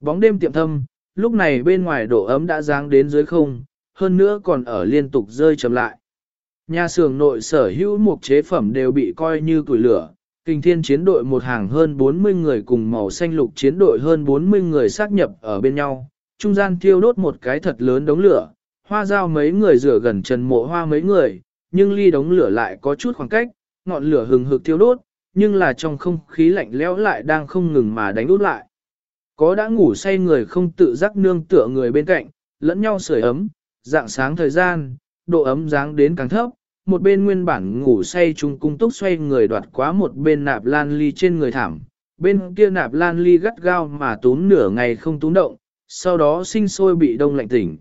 Bóng đêm tiệm thâm, lúc này bên ngoài độ ấm đã giáng đến dưới không, hơn nữa còn ở liên tục rơi chậm lại. Nhà xưởng nội sở hữu một chế phẩm đều bị coi như củi lửa, kinh thiên chiến đội một hàng hơn 40 người cùng màu xanh lục chiến đội hơn 40 người xác nhập ở bên nhau, trung gian thiêu đốt một cái thật lớn đống lửa, hoa dao mấy người rửa gần trần mộ hoa mấy người, nhưng ly đống lửa lại có chút khoảng cách, ngọn lửa hừng hực thiêu đốt, nhưng là trong không khí lạnh lẽo lại đang không ngừng mà đánh út lại. Có đã ngủ say người không tự giác nương tựa người bên cạnh, lẫn nhau sưởi ấm, dạng sáng thời gian, độ ấm dáng đến càng thấp, một bên nguyên bản ngủ say chung cung túc xoay người đoạt quá một bên nạp lan ly trên người thảm, bên kia nạp lan ly gắt gao mà tún nửa ngày không tún động, sau đó sinh sôi bị đông lạnh tỉnh.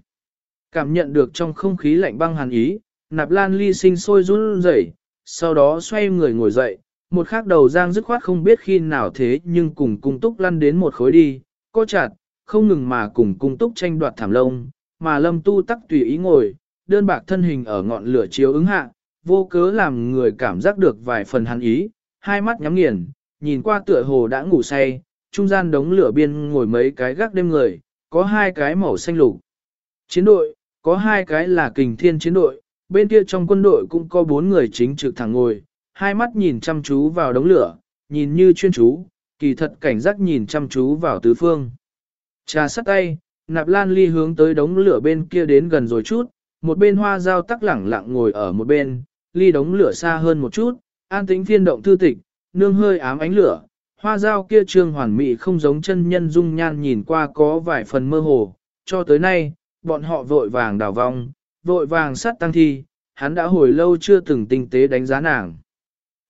Cảm nhận được trong không khí lạnh băng hàn ý, nạp lan ly sinh sôi run rẩy, sau đó xoay người ngồi dậy, một khắc đầu giang dứt khoát không biết khi nào thế nhưng cùng cung túc lăn đến một khối đi, co chặt, không ngừng mà cùng cung túc tranh đoạt thảm lông, mà lâm tu tắc tùy ý ngồi, đơn bạc thân hình ở ngọn lửa chiếu ứng hạ, vô cớ làm người cảm giác được vài phần hắn ý, hai mắt nhắm nghiền, nhìn qua tựa hồ đã ngủ say, trung gian đống lửa biên ngồi mấy cái gác đêm người, có hai cái màu xanh lục. Chiến đội, có hai cái là kình thiên chiến đội, bên kia trong quân đội cũng có bốn người chính trực thẳng ngồi, hai mắt nhìn chăm chú vào đống lửa, nhìn như chuyên chú, kỳ thật cảnh giác nhìn chăm chú vào tứ phương. Trà sắt tay, nạp lan ly hướng tới đống lửa bên kia đến gần rồi chút, một bên hoa dao tắc lẳng lặng ngồi ở một bên, ly đống lửa xa hơn một chút, an tĩnh phiên động thư tịch, nương hơi ám ánh lửa, hoa dao kia trương hoàn mỹ không giống chân nhân dung nhan nhìn qua có vài phần mơ hồ, cho tới nay, bọn họ vội vàng đào vong, vội vàng sát tăng thi, hắn đã hồi lâu chưa từng tinh tế đánh giá nàng.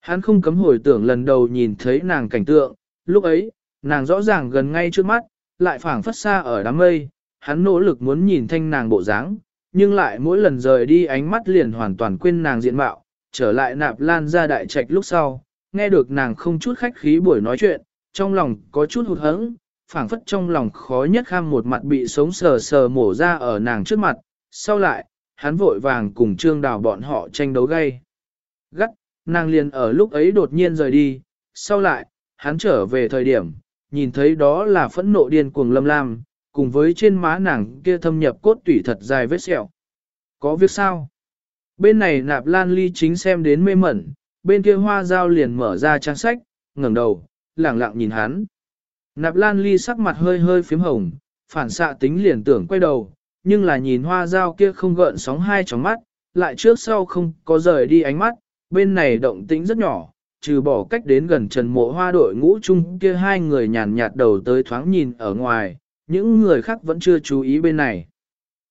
Hắn không cấm hồi tưởng lần đầu nhìn thấy nàng cảnh tượng, lúc ấy, nàng rõ ràng gần ngay trước mắt, lại phảng phất xa ở đám mây, hắn nỗ lực muốn nhìn thanh nàng bộ dáng, nhưng lại mỗi lần rời đi ánh mắt liền hoàn toàn quên nàng diện mạo, trở lại nạp lan ra đại trạch lúc sau, nghe được nàng không chút khách khí buổi nói chuyện, trong lòng có chút hụt hẫng, phảng phất trong lòng khó nhất kham một mặt bị sống sờ sờ mổ ra ở nàng trước mặt, sau lại, hắn vội vàng cùng trương đào bọn họ tranh đấu gay. Gắt, nàng liền ở lúc ấy đột nhiên rời đi, sau lại, hắn trở về thời điểm, nhìn thấy đó là phẫn nộ điên cuồng lâm lam, cùng với trên má nàng kia thâm nhập cốt tủy thật dài vết sẹo. Có việc sao? Bên này nạp lan ly chính xem đến mê mẩn, bên kia hoa dao liền mở ra trang sách, ngẩng đầu, lẳng lặng nhìn hắn. Nạp lan ly sắc mặt hơi hơi phím hồng, phản xạ tính liền tưởng quay đầu, nhưng là nhìn hoa dao kia không gợn sóng hai tròng mắt, lại trước sau không có rời đi ánh mắt, bên này động tĩnh rất nhỏ, trừ bỏ cách đến gần trần mộ hoa đội ngũ chung kia hai người nhàn nhạt đầu tới thoáng nhìn ở ngoài, những người khác vẫn chưa chú ý bên này.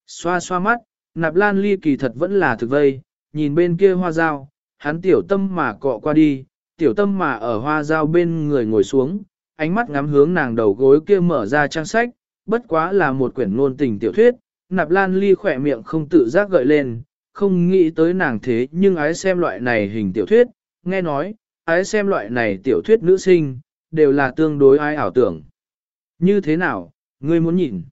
Xoa xoa mắt, nạp lan ly kỳ thật vẫn là thực vây, nhìn bên kia hoa dao, hắn tiểu tâm mà cọ qua đi, tiểu tâm mà ở hoa dao bên người ngồi xuống, ánh mắt ngắm hướng nàng đầu gối kia mở ra trang sách, bất quá là một quyển ngôn tình tiểu thuyết, nạp lan ly khỏe miệng không tự giác gợi lên, không nghĩ tới nàng thế nhưng ái xem loại này hình tiểu thuyết, nghe nói, ái xem loại này tiểu thuyết nữ sinh, đều là tương đối ai ảo tưởng. Như thế nào, ngươi muốn nhìn?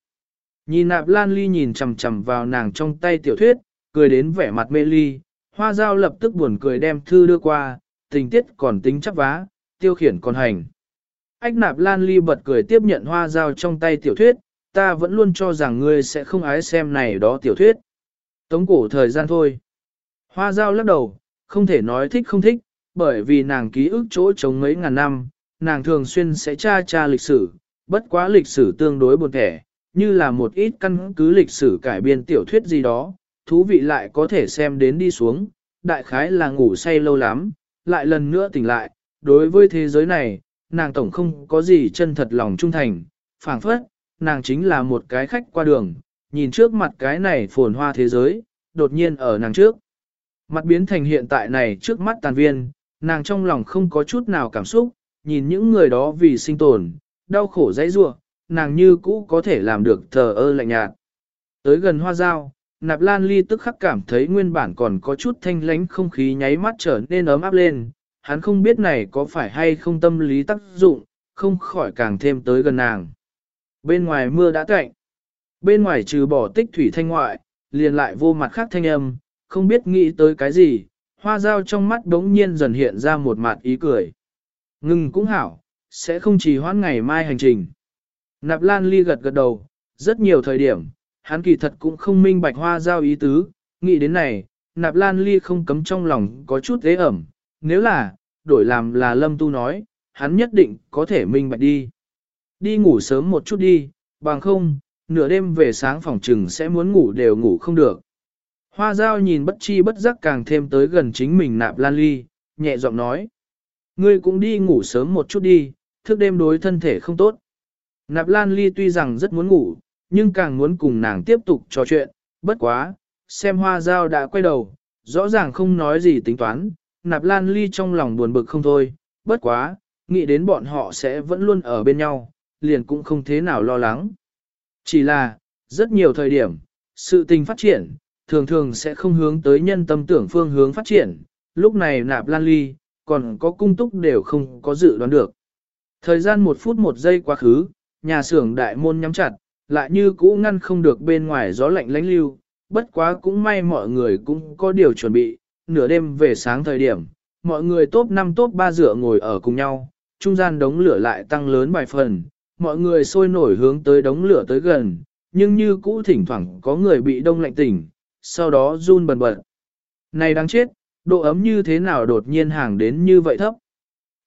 Nhìn nạp lan ly nhìn chầm chầm vào nàng trong tay tiểu thuyết, cười đến vẻ mặt mê ly, hoa dao lập tức buồn cười đem thư đưa qua, tình tiết còn tính chắc vá, tiêu khiển còn hành. Ách nạp lan ly bật cười tiếp nhận hoa dao trong tay tiểu thuyết, ta vẫn luôn cho rằng ngươi sẽ không ái xem này đó tiểu thuyết. Tống cổ thời gian thôi. Hoa dao lắc đầu, không thể nói thích không thích, bởi vì nàng ký ức chỗ trống mấy ngàn năm, nàng thường xuyên sẽ tra tra lịch sử, bất quá lịch sử tương đối buồn thẻ, như là một ít căn cứ lịch sử cải biên tiểu thuyết gì đó, thú vị lại có thể xem đến đi xuống, đại khái là ngủ say lâu lắm, lại lần nữa tỉnh lại, đối với thế giới này, nàng tổng không có gì chân thật lòng trung thành, phảng phất, nàng chính là một cái khách qua đường, nhìn trước mặt cái này phồn hoa thế giới, đột nhiên ở nàng trước. Mặt biến thành hiện tại này trước mắt tàn viên, nàng trong lòng không có chút nào cảm xúc, nhìn những người đó vì sinh tồn, đau khổ dãy rua, nàng như cũ có thể làm được thờ ơ lạnh nhạt. Tới gần hoa dao, nạp lan ly tức khắc cảm thấy nguyên bản còn có chút thanh lánh không khí nháy mắt trở nên ấm áp lên, hắn không biết này có phải hay không tâm lý tác dụng, không khỏi càng thêm tới gần nàng. Bên ngoài mưa đã cạnh, bên ngoài trừ bỏ tích thủy thanh ngoại, liền lại vô mặt khác thanh âm, không biết nghĩ tới cái gì, hoa dao trong mắt đống nhiên dần hiện ra một mặt ý cười. Ngừng cũng hảo, sẽ không chỉ hoãn ngày mai hành trình. Nạp Lan Ly gật gật đầu, rất nhiều thời điểm, hắn kỳ thật cũng không minh bạch hoa giao ý tứ, nghĩ đến này, Nạp Lan Ly không cấm trong lòng có chút thế ẩm, nếu là, đổi làm là Lâm Tu nói, hắn nhất định có thể minh bạch đi. Đi ngủ sớm một chút đi, bằng không, nửa đêm về sáng phòng trừng sẽ muốn ngủ đều ngủ không được. Hoa giao nhìn bất chi bất giác càng thêm tới gần chính mình nạp lan ly, nhẹ giọng nói. Ngươi cũng đi ngủ sớm một chút đi, thức đêm đối thân thể không tốt. Nạp lan ly tuy rằng rất muốn ngủ, nhưng càng muốn cùng nàng tiếp tục trò chuyện, bất quá, xem hoa giao đã quay đầu, rõ ràng không nói gì tính toán, nạp lan ly trong lòng buồn bực không thôi, bất quá, nghĩ đến bọn họ sẽ vẫn luôn ở bên nhau, liền cũng không thế nào lo lắng. Chỉ là, rất nhiều thời điểm, sự tình phát triển, thường thường sẽ không hướng tới nhân tâm tưởng phương hướng phát triển, lúc này nạp lan ly, còn có cung túc đều không có dự đoán được. Thời gian một phút một giây quá khứ, nhà xưởng đại môn nhắm chặt, lại như cũ ngăn không được bên ngoài gió lạnh lánh lưu, bất quá cũng may mọi người cũng có điều chuẩn bị, nửa đêm về sáng thời điểm, mọi người top 5 top 3 dựa ngồi ở cùng nhau, trung gian đống lửa lại tăng lớn vài phần, mọi người sôi nổi hướng tới đống lửa tới gần, nhưng như cũ thỉnh thoảng có người bị đông lạnh tỉnh, sau đó run bần bật. Này đáng chết, độ ấm như thế nào đột nhiên hàng đến như vậy thấp.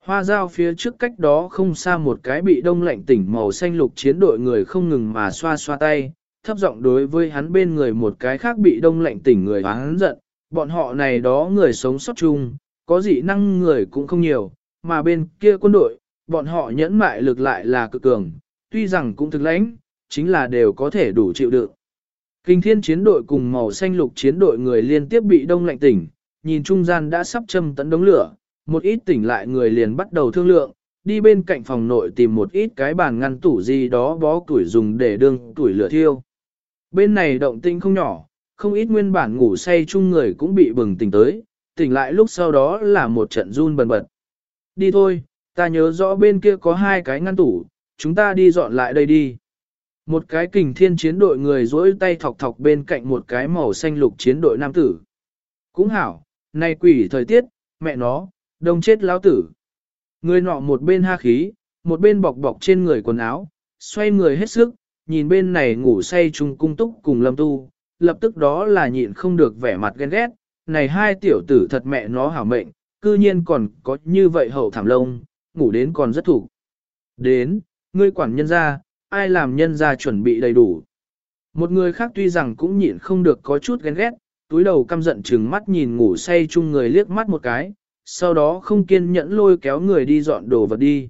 Hoa dao phía trước cách đó không xa một cái bị đông lạnh tỉnh màu xanh lục chiến đội người không ngừng mà xoa xoa tay, thấp giọng đối với hắn bên người một cái khác bị đông lạnh tỉnh người hắn giận, bọn họ này đó người sống sót chung, có dị năng người cũng không nhiều, mà bên kia quân đội, bọn họ nhẫn mại lực lại là cực cường, tuy rằng cũng thực lãnh, chính là đều có thể đủ chịu đựng. Kinh thiên chiến đội cùng màu xanh lục chiến đội người liên tiếp bị đông lạnh tỉnh, nhìn trung gian đã sắp châm tấn đống lửa, một ít tỉnh lại người liền bắt đầu thương lượng, đi bên cạnh phòng nội tìm một ít cái bàn ngăn tủ gì đó bó tuổi dùng để đương tuổi lửa thiêu. Bên này động tinh không nhỏ, không ít nguyên bản ngủ say chung người cũng bị bừng tỉnh tới, tỉnh lại lúc sau đó là một trận run bần bật. Đi thôi, ta nhớ rõ bên kia có hai cái ngăn tủ, chúng ta đi dọn lại đây đi. Một cái kình thiên chiến đội người dỗi tay thọc thọc bên cạnh một cái màu xanh lục chiến đội nam tử. Cũng hảo, nay quỷ thời tiết, mẹ nó, đông chết lão tử. Người nọ một bên ha khí, một bên bọc bọc trên người quần áo, xoay người hết sức, nhìn bên này ngủ say chung cung túc cùng lâm tu, lập tức đó là nhịn không được vẻ mặt ghen ghét, này hai tiểu tử thật mẹ nó hảo mệnh, cư nhiên còn có như vậy hậu thảm lông, ngủ đến còn rất thủ. Đến, ngươi quản nhân ra, ai làm nhân ra chuẩn bị đầy đủ. Một người khác tuy rằng cũng nhịn không được có chút ghen ghét, túi đầu căm giận trừng mắt nhìn ngủ say chung người liếc mắt một cái, sau đó không kiên nhẫn lôi kéo người đi dọn đồ vật đi.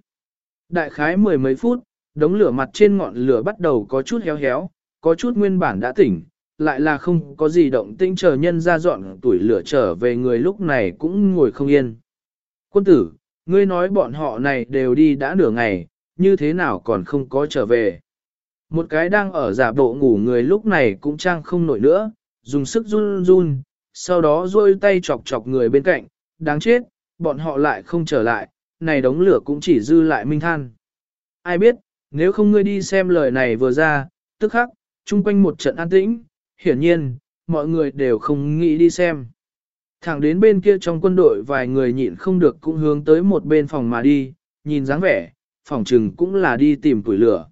Đại khái mười mấy phút, đống lửa mặt trên ngọn lửa bắt đầu có chút héo héo, có chút nguyên bản đã tỉnh, lại là không có gì động tĩnh chờ nhân ra dọn tuổi lửa trở về người lúc này cũng ngồi không yên. Quân tử, ngươi nói bọn họ này đều đi đã nửa ngày, như thế nào còn không có trở về. Một cái đang ở giả bộ ngủ người lúc này cũng trang không nổi nữa, dùng sức run run, sau đó rôi tay chọc chọc người bên cạnh, đáng chết, bọn họ lại không trở lại, này đống lửa cũng chỉ dư lại minh than. Ai biết, nếu không ngươi đi xem lời này vừa ra, tức khắc, chung quanh một trận an tĩnh, hiển nhiên, mọi người đều không nghĩ đi xem. Thẳng đến bên kia trong quân đội vài người nhịn không được cũng hướng tới một bên phòng mà đi, nhìn dáng vẻ, phòng trừng cũng là đi tìm tuổi lửa.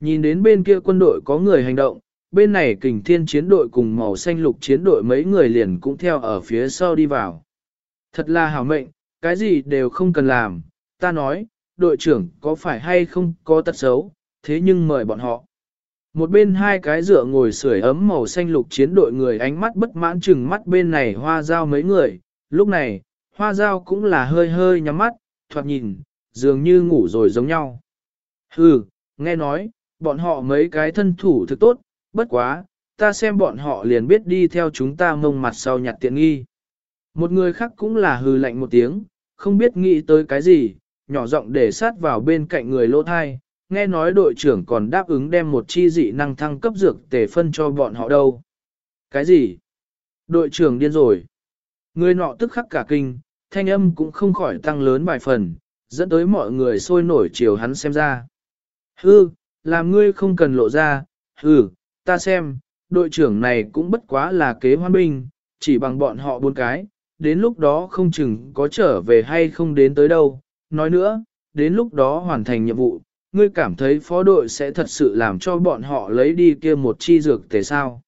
Nhìn đến bên kia quân đội có người hành động, bên này kình thiên chiến đội cùng màu xanh lục chiến đội mấy người liền cũng theo ở phía sau đi vào. Thật là hảo mệnh, cái gì đều không cần làm, ta nói, đội trưởng có phải hay không có tật xấu, thế nhưng mời bọn họ. Một bên hai cái dựa ngồi sưởi ấm màu xanh lục chiến đội người ánh mắt bất mãn chừng mắt bên này hoa dao mấy người, lúc này, hoa dao cũng là hơi hơi nhắm mắt, thoạt nhìn, dường như ngủ rồi giống nhau. Hừ, nghe nói, bọn họ mấy cái thân thủ thực tốt, bất quá, ta xem bọn họ liền biết đi theo chúng ta mông mặt sau nhặt tiện nghi. Một người khác cũng là hừ lạnh một tiếng, không biết nghĩ tới cái gì, nhỏ giọng để sát vào bên cạnh người lỗ thai, nghe nói đội trưởng còn đáp ứng đem một chi dị năng thăng cấp dược tề phân cho bọn họ đâu. Cái gì? Đội trưởng điên rồi. Người nọ tức khắc cả kinh, thanh âm cũng không khỏi tăng lớn vài phần, dẫn tới mọi người sôi nổi chiều hắn xem ra. Hư, làm ngươi không cần lộ ra, hư, ta xem, đội trưởng này cũng bất quá là kế hoan binh, chỉ bằng bọn họ bốn cái, đến lúc đó không chừng có trở về hay không đến tới đâu. Nói nữa, đến lúc đó hoàn thành nhiệm vụ, ngươi cảm thấy phó đội sẽ thật sự làm cho bọn họ lấy đi kia một chi dược tề sao.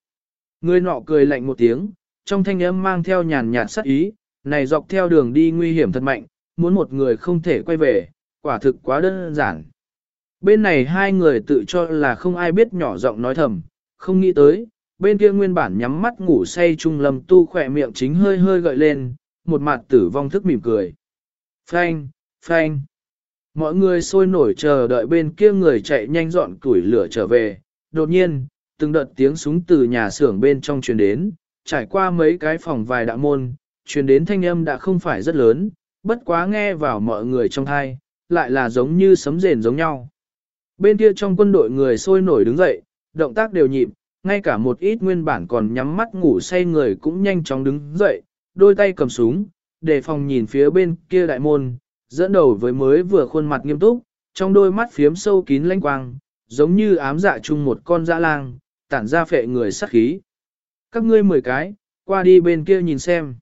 Ngươi nọ cười lạnh một tiếng, trong thanh âm mang theo nhàn nhạt sắc ý, này dọc theo đường đi nguy hiểm thật mạnh, muốn một người không thể quay về, quả thực quá đơn giản. Bên này hai người tự cho là không ai biết nhỏ giọng nói thầm, không nghĩ tới, bên kia nguyên bản nhắm mắt ngủ say trung lâm tu khỏe miệng chính hơi hơi gợi lên, một mặt tử vong thức mỉm cười. Phanh, phanh. Mọi người sôi nổi chờ đợi bên kia người chạy nhanh dọn củi lửa trở về. Đột nhiên, từng đợt tiếng súng từ nhà xưởng bên trong truyền đến, trải qua mấy cái phòng vài đạo môn, truyền đến thanh âm đã không phải rất lớn, bất quá nghe vào mọi người trong thai, lại là giống như sấm rền giống nhau. Bên kia trong quân đội người sôi nổi đứng dậy, động tác đều nhịp, ngay cả một ít nguyên bản còn nhắm mắt ngủ say người cũng nhanh chóng đứng dậy, đôi tay cầm súng, đề phòng nhìn phía bên kia đại môn, dẫn đầu với mới vừa khuôn mặt nghiêm túc, trong đôi mắt phiếm sâu kín lanh quang, giống như ám dạ chung một con dã lang, tản ra phệ người sắc khí. Các ngươi mười cái, qua đi bên kia nhìn xem.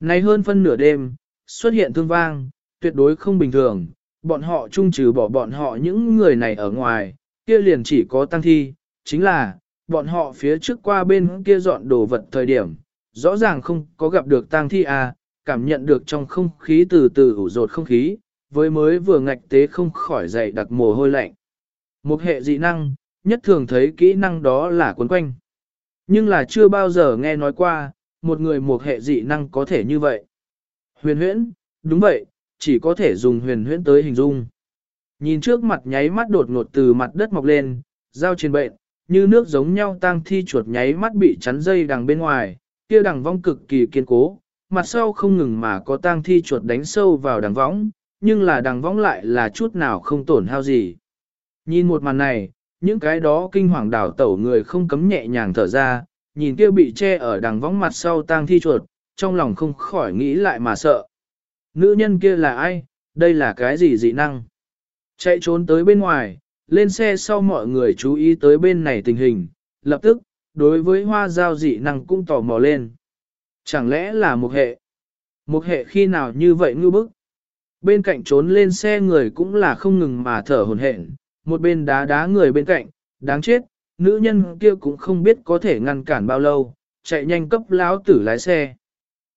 Nay hơn phân nửa đêm, xuất hiện thương vang, tuyệt đối không bình thường, bọn họ chung trừ bỏ bọn họ những người này ở ngoài, kia liền chỉ có tăng thi, chính là, bọn họ phía trước qua bên kia dọn đồ vật thời điểm, rõ ràng không có gặp được tang thi à, cảm nhận được trong không khí từ từ ủ rột không khí, với mới vừa ngạch tế không khỏi dậy đặc mồ hôi lạnh. Một hệ dị năng, nhất thường thấy kỹ năng đó là quấn quanh. Nhưng là chưa bao giờ nghe nói qua, một người một hệ dị năng có thể như vậy. Huyền huyễn, đúng vậy, chỉ có thể dùng huyền huyễn tới hình dung. Nhìn trước mặt nháy mắt đột ngột từ mặt đất mọc lên, dao trên bệnh, như nước giống nhau tang thi chuột nháy mắt bị chắn dây đằng bên ngoài, kia đằng vong cực kỳ kiên cố, mặt sau không ngừng mà có tang thi chuột đánh sâu vào đằng võng, nhưng là đằng võng lại là chút nào không tổn hao gì. Nhìn một màn này, những cái đó kinh hoàng đảo tẩu người không cấm nhẹ nhàng thở ra, nhìn kia bị che ở đằng võng mặt sau tang thi chuột, trong lòng không khỏi nghĩ lại mà sợ. Nữ nhân kia là ai, đây là cái gì dị năng? Chạy trốn tới bên ngoài, lên xe sau mọi người chú ý tới bên này tình hình, lập tức, đối với hoa giao dị năng cũng tò mò lên. Chẳng lẽ là một hệ? Một hệ khi nào như vậy ngư bức? Bên cạnh trốn lên xe người cũng là không ngừng mà thở hồn hển, một bên đá đá người bên cạnh, đáng chết, nữ nhân kia cũng không biết có thể ngăn cản bao lâu, chạy nhanh cấp lão tử lái xe.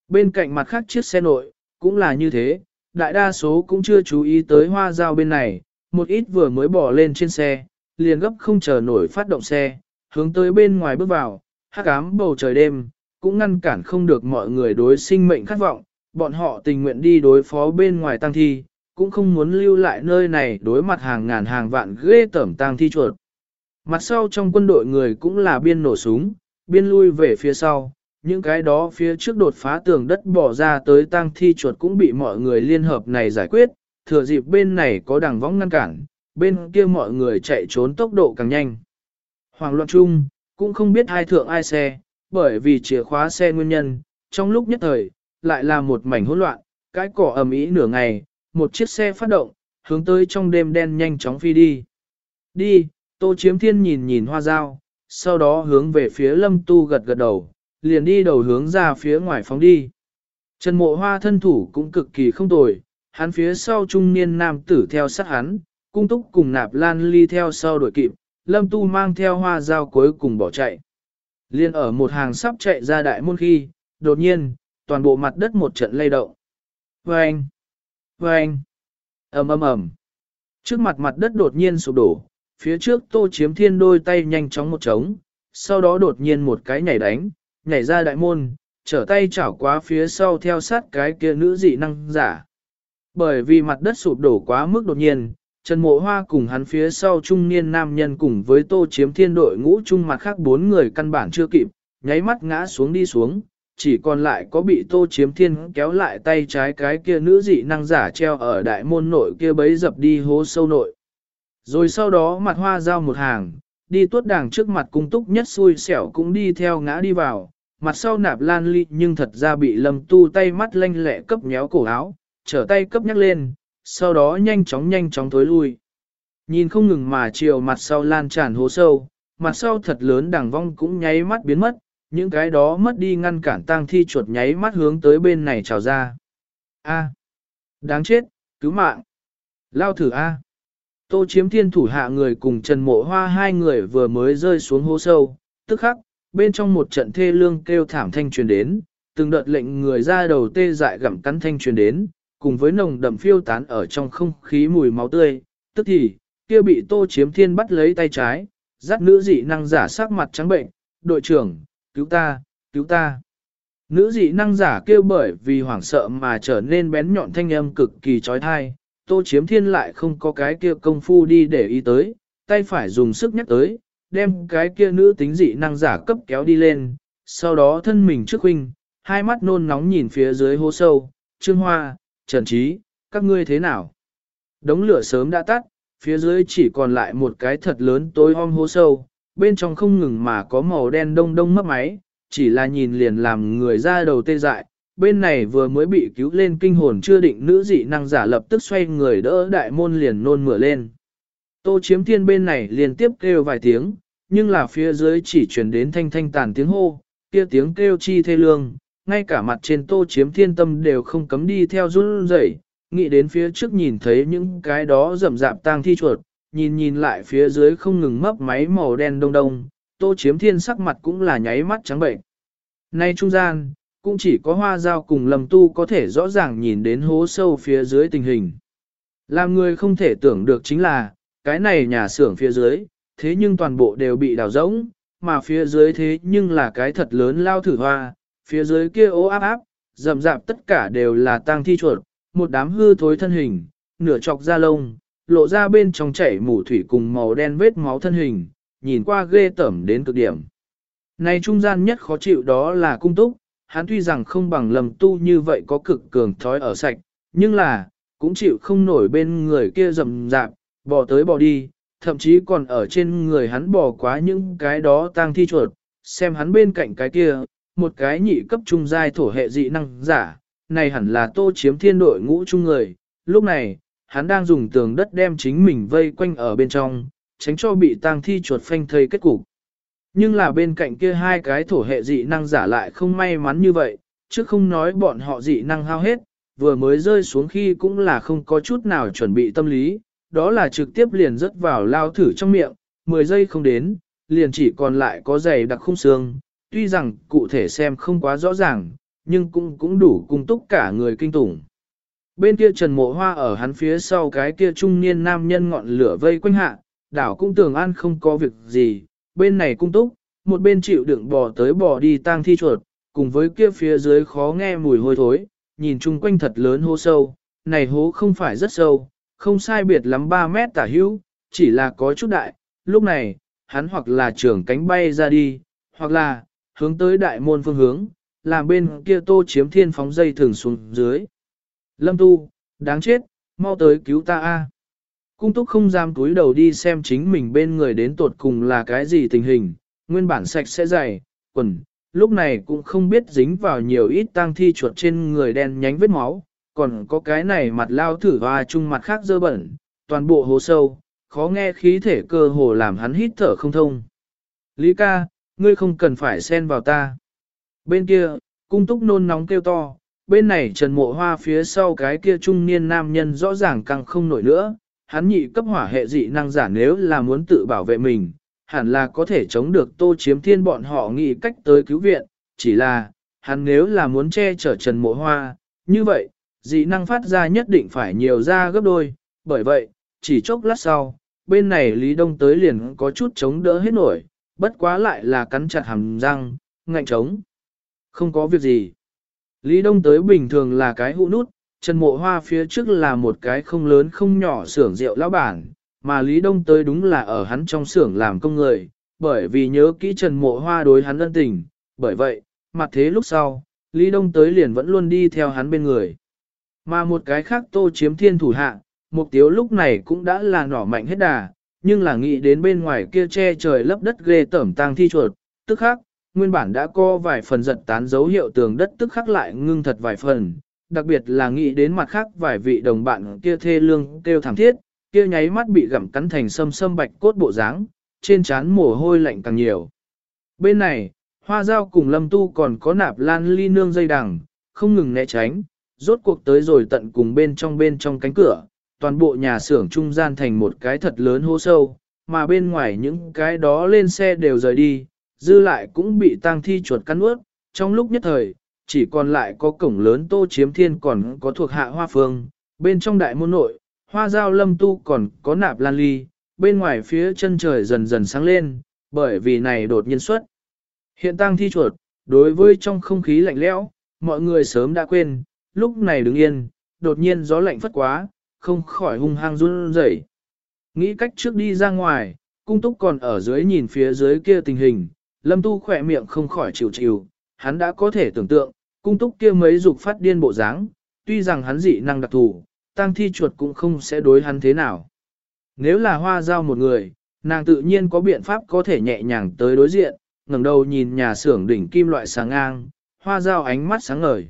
Bên cạnh mặt khác chiếc xe nội, cũng là như thế, đại đa số cũng chưa chú ý tới hoa dao bên này, một ít vừa mới bỏ lên trên xe, liền gấp không chờ nổi phát động xe, hướng tới bên ngoài bước vào, hắc ám bầu trời đêm, cũng ngăn cản không được mọi người đối sinh mệnh khát vọng, bọn họ tình nguyện đi đối phó bên ngoài tăng thi, cũng không muốn lưu lại nơi này đối mặt hàng ngàn hàng vạn ghê tẩm tăng thi chuột. Mặt sau trong quân đội người cũng là biên nổ súng, biên lui về phía sau, những cái đó phía trước đột phá tường đất bỏ ra tới tang thi chuột cũng bị mọi người liên hợp này giải quyết, thừa dịp bên này có đằng võng ngăn cản, bên kia mọi người chạy trốn tốc độ càng nhanh. Hoàng loạn chung, cũng không biết ai thượng ai xe, bởi vì chìa khóa xe nguyên nhân, trong lúc nhất thời, lại là một mảnh hỗn loạn, cái cỏ ầm ĩ nửa ngày, một chiếc xe phát động, hướng tới trong đêm đen nhanh chóng phi đi. Đi, Tô Chiếm Thiên nhìn nhìn hoa dao, sau đó hướng về phía lâm tu gật gật đầu, liền đi đầu hướng ra phía ngoài phóng đi. Trần mộ hoa thân thủ cũng cực kỳ không tồi, hắn phía sau trung niên nam tử theo sát hắn, cung túc cùng nạp lan ly theo sau đuổi kịp, lâm tu mang theo hoa dao cuối cùng bỏ chạy. Liên ở một hàng sắp chạy ra đại môn khi, đột nhiên, toàn bộ mặt đất một trận lay động. Vâng! Vâng! ầm ầm ầm. Trước mặt mặt đất đột nhiên sụp đổ, phía trước tô chiếm thiên đôi tay nhanh chóng một trống, sau đó đột nhiên một cái nhảy đánh, nhảy ra đại môn, trở tay chảo quá phía sau theo sát cái kia nữ dị năng giả. Bởi vì mặt đất sụp đổ quá mức đột nhiên, Trần Mộ Hoa cùng hắn phía sau trung niên nam nhân cùng với tô chiếm thiên đội ngũ chung mặt khác bốn người căn bản chưa kịp, nháy mắt ngã xuống đi xuống, chỉ còn lại có bị tô chiếm thiên kéo lại tay trái cái kia nữ dị năng giả treo ở đại môn nội kia bấy dập đi hố sâu nội. Rồi sau đó mặt hoa giao một hàng, đi tuốt đàng trước mặt cung túc nhất xui xẻo cũng đi theo ngã đi vào, mặt sau nạp lan ly nhưng thật ra bị lâm tu tay mắt lanh lẹ cấp nhéo cổ áo, trở tay cấp nhắc lên, sau đó nhanh chóng nhanh chóng thối lui. Nhìn không ngừng mà chiều mặt sau lan tràn hố sâu, mặt sau thật lớn đằng vong cũng nháy mắt biến mất, những cái đó mất đi ngăn cản tang thi chuột nháy mắt hướng tới bên này trào ra. A. Đáng chết, cứu mạng. Lao thử A. Tô chiếm thiên thủ hạ người cùng Trần Mộ Hoa hai người vừa mới rơi xuống hố sâu, tức khắc, bên trong một trận thê lương kêu thảm thanh truyền đến, từng đợt lệnh người ra đầu tê dại gặm cắn thanh truyền đến, cùng với nồng đậm phiêu tán ở trong không khí mùi máu tươi, tức thì, kia bị tô chiếm thiên bắt lấy tay trái, dắt nữ dị năng giả sắc mặt trắng bệnh, đội trưởng, cứu ta, cứu ta. Nữ dị năng giả kêu bởi vì hoảng sợ mà trở nên bén nhọn thanh âm cực kỳ trói thai, tô chiếm thiên lại không có cái kia công phu đi để ý tới, tay phải dùng sức nhắc tới, đem cái kia nữ tính dị năng giả cấp kéo đi lên, sau đó thân mình trước huynh, hai mắt nôn nóng nhìn phía dưới hố sâu, Trương Hoa, Trần Trí, các ngươi thế nào? Đống lửa sớm đã tắt, phía dưới chỉ còn lại một cái thật lớn tối om hố sâu, bên trong không ngừng mà có màu đen đông đông mất máy, chỉ là nhìn liền làm người ra đầu tê dại. Bên này vừa mới bị cứu lên kinh hồn chưa định nữ dị năng giả lập tức xoay người đỡ đại môn liền nôn mửa lên. Tô chiếm thiên bên này liên tiếp kêu vài tiếng, nhưng là phía dưới chỉ truyền đến thanh thanh tàn tiếng hô, kia tiếng kêu chi thê lương, ngay cả mặt trên tô chiếm thiên tâm đều không cấm đi theo run rẩy, nghĩ đến phía trước nhìn thấy những cái đó rậm rạp tang thi chuột, nhìn nhìn lại phía dưới không ngừng mấp máy màu đen đông đông, tô chiếm thiên sắc mặt cũng là nháy mắt trắng bệnh. Nay trung gian, cũng chỉ có hoa dao cùng lầm tu có thể rõ ràng nhìn đến hố sâu phía dưới tình hình. Làm người không thể tưởng được chính là, cái này nhà xưởng phía dưới, thế nhưng toàn bộ đều bị đào rỗng, mà phía dưới thế nhưng là cái thật lớn lao thử hoa, phía dưới kia ố áp áp, rậm rạp tất cả đều là tang thi chuột, một đám hư thối thân hình, nửa chọc da lông, lộ ra bên trong chảy mủ thủy cùng màu đen vết máu thân hình, nhìn qua ghê tởm đến cực điểm. Này trung gian nhất khó chịu đó là cung túc, hắn tuy rằng không bằng lầm tu như vậy có cực cường thói ở sạch, nhưng là, cũng chịu không nổi bên người kia rầm rạp, bò tới bò đi, thậm chí còn ở trên người hắn bò quá những cái đó tang thi chuột, xem hắn bên cạnh cái kia, một cái nhị cấp trung giai thổ hệ dị năng giả, này hẳn là tô chiếm thiên đội ngũ chung người, lúc này, hắn đang dùng tường đất đem chính mình vây quanh ở bên trong, tránh cho bị tang thi chuột phanh thây kết cục. Nhưng là bên cạnh kia hai cái thổ hệ dị năng giả lại không may mắn như vậy, chứ không nói bọn họ dị năng hao hết, vừa mới rơi xuống khi cũng là không có chút nào chuẩn bị tâm lý, đó là trực tiếp liền rớt vào lao thử trong miệng, 10 giây không đến, liền chỉ còn lại có giày đặc khung xương, tuy rằng cụ thể xem không quá rõ ràng, nhưng cũng cũng đủ cung túc cả người kinh tủng. Bên kia Trần Mộ Hoa ở hắn phía sau cái kia trung niên nam nhân ngọn lửa vây quanh hạ, đảo cũng tưởng an không có việc gì, bên này cung túc, một bên chịu đựng bò tới bò đi tang thi chuột, cùng với kia phía dưới khó nghe mùi hôi thối, nhìn chung quanh thật lớn hô sâu, này hố không phải rất sâu, không sai biệt lắm 3 mét tả hữu, chỉ là có chút đại, lúc này, hắn hoặc là trưởng cánh bay ra đi, hoặc là, hướng tới đại môn phương hướng, làm bên kia tô chiếm thiên phóng dây thường xuống dưới. Lâm tu, đáng chết, mau tới cứu ta a. Cung túc không dám túi đầu đi xem chính mình bên người đến tột cùng là cái gì tình hình, nguyên bản sạch sẽ dày, quần, lúc này cũng không biết dính vào nhiều ít tang thi chuột trên người đen nhánh vết máu, còn có cái này mặt lao thử hoa chung mặt khác dơ bẩn, toàn bộ hồ sâu, khó nghe khí thể cơ hồ làm hắn hít thở không thông. Lý ca, ngươi không cần phải xen vào ta. Bên kia, cung túc nôn nóng kêu to, bên này trần mộ hoa phía sau cái kia trung niên nam nhân rõ ràng càng không nổi nữa, hắn nhị cấp hỏa hệ dị năng giả nếu là muốn tự bảo vệ mình, hẳn là có thể chống được tô chiếm thiên bọn họ nghĩ cách tới cứu viện, chỉ là, hắn nếu là muốn che chở trần mộ hoa, như vậy, dị năng phát ra nhất định phải nhiều ra gấp đôi, bởi vậy, chỉ chốc lát sau, bên này Lý Đông tới liền có chút chống đỡ hết nổi, bất quá lại là cắn chặt hàm răng, ngạnh chống, Không có việc gì. Lý Đông tới bình thường là cái hũ nút, Trần Mộ Hoa phía trước là một cái không lớn không nhỏ xưởng rượu lão bản, mà Lý Đông tới đúng là ở hắn trong xưởng làm công người, bởi vì nhớ kỹ Trần Mộ Hoa đối hắn ân tình, bởi vậy, mặt thế lúc sau, Lý Đông tới liền vẫn luôn đi theo hắn bên người. Mà một cái khác tô chiếm thiên thủ hạ, mục tiêu lúc này cũng đã là nỏ mạnh hết đà, nhưng là nghĩ đến bên ngoài kia che trời lấp đất ghê tẩm tang thi chuột, tức khắc, nguyên bản đã co vài phần giật tán dấu hiệu tường đất tức khắc lại ngưng thật vài phần, đặc biệt là nghĩ đến mặt khác vài vị đồng bạn kia thê lương kêu thảm thiết, kia nháy mắt bị gặm cắn thành sâm sâm bạch cốt bộ dáng, trên trán mồ hôi lạnh càng nhiều. Bên này, hoa dao cùng lâm tu còn có nạp lan ly nương dây đằng, không ngừng né tránh, rốt cuộc tới rồi tận cùng bên trong bên trong cánh cửa, toàn bộ nhà xưởng trung gian thành một cái thật lớn hố sâu, mà bên ngoài những cái đó lên xe đều rời đi, dư lại cũng bị tang thi chuột cắn ướt, trong lúc nhất thời, chỉ còn lại có cổng lớn tô chiếm thiên còn có thuộc hạ hoa phương, bên trong đại môn nội, hoa giao lâm tu còn có nạp lan ly, bên ngoài phía chân trời dần dần sáng lên, bởi vì này đột nhiên xuất. Hiện tang thi chuột, đối với trong không khí lạnh lẽo, mọi người sớm đã quên, lúc này đứng yên, đột nhiên gió lạnh phất quá, không khỏi hung hăng run rẩy. Nghĩ cách trước đi ra ngoài, cung túc còn ở dưới nhìn phía dưới kia tình hình, lâm tu khỏe miệng không khỏi chịu chịu, hắn đã có thể tưởng tượng, cung túc kia mấy dục phát điên bộ dáng, tuy rằng hắn dị năng đặc thù, tăng thi chuột cũng không sẽ đối hắn thế nào. Nếu là hoa giao một người, nàng tự nhiên có biện pháp có thể nhẹ nhàng tới đối diện, ngẩng đầu nhìn nhà xưởng đỉnh kim loại sáng ngang, hoa giao ánh mắt sáng ngời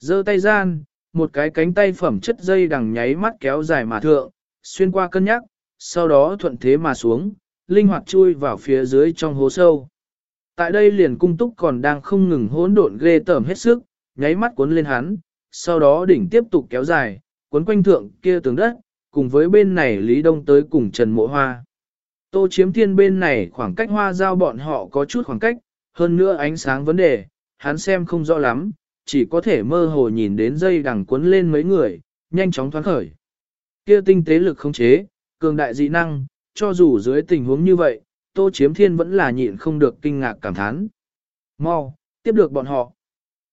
giơ tay gian, một cái cánh tay phẩm chất dây đằng nháy mắt kéo dài mà thượng, xuyên qua cân nhắc, sau đó thuận thế mà xuống, linh hoạt chui vào phía dưới trong hố sâu. Tại đây liền cung túc còn đang không ngừng hỗn độn ghê tởm hết sức, nháy mắt cuốn lên hắn, sau đó đỉnh tiếp tục kéo dài, cuốn quanh thượng kia tường đất, cùng với bên này Lý Đông tới cùng Trần Mộ Hoa. Tô chiếm thiên bên này khoảng cách hoa giao bọn họ có chút khoảng cách, hơn nữa ánh sáng vấn đề, hắn xem không rõ lắm, chỉ có thể mơ hồ nhìn đến dây đằng cuốn lên mấy người, nhanh chóng thoáng khởi. Kia tinh tế lực không chế, cường đại dị năng, cho dù dưới tình huống như vậy, Tô Chiếm Thiên vẫn là nhịn không được kinh ngạc cảm thán. Mau, tiếp được bọn họ.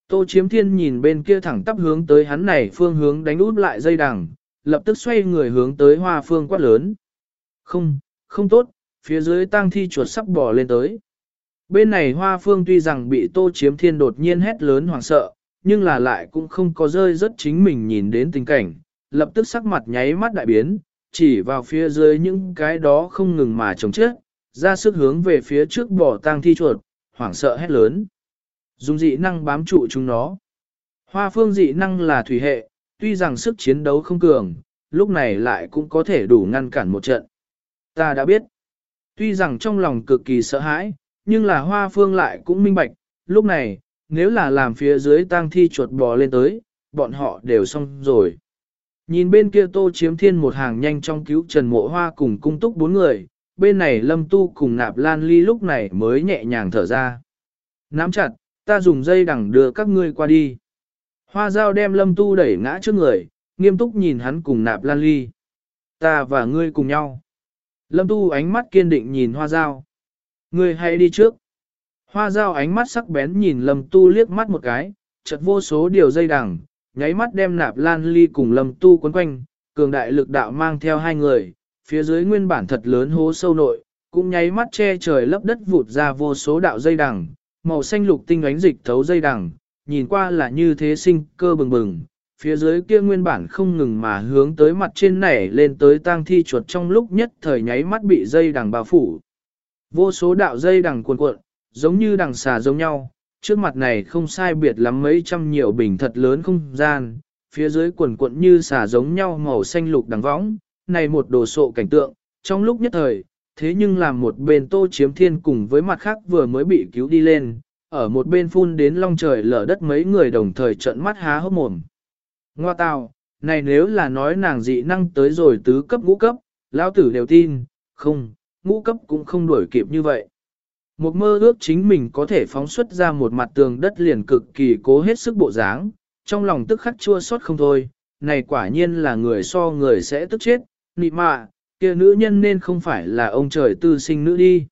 Tô Chiếm Thiên nhìn bên kia thẳng tắp hướng tới hắn này phương hướng đánh út lại dây đằng, lập tức xoay người hướng tới hoa phương quát lớn. Không, không tốt, phía dưới tang thi chuột sắp bò lên tới. Bên này hoa phương tuy rằng bị Tô Chiếm Thiên đột nhiên hét lớn hoảng sợ, nhưng là lại cũng không có rơi rất chính mình nhìn đến tình cảnh, lập tức sắc mặt nháy mắt đại biến, chỉ vào phía dưới những cái đó không ngừng mà chống chết, ra sức hướng về phía trước bỏ tang thi chuột, hoảng sợ hét lớn. Dùng dị năng bám trụ chúng nó. Hoa phương dị năng là thủy hệ, tuy rằng sức chiến đấu không cường, lúc này lại cũng có thể đủ ngăn cản một trận. Ta đã biết. Tuy rằng trong lòng cực kỳ sợ hãi, nhưng là hoa phương lại cũng minh bạch, lúc này, nếu là làm phía dưới tang thi chuột bò lên tới, bọn họ đều xong rồi. Nhìn bên kia tô chiếm thiên một hàng nhanh trong cứu Trần Mộ Hoa cùng cung túc bốn người, bên này lâm tu cùng nạp lan ly lúc này mới nhẹ nhàng thở ra. Nắm chặt, ta dùng dây đằng đưa các ngươi qua đi. Hoa dao đem lâm tu đẩy ngã trước người, nghiêm túc nhìn hắn cùng nạp lan ly. Ta và ngươi cùng nhau. Lâm tu ánh mắt kiên định nhìn hoa dao. Ngươi hãy đi trước. Hoa dao ánh mắt sắc bén nhìn lâm tu liếc mắt một cái, chợt vô số điều dây đằng, nháy mắt đem nạp lan ly cùng lâm tu quấn quanh, cường đại lực đạo mang theo hai người, phía dưới nguyên bản thật lớn hố sâu nội, cũng nháy mắt che trời lấp đất vụt ra vô số đạo dây đằng, màu xanh lục tinh ánh dịch thấu dây đằng, nhìn qua là như thế sinh cơ bừng bừng, phía dưới kia nguyên bản không ngừng mà hướng tới mặt trên nảy lên tới tang thi chuột trong lúc nhất thời nháy mắt bị dây đằng bao phủ. Vô số đạo dây đằng cuộn cuộn, giống như đằng xà giống nhau, trước mặt này không sai biệt lắm mấy trăm nhiều bình thật lớn không gian, phía dưới quần cuộn như xà giống nhau màu xanh lục đằng võng, này một đồ sộ cảnh tượng, trong lúc nhất thời, thế nhưng làm một bên tô chiếm thiên cùng với mặt khác vừa mới bị cứu đi lên, ở một bên phun đến long trời lở đất mấy người đồng thời trợn mắt há hốc mồm. Ngoa tào, này nếu là nói nàng dị năng tới rồi tứ cấp ngũ cấp, lão tử đều tin, không, ngũ cấp cũng không đuổi kịp như vậy. Một mơ ước chính mình có thể phóng xuất ra một mặt tường đất liền cực kỳ cố hết sức bộ dáng, trong lòng tức khắc chua xót không thôi, này quả nhiên là người so người sẽ tức chết, nị mạ, kia nữ nhân nên không phải là ông trời tư sinh nữ đi.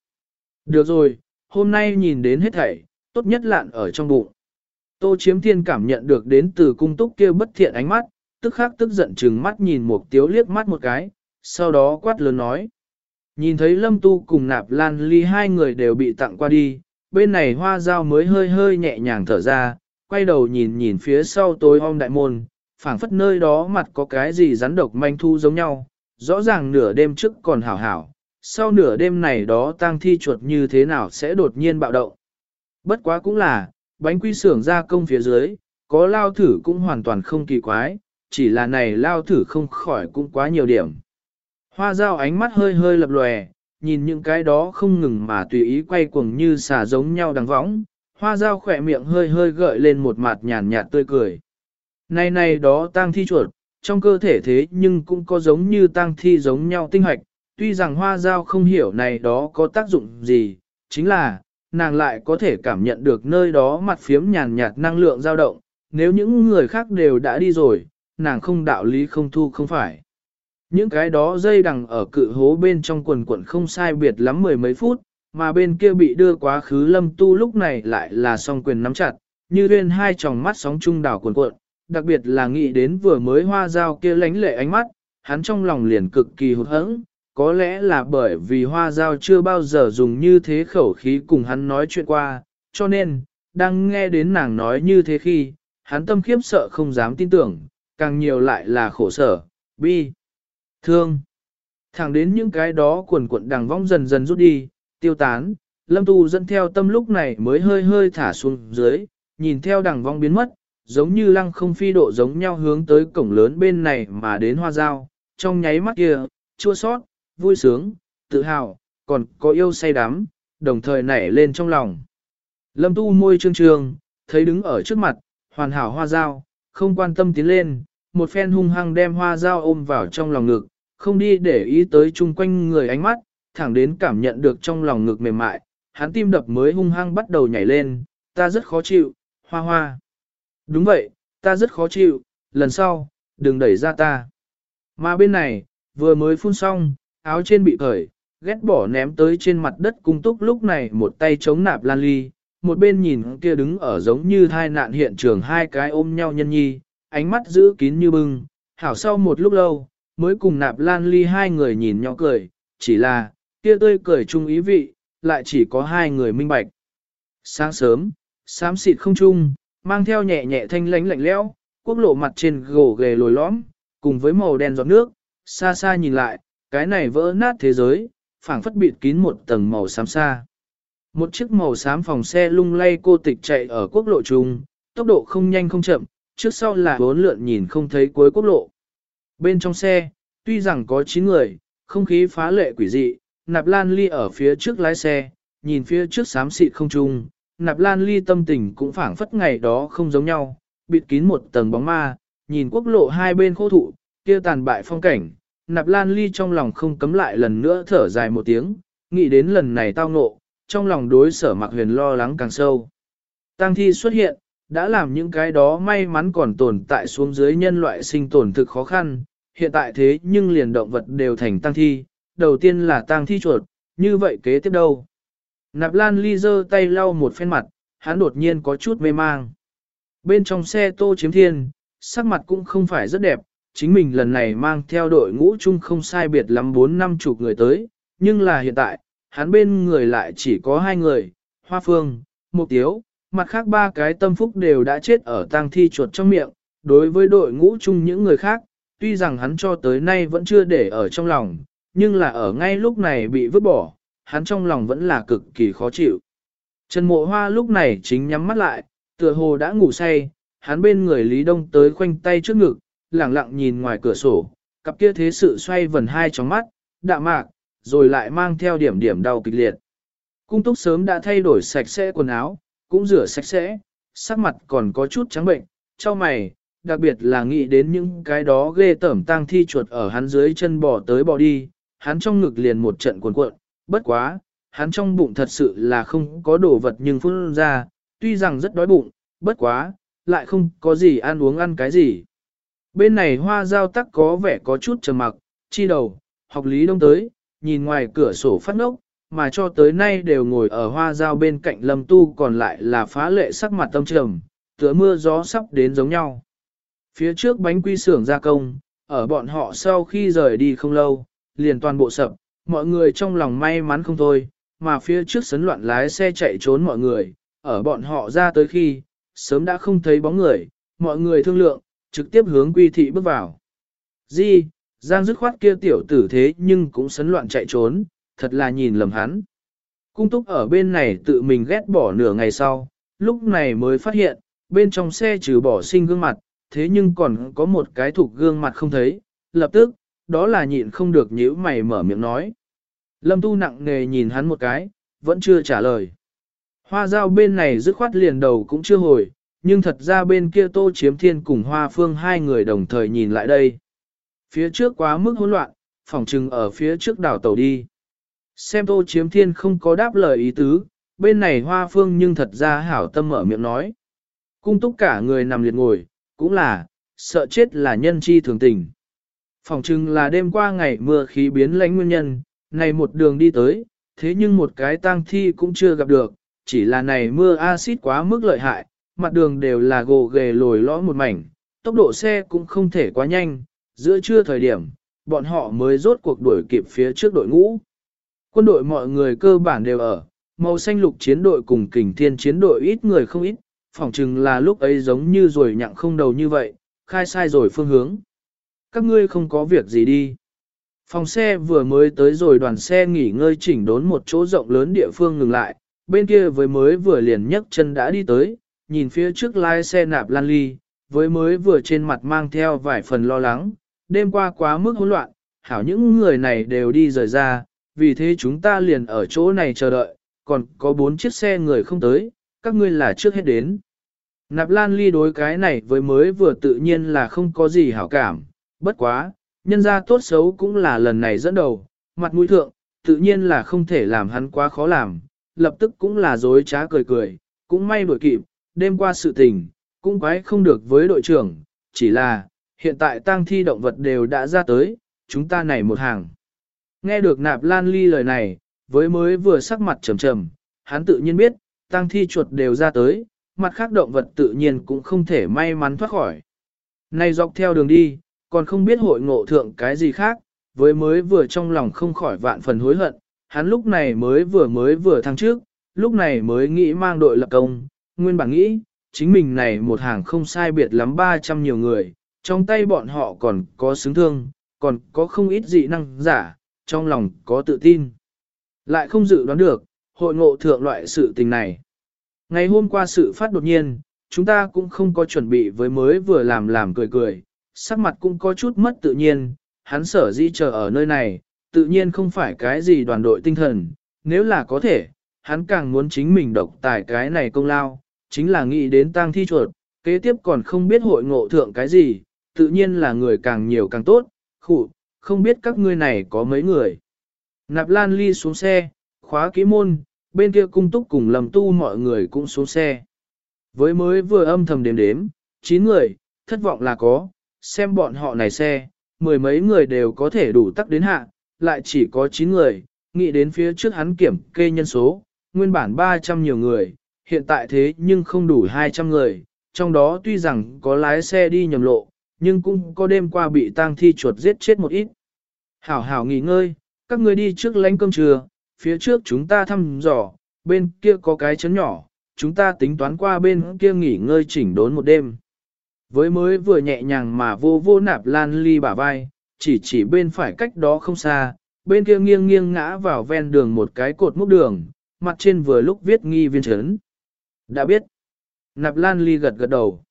Được rồi, hôm nay nhìn đến hết thảy, tốt nhất lạn ở trong bụng. Tô chiếm thiên cảm nhận được đến từ cung túc kia bất thiện ánh mắt, tức khắc tức giận chừng mắt nhìn một tiếu liếc mắt một cái, sau đó quát lớn nói. Nhìn thấy lâm tu cùng nạp lan ly hai người đều bị tặng qua đi, bên này hoa dao mới hơi hơi nhẹ nhàng thở ra, quay đầu nhìn nhìn phía sau tối om đại môn, phảng phất nơi đó mặt có cái gì rắn độc manh thu giống nhau, rõ ràng nửa đêm trước còn hảo hảo, sau nửa đêm này đó tang thi chuột như thế nào sẽ đột nhiên bạo động. Bất quá cũng là, bánh quy xưởng ra công phía dưới, có lao thử cũng hoàn toàn không kỳ quái, chỉ là này lao thử không khỏi cũng quá nhiều điểm. Hoa dao ánh mắt hơi hơi lập lòe, nhìn những cái đó không ngừng mà tùy ý quay cuồng như xà giống nhau đằng võng, hoa dao khỏe miệng hơi hơi gợi lên một mặt nhàn nhạt tươi cười. Này này đó tang thi chuột, trong cơ thể thế nhưng cũng có giống như tang thi giống nhau tinh hoạch, tuy rằng hoa dao không hiểu này đó có tác dụng gì, chính là, nàng lại có thể cảm nhận được nơi đó mặt phiếm nhàn nhạt năng lượng dao động, nếu những người khác đều đã đi rồi, nàng không đạo lý không thu không phải. Những cái đó dây đằng ở cự hố bên trong quần quần không sai biệt lắm mười mấy phút, mà bên kia bị đưa quá khứ lâm tu lúc này lại là song quyền nắm chặt, như duyên hai tròng mắt sóng trung đảo cuộn cuộn, đặc biệt là nghĩ đến vừa mới hoa dao kia lánh lệ ánh mắt, hắn trong lòng liền cực kỳ hụt hẫng, có lẽ là bởi vì hoa dao chưa bao giờ dùng như thế khẩu khí cùng hắn nói chuyện qua, cho nên, đang nghe đến nàng nói như thế khi, hắn tâm khiếp sợ không dám tin tưởng, càng nhiều lại là khổ sở, bi, thương. Thẳng đến những cái đó cuộn cuộn đằng vong dần dần rút đi, tiêu tán, lâm tu dẫn theo tâm lúc này mới hơi hơi thả xuống dưới, nhìn theo đằng vong biến mất, giống như lăng không phi độ giống nhau hướng tới cổng lớn bên này mà đến hoa dao, trong nháy mắt kia, chua sót, vui sướng, tự hào, còn có yêu say đắm, đồng thời nảy lên trong lòng. Lâm tu môi trương trương, thấy đứng ở trước mặt, hoàn hảo hoa dao, không quan tâm tiến lên, một phen hung hăng đem hoa dao ôm vào trong lòng ngực, không đi để ý tới chung quanh người ánh mắt, thẳng đến cảm nhận được trong lòng ngực mềm mại, hắn tim đập mới hung hăng bắt đầu nhảy lên, ta rất khó chịu, hoa hoa. Đúng vậy, ta rất khó chịu, lần sau, đừng đẩy ra ta. Mà bên này, vừa mới phun xong, áo trên bị cởi, ghét bỏ ném tới trên mặt đất cung túc lúc này một tay chống nạp lan ly, một bên nhìn kia đứng ở giống như thai nạn hiện trường hai cái ôm nhau nhân nhi, ánh mắt giữ kín như bưng, hảo sau một lúc lâu, mới cùng nạp lan ly hai người nhìn nhỏ cười, chỉ là, kia tươi cười chung ý vị, lại chỉ có hai người minh bạch. Sáng sớm, xám xịt không chung, mang theo nhẹ nhẹ thanh lánh lạnh lẽo, quốc lộ mặt trên gồ ghề lồi lõm, cùng với màu đen giọt nước, xa xa nhìn lại, cái này vỡ nát thế giới, phảng phất bịt kín một tầng màu xám xa. Một chiếc màu xám phòng xe lung lay cô tịch chạy ở quốc lộ trung, tốc độ không nhanh không chậm, trước sau là bốn lượn nhìn không thấy cuối quốc lộ. Bên trong xe, tuy rằng có 9 người, không khí phá lệ quỷ dị, nạp lan ly ở phía trước lái xe, nhìn phía trước xám xịt không trung, nạp lan ly tâm tình cũng phảng phất ngày đó không giống nhau, bịt kín một tầng bóng ma, nhìn quốc lộ hai bên khô thụ, kia tàn bại phong cảnh, nạp lan ly trong lòng không cấm lại lần nữa thở dài một tiếng, nghĩ đến lần này tao ngộ, trong lòng đối sở mặc huyền lo lắng càng sâu. Tăng thi xuất hiện, đã làm những cái đó may mắn còn tồn tại xuống dưới nhân loại sinh tồn thực khó khăn, hiện tại thế nhưng liền động vật đều thành tăng thi, đầu tiên là tăng thi chuột, như vậy kế tiếp đâu. Nạp lan ly giơ tay lau một phen mặt, hắn đột nhiên có chút mê mang. Bên trong xe tô chiếm thiên, sắc mặt cũng không phải rất đẹp, chính mình lần này mang theo đội ngũ chung không sai biệt lắm 4 năm chục người tới, nhưng là hiện tại, hắn bên người lại chỉ có hai người, Hoa Phương, Mục Tiếu, mặt khác ba cái tâm phúc đều đã chết ở tang thi chuột trong miệng, đối với đội ngũ chung những người khác, tuy rằng hắn cho tới nay vẫn chưa để ở trong lòng, nhưng là ở ngay lúc này bị vứt bỏ, hắn trong lòng vẫn là cực kỳ khó chịu. Trần Mộ Hoa lúc này chính nhắm mắt lại, tựa hồ đã ngủ say, hắn bên người Lý Đông tới khoanh tay trước ngực, lẳng lặng nhìn ngoài cửa sổ, cặp kia thế sự xoay vần hai trong mắt, đạm mạc, rồi lại mang theo điểm điểm đau kịch liệt. Cung túc sớm đã thay đổi sạch sẽ quần áo, cũng rửa sạch sẽ, sắc mặt còn có chút trắng bệnh, cho mày, đặc biệt là nghĩ đến những cái đó ghê tởm tang thi chuột ở hắn dưới chân bò tới bò đi, hắn trong ngực liền một trận cuồn cuộn, bất quá, hắn trong bụng thật sự là không có đồ vật nhưng phun ra, tuy rằng rất đói bụng, bất quá, lại không có gì ăn uống ăn cái gì. Bên này hoa giao tắc có vẻ có chút trầm mặc, chi đầu, học lý đông tới, nhìn ngoài cửa sổ phát ngốc, mà cho tới nay đều ngồi ở hoa giao bên cạnh lâm tu còn lại là phá lệ sắc mặt tâm trầm, tựa mưa gió sắp đến giống nhau. Phía trước bánh quy xưởng gia công, ở bọn họ sau khi rời đi không lâu, liền toàn bộ sập, mọi người trong lòng may mắn không thôi, mà phía trước sấn loạn lái xe chạy trốn mọi người, ở bọn họ ra tới khi, sớm đã không thấy bóng người, mọi người thương lượng, trực tiếp hướng quy thị bước vào. Di, Giang dứt khoát kia tiểu tử thế nhưng cũng sấn loạn chạy trốn, thật là nhìn lầm hắn. Cung túc ở bên này tự mình ghét bỏ nửa ngày sau, lúc này mới phát hiện, bên trong xe trừ bỏ sinh gương mặt, thế nhưng còn có một cái thuộc gương mặt không thấy, lập tức, đó là nhịn không được nhíu mày mở miệng nói. Lâm tu nặng nề nhìn hắn một cái, vẫn chưa trả lời. Hoa dao bên này dứt khoát liền đầu cũng chưa hồi, nhưng thật ra bên kia tô chiếm thiên cùng hoa phương hai người đồng thời nhìn lại đây. Phía trước quá mức hỗn loạn, phòng trừng ở phía trước đảo tàu đi. Xem tô chiếm thiên không có đáp lời ý tứ, bên này hoa phương nhưng thật ra hảo tâm mở miệng nói. Cung túc cả người nằm liệt ngồi, cũng là, sợ chết là nhân chi thường tình. Phòng chừng là đêm qua ngày mưa khí biến lãnh nguyên nhân, này một đường đi tới, thế nhưng một cái tang thi cũng chưa gặp được, chỉ là này mưa axit quá mức lợi hại, mặt đường đều là gồ ghề lồi lõm một mảnh, tốc độ xe cũng không thể quá nhanh, giữa trưa thời điểm, bọn họ mới rốt cuộc đuổi kịp phía trước đội ngũ. Quân đội mọi người cơ bản đều ở, màu xanh lục chiến đội cùng kình thiên chiến đội ít người không ít, phỏng chừng là lúc ấy giống như rồi nhặng không đầu như vậy, khai sai rồi phương hướng. Các ngươi không có việc gì đi. Phòng xe vừa mới tới rồi đoàn xe nghỉ ngơi chỉnh đốn một chỗ rộng lớn địa phương ngừng lại, bên kia với mới vừa liền nhấc chân đã đi tới, nhìn phía trước lái xe nạp lan ly, với mới vừa trên mặt mang theo vài phần lo lắng, đêm qua quá mức hỗn loạn, hảo những người này đều đi rời ra, vì thế chúng ta liền ở chỗ này chờ đợi, còn có bốn chiếc xe người không tới, các ngươi là trước hết đến. Nạp Lan Ly đối cái này với mới vừa tự nhiên là không có gì hảo cảm, bất quá, nhân ra tốt xấu cũng là lần này dẫn đầu, mặt mũi thượng, tự nhiên là không thể làm hắn quá khó làm, lập tức cũng là dối trá cười cười, cũng may đuổi kịp, đêm qua sự tình, cũng quái không được với đội trưởng, chỉ là, hiện tại tang thi động vật đều đã ra tới, chúng ta này một hàng. Nghe được nạp lan ly lời này, với mới vừa sắc mặt trầm trầm, hắn tự nhiên biết, tăng thi chuột đều ra tới, mặt khác động vật tự nhiên cũng không thể may mắn thoát khỏi. Này dọc theo đường đi, còn không biết hội ngộ thượng cái gì khác, với mới vừa trong lòng không khỏi vạn phần hối hận, hắn lúc này mới vừa mới vừa thăng trước, lúc này mới nghĩ mang đội lập công, nguyên bản nghĩ, chính mình này một hàng không sai biệt lắm 300 nhiều người, trong tay bọn họ còn có xứng thương, còn có không ít dị năng giả, trong lòng có tự tin. Lại không dự đoán được, hội ngộ thượng loại sự tình này. Ngày hôm qua sự phát đột nhiên, chúng ta cũng không có chuẩn bị với mới vừa làm làm cười cười, sắc mặt cũng có chút mất tự nhiên, hắn sở di chờ ở nơi này, tự nhiên không phải cái gì đoàn đội tinh thần, nếu là có thể, hắn càng muốn chính mình độc tài cái này công lao, chính là nghĩ đến tang thi chuột, kế tiếp còn không biết hội ngộ thượng cái gì, tự nhiên là người càng nhiều càng tốt, khủ, không biết các ngươi này có mấy người. Nạp Lan Ly xuống xe, khóa kỹ môn, bên kia cung túc cùng lầm tu mọi người cũng xuống xe. Với mới vừa âm thầm đếm đếm, 9 người, thất vọng là có, xem bọn họ này xe, mười mấy người đều có thể đủ tắc đến hạ, lại chỉ có 9 người, nghĩ đến phía trước hắn kiểm kê nhân số, nguyên bản 300 nhiều người, hiện tại thế nhưng không đủ 200 người, trong đó tuy rằng có lái xe đi nhầm lộ, nhưng cũng có đêm qua bị tang thi chuột giết chết một ít. Hảo hảo nghỉ ngơi, các người đi trước lánh cơm trưa, phía trước chúng ta thăm dò, bên kia có cái chấn nhỏ, chúng ta tính toán qua bên kia nghỉ ngơi chỉnh đốn một đêm. Với mới vừa nhẹ nhàng mà vô vô nạp lan ly bả vai, chỉ chỉ bên phải cách đó không xa, bên kia nghiêng nghiêng ngã vào ven đường một cái cột múc đường, mặt trên vừa lúc viết nghi viên chấn. Đã biết. Nạp lan ly gật gật đầu.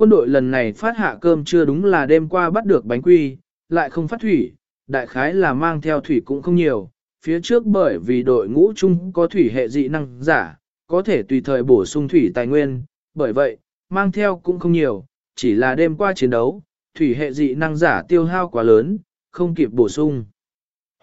Quân đội lần này phát hạ cơm chưa đúng là đêm qua bắt được bánh quy, lại không phát thủy, đại khái là mang theo thủy cũng không nhiều, phía trước bởi vì đội ngũ chung có thủy hệ dị năng giả, có thể tùy thời bổ sung thủy tài nguyên, bởi vậy, mang theo cũng không nhiều, chỉ là đêm qua chiến đấu, thủy hệ dị năng giả tiêu hao quá lớn, không kịp bổ sung.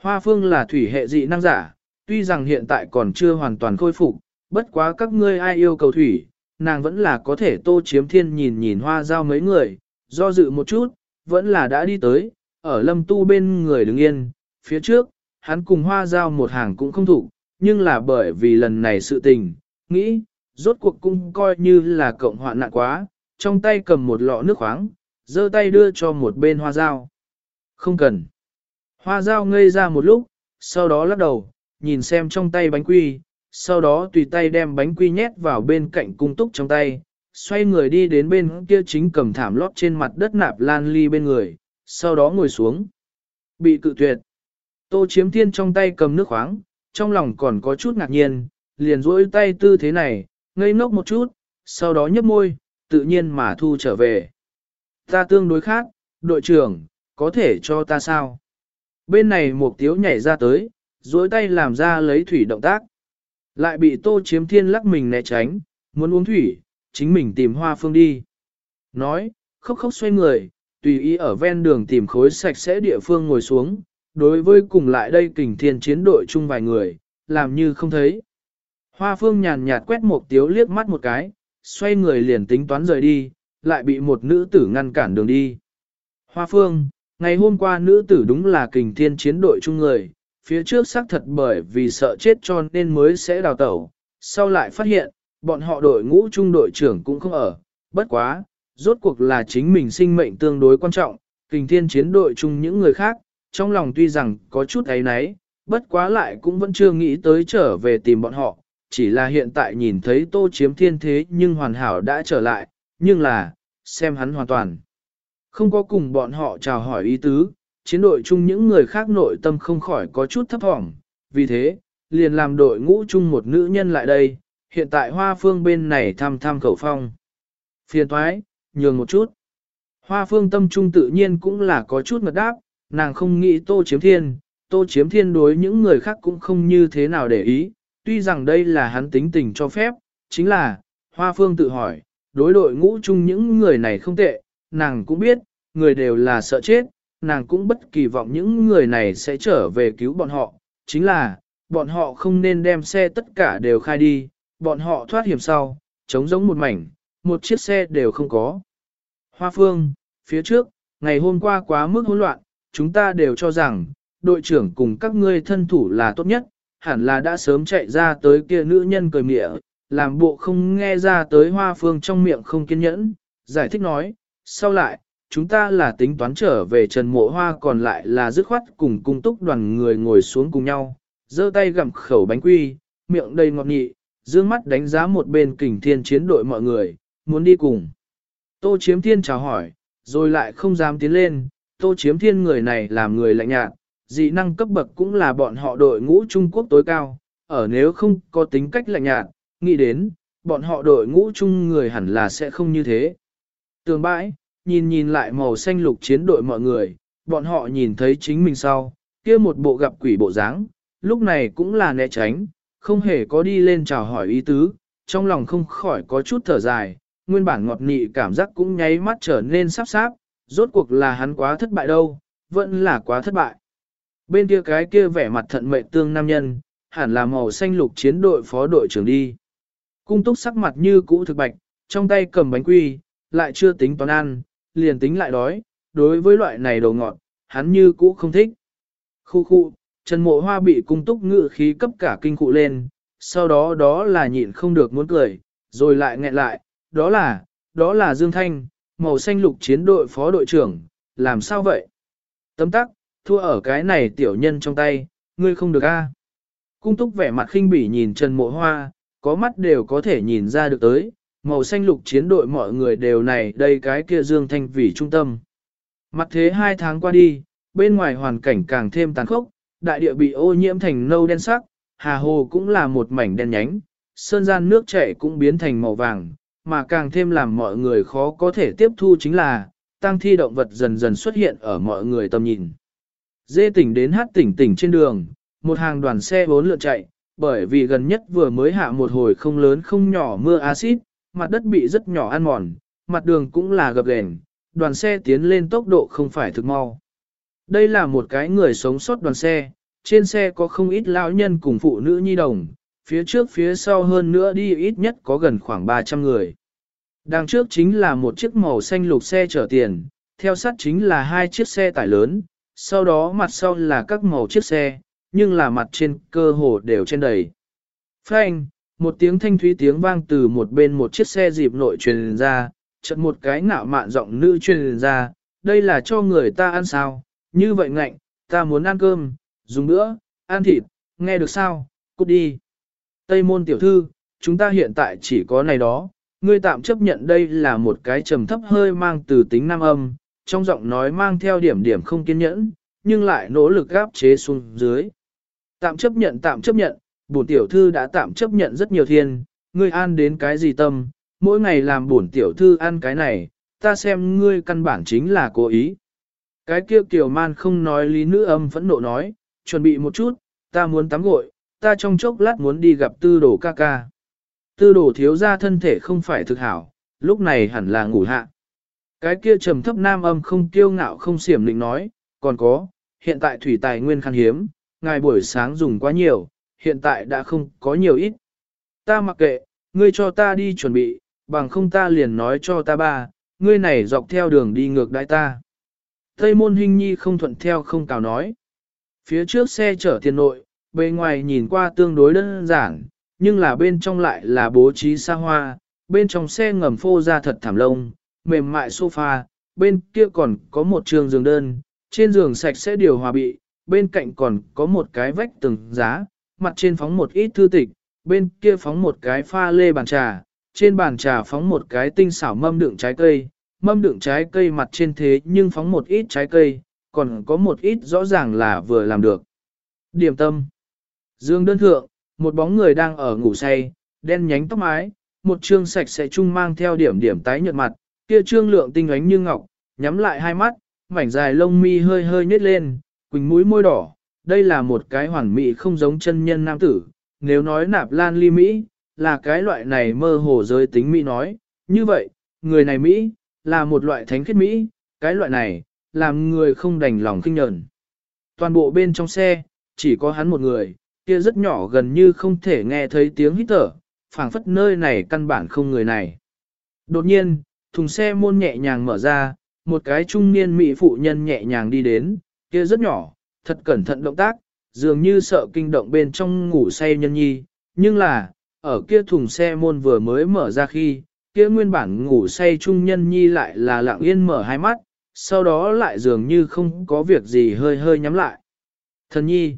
Hoa phương là thủy hệ dị năng giả, tuy rằng hiện tại còn chưa hoàn toàn khôi phục, bất quá các ngươi ai yêu cầu thủy, nàng vẫn là có thể tô chiếm thiên nhìn nhìn hoa giao mấy người, do dự một chút, vẫn là đã đi tới, ở lâm tu bên người đứng yên, phía trước, hắn cùng hoa giao một hàng cũng không thủ, nhưng là bởi vì lần này sự tình, nghĩ, rốt cuộc cũng coi như là cộng hoạn nạn quá, trong tay cầm một lọ nước khoáng, giơ tay đưa cho một bên hoa giao. Không cần. Hoa giao ngây ra một lúc, sau đó lắc đầu, nhìn xem trong tay bánh quy, sau đó tùy tay đem bánh quy nhét vào bên cạnh cung túc trong tay, xoay người đi đến bên kia chính cầm thảm lót trên mặt đất nạp lan ly bên người, sau đó ngồi xuống. Bị cự tuyệt. Tô chiếm thiên trong tay cầm nước khoáng, trong lòng còn có chút ngạc nhiên, liền duỗi tay tư thế này, ngây ngốc một chút, sau đó nhấp môi, tự nhiên mà thu trở về. Ta tương đối khác, đội trưởng, có thể cho ta sao? Bên này một tiếu nhảy ra tới, duỗi tay làm ra lấy thủy động tác. Lại bị tô chiếm thiên lắc mình né tránh, muốn uống thủy, chính mình tìm hoa phương đi. Nói, khóc khóc xoay người, tùy ý ở ven đường tìm khối sạch sẽ địa phương ngồi xuống, đối với cùng lại đây kình thiên chiến đội chung vài người, làm như không thấy. Hoa phương nhàn nhạt quét một tiếu liếc mắt một cái, xoay người liền tính toán rời đi, lại bị một nữ tử ngăn cản đường đi. Hoa phương, ngày hôm qua nữ tử đúng là kình thiên chiến đội chung người, phía trước xác thật bởi vì sợ chết cho nên mới sẽ đào tẩu, sau lại phát hiện, bọn họ đội ngũ trung đội trưởng cũng không ở, bất quá, rốt cuộc là chính mình sinh mệnh tương đối quan trọng, kình thiên chiến đội chung những người khác, trong lòng tuy rằng có chút ấy náy, bất quá lại cũng vẫn chưa nghĩ tới trở về tìm bọn họ, chỉ là hiện tại nhìn thấy tô chiếm thiên thế nhưng hoàn hảo đã trở lại, nhưng là, xem hắn hoàn toàn. Không có cùng bọn họ chào hỏi ý tứ, chiến đội chung những người khác nội tâm không khỏi có chút thấp thỏm, vì thế, liền làm đội ngũ chung một nữ nhân lại đây, hiện tại hoa phương bên này thăm thăm khẩu phong. Phiền thoái, nhường một chút. Hoa phương tâm trung tự nhiên cũng là có chút ngật đáp, nàng không nghĩ tô chiếm thiên, tô chiếm thiên đối những người khác cũng không như thế nào để ý, tuy rằng đây là hắn tính tình cho phép, chính là, hoa phương tự hỏi, đối đội ngũ chung những người này không tệ, nàng cũng biết, người đều là sợ chết, nàng cũng bất kỳ vọng những người này sẽ trở về cứu bọn họ, chính là, bọn họ không nên đem xe tất cả đều khai đi, bọn họ thoát hiểm sau, chống giống một mảnh, một chiếc xe đều không có. Hoa phương, phía trước, ngày hôm qua quá mức hỗn loạn, chúng ta đều cho rằng, đội trưởng cùng các ngươi thân thủ là tốt nhất, hẳn là đã sớm chạy ra tới kia nữ nhân cười mịa, làm bộ không nghe ra tới hoa phương trong miệng không kiên nhẫn, giải thích nói, sau lại, chúng ta là tính toán trở về trần mộ hoa còn lại là dứt khoát cùng cung túc đoàn người ngồi xuống cùng nhau, giơ tay gặm khẩu bánh quy, miệng đầy ngọt nhị, dương mắt đánh giá một bên kình thiên chiến đội mọi người, muốn đi cùng. Tô chiếm thiên chào hỏi, rồi lại không dám tiến lên, tô chiếm thiên người này làm người lạnh nhạt, dị năng cấp bậc cũng là bọn họ đội ngũ Trung Quốc tối cao, ở nếu không có tính cách lạnh nhạt, nghĩ đến, bọn họ đội ngũ chung người hẳn là sẽ không như thế. Tường bãi, nhìn nhìn lại màu xanh lục chiến đội mọi người, bọn họ nhìn thấy chính mình sau, kia một bộ gặp quỷ bộ dáng, lúc này cũng là né tránh, không hề có đi lên chào hỏi ý tứ, trong lòng không khỏi có chút thở dài, nguyên bản ngọt nị cảm giác cũng nháy mắt trở nên sắp sáp, rốt cuộc là hắn quá thất bại đâu, vẫn là quá thất bại. Bên kia cái kia vẻ mặt thận mệnh tương nam nhân, hẳn là màu xanh lục chiến đội phó đội trưởng đi. Cung túc sắc mặt như cũ thực bạch, trong tay cầm bánh quy, lại chưa tính toán ăn, liền tính lại đói, đối với loại này đồ ngọt, hắn như cũ không thích. Khu khu, Trần Mộ Hoa bị cung túc ngự khí cấp cả kinh cụ lên, sau đó đó là nhịn không được muốn cười, rồi lại nghẹn lại, đó là, đó là Dương Thanh, màu xanh lục chiến đội phó đội trưởng, làm sao vậy? Tấm tắc, thua ở cái này tiểu nhân trong tay, ngươi không được a. Cung túc vẻ mặt khinh bỉ nhìn Trần Mộ Hoa, có mắt đều có thể nhìn ra được tới, màu xanh lục chiến đội mọi người đều này đây cái kia Dương Thanh vì trung tâm. Mặt thế hai tháng qua đi, bên ngoài hoàn cảnh càng thêm tàn khốc, đại địa bị ô nhiễm thành nâu đen sắc, hà hồ cũng là một mảnh đen nhánh, sơn gian nước chảy cũng biến thành màu vàng, mà càng thêm làm mọi người khó có thể tiếp thu chính là, tăng thi động vật dần dần xuất hiện ở mọi người tầm nhìn. Dê tỉnh đến hát tỉnh tỉnh trên đường, một hàng đoàn xe bốn lượn chạy, bởi vì gần nhất vừa mới hạ một hồi không lớn không nhỏ mưa axit, mặt đất bị rất nhỏ ăn mòn, mặt đường cũng là gập ghềnh, đoàn xe tiến lên tốc độ không phải thực mau. Đây là một cái người sống sót đoàn xe, trên xe có không ít lão nhân cùng phụ nữ nhi đồng, phía trước phía sau hơn nữa đi ít nhất có gần khoảng 300 người. Đằng trước chính là một chiếc màu xanh lục xe chở tiền, theo sát chính là hai chiếc xe tải lớn, sau đó mặt sau là các màu chiếc xe, nhưng là mặt trên cơ hồ đều trên đầy. Phanh, một tiếng thanh thúy tiếng vang từ một bên một chiếc xe dịp nội truyền ra, chợt một cái ngạo mạn giọng nữ truyền ra, đây là cho người ta ăn sao, như vậy ngạnh, ta muốn ăn cơm, dùng nữa ăn thịt, nghe được sao, cút đi. Tây môn tiểu thư, chúng ta hiện tại chỉ có này đó, ngươi tạm chấp nhận đây là một cái trầm thấp hơi mang từ tính nam âm, trong giọng nói mang theo điểm điểm không kiên nhẫn, nhưng lại nỗ lực gáp chế xuống dưới. Tạm chấp nhận tạm chấp nhận, bổn tiểu thư đã tạm chấp nhận rất nhiều thiên, ngươi an đến cái gì tâm, mỗi ngày làm bổn tiểu thư ăn cái này, ta xem ngươi căn bản chính là cố ý. Cái kia tiểu man không nói lý nữ âm phẫn nộ nói, chuẩn bị một chút, ta muốn tắm gội, ta trong chốc lát muốn đi gặp tư đồ ca ca. tư đồ thiếu ra thân thể không phải thực hảo, lúc này hẳn là ngủ hạ. Cái kia trầm thấp nam âm không kiêu ngạo không xiểm định nói, còn có, hiện tại thủy tài nguyên khan hiếm, ngài buổi sáng dùng quá nhiều, hiện tại đã không có nhiều ít. Ta mặc kệ, ngươi cho ta đi chuẩn bị, bằng không ta liền nói cho ta ba, ngươi này dọc theo đường đi ngược đại ta. Tây môn hình nhi không thuận theo không cào nói. Phía trước xe chở tiền nội, bề ngoài nhìn qua tương đối đơn giản, nhưng là bên trong lại là bố trí xa hoa, bên trong xe ngầm phô ra thật thảm lông, mềm mại sofa, bên kia còn có một trường giường đơn, trên giường sạch sẽ điều hòa bị, bên cạnh còn có một cái vách từng giá, mặt trên phóng một ít thư tịch, bên kia phóng một cái pha lê bàn trà, trên bàn trà phóng một cái tinh xảo mâm đựng trái cây, mâm đựng trái cây mặt trên thế nhưng phóng một ít trái cây, còn có một ít rõ ràng là vừa làm được. Điểm tâm Dương đơn thượng, một bóng người đang ở ngủ say, đen nhánh tóc mái, một trương sạch sẽ chung mang theo điểm điểm tái nhợt mặt, kia trương lượng tinh ánh như ngọc, nhắm lại hai mắt, mảnh dài lông mi hơi hơi nhếch lên, quỳnh mũi môi đỏ, đây là một cái hoàn mỹ không giống chân nhân nam tử, nếu nói nạp lan ly Mỹ, là cái loại này mơ hồ giới tính Mỹ nói, như vậy, người này Mỹ, là một loại thánh khiết Mỹ, cái loại này, làm người không đành lòng kinh nhẫn. Toàn bộ bên trong xe, chỉ có hắn một người, kia rất nhỏ gần như không thể nghe thấy tiếng hít thở, phảng phất nơi này căn bản không người này. Đột nhiên, thùng xe môn nhẹ nhàng mở ra, một cái trung niên mỹ phụ nhân nhẹ nhàng đi đến, kia rất nhỏ, thật cẩn thận động tác, dường như sợ kinh động bên trong ngủ say nhân nhi, nhưng là, ở kia thùng xe môn vừa mới mở ra khi, kia nguyên bản ngủ say trung nhân nhi lại là lặng yên mở hai mắt, sau đó lại dường như không có việc gì hơi hơi nhắm lại. Thần nhi,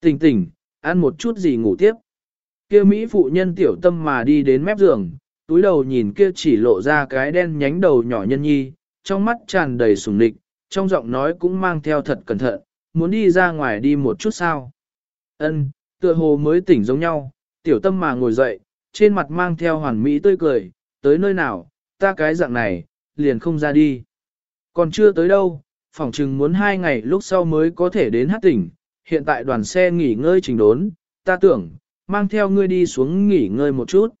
tỉnh tỉnh, ăn một chút gì ngủ tiếp. Kia Mỹ phụ nhân tiểu tâm mà đi đến mép giường, túi đầu nhìn kia chỉ lộ ra cái đen nhánh đầu nhỏ nhân nhi, trong mắt tràn đầy sùng địch, trong giọng nói cũng mang theo thật cẩn thận, muốn đi ra ngoài đi một chút sao. Ân, tựa hồ mới tỉnh giống nhau, tiểu tâm mà ngồi dậy, trên mặt mang theo hoàn mỹ tươi cười, tới nơi nào, ta cái dạng này, liền không ra đi. Còn chưa tới đâu, phỏng chừng muốn hai ngày lúc sau mới có thể đến hát tỉnh, hiện tại đoàn xe nghỉ ngơi trình đốn, ta tưởng, mang theo ngươi đi xuống nghỉ ngơi một chút.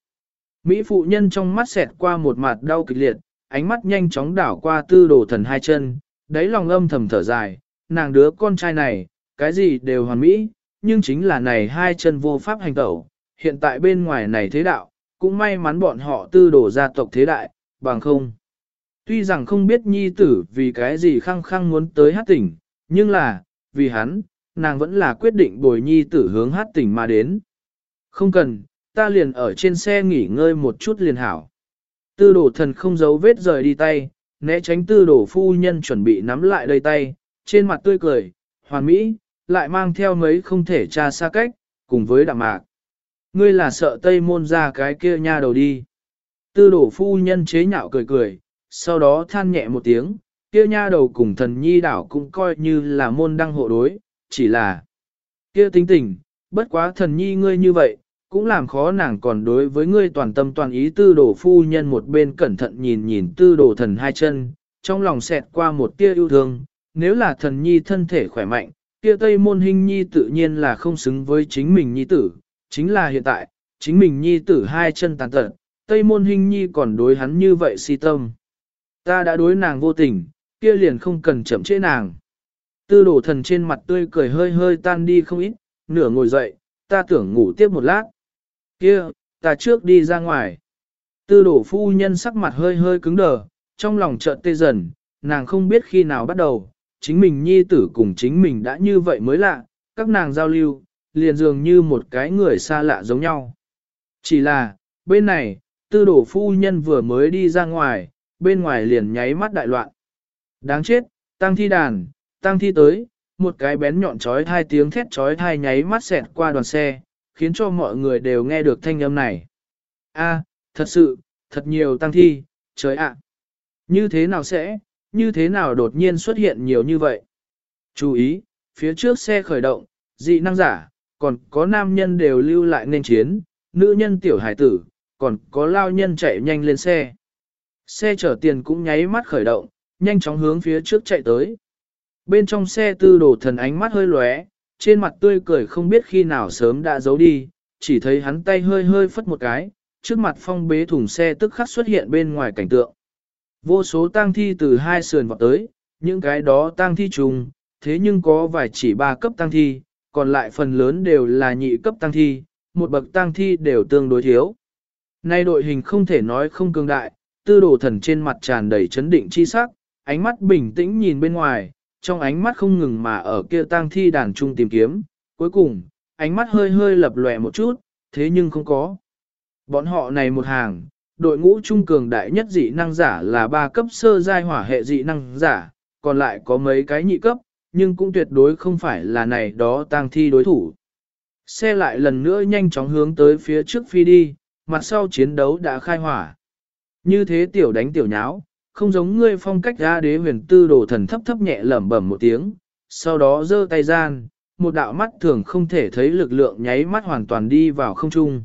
Mỹ phụ nhân trong mắt xẹt qua một mặt đau kịch liệt, ánh mắt nhanh chóng đảo qua tư đồ thần hai chân, đáy lòng âm thầm thở dài, nàng đứa con trai này, cái gì đều hoàn mỹ, nhưng chính là này hai chân vô pháp hành tẩu, hiện tại bên ngoài này thế đạo, cũng may mắn bọn họ tư đổ gia tộc thế đại, bằng không. Tuy rằng không biết nhi tử vì cái gì khăng khăng muốn tới hát tỉnh, nhưng là, vì hắn, nàng vẫn là quyết định bồi nhi tử hướng hát tỉnh mà đến. Không cần, ta liền ở trên xe nghỉ ngơi một chút liền hảo. Tư đổ thần không giấu vết rời đi tay, né tránh tư đổ phu nhân chuẩn bị nắm lại đầy tay, trên mặt tươi cười, hoàn mỹ, lại mang theo mấy không thể tra xa cách, cùng với đạm mạc. Ngươi là sợ tây môn ra cái kia nha đầu đi. Tư đổ phu nhân chế nhạo cười cười, sau đó than nhẹ một tiếng, kia nha đầu cùng thần nhi đảo cũng coi như là môn đăng hộ đối, chỉ là kia tính tình, bất quá thần nhi ngươi như vậy, cũng làm khó nàng còn đối với ngươi toàn tâm toàn ý tư đồ phu nhân một bên cẩn thận nhìn nhìn tư đồ thần hai chân, trong lòng xẹt qua một tia yêu thương, nếu là thần nhi thân thể khỏe mạnh, kia tây môn hình nhi tự nhiên là không xứng với chính mình nhi tử, chính là hiện tại, chính mình nhi tử hai chân tàn tật, tây môn hình nhi còn đối hắn như vậy si tâm. Ta đã đối nàng vô tình, kia liền không cần chậm chế nàng. Tư đổ thần trên mặt tươi cười hơi hơi tan đi không ít, nửa ngồi dậy, ta tưởng ngủ tiếp một lát. Kia, ta trước đi ra ngoài. Tư đổ phu nhân sắc mặt hơi hơi cứng đờ, trong lòng chợt tê dần, nàng không biết khi nào bắt đầu, chính mình nhi tử cùng chính mình đã như vậy mới lạ, các nàng giao lưu, liền dường như một cái người xa lạ giống nhau. Chỉ là, bên này, tư đổ phu nhân vừa mới đi ra ngoài, bên ngoài liền nháy mắt đại loạn. Đáng chết, tăng thi đàn, tăng thi tới, một cái bén nhọn chói hai tiếng thét chói thai nháy mắt xẹt qua đoàn xe, khiến cho mọi người đều nghe được thanh âm này. A, thật sự, thật nhiều tăng thi, trời ạ. Như thế nào sẽ, như thế nào đột nhiên xuất hiện nhiều như vậy? Chú ý, phía trước xe khởi động, dị năng giả, còn có nam nhân đều lưu lại nên chiến, nữ nhân tiểu hải tử, còn có lao nhân chạy nhanh lên xe. Xe chở tiền cũng nháy mắt khởi động, nhanh chóng hướng phía trước chạy tới. Bên trong xe tư đồ thần ánh mắt hơi lóe, trên mặt tươi cười không biết khi nào sớm đã giấu đi, chỉ thấy hắn tay hơi hơi phất một cái, trước mặt phong bế thùng xe tức khắc xuất hiện bên ngoài cảnh tượng. Vô số tang thi từ hai sườn vọt tới, những cái đó tang thi trùng, thế nhưng có vài chỉ ba cấp tang thi, còn lại phần lớn đều là nhị cấp tang thi, một bậc tang thi đều tương đối thiếu. Nay đội hình không thể nói không cường đại, tư đồ thần trên mặt tràn đầy chấn định chi sắc, ánh mắt bình tĩnh nhìn bên ngoài, trong ánh mắt không ngừng mà ở kia tang thi đàn trung tìm kiếm, cuối cùng, ánh mắt hơi hơi lập lòe một chút, thế nhưng không có. Bọn họ này một hàng, đội ngũ trung cường đại nhất dị năng giả là ba cấp sơ giai hỏa hệ dị năng giả, còn lại có mấy cái nhị cấp, nhưng cũng tuyệt đối không phải là này đó tang thi đối thủ. Xe lại lần nữa nhanh chóng hướng tới phía trước phi đi, mặt sau chiến đấu đã khai hỏa. Như thế tiểu đánh tiểu nháo, không giống ngươi phong cách ra đế huyền tư đồ thần thấp thấp nhẹ lẩm bẩm một tiếng, sau đó giơ tay gian, một đạo mắt thường không thể thấy lực lượng nháy mắt hoàn toàn đi vào không trung.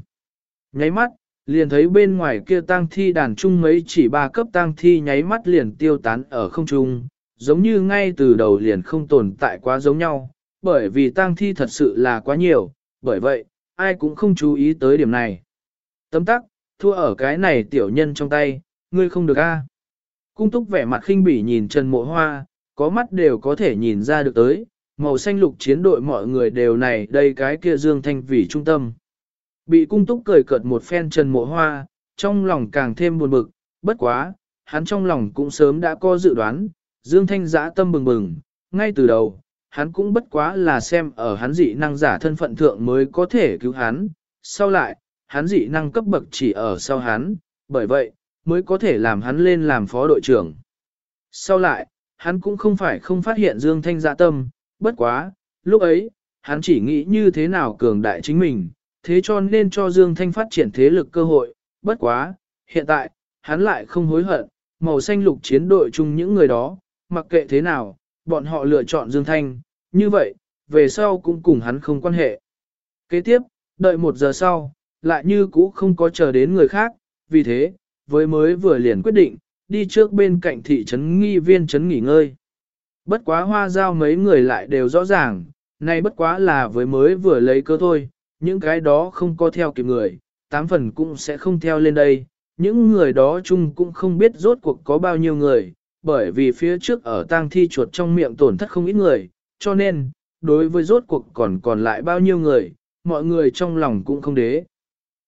Nháy mắt, liền thấy bên ngoài kia tang thi đàn trung mấy chỉ ba cấp tang thi nháy mắt liền tiêu tán ở không trung, giống như ngay từ đầu liền không tồn tại quá giống nhau, bởi vì tang thi thật sự là quá nhiều, bởi vậy, ai cũng không chú ý tới điểm này. Tấm tắc, thua ở cái này tiểu nhân trong tay, ngươi không được a. Cung túc vẻ mặt khinh bỉ nhìn Trần Mộ Hoa, có mắt đều có thể nhìn ra được tới, màu xanh lục chiến đội mọi người đều này đây cái kia Dương Thanh vì trung tâm. Bị cung túc cười cợt một phen Trần Mộ Hoa, trong lòng càng thêm buồn bực, bất quá, hắn trong lòng cũng sớm đã có dự đoán, Dương Thanh giã tâm bừng bừng, ngay từ đầu, hắn cũng bất quá là xem ở hắn dị năng giả thân phận thượng mới có thể cứu hắn, sau lại, hắn dị năng cấp bậc chỉ ở sau hắn, bởi vậy, mới có thể làm hắn lên làm phó đội trưởng. Sau lại, hắn cũng không phải không phát hiện Dương Thanh dạ tâm, bất quá, lúc ấy, hắn chỉ nghĩ như thế nào cường đại chính mình, thế cho nên cho Dương Thanh phát triển thế lực cơ hội, bất quá, hiện tại, hắn lại không hối hận, màu xanh lục chiến đội chung những người đó, mặc kệ thế nào, bọn họ lựa chọn Dương Thanh, như vậy, về sau cũng cùng hắn không quan hệ. Kế tiếp, đợi một giờ sau, lại như cũ không có chờ đến người khác, vì thế, với mới vừa liền quyết định, đi trước bên cạnh thị trấn nghi viên trấn nghỉ ngơi. Bất quá hoa giao mấy người lại đều rõ ràng, nay bất quá là với mới vừa lấy cơ thôi, những cái đó không có theo kịp người, tám phần cũng sẽ không theo lên đây, những người đó chung cũng không biết rốt cuộc có bao nhiêu người, bởi vì phía trước ở tang thi chuột trong miệng tổn thất không ít người, cho nên, đối với rốt cuộc còn còn lại bao nhiêu người, mọi người trong lòng cũng không đế.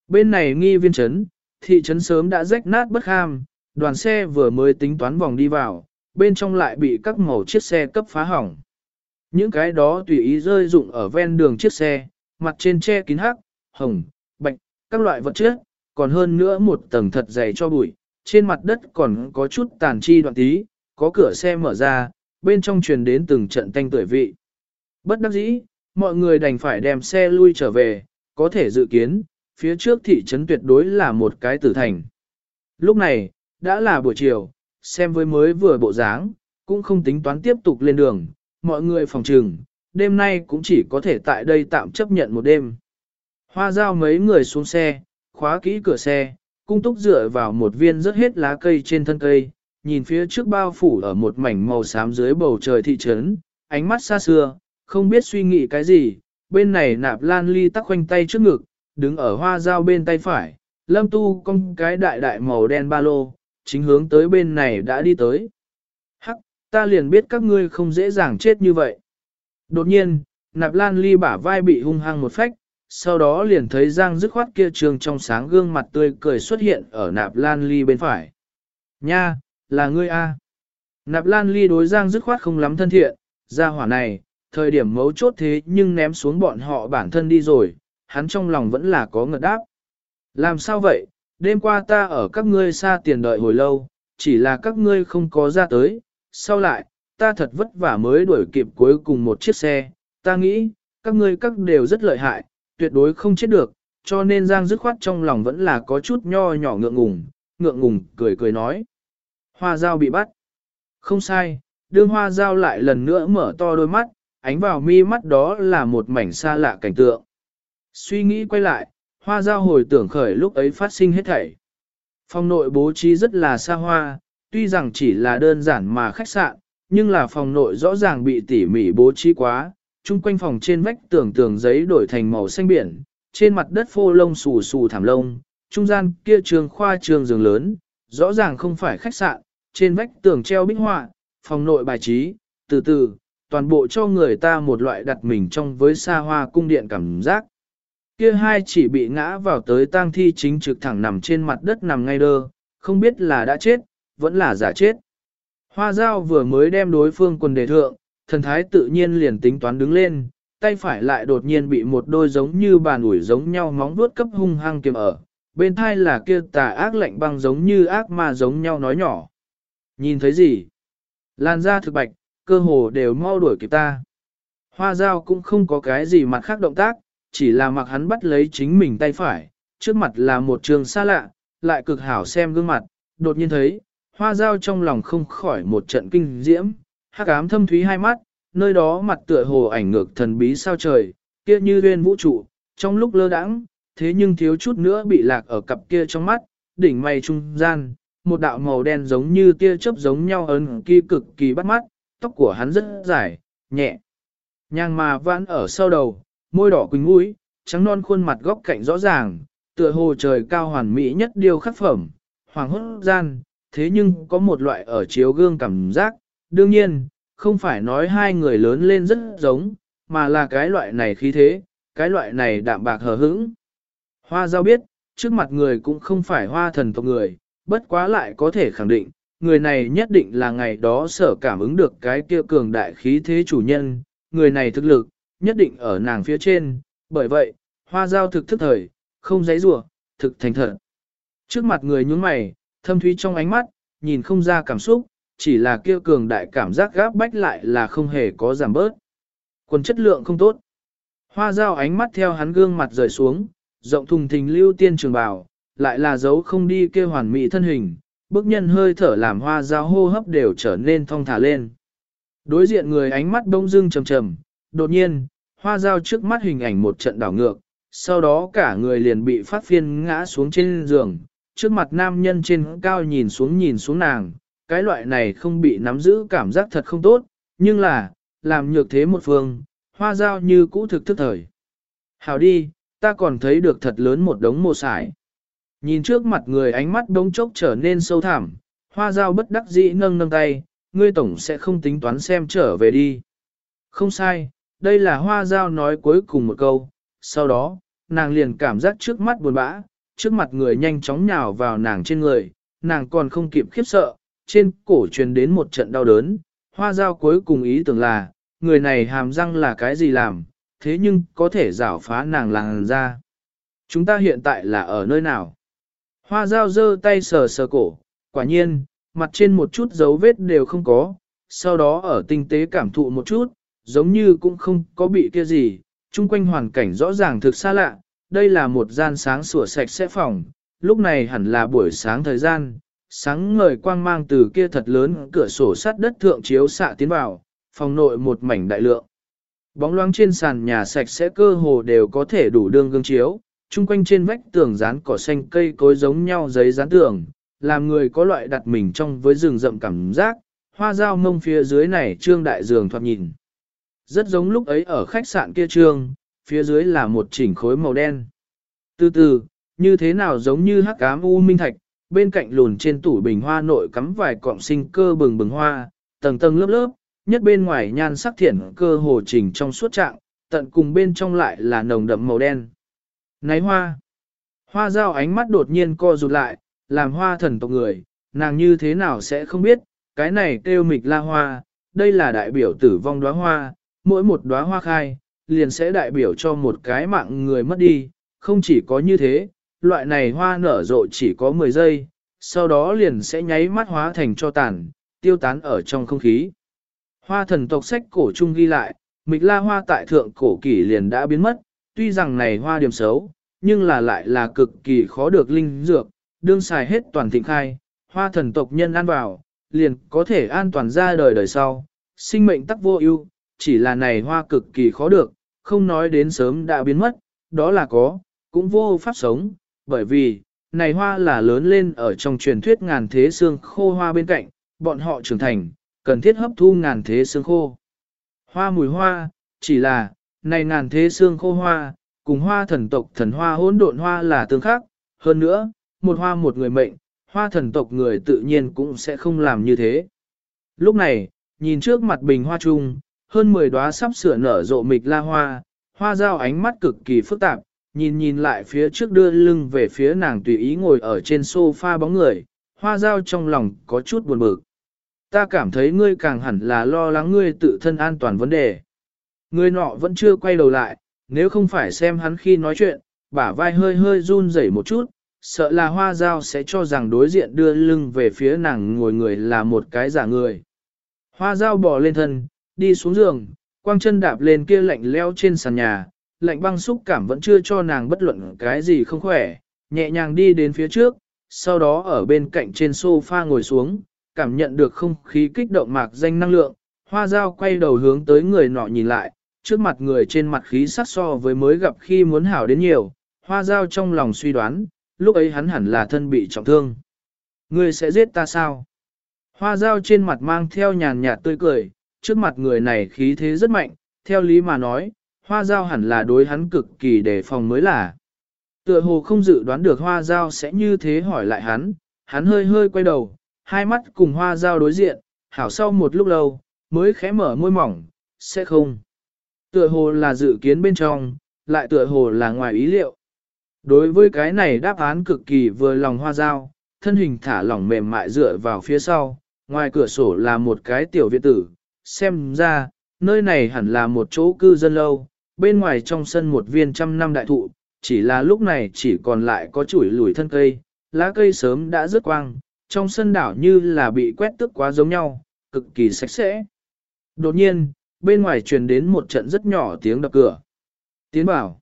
Bên này nghi viên trấn, thị trấn sớm đã rách nát bất ham, đoàn xe vừa mới tính toán vòng đi vào, bên trong lại bị các màu chiếc xe cấp phá hỏng. Những cái đó tùy ý rơi dụng ở ven đường chiếc xe, mặt trên che kín hắc, hồng, bạch, các loại vật chất, còn hơn nữa một tầng thật dày cho bụi, trên mặt đất còn có chút tàn chi đoạn tí, có cửa xe mở ra, bên trong truyền đến từng trận tanh tuổi vị. Bất đắc dĩ, mọi người đành phải đem xe lui trở về, có thể dự kiến, phía trước thị trấn tuyệt đối là một cái tử thành. Lúc này, đã là buổi chiều, xem với mới vừa bộ dáng, cũng không tính toán tiếp tục lên đường, mọi người phòng trừng, đêm nay cũng chỉ có thể tại đây tạm chấp nhận một đêm. Hoa giao mấy người xuống xe, khóa kỹ cửa xe, cung túc dựa vào một viên rất hết lá cây trên thân cây, nhìn phía trước bao phủ ở một mảnh màu xám dưới bầu trời thị trấn, ánh mắt xa xưa, không biết suy nghĩ cái gì, bên này nạp lan ly tắc khoanh tay trước ngực, đứng ở hoa dao bên tay phải, lâm tu con cái đại đại màu đen ba lô, chính hướng tới bên này đã đi tới. Hắc, ta liền biết các ngươi không dễ dàng chết như vậy. Đột nhiên, nạp lan ly bả vai bị hung hăng một phách, sau đó liền thấy Giang dứt khoát kia trường trong sáng gương mặt tươi cười xuất hiện ở nạp lan ly bên phải. Nha, là ngươi a. Nạp lan ly đối Giang dứt khoát không lắm thân thiện, ra hỏa này, thời điểm mấu chốt thế nhưng ném xuống bọn họ bản thân đi rồi, hắn trong lòng vẫn là có ngợt đáp. Làm sao vậy, đêm qua ta ở các ngươi xa tiền đợi hồi lâu, chỉ là các ngươi không có ra tới, sau lại, ta thật vất vả mới đuổi kịp cuối cùng một chiếc xe, ta nghĩ, các ngươi các đều rất lợi hại, tuyệt đối không chết được, cho nên Giang dứt khoát trong lòng vẫn là có chút nho nhỏ ngượng ngùng, ngượng ngùng cười cười nói. Hoa dao bị bắt. Không sai, đương hoa dao lại lần nữa mở to đôi mắt, ánh vào mi mắt đó là một mảnh xa lạ cảnh tượng. Suy nghĩ quay lại, hoa giao hồi tưởng khởi lúc ấy phát sinh hết thảy. Phòng nội bố trí rất là xa hoa, tuy rằng chỉ là đơn giản mà khách sạn, nhưng là phòng nội rõ ràng bị tỉ mỉ bố trí quá, chung quanh phòng trên vách tường tường giấy đổi thành màu xanh biển, trên mặt đất phô lông xù xù thảm lông, trung gian kia trường khoa trường giường lớn, rõ ràng không phải khách sạn, trên vách tường treo bích họa, phòng nội bài trí, từ từ, toàn bộ cho người ta một loại đặt mình trong với xa hoa cung điện cảm giác. Kia hai chỉ bị ngã vào tới tang thi chính trực thẳng nằm trên mặt đất nằm ngay đơ, không biết là đã chết, vẫn là giả chết. Hoa dao vừa mới đem đối phương quần đề thượng, thần thái tự nhiên liền tính toán đứng lên, tay phải lại đột nhiên bị một đôi giống như bàn ủi giống nhau móng vuốt cấp hung hăng kiềm ở, bên thai là kia tà ác lạnh băng giống như ác ma giống nhau nói nhỏ. Nhìn thấy gì? Lan ra thực bạch, cơ hồ đều mau đuổi kịp ta. Hoa dao cũng không có cái gì mặt khác động tác, chỉ là mặc hắn bắt lấy chính mình tay phải, trước mặt là một trường xa lạ, lại cực hảo xem gương mặt, đột nhiên thấy, hoa dao trong lòng không khỏi một trận kinh diễm, hắc ám thâm thúy hai mắt, nơi đó mặt tựa hồ ảnh ngược thần bí sao trời, kia như duyên vũ trụ, trong lúc lơ đãng, thế nhưng thiếu chút nữa bị lạc ở cặp kia trong mắt, đỉnh mây trung gian, một đạo màu đen giống như tia chớp giống nhau ấn kỳ cực kỳ bắt mắt, tóc của hắn rất dài, nhẹ. Nhàng mà vãn ở sau đầu, môi đỏ quỳnh mũi, trắng non khuôn mặt góc cạnh rõ ràng, tựa hồ trời cao hoàn mỹ nhất điều khắc phẩm, hoàng hốt gian, thế nhưng có một loại ở chiếu gương cảm giác, đương nhiên, không phải nói hai người lớn lên rất giống, mà là cái loại này khí thế, cái loại này đạm bạc hờ hững. Hoa giao biết, trước mặt người cũng không phải hoa thần tộc người, bất quá lại có thể khẳng định, người này nhất định là ngày đó sở cảm ứng được cái kia cường đại khí thế chủ nhân, người này thực lực, nhất định ở nàng phía trên, bởi vậy, hoa giao thực thức thời, không giấy rủa thực thành thật. Trước mặt người nhúng mày, thâm thúy trong ánh mắt, nhìn không ra cảm xúc, chỉ là kia cường đại cảm giác gáp bách lại là không hề có giảm bớt. Quần chất lượng không tốt. Hoa dao ánh mắt theo hắn gương mặt rời xuống, rộng thùng thình lưu tiên trường bào, lại là dấu không đi kia hoàn mỹ thân hình, bước nhân hơi thở làm hoa dao hô hấp đều trở nên thong thả lên. Đối diện người ánh mắt đông dưng trầm trầm, đột nhiên, hoa dao trước mắt hình ảnh một trận đảo ngược, sau đó cả người liền bị phát phiên ngã xuống trên giường, trước mặt nam nhân trên cao nhìn xuống nhìn xuống nàng, cái loại này không bị nắm giữ cảm giác thật không tốt, nhưng là, làm nhược thế một phương, hoa dao như cũ thực thức thời. Hào đi, ta còn thấy được thật lớn một đống mồ sải. Nhìn trước mặt người ánh mắt đống chốc trở nên sâu thẳm, hoa dao bất đắc dĩ nâng nâng tay, ngươi tổng sẽ không tính toán xem trở về đi. Không sai, đây là hoa dao nói cuối cùng một câu, sau đó, nàng liền cảm giác trước mắt buồn bã, trước mặt người nhanh chóng nhào vào nàng trên người, nàng còn không kịp khiếp sợ, trên cổ truyền đến một trận đau đớn, hoa dao cuối cùng ý tưởng là, người này hàm răng là cái gì làm, thế nhưng có thể rảo phá nàng làng ra. Chúng ta hiện tại là ở nơi nào? Hoa dao giơ tay sờ sờ cổ, quả nhiên, mặt trên một chút dấu vết đều không có, sau đó ở tinh tế cảm thụ một chút, giống như cũng không có bị kia gì, chung quanh hoàn cảnh rõ ràng thực xa lạ, đây là một gian sáng sủa sạch sẽ phòng, lúc này hẳn là buổi sáng thời gian, sáng ngời quang mang từ kia thật lớn cửa sổ sắt đất thượng chiếu xạ tiến vào, phòng nội một mảnh đại lượng. Bóng loáng trên sàn nhà sạch sẽ cơ hồ đều có thể đủ đương gương chiếu, chung quanh trên vách tường dán cỏ xanh cây cối giống nhau giấy dán tường, làm người có loại đặt mình trong với rừng rậm cảm giác, hoa dao mông phía dưới này trương đại giường thoạt nhìn. Rất giống lúc ấy ở khách sạn kia trương, phía dưới là một chỉnh khối màu đen. Từ từ, như thế nào giống như hắc ám u minh thạch, bên cạnh lùn trên tủ bình hoa nội cắm vài cọng sinh cơ bừng bừng hoa, tầng tầng lớp lớp, nhất bên ngoài nhan sắc thiện cơ hồ trình trong suốt trạng, tận cùng bên trong lại là nồng đậm màu đen. Náy hoa. Hoa dao ánh mắt đột nhiên co rụt lại, làm hoa thần tộc người, nàng như thế nào sẽ không biết, cái này kêu mịch la hoa, đây là đại biểu tử vong đóa hoa, mỗi một đóa hoa khai, liền sẽ đại biểu cho một cái mạng người mất đi, không chỉ có như thế, loại này hoa nở rộ chỉ có 10 giây, sau đó liền sẽ nháy mắt hóa thành cho tàn, tiêu tán ở trong không khí. Hoa thần tộc sách cổ trung ghi lại, mịch la hoa tại thượng cổ kỷ liền đã biến mất, tuy rằng này hoa điểm xấu, nhưng là lại là cực kỳ khó được linh dược, đương xài hết toàn thịnh khai, hoa thần tộc nhân ăn vào, liền có thể an toàn ra đời đời sau, sinh mệnh tắc vô ưu, chỉ là này hoa cực kỳ khó được, không nói đến sớm đã biến mất, đó là có, cũng vô pháp sống, bởi vì, này hoa là lớn lên ở trong truyền thuyết ngàn thế xương khô hoa bên cạnh, bọn họ trưởng thành, cần thiết hấp thu ngàn thế xương khô. Hoa mùi hoa, chỉ là, này ngàn thế xương khô hoa, cùng hoa thần tộc thần hoa hỗn độn hoa là tương khắc, hơn nữa, một hoa một người mệnh, hoa thần tộc người tự nhiên cũng sẽ không làm như thế. Lúc này, nhìn trước mặt bình hoa trung, hơn 10 đóa sắp sửa nở rộ mịch la hoa, hoa dao ánh mắt cực kỳ phức tạp, nhìn nhìn lại phía trước đưa lưng về phía nàng tùy ý ngồi ở trên sofa bóng người, hoa dao trong lòng có chút buồn bực. Ta cảm thấy ngươi càng hẳn là lo lắng ngươi tự thân an toàn vấn đề. Người nọ vẫn chưa quay đầu lại, nếu không phải xem hắn khi nói chuyện, bả vai hơi hơi run rẩy một chút, sợ là hoa dao sẽ cho rằng đối diện đưa lưng về phía nàng ngồi người là một cái giả người. Hoa dao bò lên thân, đi xuống giường, quang chân đạp lên kia lạnh leo trên sàn nhà, lạnh băng xúc cảm vẫn chưa cho nàng bất luận cái gì không khỏe, nhẹ nhàng đi đến phía trước, sau đó ở bên cạnh trên sofa ngồi xuống, cảm nhận được không khí kích động mạc danh năng lượng, hoa dao quay đầu hướng tới người nọ nhìn lại, trước mặt người trên mặt khí sắc so với mới gặp khi muốn hảo đến nhiều, hoa dao trong lòng suy đoán, lúc ấy hắn hẳn là thân bị trọng thương. Ngươi sẽ giết ta sao? Hoa dao trên mặt mang theo nhàn nhạt tươi cười, trước mặt người này khí thế rất mạnh, theo lý mà nói, hoa dao hẳn là đối hắn cực kỳ đề phòng mới là. Tựa hồ không dự đoán được hoa dao sẽ như thế hỏi lại hắn, hắn hơi hơi quay đầu, hai mắt cùng hoa dao đối diện, hảo sau một lúc lâu, mới khẽ mở môi mỏng, sẽ không. Tựa hồ là dự kiến bên trong, lại tựa hồ là ngoài ý liệu. Đối với cái này đáp án cực kỳ vừa lòng hoa dao, thân hình thả lỏng mềm mại dựa vào phía sau, ngoài cửa sổ là một cái tiểu viện tử, xem ra, nơi này hẳn là một chỗ cư dân lâu, bên ngoài trong sân một viên trăm năm đại thụ, chỉ là lúc này chỉ còn lại có chuỗi lùi thân cây, lá cây sớm đã rớt quang, trong sân đảo như là bị quét tước quá giống nhau, cực kỳ sạch sẽ. Đột nhiên, bên ngoài truyền đến một trận rất nhỏ tiếng đập cửa. Tiến bảo.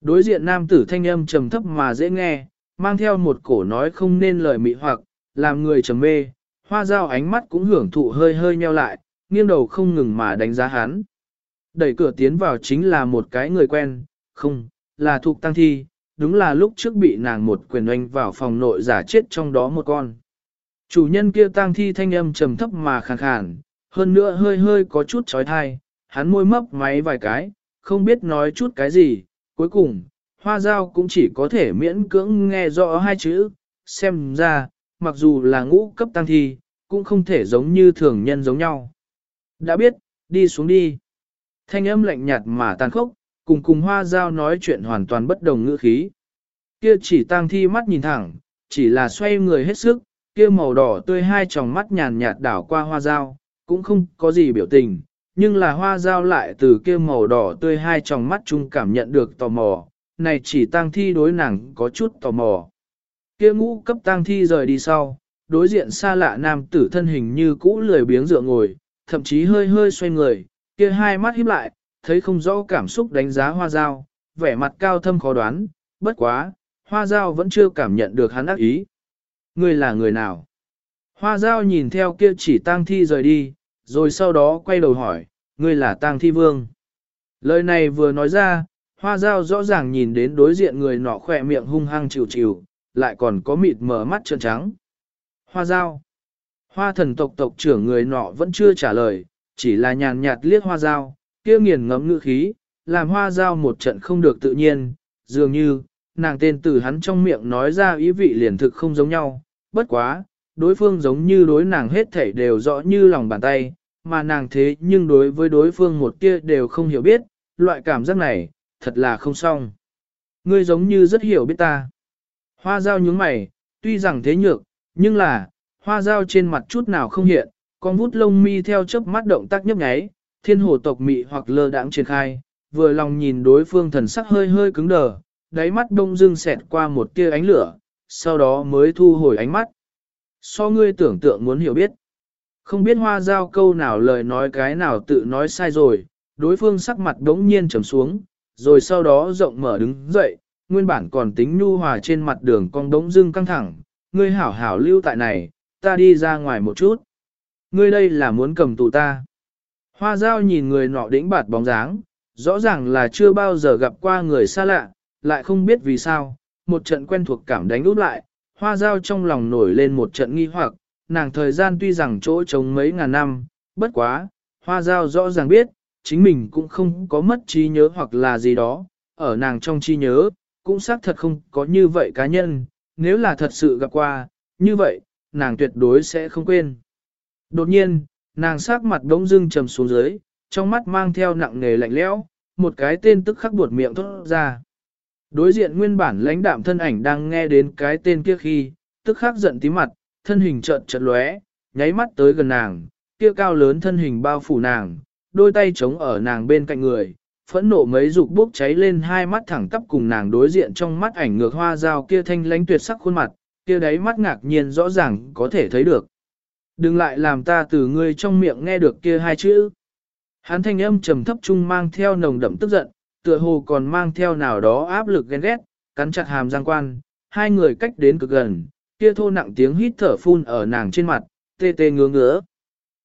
Đối diện nam tử thanh âm trầm thấp mà dễ nghe, mang theo một cổ nói không nên lời mị hoặc, làm người trầm mê, hoa dao ánh mắt cũng hưởng thụ hơi hơi nheo lại, nghiêng đầu không ngừng mà đánh giá hắn. Đẩy cửa tiến vào chính là một cái người quen, không, là thuộc tăng thi, đúng là lúc trước bị nàng một quyền oanh vào phòng nội giả chết trong đó một con. Chủ nhân kia tăng thi thanh âm trầm thấp mà khàn khàn, hơn nữa hơi hơi có chút trói thai, hắn môi mấp máy vài cái, không biết nói chút cái gì, cuối cùng, hoa dao cũng chỉ có thể miễn cưỡng nghe rõ hai chữ, xem ra, mặc dù là ngũ cấp tăng thi, cũng không thể giống như thường nhân giống nhau. Đã biết, đi xuống đi. Thanh âm lạnh nhạt mà tàn khốc, cùng cùng hoa dao nói chuyện hoàn toàn bất đồng ngữ khí. Kia chỉ tang thi mắt nhìn thẳng, chỉ là xoay người hết sức, kia màu đỏ tươi hai tròng mắt nhàn nhạt đảo qua hoa dao, cũng không có gì biểu tình, nhưng là hoa dao lại từ kia màu đỏ tươi hai tròng mắt chung cảm nhận được tò mò, này chỉ tang thi đối nàng có chút tò mò. Kia ngũ cấp tang thi rời đi sau, đối diện xa lạ nam tử thân hình như cũ lười biếng dựa ngồi, thậm chí hơi hơi xoay người, kia hai mắt híp lại, thấy không rõ cảm xúc đánh giá hoa dao, vẻ mặt cao thâm khó đoán, bất quá, hoa dao vẫn chưa cảm nhận được hắn ác ý. Người là người nào? Hoa dao nhìn theo kia chỉ tang thi rời đi, rồi sau đó quay đầu hỏi, ngươi là tang thi vương. Lời này vừa nói ra, hoa dao rõ ràng nhìn đến đối diện người nọ khỏe miệng hung hăng chịu chịu, lại còn có mịt mở mắt trợn trắng. Hoa dao. Hoa thần tộc tộc trưởng người nọ vẫn chưa trả lời, chỉ là nhàn nhạt liếc hoa dao, kia nghiền ngẫm ngữ khí, làm hoa dao một trận không được tự nhiên, dường như, nàng tên từ hắn trong miệng nói ra ý vị liền thực không giống nhau, bất quá, đối phương giống như đối nàng hết thảy đều rõ như lòng bàn tay, mà nàng thế nhưng đối với đối phương một kia đều không hiểu biết, loại cảm giác này, thật là không xong. Ngươi giống như rất hiểu biết ta. Hoa dao nhướng mày, tuy rằng thế nhược, nhưng là, hoa dao trên mặt chút nào không hiện, con vút lông mi theo chớp mắt động tác nhấp nháy, thiên hồ tộc mị hoặc lơ đãng triển khai, vừa lòng nhìn đối phương thần sắc hơi hơi cứng đờ, đáy mắt đông dưng xẹt qua một tia ánh lửa, sau đó mới thu hồi ánh mắt. So ngươi tưởng tượng muốn hiểu biết. Không biết hoa giao câu nào lời nói cái nào tự nói sai rồi, đối phương sắc mặt đống nhiên trầm xuống, rồi sau đó rộng mở đứng dậy, nguyên bản còn tính nhu hòa trên mặt đường cong đống dưng căng thẳng, ngươi hảo hảo lưu tại này, ta đi ra ngoài một chút. Ngươi đây là muốn cầm tù ta. Hoa giao nhìn người nọ đĩnh bạt bóng dáng, rõ ràng là chưa bao giờ gặp qua người xa lạ, lại không biết vì sao, một trận quen thuộc cảm đánh úp lại, hoa giao trong lòng nổi lên một trận nghi hoặc, nàng thời gian tuy rằng chỗ trống mấy ngàn năm, bất quá, hoa giao rõ ràng biết, chính mình cũng không có mất trí nhớ hoặc là gì đó, ở nàng trong trí nhớ, cũng xác thật không có như vậy cá nhân, nếu là thật sự gặp qua, như vậy, nàng tuyệt đối sẽ không quên. Đột nhiên, nàng sắc mặt đống dưng trầm xuống dưới, trong mắt mang theo nặng nề lạnh lẽo, một cái tên tức khắc buột miệng thốt ra. Đối diện nguyên bản lãnh đạm thân ảnh đang nghe đến cái tên kia khi, tức khắc giận tí mặt, thân hình trợn chợt lóe, nháy mắt tới gần nàng, kia cao lớn thân hình bao phủ nàng, đôi tay chống ở nàng bên cạnh người, phẫn nộ mấy dục bốc cháy lên hai mắt thẳng tắp cùng nàng đối diện trong mắt ảnh ngược hoa dao kia thanh lãnh tuyệt sắc khuôn mặt, kia đáy mắt ngạc nhiên rõ ràng có thể thấy được. Đừng lại làm ta từ ngươi trong miệng nghe được kia hai chữ. Hắn thanh âm trầm thấp trung mang theo nồng đậm tức giận, tựa hồ còn mang theo nào đó áp lực ghen ghét, cắn chặt hàm giang quan, hai người cách đến cực gần, kia thô nặng tiếng hít thở phun ở nàng trên mặt, tê tê ngứa ngứa.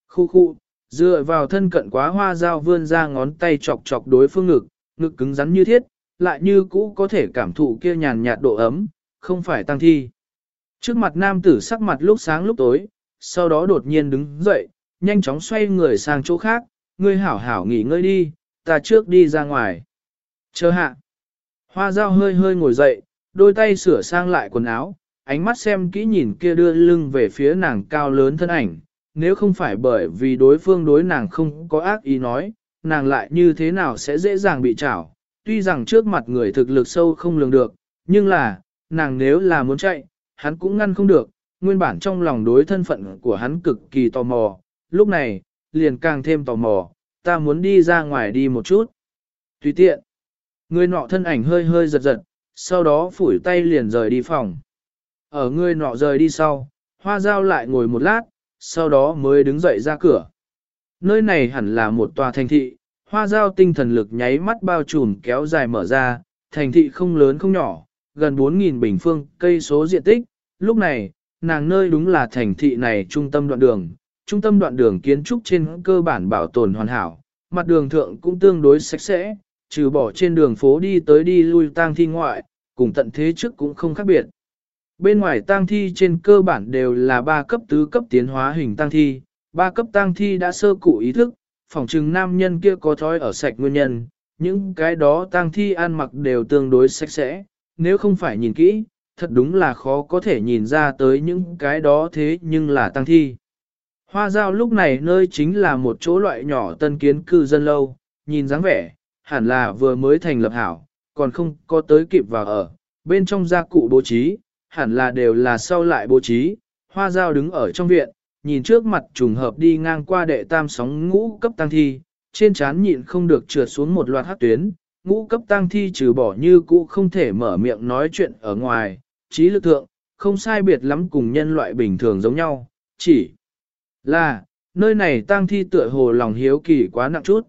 Khu khu, dựa vào thân cận quá hoa dao vươn ra ngón tay chọc chọc đối phương ngực, ngực cứng rắn như thiết, lại như cũ có thể cảm thụ kia nhàn nhạt độ ấm, không phải tăng thi. Trước mặt nam tử sắc mặt lúc sáng lúc tối, sau đó đột nhiên đứng dậy, nhanh chóng xoay người sang chỗ khác, ngươi hảo hảo nghỉ ngơi đi, ta trước đi ra ngoài. Chờ hạ. Hoa dao hơi hơi ngồi dậy, đôi tay sửa sang lại quần áo, ánh mắt xem kỹ nhìn kia đưa lưng về phía nàng cao lớn thân ảnh, nếu không phải bởi vì đối phương đối nàng không có ác ý nói, nàng lại như thế nào sẽ dễ dàng bị trảo. Tuy rằng trước mặt người thực lực sâu không lường được, nhưng là, nàng nếu là muốn chạy, hắn cũng ngăn không được, nguyên bản trong lòng đối thân phận của hắn cực kỳ tò mò, lúc này, liền càng thêm tò mò, ta muốn đi ra ngoài đi một chút. Tùy tiện, người nọ thân ảnh hơi hơi giật giật, sau đó phủi tay liền rời đi phòng. Ở người nọ rời đi sau, hoa dao lại ngồi một lát, sau đó mới đứng dậy ra cửa. Nơi này hẳn là một tòa thành thị, hoa dao tinh thần lực nháy mắt bao trùm kéo dài mở ra, thành thị không lớn không nhỏ, gần 4.000 bình phương cây số diện tích, lúc này, nàng nơi đúng là thành thị này trung tâm đoạn đường, trung tâm đoạn đường kiến trúc trên cơ bản bảo tồn hoàn hảo, mặt đường thượng cũng tương đối sạch sẽ, trừ bỏ trên đường phố đi tới đi lui tang thi ngoại, cùng tận thế trước cũng không khác biệt. Bên ngoài tang thi trên cơ bản đều là ba cấp tứ cấp tiến hóa hình tang thi, ba cấp tang thi đã sơ cụ ý thức, phòng trừng nam nhân kia có thói ở sạch nguyên nhân, những cái đó tang thi ăn mặc đều tương đối sạch sẽ, nếu không phải nhìn kỹ, thật đúng là khó có thể nhìn ra tới những cái đó thế nhưng là tăng thi. Hoa giao lúc này nơi chính là một chỗ loại nhỏ tân kiến cư dân lâu, nhìn dáng vẻ, hẳn là vừa mới thành lập hảo, còn không có tới kịp vào ở, bên trong gia cụ bố trí, hẳn là đều là sau lại bố trí, hoa giao đứng ở trong viện, nhìn trước mặt trùng hợp đi ngang qua đệ tam sóng ngũ cấp tăng thi, trên trán nhịn không được trượt xuống một loạt hát tuyến, ngũ cấp tăng thi trừ bỏ như cũ không thể mở miệng nói chuyện ở ngoài, trí lực thượng, không sai biệt lắm cùng nhân loại bình thường giống nhau, chỉ là, nơi này tăng thi tựa hồ lòng hiếu kỳ quá nặng chút.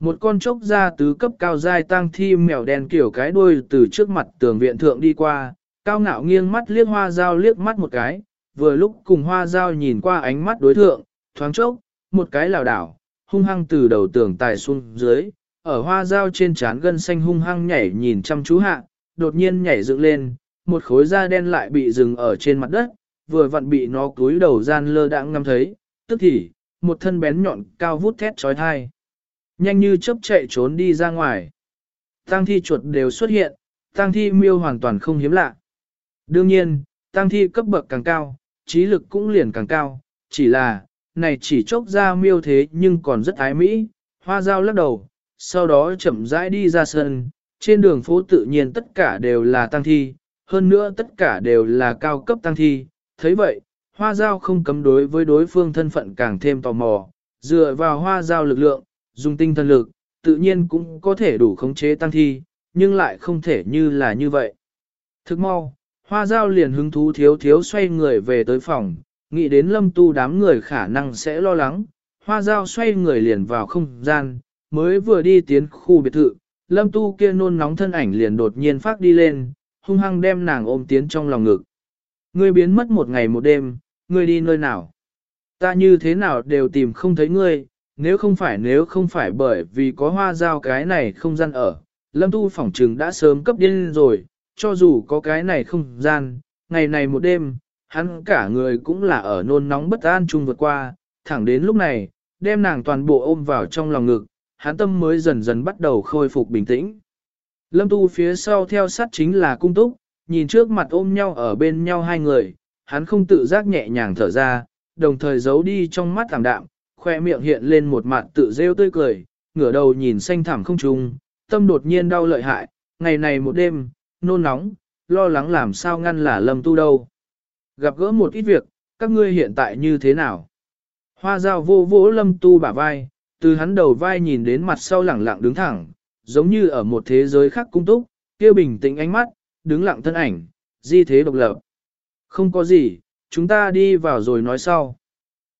Một con chốc ra tứ cấp cao dai tăng thi mèo đen kiểu cái đuôi từ trước mặt tường viện thượng đi qua, cao ngạo nghiêng mắt liếc hoa dao liếc mắt một cái, vừa lúc cùng hoa dao nhìn qua ánh mắt đối thượng, thoáng chốc, một cái lảo đảo, hung hăng từ đầu tường tài xuống dưới, ở hoa dao trên trán gân xanh hung hăng nhảy nhìn chăm chú hạ, đột nhiên nhảy dựng lên, một khối da đen lại bị dừng ở trên mặt đất, vừa vặn bị nó cúi đầu gian lơ đãng ngắm thấy, tức thì, một thân bén nhọn cao vút thét trói thai. Nhanh như chớp chạy trốn đi ra ngoài. Tăng thi chuột đều xuất hiện, tăng thi miêu hoàn toàn không hiếm lạ. Đương nhiên, tăng thi cấp bậc càng cao, trí lực cũng liền càng cao, chỉ là, này chỉ chốc ra miêu thế nhưng còn rất ái mỹ, hoa dao lắc đầu, sau đó chậm rãi đi ra sân, trên đường phố tự nhiên tất cả đều là tăng thi, hơn nữa tất cả đều là cao cấp tăng thi, thấy vậy, hoa dao không cấm đối với đối phương thân phận càng thêm tò mò, dựa vào hoa dao lực lượng, dùng tinh thần lực, tự nhiên cũng có thể đủ khống chế tăng thi, nhưng lại không thể như là như vậy. Thức mau, hoa dao liền hứng thú thiếu thiếu xoay người về tới phòng, nghĩ đến lâm tu đám người khả năng sẽ lo lắng, hoa dao xoay người liền vào không gian, mới vừa đi tiến khu biệt thự, lâm tu kia nôn nóng thân ảnh liền đột nhiên phát đi lên, hung hăng đem nàng ôm tiến trong lòng ngực. Ngươi biến mất một ngày một đêm, ngươi đi nơi nào? Ta như thế nào đều tìm không thấy ngươi, nếu không phải nếu không phải bởi vì có hoa giao cái này không gian ở, lâm tu phỏng trừng đã sớm cấp điên rồi, cho dù có cái này không gian, ngày này một đêm, hắn cả người cũng là ở nôn nóng bất an chung vượt qua, thẳng đến lúc này, đem nàng toàn bộ ôm vào trong lòng ngực, hắn tâm mới dần dần bắt đầu khôi phục bình tĩnh. Lâm tu phía sau theo sát chính là cung túc, nhìn trước mặt ôm nhau ở bên nhau hai người, hắn không tự giác nhẹ nhàng thở ra, đồng thời giấu đi trong mắt thảm đạm, khoe miệng hiện lên một mặt tự rêu tươi cười, ngửa đầu nhìn xanh thẳm không trùng, tâm đột nhiên đau lợi hại, ngày này một đêm, nôn nóng, lo lắng làm sao ngăn là lâm tu đâu. Gặp gỡ một ít việc, các ngươi hiện tại như thế nào? Hoa dao vô vỗ lâm tu bả vai, từ hắn đầu vai nhìn đến mặt sau lẳng lặng đứng thẳng, giống như ở một thế giới khác cung túc, kia bình tĩnh ánh mắt, đứng lặng thân ảnh, di thế độc lập. Không có gì, chúng ta đi vào rồi nói sau.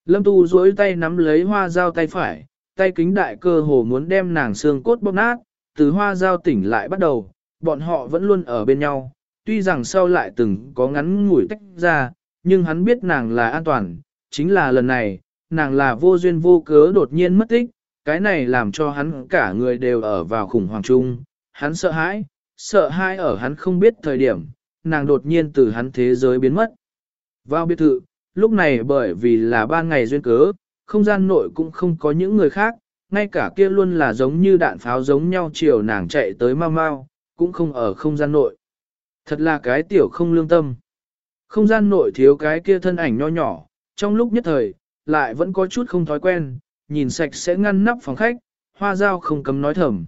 Lâm tu duỗi tay nắm lấy hoa dao tay phải, tay kính đại cơ hồ muốn đem nàng xương cốt bóp nát, từ hoa dao tỉnh lại bắt đầu, bọn họ vẫn luôn ở bên nhau, tuy rằng sau lại từng có ngắn ngủi tách ra, nhưng hắn biết nàng là an toàn, chính là lần này, nàng là vô duyên vô cớ đột nhiên mất tích, cái này làm cho hắn cả người đều ở vào khủng hoảng chung, hắn sợ hãi, sợ hãi ở hắn không biết thời điểm, nàng đột nhiên từ hắn thế giới biến mất. Vào biệt thự, lúc này bởi vì là ban ngày duyên cớ, không gian nội cũng không có những người khác, ngay cả kia luôn là giống như đạn pháo giống nhau chiều nàng chạy tới mau mau, cũng không ở không gian nội. Thật là cái tiểu không lương tâm. Không gian nội thiếu cái kia thân ảnh nho nhỏ, trong lúc nhất thời, lại vẫn có chút không thói quen, nhìn sạch sẽ ngăn nắp phòng khách, hoa dao không cấm nói thầm.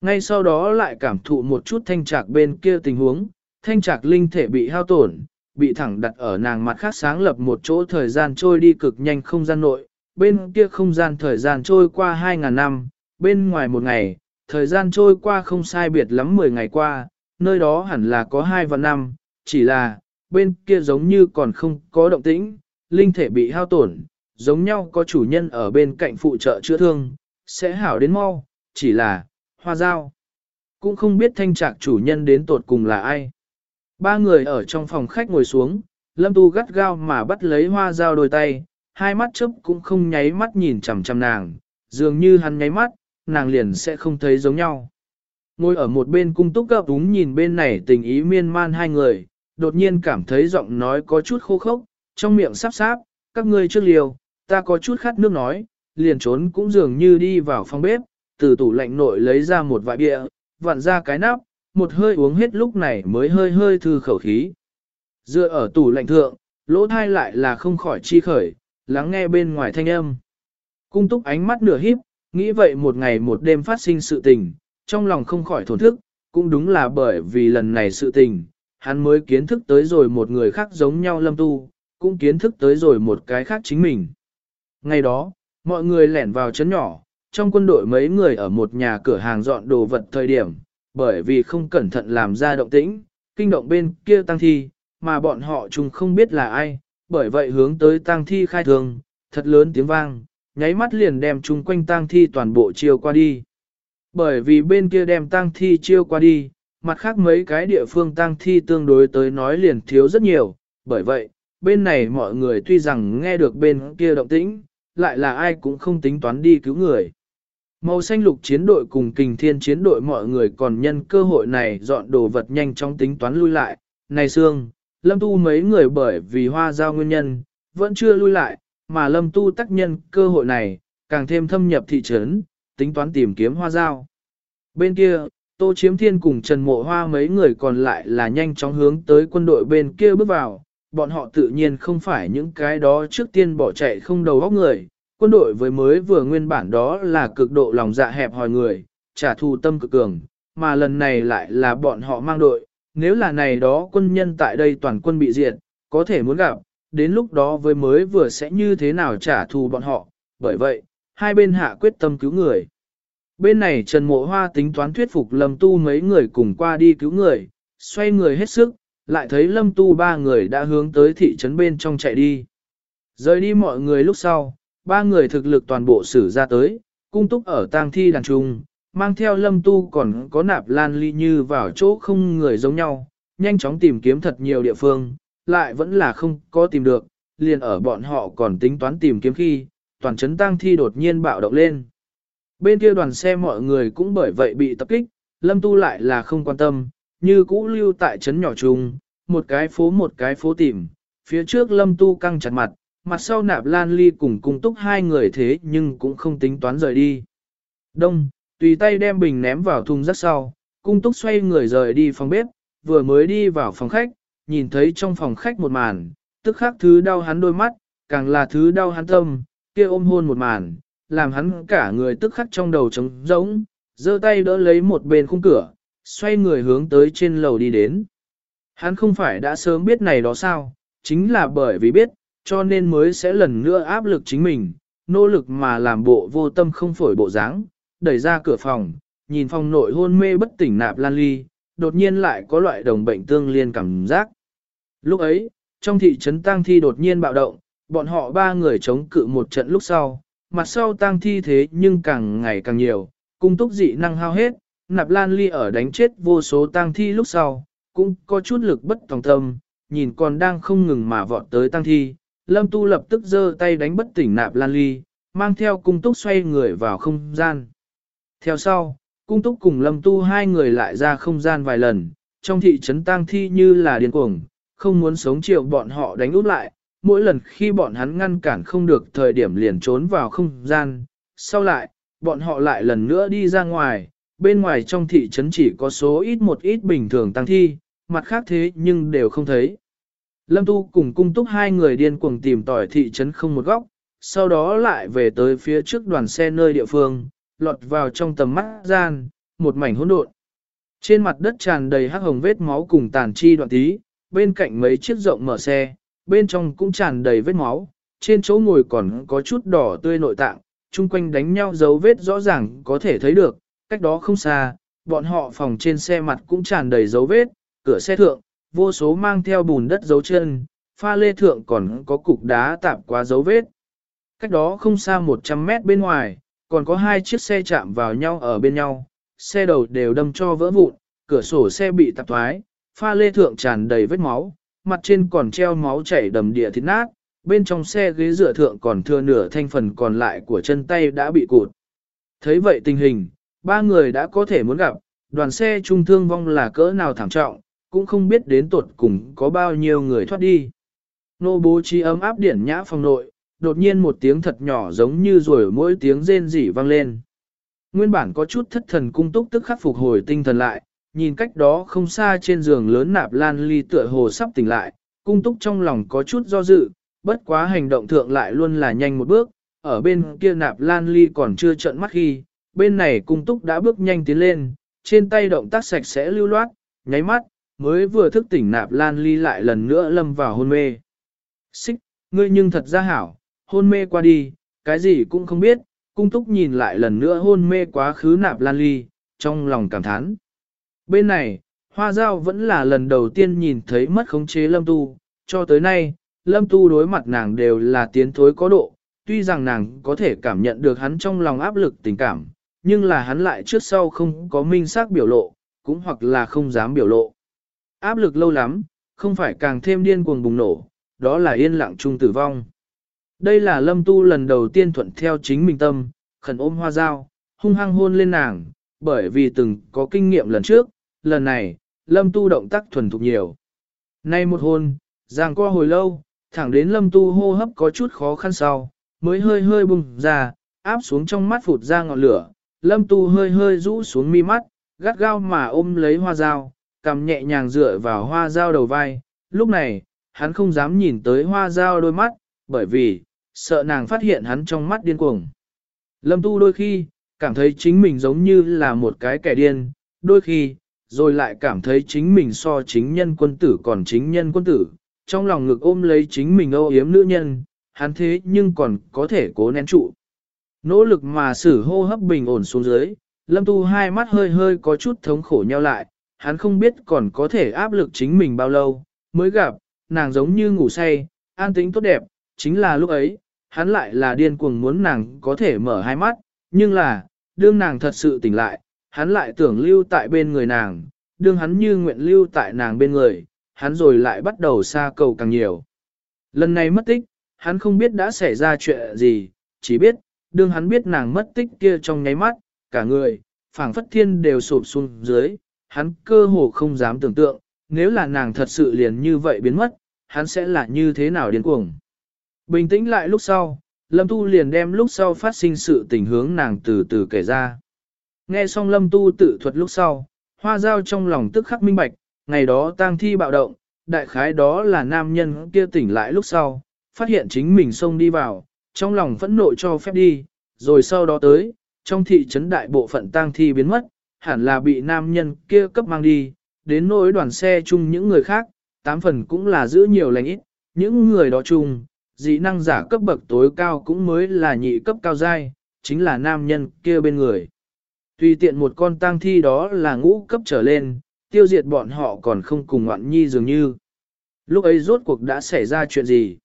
Ngay sau đó lại cảm thụ một chút thanh trạc bên kia tình huống, thanh trạc linh thể bị hao tổn, bị thẳng đặt ở nàng mặt khác sáng lập một chỗ thời gian trôi đi cực nhanh không gian nội, bên kia không gian thời gian trôi qua 2.000 năm, bên ngoài một ngày, thời gian trôi qua không sai biệt lắm 10 ngày qua, nơi đó hẳn là có 2 và năm, chỉ là, bên kia giống như còn không có động tĩnh, linh thể bị hao tổn, giống nhau có chủ nhân ở bên cạnh phụ trợ chữa thương, sẽ hảo đến mau, chỉ là, hoa dao. Cũng không biết thanh trạc chủ nhân đến tột cùng là ai. Ba người ở trong phòng khách ngồi xuống, lâm tu gắt gao mà bắt lấy hoa dao đôi tay, hai mắt chớp cũng không nháy mắt nhìn chằm chằm nàng, dường như hắn nháy mắt, nàng liền sẽ không thấy giống nhau. Ngồi ở một bên cung túc gập đúng nhìn bên này tình ý miên man hai người, đột nhiên cảm thấy giọng nói có chút khô khốc, trong miệng sắp sáp, các ngươi trước liều, ta có chút khát nước nói, liền trốn cũng dường như đi vào phòng bếp, từ tủ lạnh nội lấy ra một vại bia, vặn ra cái nắp, một hơi uống hết lúc này mới hơi hơi thư khẩu khí. Dựa ở tủ lạnh thượng, lỗ thai lại là không khỏi chi khởi, lắng nghe bên ngoài thanh âm. Cung túc ánh mắt nửa híp, nghĩ vậy một ngày một đêm phát sinh sự tình, trong lòng không khỏi thổn thức, cũng đúng là bởi vì lần này sự tình, hắn mới kiến thức tới rồi một người khác giống nhau lâm tu, cũng kiến thức tới rồi một cái khác chính mình. Ngày đó, mọi người lẻn vào chấn nhỏ, trong quân đội mấy người ở một nhà cửa hàng dọn đồ vật thời điểm, bởi vì không cẩn thận làm ra động tĩnh, kinh động bên kia tăng thi, mà bọn họ chung không biết là ai, bởi vậy hướng tới tăng thi khai thường, thật lớn tiếng vang, nháy mắt liền đem chung quanh tăng thi toàn bộ chiêu qua đi. Bởi vì bên kia đem tăng thi chiêu qua đi, mặt khác mấy cái địa phương tăng thi tương đối tới nói liền thiếu rất nhiều, bởi vậy, bên này mọi người tuy rằng nghe được bên kia động tĩnh, lại là ai cũng không tính toán đi cứu người. Màu xanh lục chiến đội cùng kình thiên chiến đội mọi người còn nhân cơ hội này dọn đồ vật nhanh chóng tính toán lui lại. Này Sương, Lâm Tu mấy người bởi vì hoa giao nguyên nhân, vẫn chưa lui lại, mà Lâm Tu tác nhân cơ hội này, càng thêm thâm nhập thị trấn, tính toán tìm kiếm hoa giao. Bên kia, Tô Chiếm Thiên cùng Trần Mộ Hoa mấy người còn lại là nhanh chóng hướng tới quân đội bên kia bước vào, bọn họ tự nhiên không phải những cái đó trước tiên bỏ chạy không đầu óc người, quân đội với mới vừa nguyên bản đó là cực độ lòng dạ hẹp hòi người, trả thù tâm cực cường, mà lần này lại là bọn họ mang đội, nếu là này đó quân nhân tại đây toàn quân bị diệt, có thể muốn gặp, đến lúc đó với mới vừa sẽ như thế nào trả thù bọn họ, bởi vậy, hai bên hạ quyết tâm cứu người. Bên này Trần Mộ Hoa tính toán thuyết phục Lâm Tu mấy người cùng qua đi cứu người, xoay người hết sức, lại thấy Lâm Tu ba người đã hướng tới thị trấn bên trong chạy đi. Rời đi mọi người lúc sau, ba người thực lực toàn bộ xử ra tới, cung túc ở tang thi đàn trung, mang theo Lâm Tu còn có nạp lan ly như vào chỗ không người giống nhau, nhanh chóng tìm kiếm thật nhiều địa phương, lại vẫn là không có tìm được, liền ở bọn họ còn tính toán tìm kiếm khi, toàn trấn tang thi đột nhiên bạo động lên. Bên kia đoàn xe mọi người cũng bởi vậy bị tập kích, Lâm Tu lại là không quan tâm, như cũ lưu tại trấn nhỏ chung, một cái phố một cái phố tìm, phía trước Lâm Tu căng chặt mặt, mặt sau nạp lan ly cùng cung túc hai người thế nhưng cũng không tính toán rời đi. Đông, tùy tay đem bình ném vào thùng rác sau, cung túc xoay người rời đi phòng bếp, vừa mới đi vào phòng khách, nhìn thấy trong phòng khách một màn, tức khắc thứ đau hắn đôi mắt, càng là thứ đau hắn tâm, kia ôm hôn một màn, làm hắn cả người tức khắc trong đầu trống rỗng, giơ tay đỡ lấy một bên khung cửa, xoay người hướng tới trên lầu đi đến. Hắn không phải đã sớm biết này đó sao, chính là bởi vì biết, cho nên mới sẽ lần nữa áp lực chính mình, nỗ lực mà làm bộ vô tâm không phổi bộ dáng, đẩy ra cửa phòng, nhìn phòng nội hôn mê bất tỉnh nạp lan ly, đột nhiên lại có loại đồng bệnh tương liên cảm giác. Lúc ấy, trong thị trấn tang thi đột nhiên bạo động, bọn họ ba người chống cự một trận lúc sau, mặt sau tang thi thế nhưng càng ngày càng nhiều, cung túc dị năng hao hết, nạp lan ly ở đánh chết vô số tang thi lúc sau, cũng có chút lực bất tòng tâm, nhìn còn đang không ngừng mà vọt tới tang thi, lâm tu lập tức giơ tay đánh bất tỉnh nạp lan ly, mang theo cung túc xoay người vào không gian. Theo sau, cung túc cùng lâm tu hai người lại ra không gian vài lần, trong thị trấn tang thi như là điên cuồng, không muốn sống chịu bọn họ đánh út lại, mỗi lần khi bọn hắn ngăn cản không được thời điểm liền trốn vào không gian, sau lại, bọn họ lại lần nữa đi ra ngoài, bên ngoài trong thị trấn chỉ có số ít một ít bình thường tăng thi, mặt khác thế nhưng đều không thấy. Lâm Tu cùng cung túc hai người điên cuồng tìm tỏi thị trấn không một góc, sau đó lại về tới phía trước đoàn xe nơi địa phương, lọt vào trong tầm mắt gian, một mảnh hỗn độn. Trên mặt đất tràn đầy hắc hồng vết máu cùng tàn chi đoạn tí, bên cạnh mấy chiếc rộng mở xe, bên trong cũng tràn đầy vết máu, trên chỗ ngồi còn có chút đỏ tươi nội tạng, chung quanh đánh nhau dấu vết rõ ràng có thể thấy được, cách đó không xa, bọn họ phòng trên xe mặt cũng tràn đầy dấu vết, cửa xe thượng, vô số mang theo bùn đất dấu chân, pha lê thượng còn có cục đá tạp quá dấu vết. Cách đó không xa 100 mét bên ngoài, còn có hai chiếc xe chạm vào nhau ở bên nhau, xe đầu đều đâm cho vỡ vụn, cửa sổ xe bị tạp thoái, pha lê thượng tràn đầy vết máu, mặt trên còn treo máu chảy đầm địa thịt nát, bên trong xe ghế dựa thượng còn thừa nửa thanh phần còn lại của chân tay đã bị cụt. Thấy vậy tình hình, ba người đã có thể muốn gặp, đoàn xe trung thương vong là cỡ nào thảm trọng, cũng không biết đến tuột cùng có bao nhiêu người thoát đi. Nô bố trí ấm áp điển nhã phòng nội, đột nhiên một tiếng thật nhỏ giống như rồi mỗi tiếng rên rỉ vang lên. Nguyên bản có chút thất thần cung túc tức khắc phục hồi tinh thần lại, nhìn cách đó không xa trên giường lớn nạp lan ly tựa hồ sắp tỉnh lại, cung túc trong lòng có chút do dự, bất quá hành động thượng lại luôn là nhanh một bước, ở bên kia nạp lan ly còn chưa trợn mắt khi, bên này cung túc đã bước nhanh tiến lên, trên tay động tác sạch sẽ lưu loát, nháy mắt, mới vừa thức tỉnh nạp lan ly lại lần nữa lâm vào hôn mê. Xích, ngươi nhưng thật ra hảo, hôn mê qua đi, cái gì cũng không biết, cung túc nhìn lại lần nữa hôn mê quá khứ nạp lan ly, trong lòng cảm thán. Bên này, hoa giao vẫn là lần đầu tiên nhìn thấy mất khống chế lâm tu, cho tới nay, lâm tu đối mặt nàng đều là tiến thối có độ, tuy rằng nàng có thể cảm nhận được hắn trong lòng áp lực tình cảm, nhưng là hắn lại trước sau không có minh xác biểu lộ, cũng hoặc là không dám biểu lộ. Áp lực lâu lắm, không phải càng thêm điên cuồng bùng nổ, đó là yên lặng chung tử vong. Đây là lâm tu lần đầu tiên thuận theo chính mình tâm, khẩn ôm hoa dao, hung hăng hôn lên nàng, bởi vì từng có kinh nghiệm lần trước, lần này, lâm tu động tác thuần thục nhiều. Nay một hôn, giang qua hồi lâu, thẳng đến lâm tu hô hấp có chút khó khăn sau, mới hơi hơi bùng ra, áp xuống trong mắt phụt ra ngọn lửa, lâm tu hơi hơi rũ xuống mi mắt, gắt gao mà ôm lấy hoa dao, cầm nhẹ nhàng dựa vào hoa dao đầu vai, lúc này, hắn không dám nhìn tới hoa dao đôi mắt, bởi vì, sợ nàng phát hiện hắn trong mắt điên cuồng. Lâm tu đôi khi, cảm thấy chính mình giống như là một cái kẻ điên, đôi khi, rồi lại cảm thấy chính mình so chính nhân quân tử còn chính nhân quân tử, trong lòng ngực ôm lấy chính mình âu yếm nữ nhân, hắn thế nhưng còn có thể cố nén trụ. Nỗ lực mà xử hô hấp bình ổn xuống dưới, lâm tu hai mắt hơi hơi có chút thống khổ nhau lại, hắn không biết còn có thể áp lực chính mình bao lâu, mới gặp, nàng giống như ngủ say, an tĩnh tốt đẹp, chính là lúc ấy, hắn lại là điên cuồng muốn nàng có thể mở hai mắt, nhưng là, đương nàng thật sự tỉnh lại, hắn lại tưởng lưu tại bên người nàng, đương hắn như nguyện lưu tại nàng bên người, hắn rồi lại bắt đầu xa cầu càng nhiều. Lần này mất tích, hắn không biết đã xảy ra chuyện gì, chỉ biết, đương hắn biết nàng mất tích kia trong nháy mắt, cả người, phảng phất thiên đều sụp xuống dưới, hắn cơ hồ không dám tưởng tượng, nếu là nàng thật sự liền như vậy biến mất, hắn sẽ là như thế nào điên cuồng. Bình tĩnh lại lúc sau, Lâm Tu liền đem lúc sau phát sinh sự tình hướng nàng từ từ kể ra. Nghe xong Lâm Tu tự thuật lúc sau, Hoa dao trong lòng tức khắc minh bạch, ngày đó tang thi bạo động, đại khái đó là nam nhân kia tỉnh lại lúc sau, phát hiện chính mình xông đi vào, trong lòng phẫn nộ cho phép đi, rồi sau đó tới, trong thị trấn đại bộ phận tang thi biến mất, hẳn là bị nam nhân kia cấp mang đi, đến nỗi đoàn xe chung những người khác, tám phần cũng là giữ nhiều lành ít, những người đó chung, dị năng giả cấp bậc tối cao cũng mới là nhị cấp cao giai, chính là nam nhân kia bên người. Tùy tiện một con tang thi đó là ngũ cấp trở lên, tiêu diệt bọn họ còn không cùng ngoạn nhi dường như. Lúc ấy rốt cuộc đã xảy ra chuyện gì?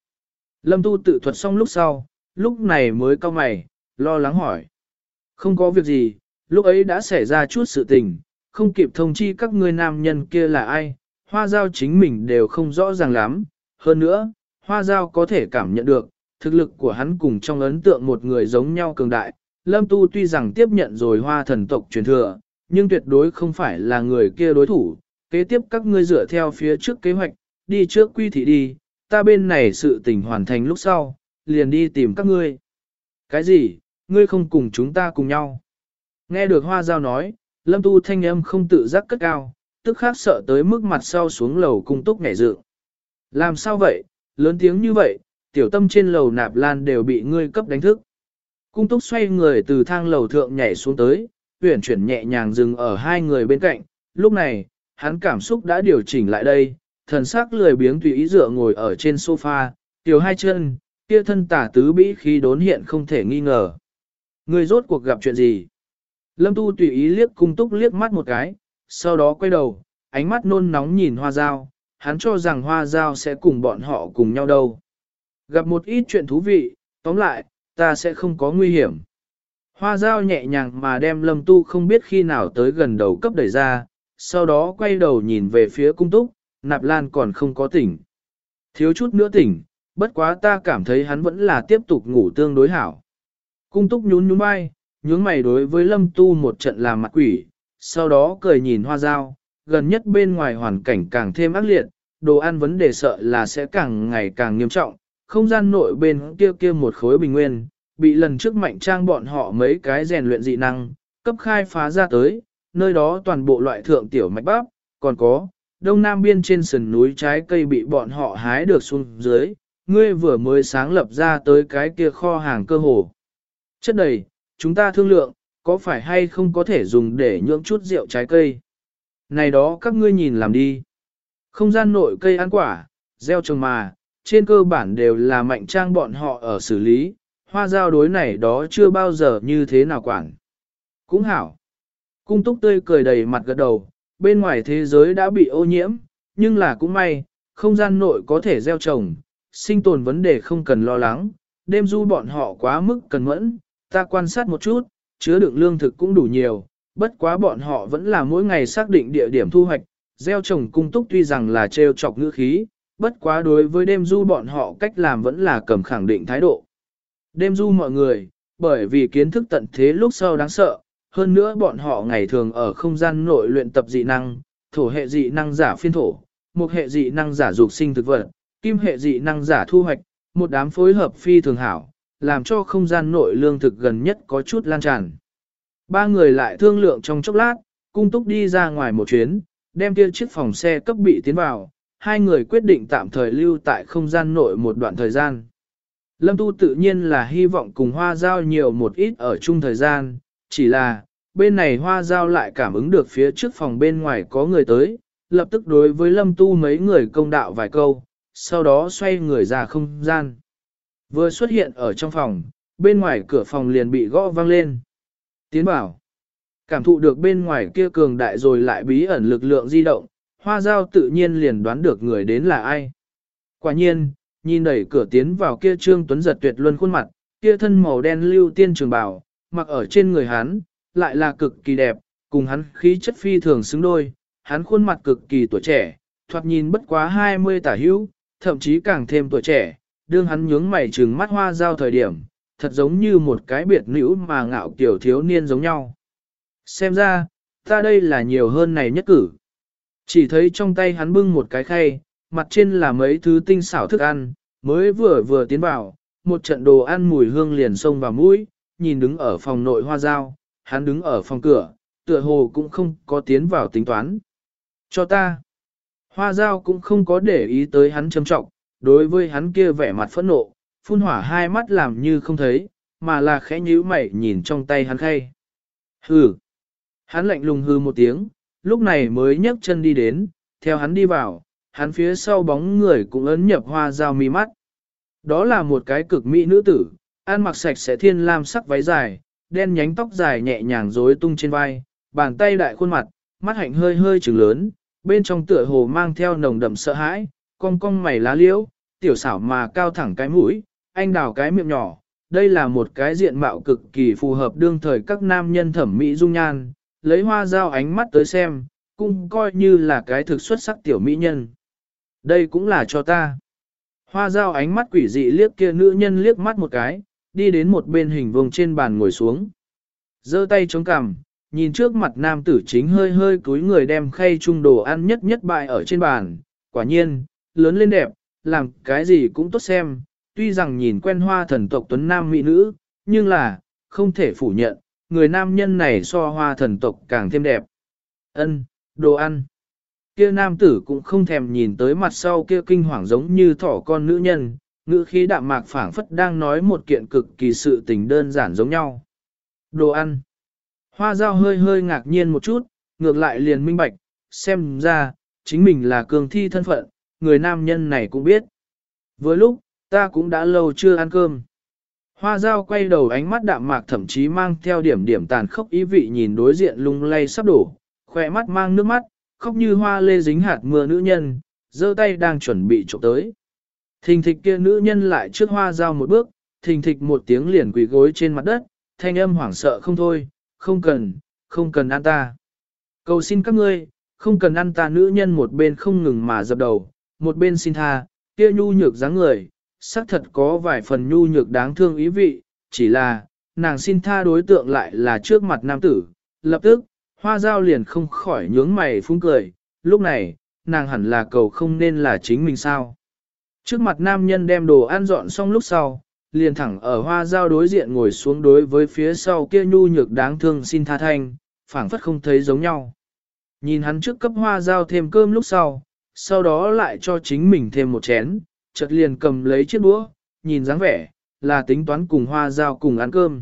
Lâm Tu tự thuật xong lúc sau, lúc này mới cau mày, lo lắng hỏi. Không có việc gì, lúc ấy đã xảy ra chút sự tình, không kịp thông chi các ngươi nam nhân kia là ai, hoa giao chính mình đều không rõ ràng lắm. Hơn nữa, hoa giao có thể cảm nhận được, thực lực của hắn cùng trong ấn tượng một người giống nhau cường đại. Lâm Tu tuy rằng tiếp nhận rồi hoa thần tộc truyền thừa, nhưng tuyệt đối không phải là người kia đối thủ. Kế tiếp các ngươi dựa theo phía trước kế hoạch, đi trước quy thị đi, ta bên này sự tình hoàn thành lúc sau, liền đi tìm các ngươi. Cái gì, ngươi không cùng chúng ta cùng nhau? Nghe được hoa giao nói, lâm tu thanh âm không tự giác cất cao, tức khác sợ tới mức mặt sau xuống lầu cung túc nhảy dự. Làm sao vậy, lớn tiếng như vậy, tiểu tâm trên lầu nạp lan đều bị ngươi cấp đánh thức. Cung túc xoay người từ thang lầu thượng nhảy xuống tới, tuyển chuyển nhẹ nhàng dừng ở hai người bên cạnh, lúc này, hắn cảm xúc đã điều chỉnh lại đây, thần sắc lười biếng tùy ý dựa ngồi ở trên sofa, tiểu hai chân, kia thân tả tứ bĩ khi đốn hiện không thể nghi ngờ. Người rốt cuộc gặp chuyện gì? Lâm Tu tùy ý liếc cung túc liếc mắt một cái, sau đó quay đầu, ánh mắt nôn nóng nhìn hoa dao, hắn cho rằng hoa dao sẽ cùng bọn họ cùng nhau đâu. Gặp một ít chuyện thú vị, tóm lại, ta sẽ không có nguy hiểm. Hoa dao nhẹ nhàng mà đem lâm tu không biết khi nào tới gần đầu cấp đẩy ra, sau đó quay đầu nhìn về phía cung túc, nạp lan còn không có tỉnh. Thiếu chút nữa tỉnh, bất quá ta cảm thấy hắn vẫn là tiếp tục ngủ tương đối hảo. Cung túc nhún nhún vai, nhướng mày đối với lâm tu một trận làm mặt quỷ, sau đó cười nhìn hoa dao, gần nhất bên ngoài hoàn cảnh càng thêm ác liệt, đồ ăn vấn đề sợ là sẽ càng ngày càng nghiêm trọng, không gian nội bên kia kia một khối bình nguyên, bị lần trước mạnh trang bọn họ mấy cái rèn luyện dị năng, cấp khai phá ra tới, nơi đó toàn bộ loại thượng tiểu mạch bắp, còn có, đông nam biên trên sườn núi trái cây bị bọn họ hái được xuống dưới, ngươi vừa mới sáng lập ra tới cái kia kho hàng cơ hồ. Chất đầy, chúng ta thương lượng, có phải hay không có thể dùng để nhưỡng chút rượu trái cây. Này đó các ngươi nhìn làm đi. Không gian nội cây ăn quả, gieo trồng mà, trên cơ bản đều là mạnh trang bọn họ ở xử lý, hoa giao đối này đó chưa bao giờ như thế nào quản. Cũng hảo. Cung túc tươi cười đầy mặt gật đầu, bên ngoài thế giới đã bị ô nhiễm, nhưng là cũng may, không gian nội có thể gieo trồng, sinh tồn vấn đề không cần lo lắng, đêm du bọn họ quá mức cần mẫn, ta quan sát một chút, chứa đựng lương thực cũng đủ nhiều, bất quá bọn họ vẫn là mỗi ngày xác định địa điểm thu hoạch, gieo trồng cung túc tuy rằng là trêu chọc ngữ khí, bất quá đối với đêm du bọn họ cách làm vẫn là cầm khẳng định thái độ. Đêm du mọi người, bởi vì kiến thức tận thế lúc sau đáng sợ, hơn nữa bọn họ ngày thường ở không gian nội luyện tập dị năng, thổ hệ dị năng giả phiên thổ, một hệ dị năng giả dục sinh thực vật, kim hệ dị năng giả thu hoạch, một đám phối hợp phi thường hảo, làm cho không gian nội lương thực gần nhất có chút lan tràn. Ba người lại thương lượng trong chốc lát, cung túc đi ra ngoài một chuyến, đem kia chiếc phòng xe cấp bị tiến vào, hai người quyết định tạm thời lưu tại không gian nội một đoạn thời gian. Lâm Tu tự nhiên là hy vọng cùng hoa giao nhiều một ít ở chung thời gian, chỉ là, bên này hoa giao lại cảm ứng được phía trước phòng bên ngoài có người tới, lập tức đối với lâm tu mấy người công đạo vài câu, sau đó xoay người ra không gian. Vừa xuất hiện ở trong phòng, bên ngoài cửa phòng liền bị gõ vang lên. Tiến bảo, cảm thụ được bên ngoài kia cường đại rồi lại bí ẩn lực lượng di động, hoa giao tự nhiên liền đoán được người đến là ai. Quả nhiên, nhìn đẩy cửa tiến vào kia trương tuấn giật tuyệt luân khuôn mặt, kia thân màu đen lưu tiên trường bảo, mặc ở trên người hắn, lại là cực kỳ đẹp, cùng hắn khí chất phi thường xứng đôi, hắn khuôn mặt cực kỳ tuổi trẻ, thoạt nhìn bất quá 20 tả hữu, thậm chí càng thêm tuổi trẻ, đương hắn nhướng mày trừng mắt hoa giao thời điểm, thật giống như một cái biệt nữ mà ngạo kiểu thiếu niên giống nhau. Xem ra, ta đây là nhiều hơn này nhất cử. Chỉ thấy trong tay hắn bưng một cái khay, mặt trên là mấy thứ tinh xảo thức ăn, mới vừa vừa tiến vào, một trận đồ ăn mùi hương liền xông vào mũi, nhìn đứng ở phòng nội hoa giao, hắn đứng ở phòng cửa, tựa hồ cũng không có tiến vào tính toán. Cho ta. Hoa dao cũng không có để ý tới hắn châm trọng, đối với hắn kia vẻ mặt phẫn nộ, phun hỏa hai mắt làm như không thấy, mà là khẽ nhíu mày nhìn trong tay hắn khay. Hừ. Hắn lạnh lùng hư một tiếng, lúc này mới nhấc chân đi đến, theo hắn đi vào, hắn phía sau bóng người cũng ấn nhập hoa dao mi mắt. Đó là một cái cực mỹ nữ tử, ăn mặc sạch sẽ thiên lam sắc váy dài, đen nhánh tóc dài nhẹ nhàng rối tung trên vai, bàn tay đại khuôn mặt, mắt hạnh hơi hơi trừng lớn, bên trong tựa hồ mang theo nồng đậm sợ hãi, cong cong mày lá liễu, tiểu xảo mà cao thẳng cái mũi, anh đào cái miệng nhỏ. Đây là một cái diện mạo cực kỳ phù hợp đương thời các nam nhân thẩm mỹ dung nhan, lấy hoa dao ánh mắt tới xem, cũng coi như là cái thực xuất sắc tiểu mỹ nhân. Đây cũng là cho ta. Hoa dao ánh mắt quỷ dị liếc kia nữ nhân liếc mắt một cái, đi đến một bên hình vuông trên bàn ngồi xuống. giơ tay chống cằm, nhìn trước mặt nam tử chính hơi hơi cúi người đem khay chung đồ ăn nhất nhất bại ở trên bàn. Quả nhiên, lớn lên đẹp, làm cái gì cũng tốt xem, tuy rằng nhìn quen hoa thần tộc tuấn nam mỹ nữ, nhưng là, không thể phủ nhận, người nam nhân này so hoa thần tộc càng thêm đẹp. Ân, đồ ăn. Kia nam tử cũng không thèm nhìn tới mặt sau kia kinh hoàng giống như thỏ con nữ nhân, ngữ khí đạm mạc phảng phất đang nói một kiện cực kỳ sự tình đơn giản giống nhau. Đồ ăn. Hoa dao hơi hơi ngạc nhiên một chút, ngược lại liền minh bạch, xem ra, chính mình là cường thi thân phận, người nam nhân này cũng biết. Với lúc, ta cũng đã lâu chưa ăn cơm. Hoa dao quay đầu ánh mắt đạm mạc thậm chí mang theo điểm điểm tàn khốc ý vị nhìn đối diện lung lay sắp đổ, khỏe mắt mang nước mắt, khóc như hoa lê dính hạt mưa nữ nhân, giơ tay đang chuẩn bị trộm tới. Thình thịch kia nữ nhân lại trước hoa dao một bước, thình thịch một tiếng liền quỳ gối trên mặt đất, thanh âm hoảng sợ không thôi, không cần, không cần ăn ta. Cầu xin các ngươi, không cần ăn ta nữ nhân một bên không ngừng mà dập đầu, một bên xin tha, kia nhu nhược dáng người, xác thật có vài phần nhu nhược đáng thương ý vị, chỉ là, nàng xin tha đối tượng lại là trước mặt nam tử, lập tức, hoa dao liền không khỏi nhướng mày phúng cười, lúc này, nàng hẳn là cầu không nên là chính mình sao. Trước mặt nam nhân đem đồ ăn dọn xong lúc sau, liền thẳng ở hoa dao đối diện ngồi xuống đối với phía sau kia nhu nhược đáng thương xin tha thanh, phảng phất không thấy giống nhau. Nhìn hắn trước cấp hoa dao thêm cơm lúc sau, sau đó lại cho chính mình thêm một chén, chợt liền cầm lấy chiếc đũa, nhìn dáng vẻ, là tính toán cùng hoa dao cùng ăn cơm.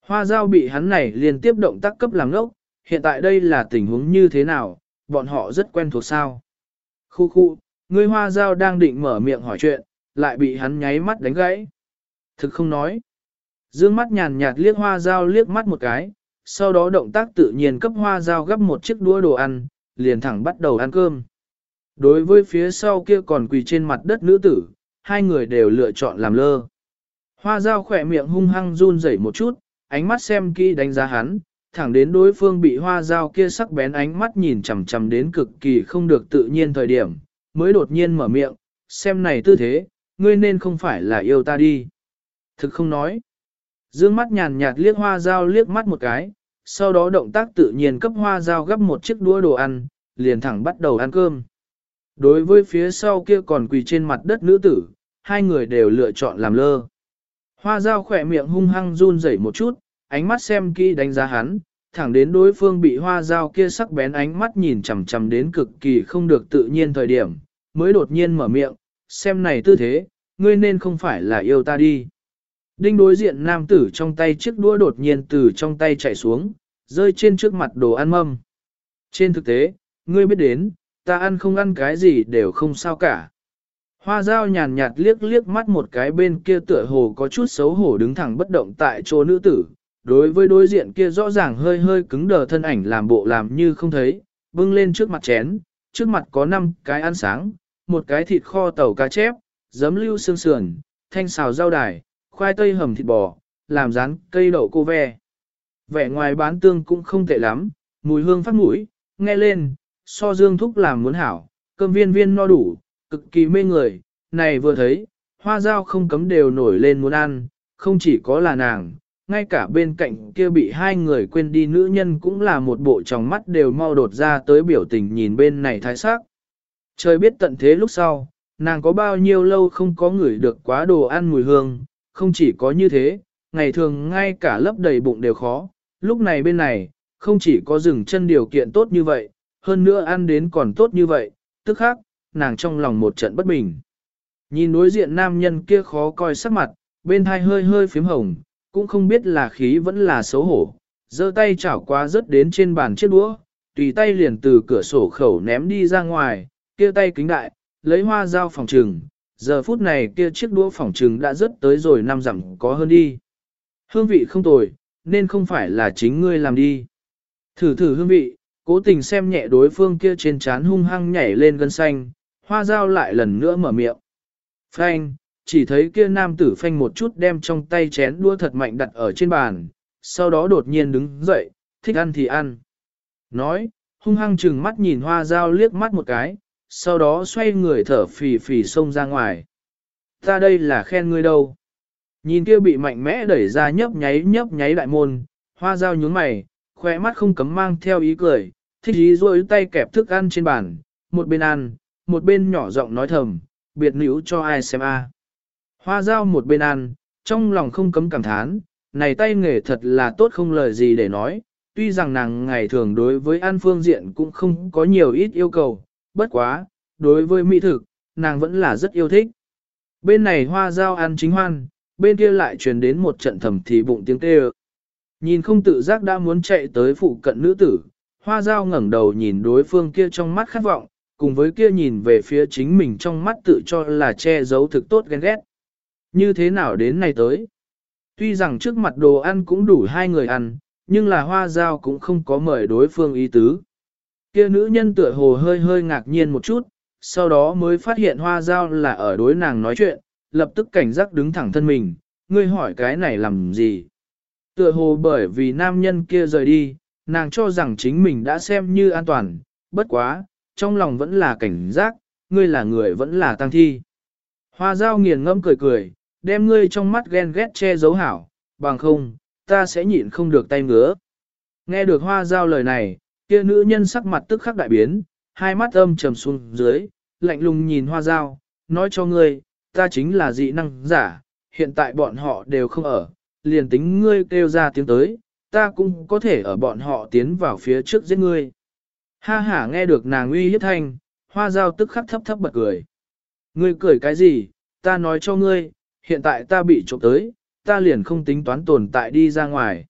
Hoa dao bị hắn này liên tiếp động tác cấp làm ngốc, hiện tại đây là tình huống như thế nào, bọn họ rất quen thuộc sao. Khu khu, người hoa dao đang định mở miệng hỏi chuyện, lại bị hắn nháy mắt đánh gãy. Thực không nói. Dương mắt nhàn nhạt liếc hoa dao liếc mắt một cái, sau đó động tác tự nhiên cấp hoa dao gấp một chiếc đũa đồ ăn, liền thẳng bắt đầu ăn cơm. Đối với phía sau kia còn quỳ trên mặt đất nữ tử, hai người đều lựa chọn làm lơ. Hoa dao khỏe miệng hung hăng run rẩy một chút, ánh mắt xem kỹ đánh giá hắn, thẳng đến đối phương bị hoa dao kia sắc bén ánh mắt nhìn chằm chằm đến cực kỳ không được tự nhiên thời điểm, mới đột nhiên mở miệng, xem này tư thế, ngươi nên không phải là yêu ta đi. Thực không nói. Dương mắt nhàn nhạt liếc hoa dao liếc mắt một cái, sau đó động tác tự nhiên cấp hoa dao gấp một chiếc đũa đồ ăn, liền thẳng bắt đầu ăn cơm. Đối với phía sau kia còn quỳ trên mặt đất nữ tử, hai người đều lựa chọn làm lơ. Hoa dao khỏe miệng hung hăng run rẩy một chút, ánh mắt xem kỹ đánh giá hắn, thẳng đến đối phương bị hoa dao kia sắc bén ánh mắt nhìn chằm chằm đến cực kỳ không được tự nhiên thời điểm, mới đột nhiên mở miệng, xem này tư thế, ngươi nên không phải là yêu ta đi. Đinh đối diện nam tử trong tay chiếc đũa đột nhiên từ trong tay chạy xuống, rơi trên trước mặt đồ ăn mâm. Trên thực tế, ngươi biết đến, ta ăn không ăn cái gì đều không sao cả. Hoa dao nhàn nhạt liếc liếc mắt một cái bên kia tựa hồ có chút xấu hổ đứng thẳng bất động tại chỗ nữ tử. Đối với đối diện kia rõ ràng hơi hơi cứng đờ thân ảnh làm bộ làm như không thấy, bưng lên trước mặt chén, trước mặt có 5 cái ăn sáng, một cái thịt kho tàu cá chép, giấm lưu xương sườn, thanh xào rau đài, khoai tây hầm thịt bò, làm rán cây đậu cô ve. Vẻ ngoài bán tương cũng không tệ lắm, mùi hương phát mũi, nghe lên, so dương thúc làm muốn hảo, cơm viên viên no đủ, cực kỳ mê người, này vừa thấy, hoa dao không cấm đều nổi lên muốn ăn, không chỉ có là nàng, ngay cả bên cạnh kia bị hai người quên đi nữ nhân cũng là một bộ tròng mắt đều mau đột ra tới biểu tình nhìn bên này thái sắc. Trời biết tận thế lúc sau, nàng có bao nhiêu lâu không có ngửi được quá đồ ăn mùi hương, không chỉ có như thế, ngày thường ngay cả lấp đầy bụng đều khó, lúc này bên này, không chỉ có dừng chân điều kiện tốt như vậy, hơn nữa ăn đến còn tốt như vậy, tức khác, nàng trong lòng một trận bất bình. Nhìn đối diện nam nhân kia khó coi sắc mặt, bên thai hơi hơi phím hồng, cũng không biết là khí vẫn là xấu hổ, giơ tay chảo qua rớt đến trên bàn chiếc đũa, tùy tay liền từ cửa sổ khẩu ném đi ra ngoài, kia tay kính đại, lấy hoa dao phòng trừng, giờ phút này kia chiếc đũa phỏng trừng đã rớt tới rồi năm dặm có hơn đi. Hương vị không tồi, nên không phải là chính ngươi làm đi. Thử thử hương vị, cố tình xem nhẹ đối phương kia trên trán hung hăng nhảy lên gân xanh, hoa dao lại lần nữa mở miệng. Phanh, chỉ thấy kia nam tử phanh một chút đem trong tay chén đua thật mạnh đặt ở trên bàn, sau đó đột nhiên đứng dậy, thích ăn thì ăn. Nói, hung hăng chừng mắt nhìn hoa dao liếc mắt một cái, sau đó xoay người thở phì phì xông ra ngoài. Ta đây là khen ngươi đâu. Nhìn kia bị mạnh mẽ đẩy ra nhấp nháy nhấp nháy đại môn, hoa dao nhướng mày, khỏe mắt không cấm mang theo ý cười, thích ý rôi tay kẹp thức ăn trên bàn, một bên ăn, một bên nhỏ giọng nói thầm, biệt nữ cho ai xem a. Hoa dao một bên ăn, trong lòng không cấm cảm thán, này tay nghề thật là tốt không lời gì để nói, tuy rằng nàng ngày thường đối với ăn phương diện cũng không có nhiều ít yêu cầu, bất quá, đối với mỹ thực, nàng vẫn là rất yêu thích. Bên này hoa dao ăn chính hoan, bên kia lại truyền đến một trận thầm thì bụng tiếng kêu. Nhìn không tự giác đã muốn chạy tới phụ cận nữ tử, hoa dao ngẩng đầu nhìn đối phương kia trong mắt khát vọng, cùng với kia nhìn về phía chính mình trong mắt tự cho là che giấu thực tốt ghen ghét. Như thế nào đến nay tới? Tuy rằng trước mặt đồ ăn cũng đủ hai người ăn, nhưng là hoa dao cũng không có mời đối phương ý tứ. Kia nữ nhân tựa hồ hơi hơi ngạc nhiên một chút, sau đó mới phát hiện hoa dao là ở đối nàng nói chuyện, lập tức cảnh giác đứng thẳng thân mình, ngươi hỏi cái này làm gì? Tựa hồ bởi vì nam nhân kia rời đi, nàng cho rằng chính mình đã xem như an toàn, bất quá, trong lòng vẫn là cảnh giác, ngươi là người vẫn là tăng thi. Hoa dao nghiền ngẫm cười cười, đem ngươi trong mắt ghen ghét che giấu hảo, bằng không, ta sẽ nhịn không được tay ngứa. Nghe được hoa dao lời này, kia nữ nhân sắc mặt tức khắc đại biến, hai mắt âm trầm xuống dưới, lạnh lùng nhìn hoa dao, nói cho ngươi, ta chính là dị năng giả, hiện tại bọn họ đều không ở, liền tính ngươi kêu ra tiếng tới, ta cũng có thể ở bọn họ tiến vào phía trước giết ngươi. Ha ha nghe được nàng uy hiếp thanh, hoa dao tức khắc thấp thấp bật cười. Ngươi cười cái gì, ta nói cho ngươi, hiện tại ta bị trộm tới, ta liền không tính toán tồn tại đi ra ngoài.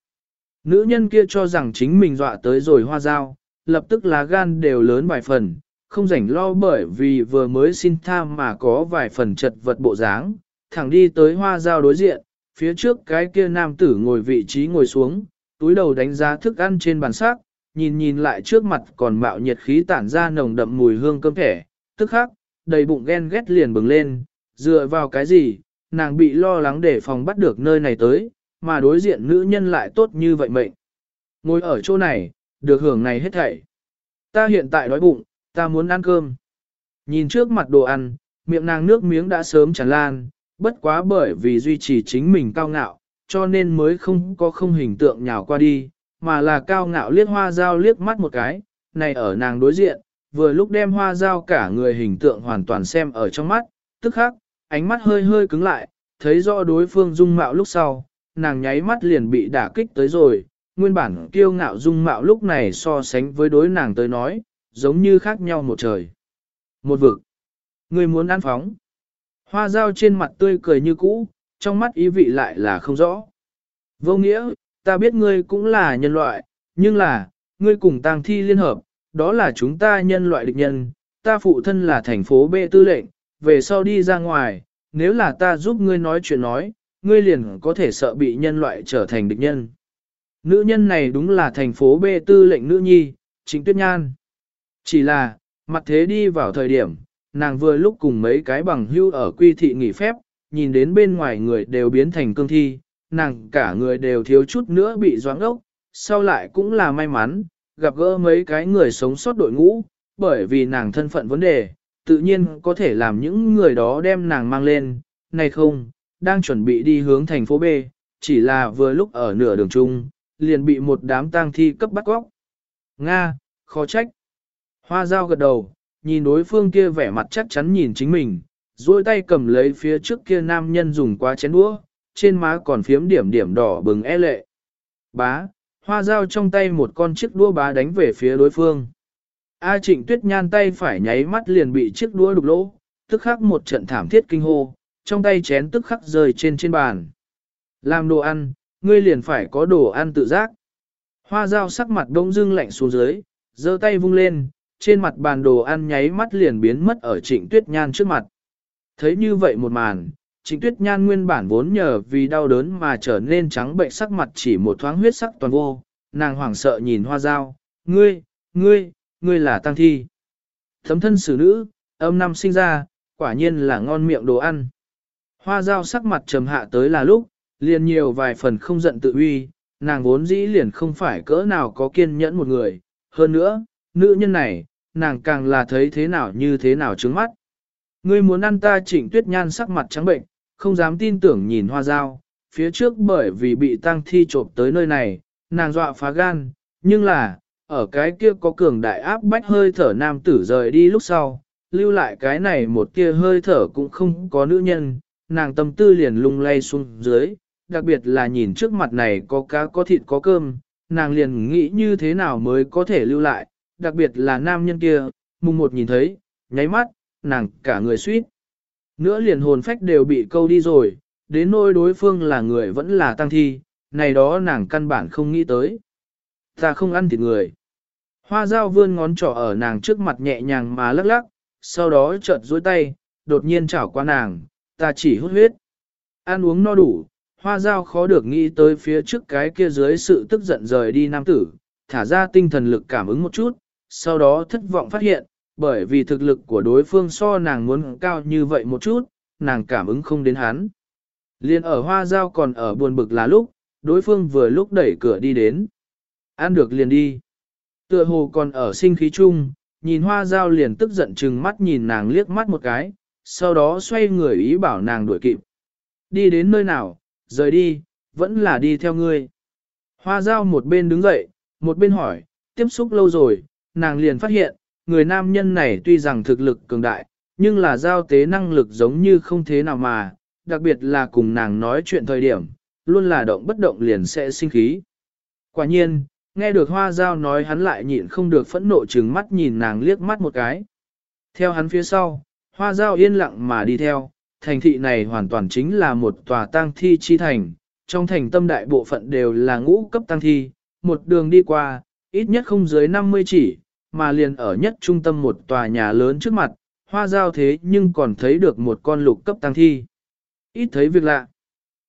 Nữ nhân kia cho rằng chính mình dọa tới rồi hoa dao, lập tức lá gan đều lớn vài phần, không rảnh lo bởi vì vừa mới xin tha mà có vài phần chật vật bộ dáng, thẳng đi tới hoa dao đối diện, phía trước cái kia nam tử ngồi vị trí ngồi xuống, túi đầu đánh giá thức ăn trên bàn xác, nhìn nhìn lại trước mặt còn mạo nhiệt khí tản ra nồng đậm mùi hương cơm thẻ, tức khắc, đầy bụng ghen ghét liền bừng lên, dựa vào cái gì, nàng bị lo lắng để phòng bắt được nơi này tới, mà đối diện nữ nhân lại tốt như vậy mệnh. Ngồi ở chỗ này, được hưởng này hết thảy. Ta hiện tại đói bụng, ta muốn ăn cơm. Nhìn trước mặt đồ ăn, miệng nàng nước miếng đã sớm tràn lan, bất quá bởi vì duy trì chính mình cao ngạo, cho nên mới không có không hình tượng nhào qua đi, mà là cao ngạo liếc hoa dao liếc mắt một cái, này ở nàng đối diện, vừa lúc đem hoa dao cả người hình tượng hoàn toàn xem ở trong mắt, tức khắc, ánh mắt hơi hơi cứng lại, thấy rõ đối phương dung mạo lúc sau, nàng nháy mắt liền bị đả kích tới rồi, nguyên bản kiêu ngạo dung mạo lúc này so sánh với đối nàng tới nói, giống như khác nhau một trời. Một vực. Người muốn ăn phóng. Hoa dao trên mặt tươi cười như cũ, trong mắt ý vị lại là không rõ. Vô nghĩa, ta biết ngươi cũng là nhân loại, nhưng là, ngươi cùng tang thi liên hợp, đó là chúng ta nhân loại địch nhân, ta phụ thân là thành phố B tư lệnh, về sau đi ra ngoài, nếu là ta giúp ngươi nói chuyện nói, ngươi liền có thể sợ bị nhân loại trở thành địch nhân. Nữ nhân này đúng là thành phố B tư lệnh nữ nhi, chính tuyết nhan. Chỉ là, mặt thế đi vào thời điểm, nàng vừa lúc cùng mấy cái bằng hưu ở quy thị nghỉ phép, nhìn đến bên ngoài người đều biến thành cương thi, nàng cả người đều thiếu chút nữa bị doáng ốc, sau lại cũng là may mắn, gặp gỡ mấy cái người sống sót đội ngũ, bởi vì nàng thân phận vấn đề, tự nhiên có thể làm những người đó đem nàng mang lên, này không, đang chuẩn bị đi hướng thành phố B, chỉ là vừa lúc ở nửa đường chung, liền bị một đám tang thi cấp bắt góc. Nga, khó trách. Hoa dao gật đầu, nhìn đối phương kia vẻ mặt chắc chắn nhìn chính mình, duỗi tay cầm lấy phía trước kia nam nhân dùng qua chén đũa, trên má còn phiếm điểm điểm đỏ bừng e lệ. Bá, hoa dao trong tay một con chiếc đũa bá đánh về phía đối phương. A trịnh tuyết nhan tay phải nháy mắt liền bị chiếc đũa đục lỗ, tức khắc một trận thảm thiết kinh hô, trong tay chén tức khắc rơi trên trên bàn. Làm đồ ăn, ngươi liền phải có đồ ăn tự giác. Hoa dao sắc mặt đông dưng lạnh xuống dưới, giơ tay vung lên, trên mặt bàn đồ ăn nháy mắt liền biến mất ở trịnh tuyết nhan trước mặt. Thấy như vậy một màn, trịnh tuyết nhan nguyên bản vốn nhờ vì đau đớn mà trở nên trắng bệnh sắc mặt chỉ một thoáng huyết sắc toàn vô, nàng hoảng sợ nhìn hoa dao, ngươi, ngươi, ngươi là tăng thi. Thấm thân xử nữ, âm năm sinh ra, quả nhiên là ngon miệng đồ ăn. Hoa dao sắc mặt trầm hạ tới là lúc, liền nhiều vài phần không giận tự uy, nàng vốn dĩ liền không phải cỡ nào có kiên nhẫn một người, hơn nữa, nữ nhân này, nàng càng là thấy thế nào như thế nào trứng mắt. Ngươi muốn ăn ta trịnh tuyết nhan sắc mặt trắng bệnh, không dám tin tưởng nhìn hoa dao, phía trước bởi vì bị tăng thi trộm tới nơi này, nàng dọa phá gan, nhưng là, ở cái kia có cường đại áp bách hơi thở nam tử rời đi lúc sau, lưu lại cái này một kia hơi thở cũng không có nữ nhân, nàng tâm tư liền lung lay xuống dưới, đặc biệt là nhìn trước mặt này có cá có thịt có cơm, nàng liền nghĩ như thế nào mới có thể lưu lại, đặc biệt là nam nhân kia, mùng một nhìn thấy, nháy mắt, nàng cả người suýt. Nữa liền hồn phách đều bị câu đi rồi, đến nỗi đối phương là người vẫn là tăng thi, này đó nàng căn bản không nghĩ tới. Ta không ăn thịt người. Hoa dao vươn ngón trỏ ở nàng trước mặt nhẹ nhàng mà lắc lắc, sau đó chợt duỗi tay, đột nhiên chảo qua nàng, ta chỉ hút huyết. Ăn uống no đủ, hoa dao khó được nghĩ tới phía trước cái kia dưới sự tức giận rời đi nam tử, thả ra tinh thần lực cảm ứng một chút, sau đó thất vọng phát hiện, bởi vì thực lực của đối phương so nàng muốn cao như vậy một chút, nàng cảm ứng không đến hắn. Liên ở hoa dao còn ở buồn bực là lúc, đối phương vừa lúc đẩy cửa đi đến. Ăn được liền đi. Tựa hồ còn ở sinh khí chung, nhìn hoa dao liền tức giận chừng mắt nhìn nàng liếc mắt một cái, sau đó xoay người ý bảo nàng đuổi kịp. Đi đến nơi nào, rời đi, vẫn là đi theo ngươi. Hoa dao một bên đứng dậy, một bên hỏi, tiếp xúc lâu rồi, nàng liền phát hiện, người nam nhân này tuy rằng thực lực cường đại, nhưng là giao tế năng lực giống như không thế nào mà, đặc biệt là cùng nàng nói chuyện thời điểm, luôn là động bất động liền sẽ sinh khí. Quả nhiên, nghe được hoa giao nói hắn lại nhịn không được phẫn nộ trừng mắt nhìn nàng liếc mắt một cái. Theo hắn phía sau, hoa giao yên lặng mà đi theo, thành thị này hoàn toàn chính là một tòa tang thi chi thành, trong thành tâm đại bộ phận đều là ngũ cấp tang thi, một đường đi qua, ít nhất không dưới 50 chỉ, mà liền ở nhất trung tâm một tòa nhà lớn trước mặt, hoa giao thế nhưng còn thấy được một con lục cấp tang thi. Ít thấy việc lạ.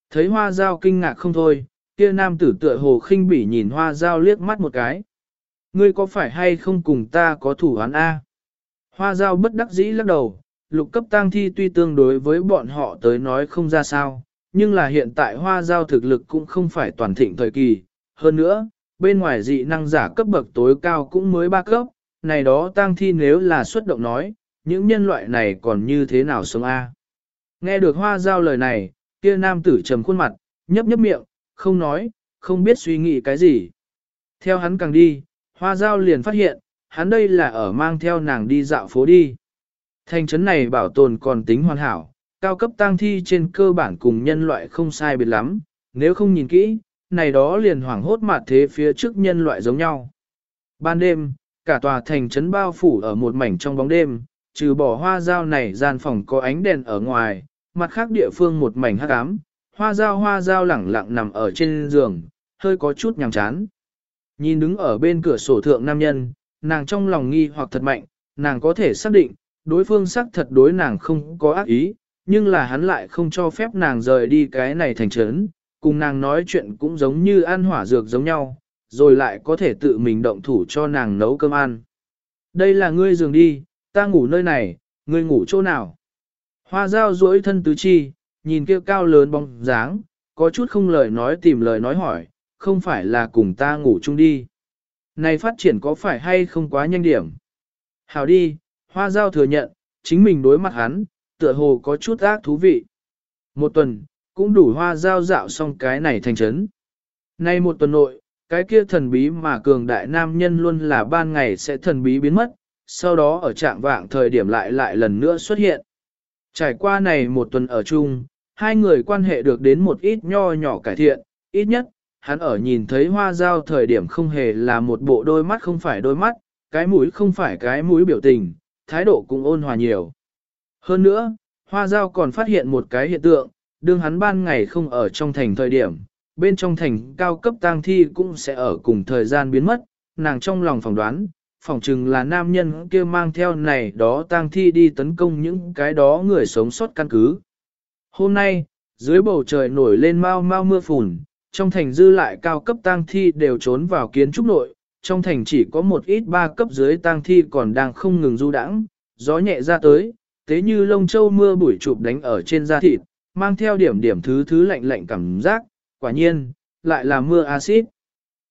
Thấy hoa giao kinh ngạc không thôi, kia nam tử tựa hồ khinh bỉ nhìn hoa giao liếc mắt một cái. Ngươi có phải hay không cùng ta có thủ án A? Hoa giao bất đắc dĩ lắc đầu, lục cấp tăng thi tuy tương đối với bọn họ tới nói không ra sao, nhưng là hiện tại hoa giao thực lực cũng không phải toàn thịnh thời kỳ. Hơn nữa, bên ngoài dị năng giả cấp bậc tối cao cũng mới ba cấp, này đó tang thi nếu là xuất động nói, những nhân loại này còn như thế nào sống a? Nghe được hoa giao lời này, kia nam tử trầm khuôn mặt, nhấp nhấp miệng, không nói, không biết suy nghĩ cái gì. Theo hắn càng đi, hoa giao liền phát hiện, hắn đây là ở mang theo nàng đi dạo phố đi. Thành trấn này bảo tồn còn tính hoàn hảo, cao cấp tang thi trên cơ bản cùng nhân loại không sai biệt lắm, nếu không nhìn kỹ, này đó liền hoảng hốt mặt thế phía trước nhân loại giống nhau. Ban đêm, cả tòa thành trấn bao phủ ở một mảnh trong bóng đêm, trừ bỏ hoa dao này gian phòng có ánh đèn ở ngoài, mặt khác địa phương một mảnh hắc ám, hoa dao hoa dao lẳng lặng nằm ở trên giường, hơi có chút nhàm chán. Nhìn đứng ở bên cửa sổ thượng nam nhân, nàng trong lòng nghi hoặc thật mạnh, nàng có thể xác định, đối phương xác thật đối nàng không có ác ý, nhưng là hắn lại không cho phép nàng rời đi cái này thành trấn, cùng nàng nói chuyện cũng giống như ăn hỏa dược giống nhau, rồi lại có thể tự mình động thủ cho nàng nấu cơm ăn. Đây là ngươi giường đi, ta ngủ nơi này, ngươi ngủ chỗ nào? Hoa dao duỗi thân tứ chi, nhìn kia cao lớn bóng dáng, có chút không lời nói tìm lời nói hỏi, không phải là cùng ta ngủ chung đi. Này phát triển có phải hay không quá nhanh điểm? Hào đi, hoa Giao thừa nhận, chính mình đối mặt hắn, tựa hồ có chút ác thú vị. Một tuần, cũng đủ hoa Giao dạo xong cái này thành trấn. Nay một tuần nội, cái kia thần bí mà cường đại nam nhân luôn là ban ngày sẽ thần bí biến mất, sau đó ở trạng vạng thời điểm lại lại lần nữa xuất hiện. Trải qua này một tuần ở chung, hai người quan hệ được đến một ít nho nhỏ cải thiện, ít nhất, hắn ở nhìn thấy hoa Giao thời điểm không hề là một bộ đôi mắt không phải đôi mắt, cái mũi không phải cái mũi biểu tình, thái độ cũng ôn hòa nhiều. Hơn nữa, hoa Giao còn phát hiện một cái hiện tượng, đương hắn ban ngày không ở trong thành thời điểm, bên trong thành cao cấp tang thi cũng sẽ ở cùng thời gian biến mất, nàng trong lòng phỏng đoán, phỏng chừng là nam nhân kia mang theo này đó tang thi đi tấn công những cái đó người sống sót căn cứ. Hôm nay, dưới bầu trời nổi lên mau mau mưa phùn, trong thành dư lại cao cấp tang thi đều trốn vào kiến trúc nội, trong thành chỉ có một ít ba cấp dưới tang thi còn đang không ngừng du đãng, gió nhẹ ra tới, tế như lông châu mưa bụi chụp đánh ở trên da thịt, mang theo điểm điểm thứ thứ lạnh lạnh cảm giác, quả nhiên, lại là mưa axit.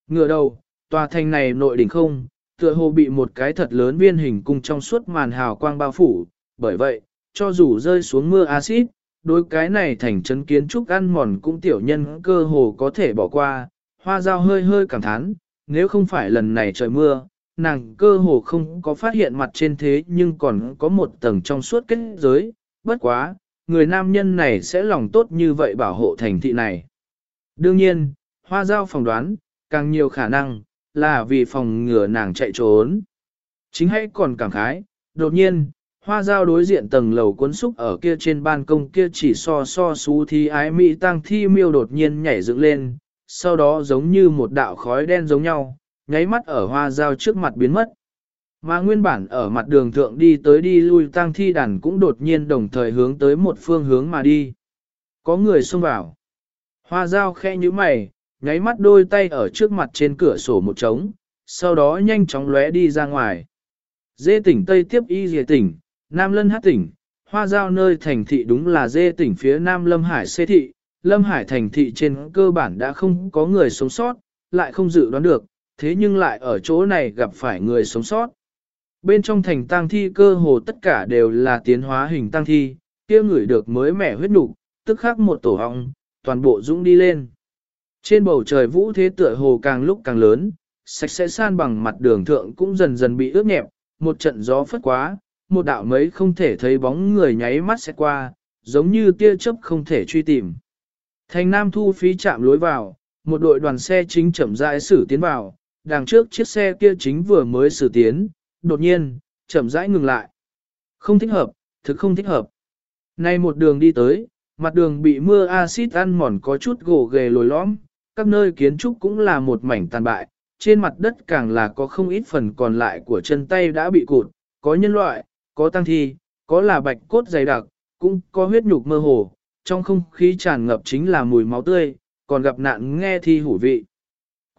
Ngựa đầu, tòa thành này nội đỉnh không, tựa hồ bị một cái thật lớn viên hình cung trong suốt màn hào quang bao phủ, bởi vậy, cho dù rơi xuống mưa axit, đối cái này thành trấn kiến trúc ăn mòn cũng tiểu nhân cơ hồ có thể bỏ qua, hoa dao hơi hơi cảm thán, nếu không phải lần này trời mưa, nàng cơ hồ không có phát hiện mặt trên thế nhưng còn có một tầng trong suốt kết giới, bất quá, người nam nhân này sẽ lòng tốt như vậy bảo hộ thành thị này. Đương nhiên, hoa giao phỏng đoán, càng nhiều khả năng, là vì phòng ngừa nàng chạy trốn. Chính hay còn cảm khái, đột nhiên, hoa giao đối diện tầng lầu cuốn xúc ở kia trên ban công kia chỉ so so xú thi ái mỹ tăng thi miêu đột nhiên nhảy dựng lên, sau đó giống như một đạo khói đen giống nhau, nháy mắt ở hoa giao trước mặt biến mất. Mà nguyên bản ở mặt đường thượng đi tới đi lui tăng thi đàn cũng đột nhiên đồng thời hướng tới một phương hướng mà đi. Có người xông vào. Hoa dao khe như mày, nháy mắt đôi tay ở trước mặt trên cửa sổ một trống, sau đó nhanh chóng lóe đi ra ngoài. Dê tỉnh Tây tiếp y dề tỉnh, Nam Lân hát tỉnh, hoa giao nơi thành thị đúng là dê tỉnh phía Nam Lâm Hải xê thị. Lâm Hải thành thị trên cơ bản đã không có người sống sót, lại không dự đoán được, thế nhưng lại ở chỗ này gặp phải người sống sót. Bên trong thành tang thi cơ hồ tất cả đều là tiến hóa hình tang thi, kia người được mới mẻ huyết nục, tức khắc một tổ hong, toàn bộ dũng đi lên. Trên bầu trời vũ thế tựa hồ càng lúc càng lớn, sạch sẽ san bằng mặt đường thượng cũng dần dần bị ướt nhẹp, một trận gió phất quá, một đạo mấy không thể thấy bóng người nháy mắt sẽ qua, giống như tia chớp không thể truy tìm. Thành Nam thu phí chạm lối vào, một đội đoàn xe chính chậm rãi xử tiến vào, đằng trước chiếc xe kia chính vừa mới xử tiến, đột nhiên, chậm rãi ngừng lại. Không thích hợp, thực không thích hợp. Nay một đường đi tới, mặt đường bị mưa axit ăn mòn có chút gồ ghề lồi lõm, các nơi kiến trúc cũng là một mảnh tàn bại, trên mặt đất càng là có không ít phần còn lại của chân tay đã bị cụt, có nhân loại, có tăng thi, có là bạch cốt dày đặc, cũng có huyết nhục mơ hồ, trong không khí tràn ngập chính là mùi máu tươi, còn gặp nạn nghe thi hủ vị.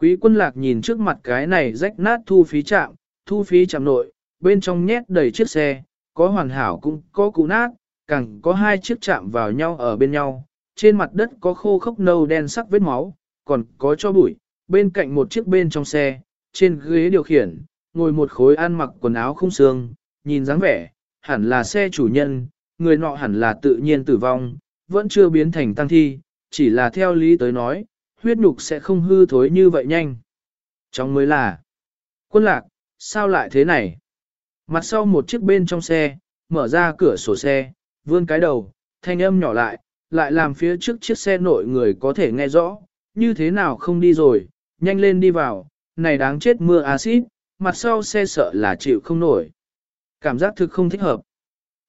Quý quân lạc nhìn trước mặt cái này rách nát thu phí chạm, thu phí chạm nội, bên trong nhét đầy chiếc xe, có hoàn hảo cũng có cụ nát, càng có hai chiếc chạm vào nhau ở bên nhau, trên mặt đất có khô khốc nâu đen sắc vết máu, còn có cho bụi, bên cạnh một chiếc bên trong xe, trên ghế điều khiển, ngồi một khối ăn mặc quần áo không xương, nhìn dáng vẻ, hẳn là xe chủ nhân, người nọ hẳn là tự nhiên tử vong, vẫn chưa biến thành tăng thi, chỉ là theo lý tới nói, huyết nhục sẽ không hư thối như vậy nhanh. Trong mới là, quân lạc, sao lại thế này? Mặt sau một chiếc bên trong xe, mở ra cửa sổ xe, vươn cái đầu, thanh âm nhỏ lại, lại làm phía trước chiếc xe nội người có thể nghe rõ, như thế nào không đi rồi, nhanh lên đi vào, này đáng chết mưa axit, mặt sau xe sợ là chịu không nổi. Cảm giác thực không thích hợp.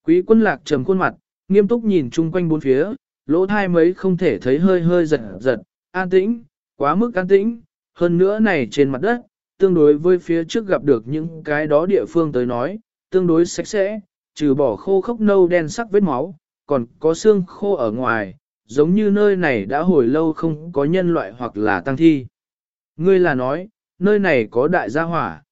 Quý quân lạc trầm khuôn mặt, nghiêm túc nhìn chung quanh bốn phía, lỗ thai mấy không thể thấy hơi hơi giật giật, an tĩnh, quá mức an tĩnh, hơn nữa này trên mặt đất, tương đối với phía trước gặp được những cái đó địa phương tới nói, tương đối sạch sẽ, trừ bỏ khô khốc nâu đen sắc vết máu, còn có xương khô ở ngoài, giống như nơi này đã hồi lâu không có nhân loại hoặc là tăng thi. Ngươi là nói, nơi này có đại gia hỏa.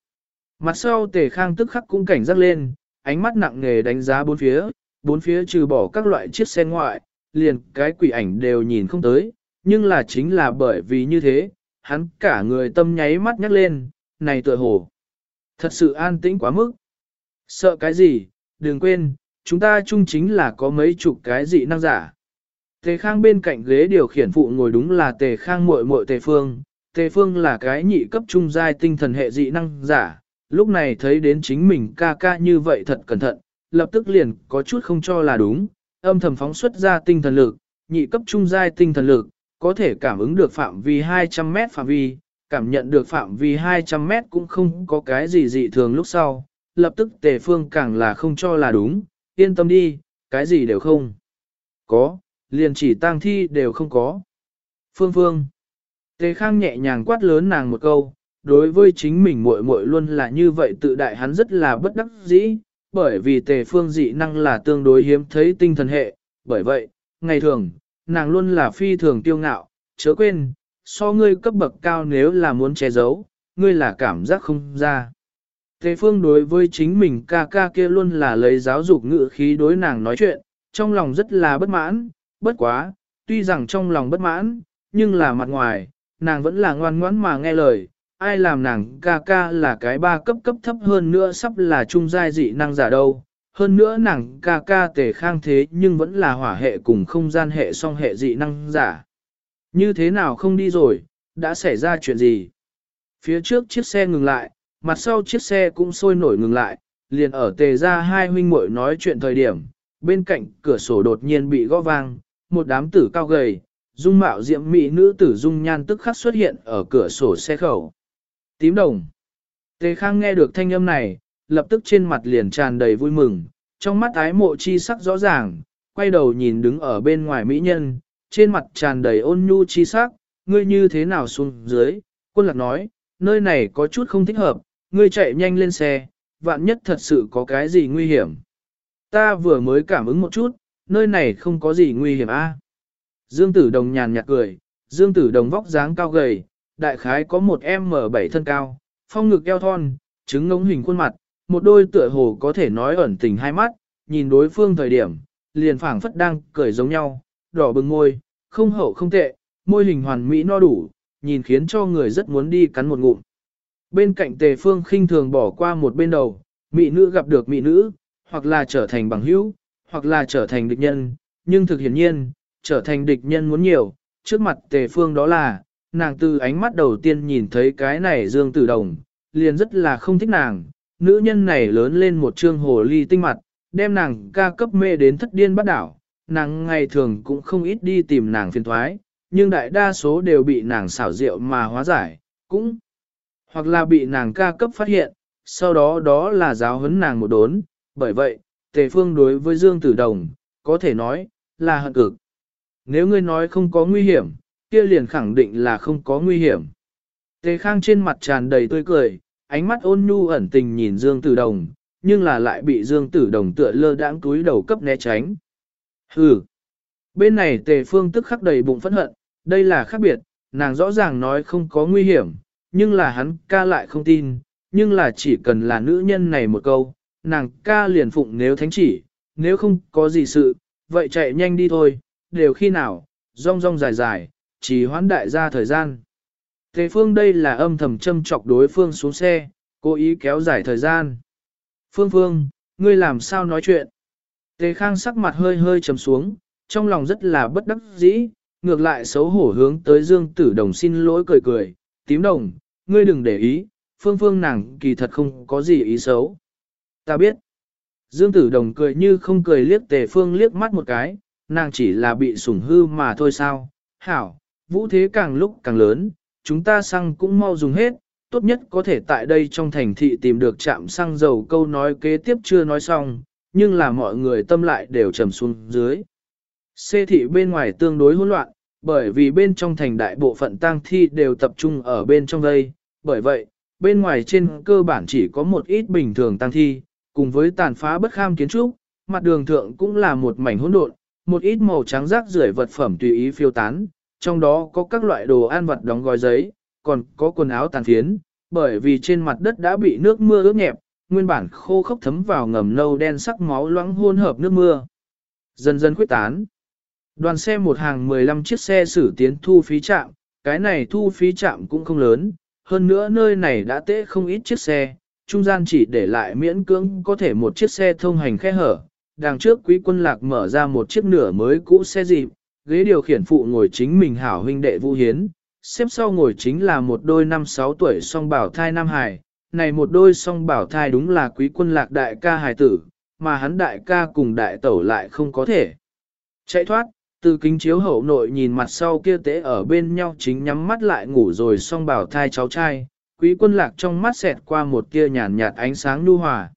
Mặt sau tề khang tức khắc cũng cảnh giác lên, ánh mắt nặng nề đánh giá bốn phía, bốn phía trừ bỏ các loại chiếc xe ngoại, liền cái quỷ ảnh đều nhìn không tới, nhưng là chính là bởi vì như thế, hắn cả người tâm nháy mắt nhắc lên, này tựa hồ. Thật sự an tĩnh quá mức. Sợ cái gì, đừng quên, chúng ta chung chính là có mấy chục cái dị năng giả. Tề Khang bên cạnh ghế điều khiển phụ ngồi đúng là Tề Khang muội muội Tề Phương. Tề Phương là cái nhị cấp trung giai tinh thần hệ dị năng giả, lúc này thấy đến chính mình ca ca như vậy thật cẩn thận, lập tức liền có chút không cho là đúng, âm thầm phóng xuất ra tinh thần lực, nhị cấp trung giai tinh thần lực, có thể cảm ứng được phạm vi 200 mét phạm vi, cảm nhận được phạm vi 200 mét cũng không có cái gì dị thường lúc sau, lập tức tề phương càng là không cho là đúng, yên tâm đi, cái gì đều không có, liền chỉ tang thi đều không có. Phương Phương Tề Khang nhẹ nhàng quát lớn nàng một câu, đối với chính mình muội muội luôn là như vậy tự đại hắn rất là bất đắc dĩ, bởi vì Tề Phương dị năng là tương đối hiếm thấy tinh thần hệ, bởi vậy, ngày thường, nàng luôn là phi thường tiêu ngạo, chớ quên, so ngươi cấp bậc cao nếu là muốn che giấu, ngươi là cảm giác không ra. Tề Phương đối với chính mình ca ca kia luôn là lấy giáo dục ngữ khí đối nàng nói chuyện, trong lòng rất là bất mãn, bất quá, tuy rằng trong lòng bất mãn, nhưng là mặt ngoài, nàng vẫn là ngoan ngoãn mà nghe lời, ai làm nàng ca ca là cái ba cấp cấp thấp hơn nữa sắp là trung giai dị năng giả đâu. Hơn nữa nàng ca ca tề khang thế nhưng vẫn là hỏa hệ cùng không gian hệ song hệ dị năng giả. Như thế nào không đi rồi, đã xảy ra chuyện gì? Phía trước chiếc xe ngừng lại, mặt sau chiếc xe cũng sôi nổi ngừng lại, liền ở tề ra hai huynh muội nói chuyện thời điểm, bên cạnh cửa sổ đột nhiên bị gõ vang, một đám tử cao gầy, dung mạo diệm mỹ nữ tử dung nhan tức khắc xuất hiện ở cửa sổ xe khẩu. Tím đồng. Tề Khang nghe được thanh âm này, lập tức trên mặt liền tràn đầy vui mừng, trong mắt ái mộ chi sắc rõ ràng, quay đầu nhìn đứng ở bên ngoài mỹ nhân, trên mặt tràn đầy ôn nhu chi sắc, ngươi như thế nào xuống dưới, quân lạc nói, nơi này có chút không thích hợp, ngươi chạy nhanh lên xe, vạn nhất thật sự có cái gì nguy hiểm. Ta vừa mới cảm ứng một chút, nơi này không có gì nguy hiểm a. Dương Tử Đồng nhàn nhạt cười, Dương Tử Đồng vóc dáng cao gầy, đại khái có một M7 thân cao, phong ngực eo thon, trứng ngống hình khuôn mặt, một đôi tựa hồ có thể nói ẩn tình hai mắt, nhìn đối phương thời điểm, liền phảng phất đang cười giống nhau, đỏ bừng môi, không hậu không tệ, môi hình hoàn mỹ no đủ, nhìn khiến cho người rất muốn đi cắn một ngụm. Bên cạnh tề phương khinh thường bỏ qua một bên đầu, mỹ nữ gặp được mỹ nữ, hoặc là trở thành bằng hữu, hoặc là trở thành địch nhân, nhưng thực hiển nhiên, trở thành địch nhân muốn nhiều, trước mặt tề phương đó là, nàng từ ánh mắt đầu tiên nhìn thấy cái này dương tử đồng, liền rất là không thích nàng, nữ nhân này lớn lên một trương hồ ly tinh mặt, đem nàng ca cấp mê đến thất điên bắt đảo, nàng ngày thường cũng không ít đi tìm nàng phiền thoái, nhưng đại đa số đều bị nàng xảo diệu mà hóa giải, cũng hoặc là bị nàng ca cấp phát hiện, sau đó đó là giáo huấn nàng một đốn, bởi vậy, tề phương đối với Dương Tử Đồng, có thể nói, là hận cực. Nếu ngươi nói không có nguy hiểm, kia liền khẳng định là không có nguy hiểm. Tề Khang trên mặt tràn đầy tươi cười, ánh mắt ôn nhu ẩn tình nhìn Dương Tử Đồng, nhưng là lại bị Dương Tử Đồng tựa lơ đãng túi đầu cấp né tránh. Hừ. Bên này Tề Phương tức khắc đầy bụng phẫn hận, đây là khác biệt, nàng rõ ràng nói không có nguy hiểm, nhưng là hắn ca lại không tin, nhưng là chỉ cần là nữ nhân này một câu, nàng ca liền phụng nếu thánh chỉ, nếu không có gì sự, vậy chạy nhanh đi thôi, đều khi nào, rong rong dài dài, chỉ hoãn đại ra thời gian. Tề phương đây là âm thầm châm chọc đối phương xuống xe, cố ý kéo dài thời gian. Phương Phương, ngươi làm sao nói chuyện? Tề Khang sắc mặt hơi hơi trầm xuống, trong lòng rất là bất đắc dĩ, ngược lại xấu hổ hướng tới Dương Tử Đồng xin lỗi cười cười, tím đồng, ngươi đừng để ý, Phương Phương nàng kỳ thật không có gì ý xấu. Ta biết. Dương Tử Đồng cười như không cười liếc Tề Phương liếc mắt một cái, nàng chỉ là bị sủng hư mà thôi sao. Hảo, vũ thế càng lúc càng lớn, chúng ta xăng cũng mau dùng hết, tốt nhất có thể tại đây trong thành thị tìm được trạm xăng dầu câu nói kế tiếp chưa nói xong, nhưng là mọi người tâm lại đều trầm xuống dưới. Xê thị bên ngoài tương đối hỗn loạn, bởi vì bên trong thành đại bộ phận tang thi đều tập trung ở bên trong đây, bởi vậy, bên ngoài trên cơ bản chỉ có một ít bình thường tang thi, cùng với tàn phá bất kham kiến trúc, mặt đường thượng cũng là một mảnh hỗn độn, một ít màu trắng rác rưởi vật phẩm tùy ý phiêu tán, trong đó có các loại đồ ăn vặt đóng gói giấy, còn có quần áo tàn phiến, bởi vì trên mặt đất đã bị nước mưa ướt nhẹp, nguyên bản khô khốc thấm vào ngầm nâu đen sắc máu loãng hôn hợp nước mưa. Dần dần khuyết tán. Đoàn xe một hàng 15 chiếc xe xử tiến thu phí trạm, cái này thu phí trạm cũng không lớn, hơn nữa nơi này đã tễ không ít chiếc xe, trung gian chỉ để lại miễn cưỡng có thể một chiếc xe thông hành khe hở. Đằng trước quý quân lạc mở ra một chiếc nửa mới cũ xe dịp, ghế điều khiển phụ ngồi chính mình hảo huynh đệ Vũ Hiến, xếp sau ngồi chính là một đôi năm sáu tuổi song bảo thai Nam Hải, này một đôi song bảo thai đúng là quý quân lạc đại ca hài tử, mà hắn đại ca cùng đại tẩu lại không có thể. Chạy thoát, Từ kính chiếu hậu nội nhìn mặt sau kia tế ở bên nhau chính nhắm mắt lại ngủ rồi song bảo thai cháu trai, quý quân lạc trong mắt xẹt qua một kia nhàn nhạt ánh sáng nu hòa.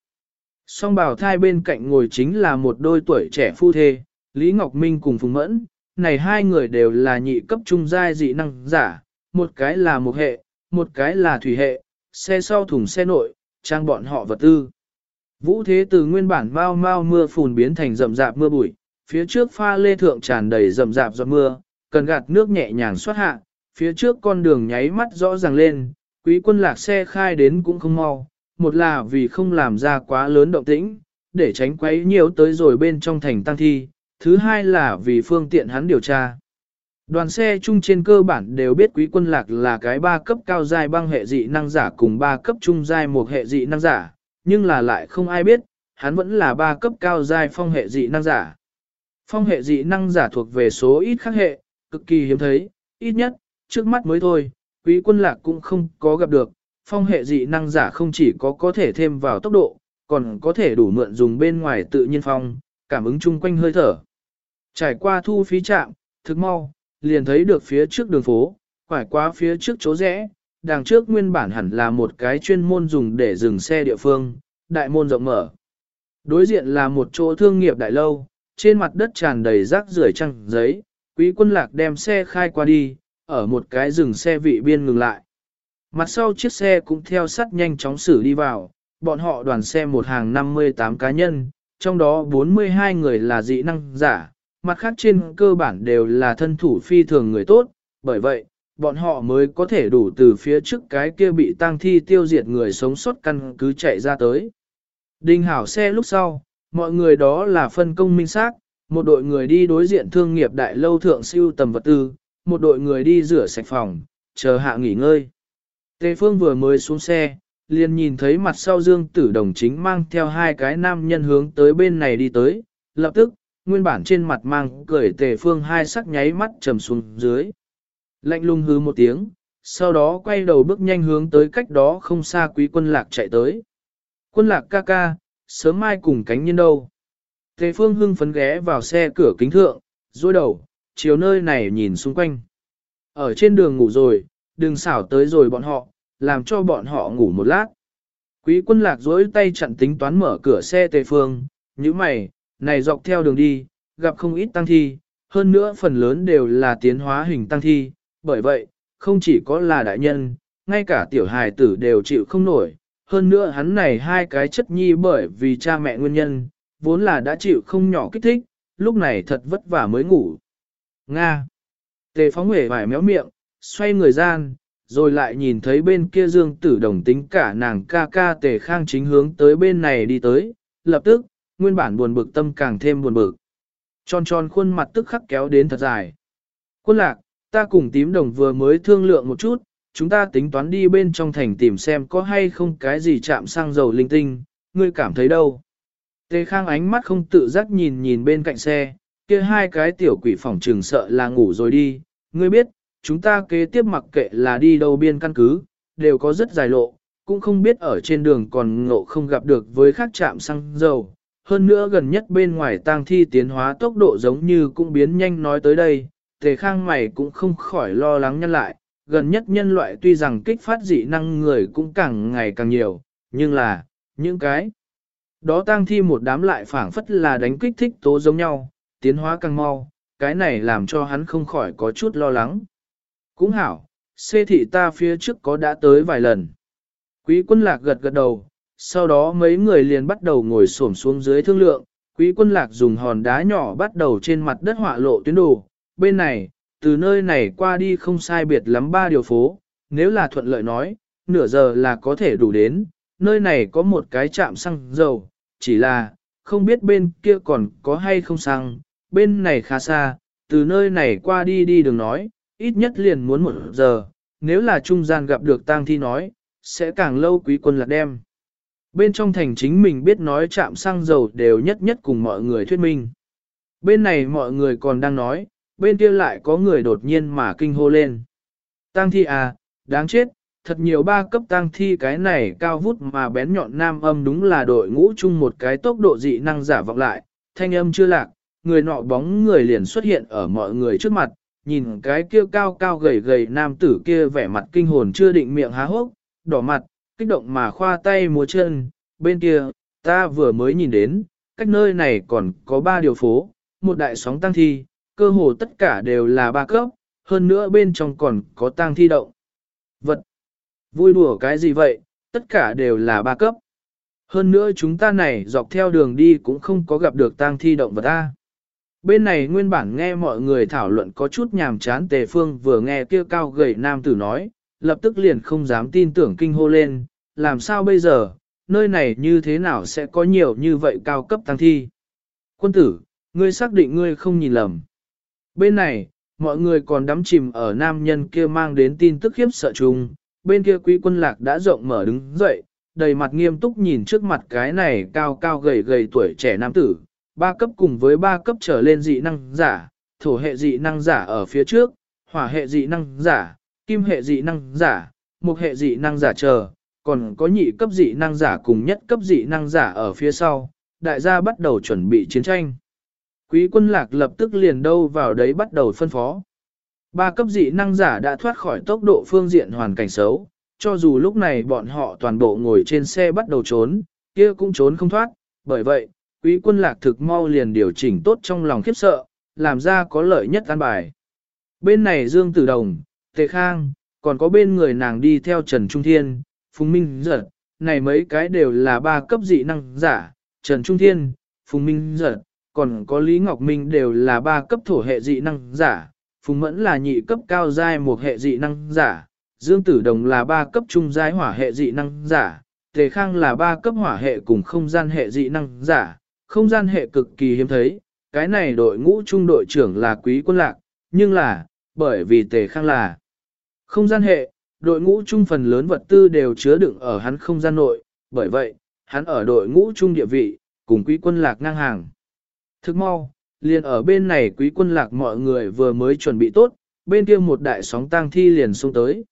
Song bảo thai bên cạnh ngồi chính là một đôi tuổi trẻ phu thê, Lý Ngọc Minh cùng Phùng Mẫn, này hai người đều là nhị cấp trung giai dị năng giả, một cái là một hệ, một cái là thủy hệ, xe sau thùng xe nội, trang bọn họ vật tư. Vũ thế từ nguyên bản mau mau mưa phùn biến thành rậm rạp mưa bụi, phía trước pha lê thượng tràn đầy rậm rạp giọt mưa, cần gạt nước nhẹ nhàng xoát hạ, phía trước con đường nháy mắt rõ ràng lên, quý quân lạc xe khai đến cũng không mau, một là vì không làm ra quá lớn động tĩnh, để tránh quấy nhiều tới rồi bên trong thành tăng thi, thứ hai là vì phương tiện hắn điều tra. Đoàn xe chung trên cơ bản đều biết quý quân lạc là cái ba cấp cao giai băng hệ dị năng giả cùng ba cấp trung giai một hệ dị năng giả, nhưng là lại không ai biết, hắn vẫn là ba cấp cao giai phong hệ dị năng giả. Phong hệ dị năng giả thuộc về số ít khác hệ, cực kỳ hiếm thấy, ít nhất, trước mắt mới thôi, quý quân lạc cũng không có gặp được. Phong hệ dị năng giả không chỉ có có thể thêm vào tốc độ, còn có thể đủ mượn dùng bên ngoài tự nhiên phong, cảm ứng chung quanh hơi thở. Trải qua thu phí trạm, thực mau, liền thấy được phía trước đường phố, quải qua phía trước chỗ rẽ, đằng trước nguyên bản hẳn là một cái chuyên môn dùng để dừng xe địa phương, đại môn rộng mở. Đối diện là một chỗ thương nghiệp đại lâu, trên mặt đất tràn đầy rác rưởi trăng giấy, quý quân lạc đem xe khai qua đi, ở một cái dừng xe vị biên ngừng lại. Mặt sau chiếc xe cũng theo sắt nhanh chóng xử đi vào, bọn họ đoàn xe một hàng 58 cá nhân, trong đó 42 người là dị năng giả, mặt khác trên cơ bản đều là thân thủ phi thường người tốt, bởi vậy, bọn họ mới có thể đủ từ phía trước cái kia bị tang thi tiêu diệt người sống sót căn cứ chạy ra tới. Đinh hảo xe lúc sau, mọi người đó là phân công minh xác, một đội người đi đối diện thương nghiệp đại lâu thượng siêu tầm vật tư, một đội người đi rửa sạch phòng, chờ hạ nghỉ ngơi. Tề Phương vừa mới xuống xe, liền nhìn thấy mặt sau Dương Tử Đồng chính mang theo hai cái nam nhân hướng tới bên này đi tới, lập tức, nguyên bản trên mặt mang cười Tề Phương hai sắc nháy mắt trầm xuống dưới. Lạnh lùng hứ một tiếng, sau đó quay đầu bước nhanh hướng tới cách đó không xa quý quân lạc chạy tới. Quân lạc ca ca, sớm mai cùng cánh nhân đâu. Tề phương hưng phấn ghé vào xe cửa kính thượng, dôi đầu, chiều nơi này nhìn xung quanh. Ở trên đường ngủ rồi, đừng xảo tới rồi bọn họ, làm cho bọn họ ngủ một lát. Quý quân lạc dối tay chặn tính toán mở cửa xe tề phương, như mày, này dọc theo đường đi, gặp không ít tăng thi, hơn nữa phần lớn đều là tiến hóa hình tăng thi, bởi vậy, không chỉ có là đại nhân, ngay cả tiểu hài tử đều chịu không nổi, hơn nữa hắn này hai cái chất nhi bởi vì cha mẹ nguyên nhân, vốn là đã chịu không nhỏ kích thích, lúc này thật vất vả mới ngủ. Nga. Tề phóng hề vải méo miệng, xoay người gian, rồi lại nhìn thấy bên kia dương tử đồng tính cả nàng ca ca tề khang chính hướng tới bên này đi tới, lập tức, nguyên bản buồn bực tâm càng thêm buồn bực. Tròn tròn khuôn mặt tức khắc kéo đến thật dài. Quân lạc, ta cùng tím đồng vừa mới thương lượng một chút, chúng ta tính toán đi bên trong thành tìm xem có hay không cái gì chạm sang dầu linh tinh, ngươi cảm thấy đâu. Tề khang ánh mắt không tự giác nhìn nhìn bên cạnh xe, kia hai cái tiểu quỷ phòng trừng sợ là ngủ rồi đi, ngươi biết, chúng ta kế tiếp mặc kệ là đi đâu biên căn cứ, đều có rất dài lộ, cũng không biết ở trên đường còn ngộ không gặp được với khác chạm xăng dầu. Hơn nữa gần nhất bên ngoài tang thi tiến hóa tốc độ giống như cũng biến nhanh nói tới đây, tề khang mày cũng không khỏi lo lắng nhân lại, gần nhất nhân loại tuy rằng kích phát dị năng người cũng càng ngày càng nhiều, nhưng là, những cái đó tăng thi một đám lại phảng phất là đánh kích thích tố giống nhau, tiến hóa càng mau, cái này làm cho hắn không khỏi có chút lo lắng. Cũng hảo, xê thị ta phía trước có đã tới vài lần. Quý quân lạc gật gật đầu, sau đó mấy người liền bắt đầu ngồi xổm xuống dưới thương lượng, quý quân lạc dùng hòn đá nhỏ bắt đầu trên mặt đất họa lộ tuyến đồ, bên này, từ nơi này qua đi không sai biệt lắm ba điều phố, nếu là thuận lợi nói, nửa giờ là có thể đủ đến, nơi này có một cái trạm xăng dầu, chỉ là, không biết bên kia còn có hay không xăng, bên này khá xa, từ nơi này qua đi đi đừng nói, ít nhất liền muốn một giờ, nếu là trung gian gặp được tang thi nói, sẽ càng lâu quý quân lạc đem. Bên trong thành chính mình biết nói chạm xăng dầu đều nhất nhất cùng mọi người thuyết minh. Bên này mọi người còn đang nói, bên kia lại có người đột nhiên mà kinh hô lên. Tang thi à, đáng chết, thật nhiều ba cấp tang thi cái này cao vút mà bén nhọn nam âm đúng là đội ngũ chung một cái tốc độ dị năng giả vọng lại, thanh âm chưa lạc, người nọ bóng người liền xuất hiện ở mọi người trước mặt, nhìn cái kia cao cao gầy gầy nam tử kia vẻ mặt kinh hồn chưa định miệng há hốc, đỏ mặt, kích động mà khoa tay múa chân, bên kia, ta vừa mới nhìn đến, cách nơi này còn có ba điều phố, một đại sóng tăng thi, cơ hồ tất cả đều là ba cấp, hơn nữa bên trong còn có tăng thi động. Vật, vui đùa cái gì vậy, tất cả đều là ba cấp. Hơn nữa chúng ta này dọc theo đường đi cũng không có gặp được tang thi động vật ta. Bên này nguyên bản nghe mọi người thảo luận có chút nhàm chán tề phương vừa nghe kia cao gầy nam tử nói, lập tức liền không dám tin tưởng kinh hô lên, làm sao bây giờ, nơi này như thế nào sẽ có nhiều như vậy cao cấp tăng thi. Quân tử, ngươi xác định ngươi không nhìn lầm. Bên này, mọi người còn đắm chìm ở nam nhân kia mang đến tin tức khiếp sợ chung, bên kia quý quân lạc đã rộng mở đứng dậy, đầy mặt nghiêm túc nhìn trước mặt cái này cao cao gầy gầy tuổi trẻ nam tử, ba cấp cùng với ba cấp trở lên dị năng giả, thổ hệ dị năng giả ở phía trước, hỏa hệ dị năng giả, kim hệ dị năng giả, mục hệ dị năng giả chờ, còn có nhị cấp dị năng giả cùng nhất cấp dị năng giả ở phía sau, đại gia bắt đầu chuẩn bị chiến tranh. Quý quân lạc lập tức liền đâu vào đấy bắt đầu phân phó. Ba cấp dị năng giả đã thoát khỏi tốc độ phương diện hoàn cảnh xấu, cho dù lúc này bọn họ toàn bộ ngồi trên xe bắt đầu trốn, kia cũng trốn không thoát, bởi vậy, quý quân lạc thực mau liền điều chỉnh tốt trong lòng khiếp sợ, làm ra có lợi nhất an bài. Bên này Dương Tử Đồng, Tề Khang, còn có bên người nàng đi theo Trần Trung Thiên, Phùng Minh Giật, này mấy cái đều là ba cấp dị năng giả, Trần Trung Thiên, Phùng Minh Giật, còn có Lý Ngọc Minh đều là ba cấp thổ hệ dị năng giả, Phùng Mẫn là nhị cấp cao giai một hệ dị năng giả, Dương Tử Đồng là ba cấp trung giai hỏa hệ dị năng giả, Tề Khang là ba cấp hỏa hệ cùng không gian hệ dị năng giả, không gian hệ cực kỳ hiếm thấy, cái này đội ngũ trung đội trưởng là quý quân lạc, nhưng là, bởi vì Tề Khang là không gian hệ, đội ngũ trung phần lớn vật tư đều chứa đựng ở hắn không gian nội, bởi vậy, hắn ở đội ngũ trung địa vị, cùng quý quân lạc ngang hàng. Thức mau, liền ở bên này quý quân lạc mọi người vừa mới chuẩn bị tốt, bên kia một đại sóng tang thi liền xông tới.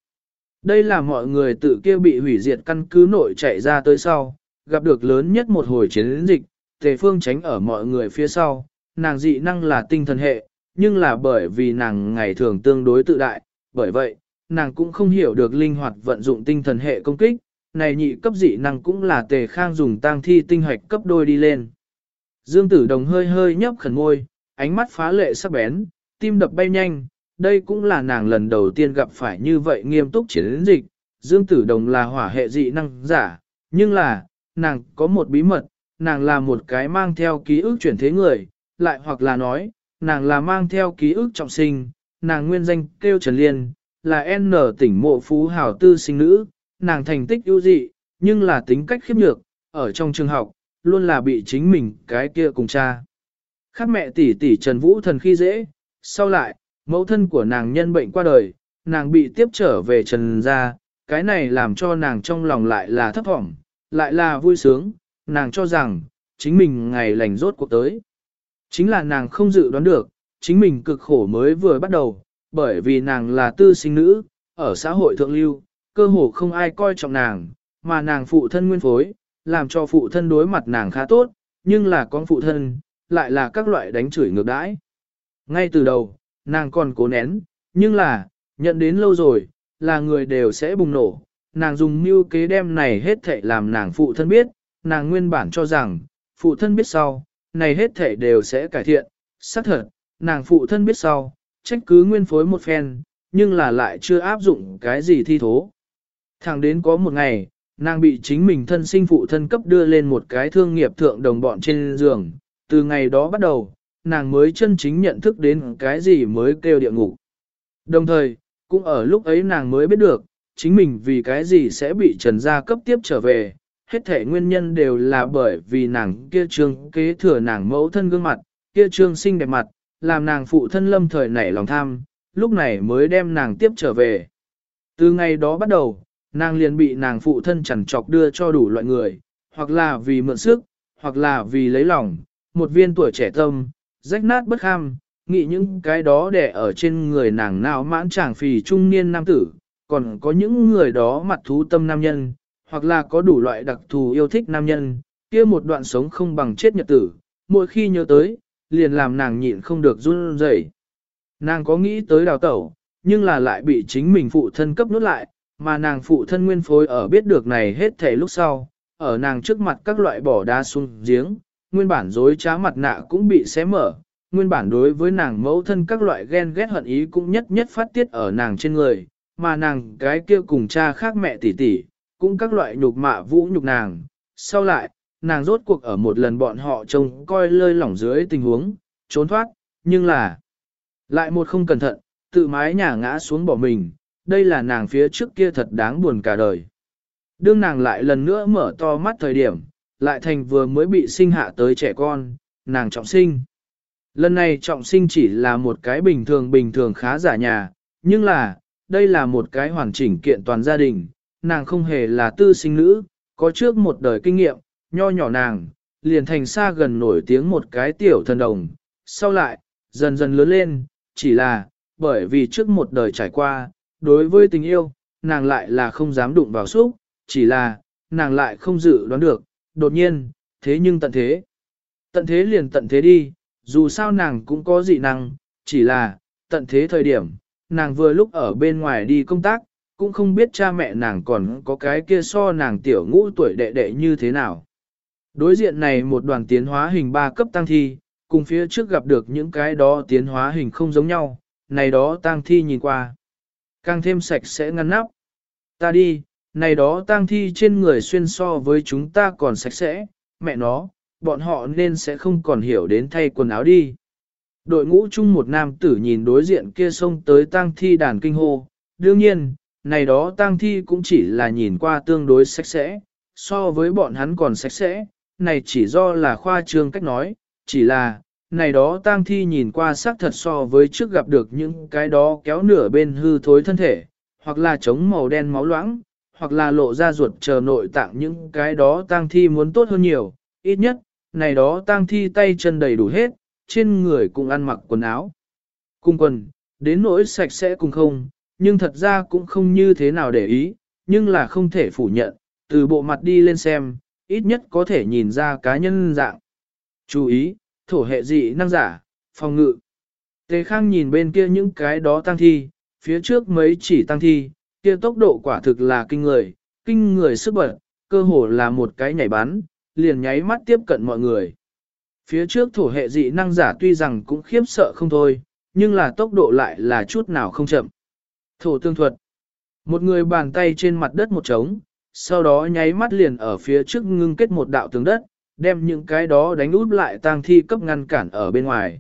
Đây là mọi người tự kia bị hủy diệt căn cứ nội chạy ra tới sau, gặp được lớn nhất một hồi chiến dịch, tề phương tránh ở mọi người phía sau, nàng dị năng là tinh thần hệ, nhưng là bởi vì nàng ngày thường tương đối tự đại, bởi vậy, nàng cũng không hiểu được linh hoạt vận dụng tinh thần hệ công kích, này nhị cấp dị năng cũng là tề khang dùng tang thi tinh hoạch cấp đôi đi lên. Dương tử đồng hơi hơi nhấp khẩn môi, ánh mắt phá lệ sắc bén, tim đập bay nhanh, đây cũng là nàng lần đầu tiên gặp phải như vậy nghiêm túc chiến dịch. Dương tử đồng là hỏa hệ dị năng giả, nhưng là, nàng có một bí mật, nàng là một cái mang theo ký ức chuyển thế người, lại hoặc là nói, nàng là mang theo ký ức trọng sinh, nàng nguyên danh kêu Trần Liên, là N tỉnh mộ phú hào tư sinh nữ, nàng thành tích ưu dị, nhưng là tính cách khiếp nhược, ở trong trường học, luôn là bị chính mình cái kia cùng cha. Khác mẹ tỷ tỷ Trần Vũ thần khi dễ, sau lại, mẫu thân của nàng nhân bệnh qua đời, nàng bị tiếp trở về Trần gia, cái này làm cho nàng trong lòng lại là thấp vọng, lại là vui sướng, nàng cho rằng, chính mình ngày lành rốt cuộc tới. Chính là nàng không dự đoán được, chính mình cực khổ mới vừa bắt đầu, bởi vì nàng là tư sinh nữ, ở xã hội thượng lưu, cơ hồ không ai coi trọng nàng, mà nàng phụ thân nguyên phối, làm cho phụ thân đối mặt nàng khá tốt, nhưng là con phụ thân, lại là các loại đánh chửi ngược đãi. Ngay từ đầu, nàng còn cố nén, nhưng là, nhận đến lâu rồi, là người đều sẽ bùng nổ. Nàng dùng mưu kế đem này hết thệ làm nàng phụ thân biết, nàng nguyên bản cho rằng, phụ thân biết sau, này hết thể đều sẽ cải thiện, xác thật, nàng phụ thân biết sau, trách cứ nguyên phối một phen, nhưng là lại chưa áp dụng cái gì thi thố. Thẳng đến có một ngày, nàng bị chính mình thân sinh phụ thân cấp đưa lên một cái thương nghiệp thượng đồng bọn trên giường, từ ngày đó bắt đầu, nàng mới chân chính nhận thức đến cái gì mới kêu địa ngục. Đồng thời, cũng ở lúc ấy nàng mới biết được, chính mình vì cái gì sẽ bị trần gia cấp tiếp trở về, hết thể nguyên nhân đều là bởi vì nàng kia trương kế thừa nàng mẫu thân gương mặt, kia trương xinh đẹp mặt, làm nàng phụ thân lâm thời nảy lòng tham, lúc này mới đem nàng tiếp trở về. Từ ngày đó bắt đầu, nàng liền bị nàng phụ thân chẳng chọc đưa cho đủ loại người, hoặc là vì mượn sức, hoặc là vì lấy lòng, một viên tuổi trẻ tâm, rách nát bất kham, nghĩ những cái đó để ở trên người nàng nào mãn chàng phì trung niên nam tử, còn có những người đó mặt thú tâm nam nhân, hoặc là có đủ loại đặc thù yêu thích nam nhân, kia một đoạn sống không bằng chết nhật tử, mỗi khi nhớ tới, liền làm nàng nhịn không được run rẩy. Nàng có nghĩ tới đào tẩu, nhưng là lại bị chính mình phụ thân cấp nút lại, mà nàng phụ thân nguyên phối ở biết được này hết thể lúc sau, ở nàng trước mặt các loại bỏ đá xuống giếng, nguyên bản dối trá mặt nạ cũng bị xé mở, nguyên bản đối với nàng mẫu thân các loại ghen ghét hận ý cũng nhất nhất phát tiết ở nàng trên người, mà nàng cái kia cùng cha khác mẹ tỷ tỷ, cũng các loại nhục mạ vũ nhục nàng. Sau lại, nàng rốt cuộc ở một lần bọn họ trông coi lơi lỏng dưới tình huống, trốn thoát, nhưng là lại một không cẩn thận, tự mái nhà ngã xuống bỏ mình, đây là nàng phía trước kia thật đáng buồn cả đời. Đương nàng lại lần nữa mở to mắt thời điểm, lại thành vừa mới bị sinh hạ tới trẻ con, nàng trọng sinh. Lần này trọng sinh chỉ là một cái bình thường bình thường khá giả nhà, nhưng là, đây là một cái hoàn chỉnh kiện toàn gia đình, nàng không hề là tư sinh nữ, có trước một đời kinh nghiệm, nho nhỏ nàng, liền thành xa gần nổi tiếng một cái tiểu thần đồng, sau lại, dần dần lớn lên, chỉ là, bởi vì trước một đời trải qua, đối với tình yêu, nàng lại là không dám đụng vào xúc, chỉ là, nàng lại không dự đoán được, đột nhiên, thế nhưng tận thế. Tận thế liền tận thế đi, dù sao nàng cũng có dị năng, chỉ là, tận thế thời điểm, nàng vừa lúc ở bên ngoài đi công tác, cũng không biết cha mẹ nàng còn có cái kia so nàng tiểu ngũ tuổi đệ đệ như thế nào. Đối diện này một đoàn tiến hóa hình ba cấp tăng thi, cùng phía trước gặp được những cái đó tiến hóa hình không giống nhau, này đó tăng thi nhìn qua. Càng thêm sạch sẽ ngăn nắp. Ta đi, này đó tang thi trên người xuyên so với chúng ta còn sạch sẽ, mẹ nó, bọn họ nên sẽ không còn hiểu đến thay quần áo đi. Đội ngũ chung một nam tử nhìn đối diện kia xông tới tang thi đàn kinh hô, đương nhiên, này đó tang thi cũng chỉ là nhìn qua tương đối sạch sẽ, so với bọn hắn còn sạch sẽ, này chỉ do là khoa trương cách nói, chỉ là, này đó tang thi nhìn qua xác thật so với trước gặp được những cái đó kéo nửa bên hư thối thân thể, hoặc là chống màu đen máu loãng, hoặc là lộ ra ruột chờ nội tạng những cái đó tang thi muốn tốt hơn nhiều, ít nhất, này đó tang thi tay chân đầy đủ hết, trên người cũng ăn mặc quần áo. Cung quần, đến nỗi sạch sẽ cùng không, nhưng thật ra cũng không như thế nào để ý, nhưng là không thể phủ nhận, từ bộ mặt đi lên xem, ít nhất có thể nhìn ra cá nhân dạng. Chú ý, thổ hệ dị năng giả, phòng ngự. Tề Khang nhìn bên kia những cái đó tăng thi, phía trước mấy chỉ tăng thi, kia tốc độ quả thực là kinh người, kinh người sức bật, cơ hồ là một cái nhảy bắn, liền nháy mắt tiếp cận mọi người. Phía trước thổ hệ dị năng giả tuy rằng cũng khiếp sợ không thôi, nhưng là tốc độ lại là chút nào không chậm. Thổ tương thuật. Một người bàn tay trên mặt đất một trống, sau đó nháy mắt liền ở phía trước ngưng kết một đạo tường đất, đem những cái đó đánh út lại tang thi cấp ngăn cản ở bên ngoài.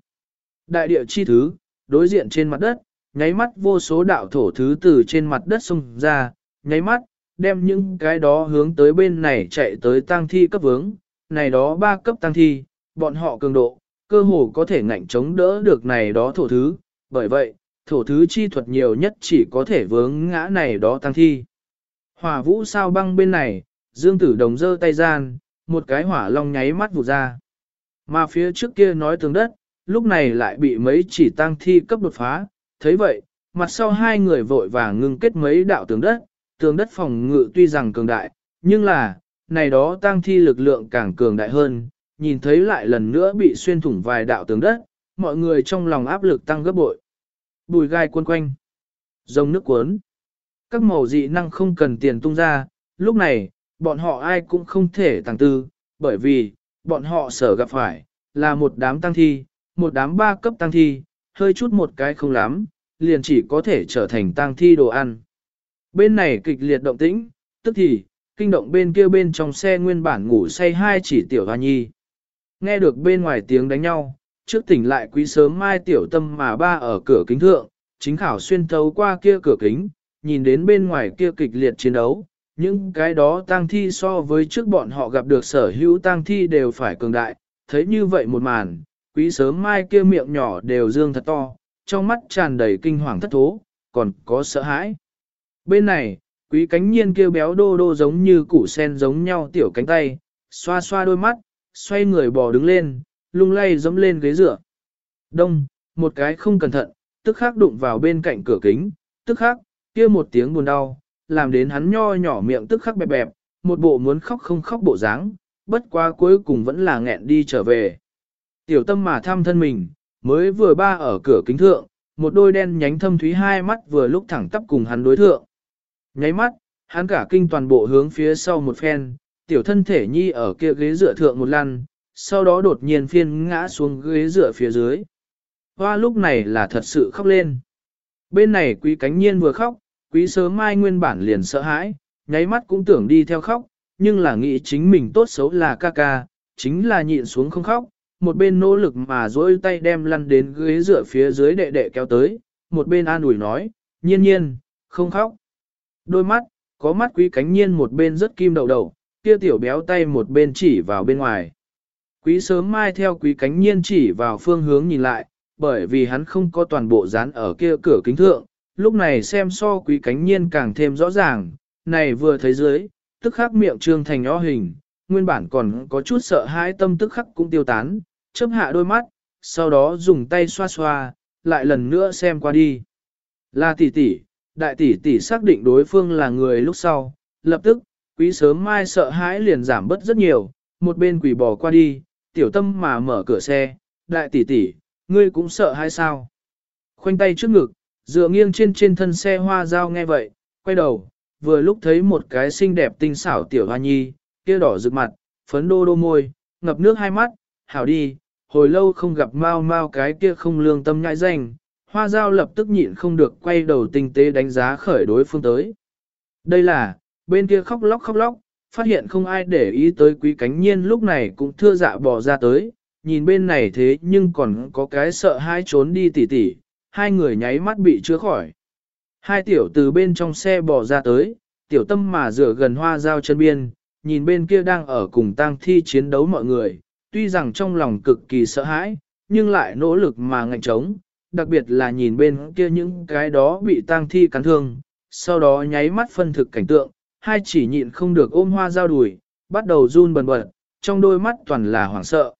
Đại địa chi thứ, đối diện trên mặt đất, nháy mắt vô số đạo thổ thứ từ trên mặt đất xông ra, nháy mắt, đem những cái đó hướng tới bên này chạy tới tang thi cấp vướng, này đó ba cấp tang thi, bọn họ cường độ, cơ hồ có thể ngạnh chống đỡ được này đó thổ thứ, bởi vậy, thổ thứ chi thuật nhiều nhất chỉ có thể vướng ngã này đó tăng thi. Hỏa vũ sao băng bên này, dương tử đồng dơ tay gian, một cái hỏa long nháy mắt vụt ra. Mà phía trước kia nói tường đất, lúc này lại bị mấy chỉ tăng thi cấp đột phá, thấy vậy, mặt sau hai người vội vàng ngưng kết mấy đạo tường đất, tường đất phòng ngự tuy rằng cường đại, nhưng là, này đó tăng thi lực lượng càng cường đại hơn, nhìn thấy lại lần nữa bị xuyên thủng vài đạo tường đất, mọi người trong lòng áp lực tăng gấp bội. Bùi gai cuốn quanh, rồng nước cuốn, các màu dị năng không cần tiền tung ra, lúc này, bọn họ ai cũng không thể tàng tư, bởi vì, bọn họ sở gặp phải, là một đám tăng thi, một đám ba cấp tăng thi, hơi chút một cái không lắm, liền chỉ có thể trở thành tang thi đồ ăn. Bên này kịch liệt động tĩnh, tức thì, kinh động bên kia bên trong xe nguyên bản ngủ say hai chỉ tiểu hoa nhi. Nghe được bên ngoài tiếng đánh nhau, trước tỉnh lại quý sớm mai tiểu tâm mà ba ở cửa kính thượng, chính khảo xuyên thấu qua kia cửa kính, nhìn đến bên ngoài kia kịch liệt chiến đấu, những cái đó tang thi so với trước bọn họ gặp được sở hữu tang thi đều phải cường đại, thấy như vậy một màn, quý sớm mai kia miệng nhỏ đều dương thật to, trong mắt tràn đầy kinh hoàng thất thố, còn có sợ hãi. Bên này, quý cánh nhiên kêu béo đô đô giống như củ sen giống nhau tiểu cánh tay, xoa xoa đôi mắt, xoay người bò đứng lên, lung lay dẫm lên ghế dựa. Đông, một cái không cẩn thận, tức khắc đụng vào bên cạnh cửa kính, tức khắc, kia một tiếng buồn đau, làm đến hắn nho nhỏ miệng tức khắc bẹp bẹp, một bộ muốn khóc không khóc bộ dáng, bất quá cuối cùng vẫn là nghẹn đi trở về. Tiểu tâm mà thăm thân mình, mới vừa ba ở cửa kính thượng, một đôi đen nhánh thâm thúy hai mắt vừa lúc thẳng tắp cùng hắn đối thượng. Nháy mắt, hắn cả kinh toàn bộ hướng phía sau một phen, tiểu thân thể nhi ở kia ghế dựa thượng một lăn, sau đó đột nhiên phiên ngã xuống ghế dựa phía dưới. Hoa lúc này là thật sự khóc lên. Bên này quý cánh nhiên vừa khóc, quý sớm mai nguyên bản liền sợ hãi, nháy mắt cũng tưởng đi theo khóc, nhưng là nghĩ chính mình tốt xấu là ca ca, chính là nhịn xuống không khóc, một bên nỗ lực mà dỗi tay đem lăn đến ghế dựa phía dưới đệ đệ kéo tới, một bên an ủi nói, nhiên nhiên, không khóc. Đôi mắt, có mắt quý cánh nhiên một bên rất kim đầu đầu, kia tiểu béo tay một bên chỉ vào bên ngoài. Quý sớm mai theo quý cánh nhiên chỉ vào phương hướng nhìn lại, bởi vì hắn không có toàn bộ dán ở kia cửa kính thượng, lúc này xem so quý cánh nhiên càng thêm rõ ràng, này vừa thấy dưới, tức khắc miệng trương thành o hình, nguyên bản còn có chút sợ hãi tâm tức khắc cũng tiêu tán, chớp hạ đôi mắt, sau đó dùng tay xoa xoa, lại lần nữa xem qua đi. Là tỷ tỷ, đại tỷ tỷ xác định đối phương là người lúc sau, lập tức, quý sớm mai sợ hãi liền giảm bớt rất nhiều, một bên quỷ bỏ qua đi, tiểu tâm mà mở cửa xe, đại tỷ tỷ, ngươi cũng sợ hay sao? Khoanh tay trước ngực, dựa nghiêng trên trên thân xe hoa dao nghe vậy, quay đầu, vừa lúc thấy một cái xinh đẹp tinh xảo tiểu hoa nhi, kia đỏ rực mặt, phấn đô đô môi, ngập nước hai mắt, hảo đi, hồi lâu không gặp mau mau cái kia không lương tâm nhãi danh, hoa dao lập tức nhịn không được quay đầu tinh tế đánh giá khởi đối phương tới. Đây là, bên kia khóc lóc khóc lóc, phát hiện không ai để ý tới quý cánh nhiên lúc này cũng thưa dạ bỏ ra tới, nhìn bên này thế nhưng còn có cái sợ hai trốn đi tỉ tỉ, hai người nháy mắt bị chữa khỏi. Hai tiểu từ bên trong xe bỏ ra tới, tiểu tâm mà dựa gần hoa dao chân biên, nhìn bên kia đang ở cùng tang thi chiến đấu mọi người, tuy rằng trong lòng cực kỳ sợ hãi, nhưng lại nỗ lực mà ngạnh trống, đặc biệt là nhìn bên kia những cái đó bị tang thi cắn thương, sau đó nháy mắt phân thực cảnh tượng, hai chỉ nhịn không được ôm hoa dao đùi, bắt đầu run bần bật, trong đôi mắt toàn là hoảng sợ.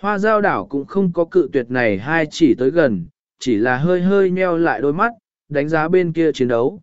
Hoa dao đảo cũng không có cự tuyệt này hai chỉ tới gần, chỉ là hơi hơi nheo lại đôi mắt, đánh giá bên kia chiến đấu.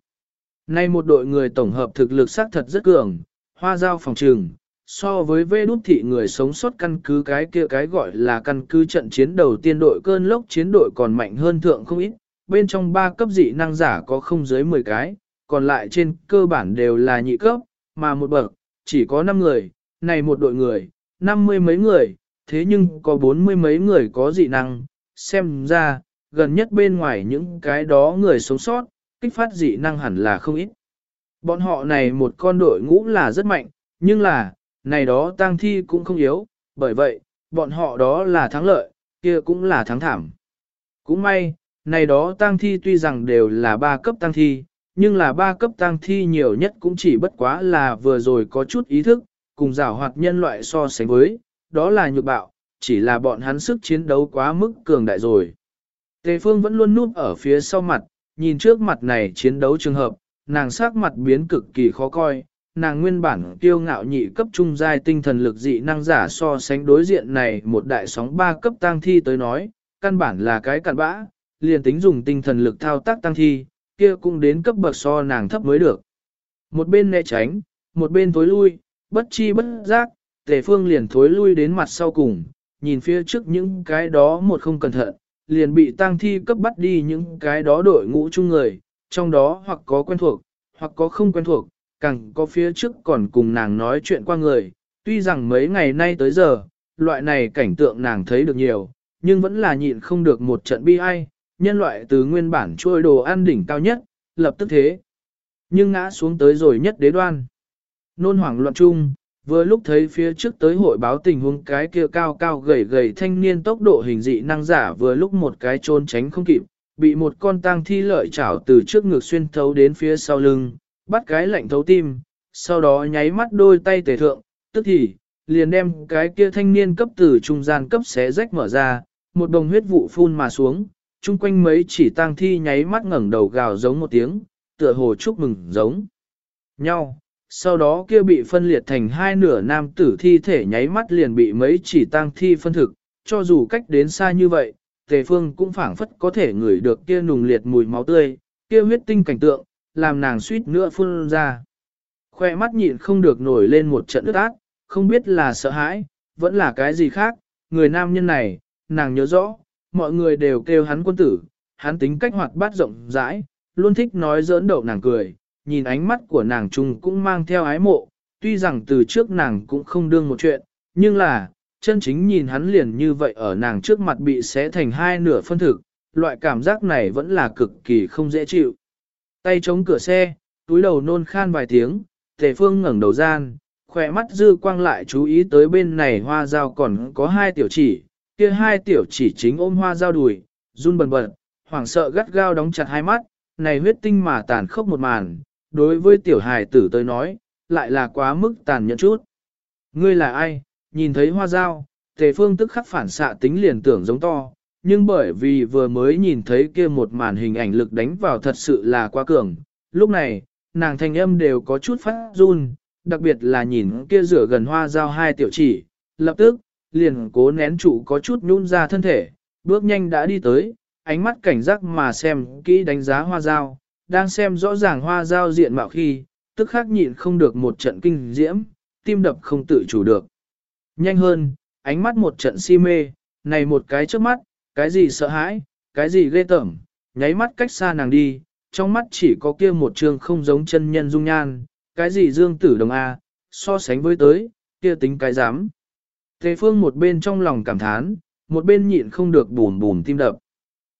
Nay một đội người tổng hợp thực lực xác thật rất cường, hoa dao phòng trường, so với vê đút thị người sống sót căn cứ cái kia cái gọi là căn cứ trận chiến đầu tiên đội cơn lốc chiến đội còn mạnh hơn thượng không ít, bên trong ba cấp dị năng giả có không dưới 10 cái, còn lại trên cơ bản đều là nhị cấp, mà một bậc, chỉ có 5 người, này một đội người, 50 mấy người, thế nhưng có 40 mấy người có dị năng, xem ra, gần nhất bên ngoài những cái đó người sống sót, kích phát dị năng hẳn là không ít. Bọn họ này một con đội ngũ là rất mạnh, nhưng là, này đó tang thi cũng không yếu, bởi vậy, bọn họ đó là thắng lợi, kia cũng là thắng thảm. Cũng may, này đó tang thi tuy rằng đều là ba cấp tang thi, nhưng là ba cấp tang thi nhiều nhất cũng chỉ bất quá là vừa rồi có chút ý thức, cùng giảo hoạt nhân loại so sánh với, đó là nhược bạo, chỉ là bọn hắn sức chiến đấu quá mức cường đại rồi. Tề phương vẫn luôn núp ở phía sau mặt, nhìn trước mặt này chiến đấu trường hợp, nàng sắc mặt biến cực kỳ khó coi, nàng nguyên bản tiêu ngạo nhị cấp trung giai tinh thần lực dị năng giả so sánh đối diện này một đại sóng ba cấp tăng thi tới nói, căn bản là cái cặn bã, liền tính dùng tinh thần lực thao tác tăng thi, kia cũng đến cấp bậc so nàng thấp mới được. Một bên né tránh, một bên thối lui, bất chi bất giác, tề phương liền thối lui đến mặt sau cùng, nhìn phía trước những cái đó một không cẩn thận, liền bị tang thi cấp bắt đi những cái đó đội ngũ chung người, trong đó hoặc có quen thuộc, hoặc có không quen thuộc, càng có phía trước còn cùng nàng nói chuyện qua người, tuy rằng mấy ngày nay tới giờ, loại này cảnh tượng nàng thấy được nhiều, nhưng vẫn là nhịn không được một trận bi ai, nhân loại từ nguyên bản trôi đồ ăn đỉnh cao nhất, lập tức thế. Nhưng ngã xuống tới rồi nhất đế đoan. Nôn hoảng loạn chung, vừa lúc thấy phía trước tới hội báo tình huống cái kia cao cao gầy gầy thanh niên tốc độ hình dị năng giả vừa lúc một cái trốn tránh không kịp, bị một con tang thi lợi chảo từ trước ngực xuyên thấu đến phía sau lưng, bắt cái lạnh thấu tim, sau đó nháy mắt đôi tay tề thượng, tức thì, liền đem cái kia thanh niên cấp từ trung gian cấp xé rách mở ra, một đồng huyết vụ phun mà xuống, chung quanh mấy chỉ tang thi nháy mắt ngẩng đầu gào giống một tiếng, tựa hồ chúc mừng giống nhau. Sau đó kia bị phân liệt thành hai nửa nam tử thi thể nháy mắt liền bị mấy chỉ tang thi phân thực, cho dù cách đến xa như vậy, tề phương cũng phảng phất có thể ngửi được kia nùng liệt mùi máu tươi, kia huyết tinh cảnh tượng, làm nàng suýt nữa phun ra. Khoe mắt nhịn không được nổi lên một trận ướt át, không biết là sợ hãi, vẫn là cái gì khác, người nam nhân này, nàng nhớ rõ, mọi người đều kêu hắn quân tử, hắn tính cách hoạt bát rộng rãi, luôn thích nói giỡn đậu nàng cười, nhìn ánh mắt của nàng chung cũng mang theo ái mộ, tuy rằng từ trước nàng cũng không đương một chuyện, nhưng là, chân chính nhìn hắn liền như vậy ở nàng trước mặt bị xé thành hai nửa phân thực, loại cảm giác này vẫn là cực kỳ không dễ chịu. Tay chống cửa xe, túi đầu nôn khan vài tiếng, tề phương ngẩng đầu gian, khỏe mắt dư quang lại chú ý tới bên này hoa dao còn có hai tiểu chỉ, kia hai tiểu chỉ chính ôm hoa dao đùi, run bần bật, hoảng sợ gắt gao đóng chặt hai mắt, này huyết tinh mà tàn khốc một màn, đối với tiểu hài tử tới nói, lại là quá mức tàn nhẫn chút. Ngươi là ai, nhìn thấy hoa dao, tề phương tức khắc phản xạ tính liền tưởng giống to, nhưng bởi vì vừa mới nhìn thấy kia một màn hình ảnh lực đánh vào thật sự là quá cường, lúc này, nàng thanh âm đều có chút phát run, đặc biệt là nhìn kia rửa gần hoa dao hai tiểu chỉ, lập tức, liền cố nén trụ có chút nhún ra thân thể, bước nhanh đã đi tới, ánh mắt cảnh giác mà xem kỹ đánh giá hoa dao, đang xem rõ ràng hoa dao diện mạo khi, tức khắc nhịn không được một trận kinh diễm, tim đập không tự chủ được. Nhanh hơn, ánh mắt một trận si mê, này một cái trước mắt, cái gì sợ hãi, cái gì ghê tởm, nháy mắt cách xa nàng đi, trong mắt chỉ có kia một trường không giống chân nhân dung nhan, cái gì dương tử đồng A, so sánh với tới, kia tính cái dám. Tề phương một bên trong lòng cảm thán, một bên nhịn không được bùn bùn tim đập.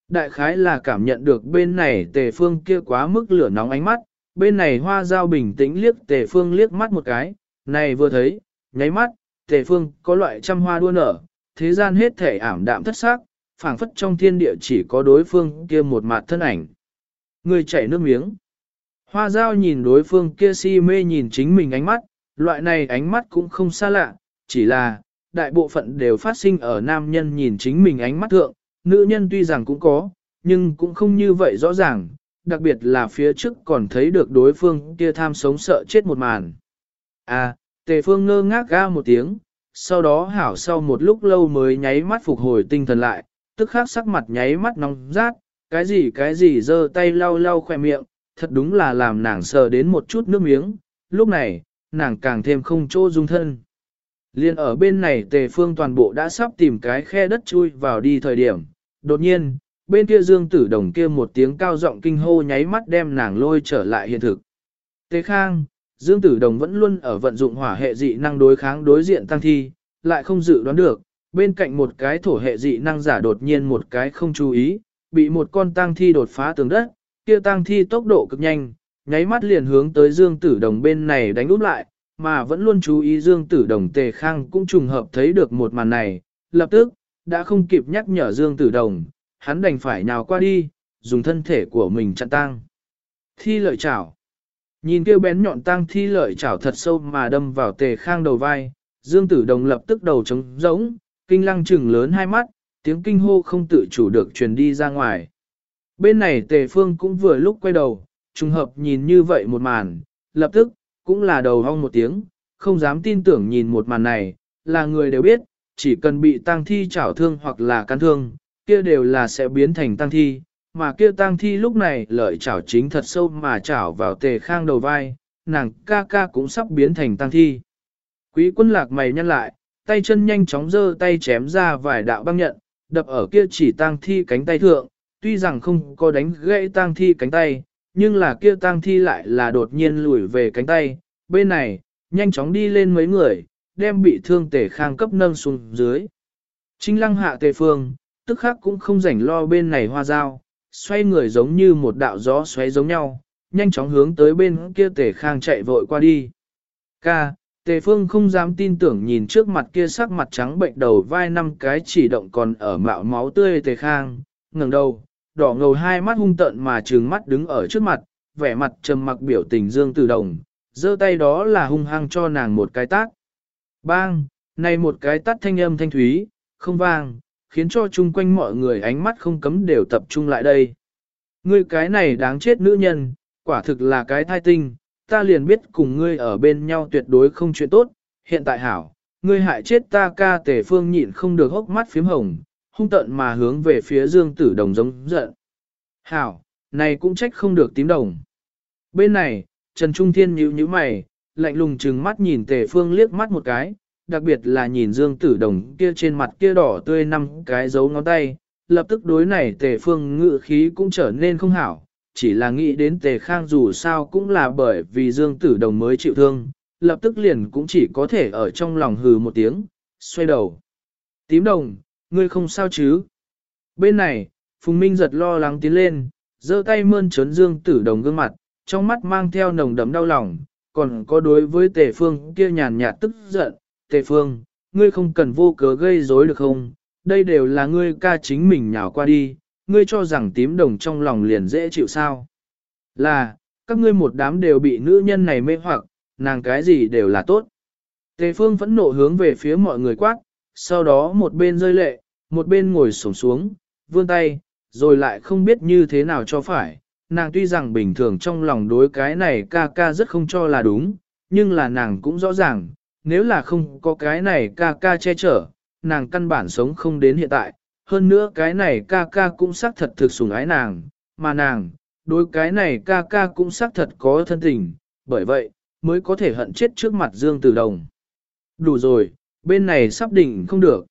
Đại khái là cảm nhận được bên này tề phương kia quá mức lửa nóng ánh mắt, bên này hoa dao bình tĩnh liếc tề phương liếc mắt một cái, này vừa thấy, nháy mắt, tề phương có loại trăm hoa đua nở, thế gian hết thể ảm đạm thất xác, phảng phất trong thiên địa chỉ có đối phương kia một mặt thân ảnh. Người chảy nước miếng. Hoa dao nhìn đối phương kia si mê nhìn chính mình ánh mắt, loại này ánh mắt cũng không xa lạ, chỉ là, đại bộ phận đều phát sinh ở nam nhân nhìn chính mình ánh mắt thượng, nữ nhân tuy rằng cũng có, nhưng cũng không như vậy rõ ràng, đặc biệt là phía trước còn thấy được đối phương kia tham sống sợ chết một màn. À, tề phương ngơ ngác ga một tiếng, sau đó hảo sau một lúc lâu mới nháy mắt phục hồi tinh thần lại, tức khắc sắc mặt nháy mắt nóng rát, cái gì cái gì giơ tay lau lau khỏe miệng, thật đúng là làm nàng sờ đến một chút nước miếng, lúc này, nàng càng thêm không chỗ dung thân. Liên ở bên này tề phương toàn bộ đã sắp tìm cái khe đất chui vào đi thời điểm, đột nhiên, bên kia dương tử đồng kia một tiếng cao giọng kinh hô nháy mắt đem nàng lôi trở lại hiện thực. Tề khang, dương tử đồng vẫn luôn ở vận dụng hỏa hệ dị năng đối kháng đối diện tăng thi, lại không dự đoán được, bên cạnh một cái thổ hệ dị năng giả đột nhiên một cái không chú ý, bị một con tăng thi đột phá tường đất, kia tăng thi tốc độ cực nhanh, nháy mắt liền hướng tới Dương Tử Đồng bên này đánh úp lại, mà vẫn luôn chú ý Dương Tử Đồng Tề Khang cũng trùng hợp thấy được một màn này, lập tức, đã không kịp nhắc nhở Dương Tử Đồng, hắn đành phải nhào qua đi, dùng thân thể của mình chặn tang Thi lợi chảo. Nhìn kêu bén nhọn tang thi lợi chảo thật sâu mà đâm vào Tề Khang đầu vai, Dương Tử Đồng lập tức đầu trống rỗng, kinh lăng trừng lớn hai mắt, tiếng kinh hô không tự chủ được truyền đi ra ngoài. Bên này tề phương cũng vừa lúc quay đầu, trùng hợp nhìn như vậy một màn, lập tức, cũng là đầu hong một tiếng, không dám tin tưởng nhìn một màn này, là người đều biết, chỉ cần bị tang thi chảo thương hoặc là căn thương, kia đều là sẽ biến thành tang thi, mà kia tang thi lúc này lợi chảo chính thật sâu mà chảo vào tề khang đầu vai, nàng ca ca cũng sắp biến thành tang thi. Quý quân lạc mày nhăn lại, tay chân nhanh chóng giơ tay chém ra vài đạo băng nhận, đập ở kia chỉ tang thi cánh tay thượng, tuy rằng không có đánh gãy tang thi cánh tay, nhưng là kia tang thi lại là đột nhiên lùi về cánh tay, bên này, nhanh chóng đi lên mấy người, đem bị thương tề khang cấp nâng xuống dưới. Trinh lăng hạ tề phương, tức khắc cũng không rảnh lo bên này hoa dao, xoay người giống như một đạo gió xoáy giống nhau, nhanh chóng hướng tới bên kia tề khang chạy vội qua đi. Ca, Tề Phương không dám tin tưởng nhìn trước mặt kia sắc mặt trắng bệnh đầu vai năm cái chỉ động còn ở mạo máu tươi Tề Khang, ngẩng đầu, đỏ ngầu hai mắt hung tợn mà trừng mắt đứng ở trước mặt, vẻ mặt trầm mặc biểu tình Dương Tử Đồng, giơ tay đó là hung hăng cho nàng một cái tát. Bang, này một cái tát thanh âm thanh thúy, không vang, khiến cho chung quanh mọi người ánh mắt không cấm đều tập trung lại đây. Ngươi cái này đáng chết nữ nhân, quả thực là cái thai tinh, ta liền biết cùng ngươi ở bên nhau tuyệt đối không chuyện tốt, hiện tại hảo, ngươi hại chết ta ca tề phương nhịn không được hốc mắt phím hồng, hung tận mà hướng về phía dương tử đồng giống giận. Hảo, này cũng trách không được tím đồng. Bên này, Trần Trung Thiên nhíu nhíu mày, lạnh lùng trừng mắt nhìn tề phương liếc mắt một cái, đặc biệt là nhìn Dương Tử Đồng kia trên mặt kia đỏ tươi năm cái dấu ngón tay, lập tức đối này tề phương ngự khí cũng trở nên không hảo, chỉ là nghĩ đến tề khang dù sao cũng là bởi vì Dương Tử Đồng mới chịu thương, lập tức liền cũng chỉ có thể ở trong lòng hừ một tiếng, xoay đầu. Tím đồng, ngươi không sao chứ? Bên này, Phùng Minh giật lo lắng tiến lên, giơ tay mơn trớn Dương Tử Đồng gương mặt, trong mắt mang theo nồng đậm đau lòng, còn có đối với Tề Phương kia nhàn nhạt tức giận, Tề Phương, ngươi không cần vô cớ gây rối được không? Đây đều là ngươi ca chính mình nhào qua đi, ngươi cho rằng tím đồng trong lòng liền dễ chịu sao? Là, các ngươi một đám đều bị nữ nhân này mê hoặc, nàng cái gì đều là tốt. Tề Phương vẫn nộ hướng về phía mọi người quát, sau đó một bên rơi lệ, một bên ngồi sổng xuống, vươn tay, rồi lại không biết như thế nào cho phải. Nàng tuy rằng bình thường trong lòng đối cái này ca ca rất không cho là đúng, nhưng là nàng cũng rõ ràng, nếu là không có cái này ca ca che chở, nàng căn bản sống không đến hiện tại. Hơn nữa cái này ca ca cũng xác thật thực sủng ái nàng, mà nàng, đối cái này ca ca cũng xác thật có thân tình, bởi vậy, mới có thể hận chết trước mặt Dương Tử Đồng. Đủ rồi, bên này sắp đỉnh không được.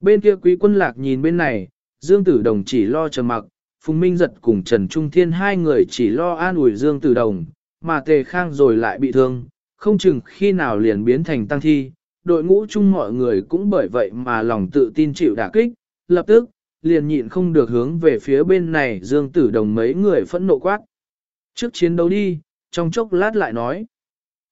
Bên kia quý quân lạc nhìn bên này, Dương Tử Đồng chỉ lo trầm mặc, Phùng Minh Giật cùng Trần Trung Thiên hai người chỉ lo an ủi Dương Tử Đồng, mà Tề Khang rồi lại bị thương, không chừng khi nào liền biến thành tăng thi. Đội ngũ chung mọi người cũng bởi vậy mà lòng tự tin chịu đả kích, lập tức, liền nhịn không được hướng về phía bên này Dương Tử Đồng mấy người phẫn nộ quát. Trước chiến đấu đi, trong chốc lát lại nói.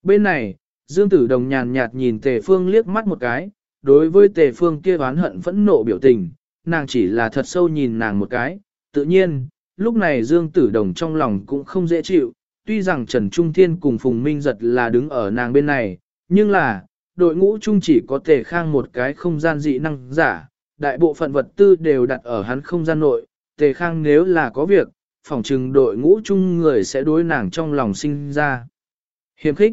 Bên này, Dương Tử Đồng nhàn nhạt nhìn Tề Phương liếc mắt một cái, đối với Tề Phương kia oán hận phẫn nộ biểu tình, nàng chỉ là thật sâu nhìn nàng một cái, tự nhiên, lúc này Dương Tử Đồng trong lòng cũng không dễ chịu, tuy rằng Trần Trung Thiên cùng Phùng Minh Giật là đứng ở nàng bên này, nhưng là, đội ngũ chung chỉ có Tề Khang một cái không gian dị năng giả, đại bộ phận vật tư đều đặt ở hắn không gian nội, Tề Khang nếu là có việc, phỏng chừng đội ngũ chung người sẽ đối nàng trong lòng sinh ra. Hiểm khích.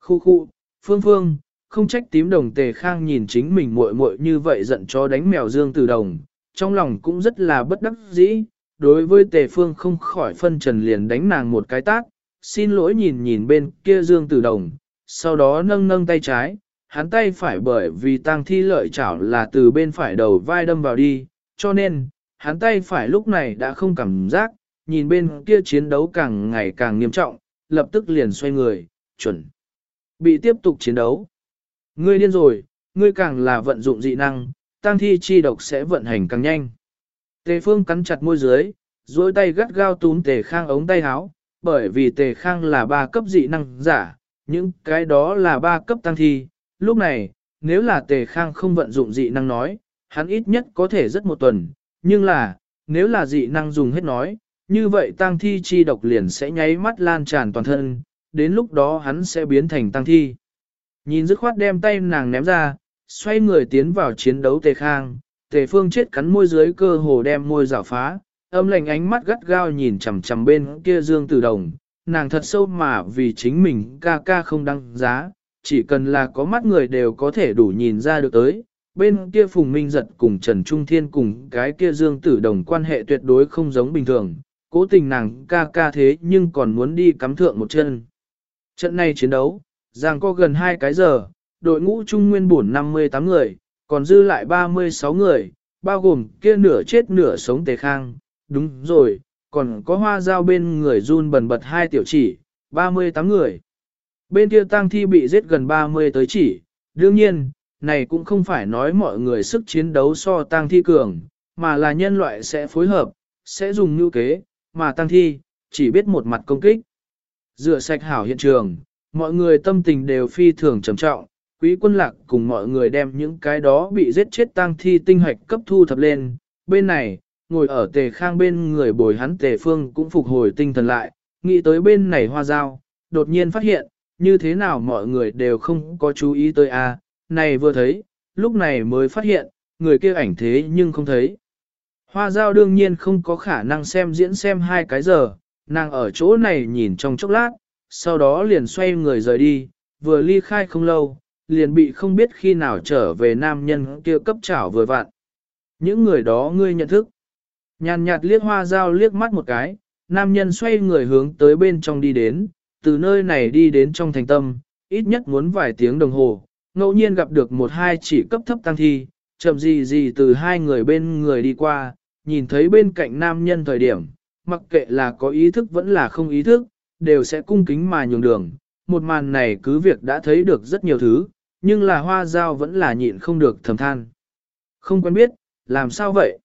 Khu khu, phương phương, không trách tím đồng tề khang nhìn chính mình muội muội như vậy giận cho đánh mèo dương từ đồng, trong lòng cũng rất là bất đắc dĩ, đối với tề phương không khỏi phân trần liền đánh nàng một cái tát, xin lỗi nhìn nhìn bên kia dương từ đồng, sau đó nâng nâng tay trái, hắn tay phải bởi vì tang thi lợi chảo là từ bên phải đầu vai đâm vào đi, cho nên, hắn tay phải lúc này đã không cảm giác, nhìn bên kia chiến đấu càng ngày càng nghiêm trọng, lập tức liền xoay người, chuẩn. Bị tiếp tục chiến đấu. Ngươi điên rồi, ngươi càng là vận dụng dị năng, tăng thi chi độc sẽ vận hành càng nhanh. Tề phương cắn chặt môi dưới, duỗi tay gắt gao túm tề khang ống tay áo, bởi vì tề khang là ba cấp dị năng giả, những cái đó là ba cấp tăng thi. Lúc này, nếu là tề khang không vận dụng dị năng nói, hắn ít nhất có thể rất một tuần, nhưng là, nếu là dị năng dùng hết nói, như vậy tăng thi chi độc liền sẽ nháy mắt lan tràn toàn thân, đến lúc đó hắn sẽ biến thành tăng thi. Nhìn dứt khoát đem tay nàng ném ra, xoay người tiến vào chiến đấu tề khang, tề phương chết cắn môi dưới cơ hồ đem môi rào phá, âm lạnh ánh mắt gắt gao nhìn chằm chằm bên kia dương tử đồng, nàng thật sâu mà vì chính mình ca ca không đăng giá, chỉ cần là có mắt người đều có thể đủ nhìn ra được tới. Bên kia Phùng Minh Giật cùng Trần Trung Thiên cùng cái kia Dương Tử Đồng quan hệ tuyệt đối không giống bình thường, cố tình nàng ca ca thế nhưng còn muốn đi cắm thượng một chân. Trận này chiến đấu, giang có gần 2 cái giờ, đội ngũ trung nguyên bổn 58 người, còn dư lại 36 người, bao gồm kia nửa chết nửa sống tề khang, đúng rồi, còn có hoa dao bên người run bần bật hai tiểu chỉ, 38 người. Bên kia tang thi bị giết gần 30 tới chỉ, đương nhiên, này cũng không phải nói mọi người sức chiến đấu so tang thi cường, mà là nhân loại sẽ phối hợp, sẽ dùng nhu kế, mà tang thi, chỉ biết một mặt công kích. Rửa sạch hảo hiện trường, mọi người tâm tình đều phi thường trầm trọng, quý quân lạc cùng mọi người đem những cái đó bị giết chết tang thi tinh hoạch cấp thu thập lên, bên này, ngồi ở tề khang bên người bồi hắn tề phương cũng phục hồi tinh thần lại, nghĩ tới bên này hoa dao, đột nhiên phát hiện, như thế nào mọi người đều không có chú ý tới a này vừa thấy, lúc này mới phát hiện, người kia ảnh thế nhưng không thấy. Hoa dao đương nhiên không có khả năng xem diễn xem hai cái giờ, nàng ở chỗ này nhìn trong chốc lát, sau đó liền xoay người rời đi, vừa ly khai không lâu, liền bị không biết khi nào trở về nam nhân kia cấp chảo vừa vặn. Những người đó ngươi nhận thức. Nhàn nhạt liếc hoa dao liếc mắt một cái, nam nhân xoay người hướng tới bên trong đi đến, từ nơi này đi đến trong thành tâm, ít nhất muốn vài tiếng đồng hồ, ngẫu nhiên gặp được một hai chỉ cấp thấp tăng thi, chậm gì gì từ hai người bên người đi qua, nhìn thấy bên cạnh nam nhân thời điểm, mặc kệ là có ý thức vẫn là không ý thức, đều sẽ cung kính mà nhường đường. Một màn này cứ việc đã thấy được rất nhiều thứ, nhưng là hoa dao vẫn là nhịn không được thầm than. Không quen biết, làm sao vậy?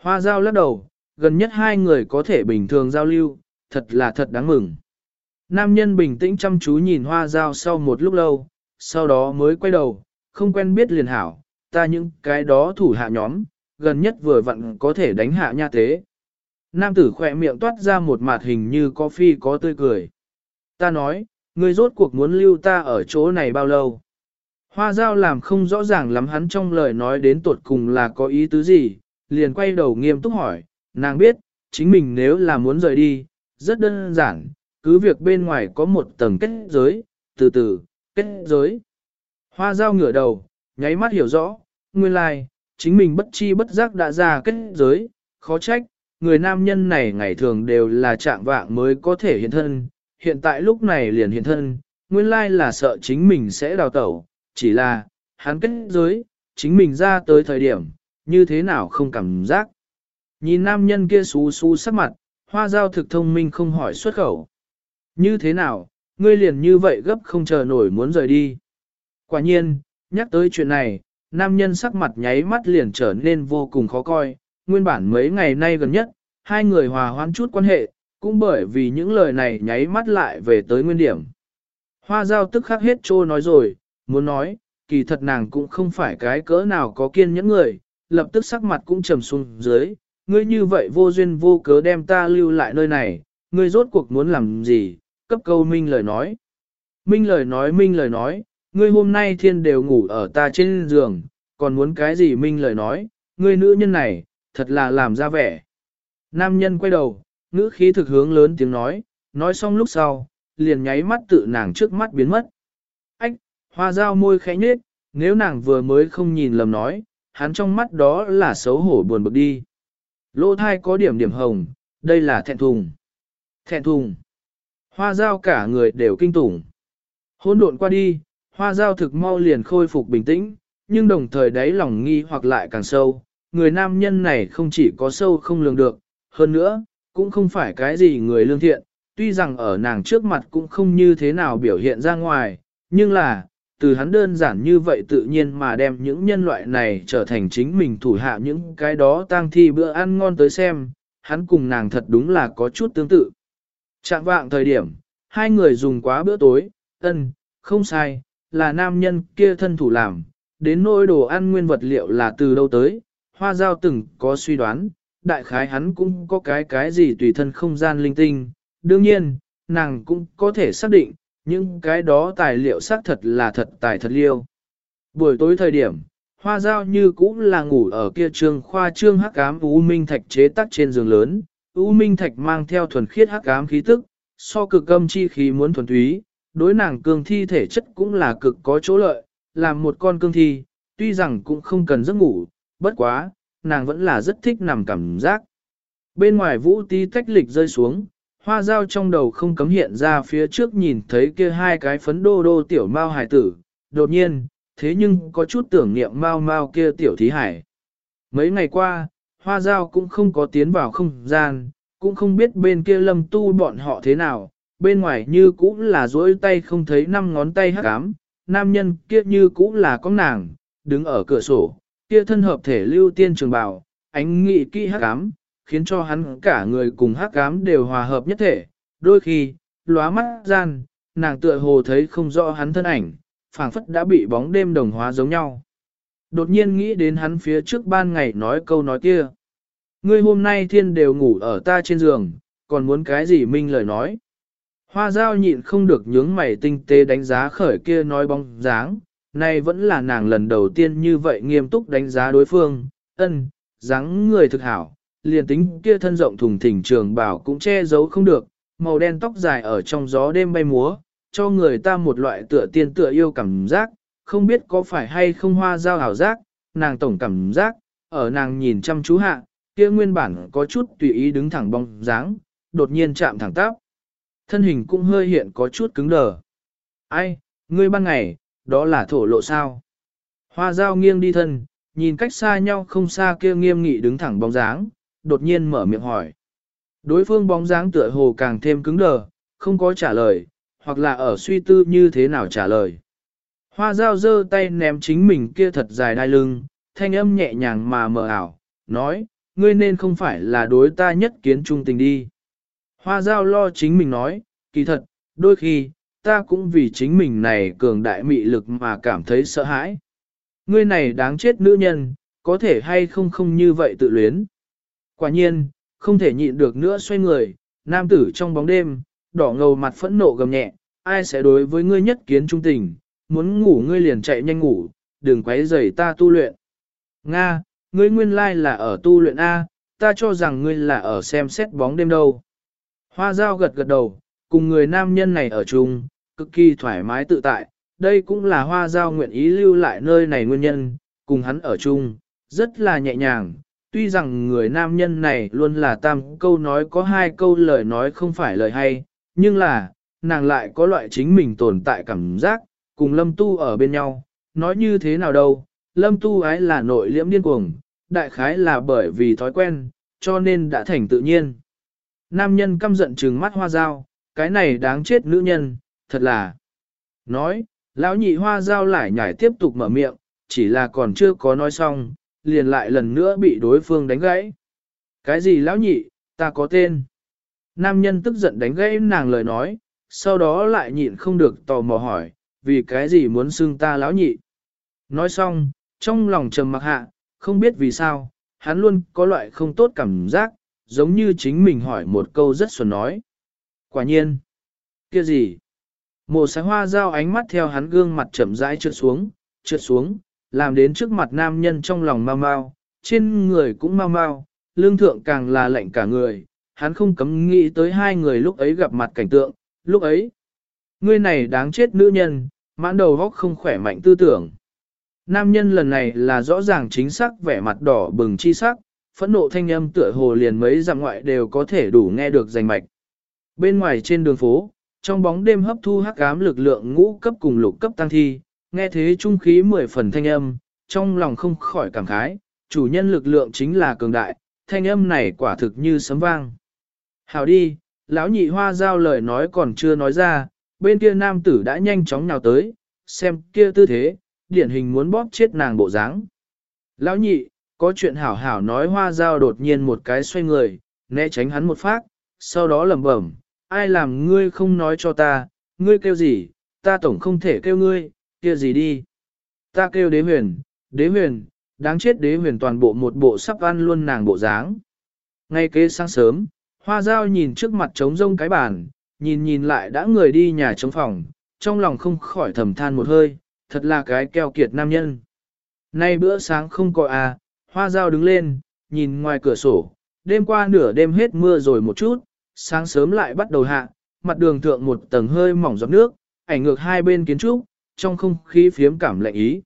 Hoa dao lắc đầu, gần nhất hai người có thể bình thường giao lưu, thật là thật đáng mừng. Nam nhân bình tĩnh chăm chú nhìn hoa dao sau một lúc lâu, sau đó mới quay đầu, không quen biết liền hảo, ta những cái đó thủ hạ nhóm, gần nhất vừa vặn có thể đánh hạ nha tế. Nam tử khỏe miệng toát ra một mặt hình như có phi có tươi cười. Ta nói, ngươi rốt cuộc muốn lưu ta ở chỗ này bao lâu? Hoa giao làm không rõ ràng lắm hắn trong lời nói đến tột cùng là có ý tứ gì, liền quay đầu nghiêm túc hỏi, nàng biết, chính mình nếu là muốn rời đi, rất đơn giản, cứ việc bên ngoài có một tầng kết giới, từ từ, kết giới. Hoa giao ngửa đầu, nháy mắt hiểu rõ, nguyên lai, like, chính mình bất chi bất giác đã ra kết giới, khó trách, người nam nhân này ngày thường đều là trạng vạng mới có thể hiện thân, hiện tại lúc này liền hiện thân, nguyên lai là sợ chính mình sẽ đào tẩu, chỉ là, hắn kết giới, chính mình ra tới thời điểm, như thế nào không cảm giác. Nhìn nam nhân kia xú xú sắc mặt, hoa giao thực thông minh không hỏi xuất khẩu. Như thế nào, ngươi liền như vậy gấp không chờ nổi muốn rời đi. Quả nhiên, nhắc tới chuyện này, nam nhân sắc mặt nháy mắt liền trở nên vô cùng khó coi, nguyên bản mấy ngày nay gần nhất, hai người hòa hoãn chút quan hệ, cũng bởi vì những lời này nháy mắt lại về tới nguyên điểm. Hoa giao tức khắc hết trô nói rồi, muốn nói, kỳ thật nàng cũng không phải cái cỡ nào có kiên nhẫn người, lập tức sắc mặt cũng trầm xuống dưới, ngươi như vậy vô duyên vô cớ đem ta lưu lại nơi này, ngươi rốt cuộc muốn làm gì, cấp câu minh lời nói. Minh lời nói minh lời nói, ngươi hôm nay thiên đều ngủ ở ta trên giường, còn muốn cái gì minh lời nói, ngươi nữ nhân này, thật là làm ra vẻ. Nam nhân quay đầu, ngữ khí thực hướng lớn tiếng nói, nói xong lúc sau, liền nháy mắt tự nàng trước mắt biến mất. Ách, hoa dao môi khẽ nhếch, nếu nàng vừa mới không nhìn lầm nói, hắn trong mắt đó là xấu hổ buồn bực đi. Lỗ thai có điểm điểm hồng, đây là thẹn thùng. Thẹn thùng. Hoa dao cả người đều kinh tủng. Hôn độn qua đi, hoa dao thực mau liền khôi phục bình tĩnh, nhưng đồng thời đáy lòng nghi hoặc lại càng sâu. Người nam nhân này không chỉ có sâu không lường được, hơn nữa, cũng không phải cái gì người lương thiện, tuy rằng ở nàng trước mặt cũng không như thế nào biểu hiện ra ngoài, nhưng là, từ hắn đơn giản như vậy tự nhiên mà đem những nhân loại này trở thành chính mình thủ hạ những cái đó tang thi bữa ăn ngon tới xem, hắn cùng nàng thật đúng là có chút tương tự. Trạng vạng thời điểm, hai người dùng quá bữa tối, ân, không sai, là nam nhân kia thân thủ làm, đến nỗi đồ ăn nguyên vật liệu là từ đâu tới, hoa giao từng có suy đoán, đại khái hắn cũng có cái cái gì tùy thân không gian linh tinh, đương nhiên, nàng cũng có thể xác định, những cái đó tài liệu xác thật là thật tài thật liêu. Buổi tối thời điểm, hoa giao như cũng là ngủ ở kia trường khoa trương hắc ám U Minh Thạch chế tác trên giường lớn, U Minh Thạch mang theo thuần khiết hắc ám khí tức, so cực âm chi khí muốn thuần túy, đối nàng cương thi thể chất cũng là cực có chỗ lợi, làm một con cương thi, tuy rằng cũng không cần giấc ngủ, bất quá, nàng vẫn là rất thích nằm cảm giác. Bên ngoài vũ tí tách lịch rơi xuống, hoa dao trong đầu không cấm hiện ra phía trước nhìn thấy kia hai cái phấn đô đô tiểu mao hải tử, đột nhiên, thế nhưng có chút tưởng niệm mao mao kia tiểu thí hải. Mấy ngày qua, hoa dao cũng không có tiến vào không gian, cũng không biết bên kia lâm tu bọn họ thế nào, bên ngoài như cũng là duỗi tay không thấy năm ngón tay hắc ám, nam nhân kia như cũng là có nàng, đứng ở cửa sổ, kia thân hợp thể lưu tiên trường bảo ánh nghị kỹ hắc ám, khiến cho hắn cả người cùng hắc ám đều hòa hợp nhất thể, đôi khi, lóa mắt gian, nàng tựa hồ thấy không rõ hắn thân ảnh, phảng phất đã bị bóng đêm đồng hóa giống nhau. Đột nhiên nghĩ đến hắn phía trước ban ngày nói câu nói kia. Ngươi hôm nay thiên đều ngủ ở ta trên giường, còn muốn cái gì minh lời nói. Hoa giao nhịn không được nhướng mày tinh tế đánh giá khởi kia nói bóng dáng, nay vẫn là nàng lần đầu tiên như vậy nghiêm túc đánh giá đối phương, ân, dáng người thực hảo, liền tính kia thân rộng thùng thình trường bảo cũng che giấu không được, màu đen tóc dài ở trong gió đêm bay múa, cho người ta một loại tựa tiên tựa yêu cảm giác, không biết có phải hay không hoa giao hảo giác, nàng tổng cảm giác, ở nàng nhìn chăm chú hạ, kia nguyên bản có chút tùy ý đứng thẳng bóng dáng, đột nhiên chạm thẳng tắp. Thân hình cũng hơi hiện có chút cứng đờ. Ai, ngươi ban ngày, đó là thổ lộ sao. Hoa dao nghiêng đi thân, nhìn cách xa nhau không xa kia nghiêm nghị đứng thẳng bóng dáng, đột nhiên mở miệng hỏi. Đối phương bóng dáng tựa hồ càng thêm cứng đờ, không có trả lời, hoặc là ở suy tư như thế nào trả lời. Hoa dao giơ tay ném chính mình kia thật dài đai lưng, thanh âm nhẹ nhàng mà mờ ảo, nói, ngươi nên không phải là đối ta nhất kiến trung tình đi. Hoa dao lo chính mình nói, kỳ thật, đôi khi, ta cũng vì chính mình này cường đại mị lực mà cảm thấy sợ hãi. Ngươi này đáng chết nữ nhân, có thể hay không không như vậy tự luyến. Quả nhiên, không thể nhịn được nữa xoay người, nam tử trong bóng đêm, đỏ ngầu mặt phẫn nộ gầm nhẹ, ai sẽ đối với ngươi nhất kiến trung tình, muốn ngủ ngươi liền chạy nhanh ngủ, đừng quấy rầy ta tu luyện. Nga, ngươi nguyên lai là ở tu luyện A, ta cho rằng ngươi là ở xem xét bóng đêm đâu. Hoa dao gật gật đầu, cùng người nam nhân này ở chung, cực kỳ thoải mái tự tại, đây cũng là hoa Giao nguyện ý lưu lại nơi này nguyên nhân, cùng hắn ở chung, rất là nhẹ nhàng. Tuy rằng người nam nhân này luôn là tam câu nói có hai câu lời nói không phải lời hay, nhưng là, nàng lại có loại chính mình tồn tại cảm giác, cùng lâm tu ở bên nhau, nói như thế nào đâu, lâm tu ái là nội liễm điên cuồng, đại khái là bởi vì thói quen, cho nên đã thành tự nhiên. Nam nhân căm giận trừng mắt hoa dao, cái này đáng chết nữ nhân, thật là. Nói, lão nhị hoa dao lại nhảy tiếp tục mở miệng, chỉ là còn chưa có nói xong, liền lại lần nữa bị đối phương đánh gãy. Cái gì lão nhị, ta có tên. Nam nhân tức giận đánh gãy nàng lời nói, sau đó lại nhịn không được tò mò hỏi, vì cái gì muốn xưng ta lão nhị. Nói xong, trong lòng trầm mặc hạ, không biết vì sao, hắn luôn có loại không tốt cảm giác, giống như chính mình hỏi một câu rất xuẩn nói. Quả nhiên, kia gì? Mộ sáng hoa giao ánh mắt theo hắn gương mặt chậm rãi trượt xuống, trượt xuống, làm đến trước mặt nam nhân trong lòng mau mau, trên người cũng mau mau, lương thượng càng là lạnh cả người, hắn không cấm nghĩ tới hai người lúc ấy gặp mặt cảnh tượng, lúc ấy. Ngươi này đáng chết nữ nhân, mãn đầu góc không khỏe mạnh tư tưởng. Nam nhân lần này là rõ ràng chính xác vẻ mặt đỏ bừng chi sắc, phẫn nộ thanh âm tựa hồ liền mấy dặm ngoại đều có thể đủ nghe được rành mạch. Bên ngoài trên đường phố, trong bóng đêm hấp thu hắc ám lực lượng ngũ cấp cùng lục cấp tăng thi, nghe thế trung khí mười phần thanh âm, trong lòng không khỏi cảm khái, chủ nhân lực lượng chính là cường đại, thanh âm này quả thực như sấm vang. Hào đi, lão nhị hoa giao lời nói còn chưa nói ra, bên kia nam tử đã nhanh chóng nhào tới, xem kia tư thế, điển hình muốn bóp chết nàng bộ dáng. Lão nhị, có chuyện hảo hảo nói hoa giao đột nhiên một cái xoay người, né tránh hắn một phát, sau đó lẩm bẩm, ai làm ngươi không nói cho ta, ngươi kêu gì, ta tổng không thể kêu ngươi, kia gì đi. Ta kêu đế huyền, đế huyền, đáng chết đế huyền toàn bộ một bộ sắp ăn luôn nàng bộ dáng. Ngay kế sáng sớm, hoa giao nhìn trước mặt trống rông cái bàn, nhìn nhìn lại đã người đi nhà trống phòng, trong lòng không khỏi thầm than một hơi, thật là cái keo kiệt nam nhân. Nay bữa sáng không có à, hoa giao đứng lên, nhìn ngoài cửa sổ, đêm qua nửa đêm hết mưa rồi một chút, sáng sớm lại bắt đầu hạ, mặt đường thượng một tầng hơi mỏng giọt nước, ảnh ngược hai bên kiến trúc, trong không khí phiếm cảm lạnh ý.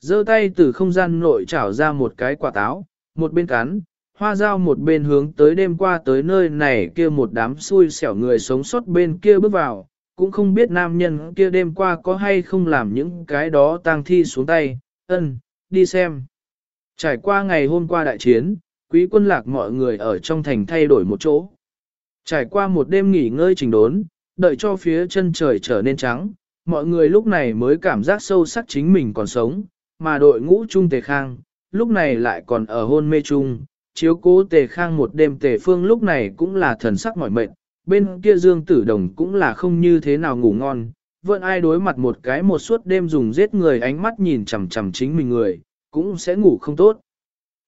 giơ tay từ không gian nội trảo ra một cái quả táo, một bên cắn, hoa dao một bên hướng tới đêm qua tới nơi này kia một đám xui xẻo người sống sót bên kia bước vào, cũng không biết nam nhân kia đêm qua có hay không làm những cái đó tang thi xuống tay, ân, đi xem. Trải qua ngày hôm qua đại chiến, quý quân lạc mọi người ở trong thành thay đổi một chỗ. Trải qua một đêm nghỉ ngơi trình đốn, đợi cho phía chân trời trở nên trắng, mọi người lúc này mới cảm giác sâu sắc chính mình còn sống, mà đội ngũ trung tề khang, lúc này lại còn ở hôn mê chung, chiếu cố tề khang một đêm tề phương lúc này cũng là thần sắc mỏi mệt, bên kia dương tử đồng cũng là không như thế nào ngủ ngon, vẫn ai đối mặt một cái một suốt đêm dùng giết người ánh mắt nhìn chằm chằm chính mình người, cũng sẽ ngủ không tốt.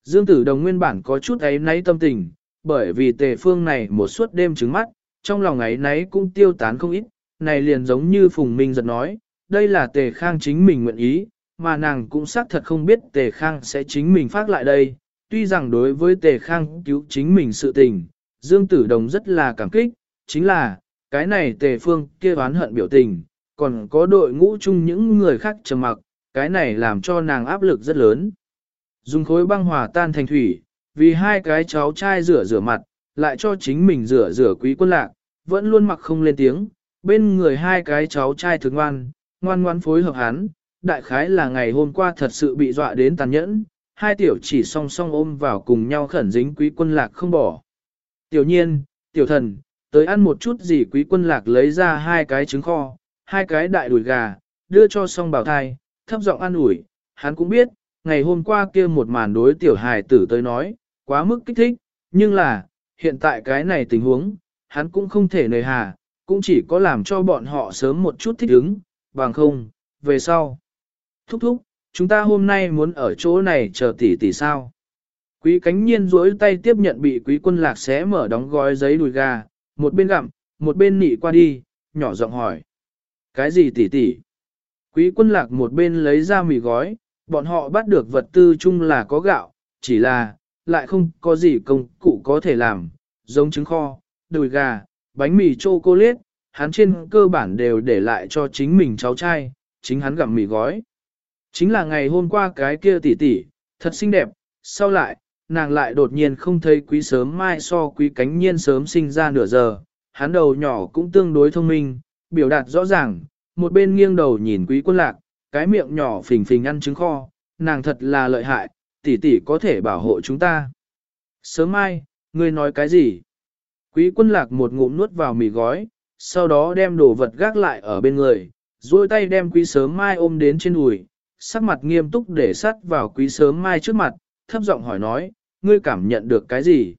Dương tử đồng nguyên bản có chút ấy náy tâm tình, bởi vì tề phương này một suốt đêm trứng mắt, trong lòng ấy nấy cũng tiêu tán không ít, này liền giống như Phùng Minh giật nói, đây là tề khang chính mình nguyện ý, mà nàng cũng xác thật không biết tề khang sẽ chính mình phát lại đây, tuy rằng đối với tề khang cứu chính mình sự tình, Dương Tử Đồng rất là cảm kích, chính là, cái này tề phương kia oán hận biểu tình, còn có đội ngũ chung những người khác trầm mặc, cái này làm cho nàng áp lực rất lớn. Dùng khối băng hòa tan thành thủy, vì hai cái cháu trai rửa rửa mặt, lại cho chính mình rửa rửa quý quân lạc, vẫn luôn mặc không lên tiếng, bên người hai cái cháu trai thường ngoan, ngoan ngoan phối hợp hắn, đại khái là ngày hôm qua thật sự bị dọa đến tàn nhẫn, hai tiểu chỉ song song ôm vào cùng nhau khẩn dính quý quân lạc không bỏ. Tiểu nhiên, tiểu thần, tới ăn một chút gì quý quân lạc lấy ra hai cái trứng kho, hai cái đại đùi gà, đưa cho song bảo thai, thấp giọng ăn ủi, hắn cũng biết, ngày hôm qua kia một màn đối tiểu hài tử tới nói, quá mức kích thích, nhưng là, hiện tại cái này tình huống, hắn cũng không thể nề hà, cũng chỉ có làm cho bọn họ sớm một chút thích ứng, bằng không, về sau. Thúc thúc, chúng ta hôm nay muốn ở chỗ này chờ tỷ tỷ sao? Quý cánh nhiên duỗi tay tiếp nhận bị quý quân lạc xé mở đóng gói giấy đùi gà, một bên gặm, một bên nị qua đi, nhỏ giọng hỏi. Cái gì tỷ tỷ? Quý quân lạc một bên lấy ra mì gói, bọn họ bắt được vật tư chung là có gạo, chỉ là, lại không có gì công cụ có thể làm, giống trứng kho, đùi gà, bánh mì chocolate, hắn trên cơ bản đều để lại cho chính mình cháu trai, chính hắn gặm mì gói. Chính là ngày hôm qua cái kia tỷ tỷ, thật xinh đẹp, sau lại, nàng lại đột nhiên không thấy quý sớm mai so quý cánh nhiên sớm sinh ra nửa giờ, hắn đầu nhỏ cũng tương đối thông minh, biểu đạt rõ ràng, một bên nghiêng đầu nhìn quý quân lạc, cái miệng nhỏ phình phình ăn trứng kho, nàng thật là lợi hại, tỷ tỷ có thể bảo hộ chúng ta. Sớm mai, ngươi nói cái gì? Quý quân lạc một ngụm nuốt vào mì gói, sau đó đem đồ vật gác lại ở bên người, duỗi tay đem quý sớm mai ôm đến trên đùi, sắc mặt nghiêm túc để sắt vào quý sớm mai trước mặt, thấp giọng hỏi nói, ngươi cảm nhận được cái gì?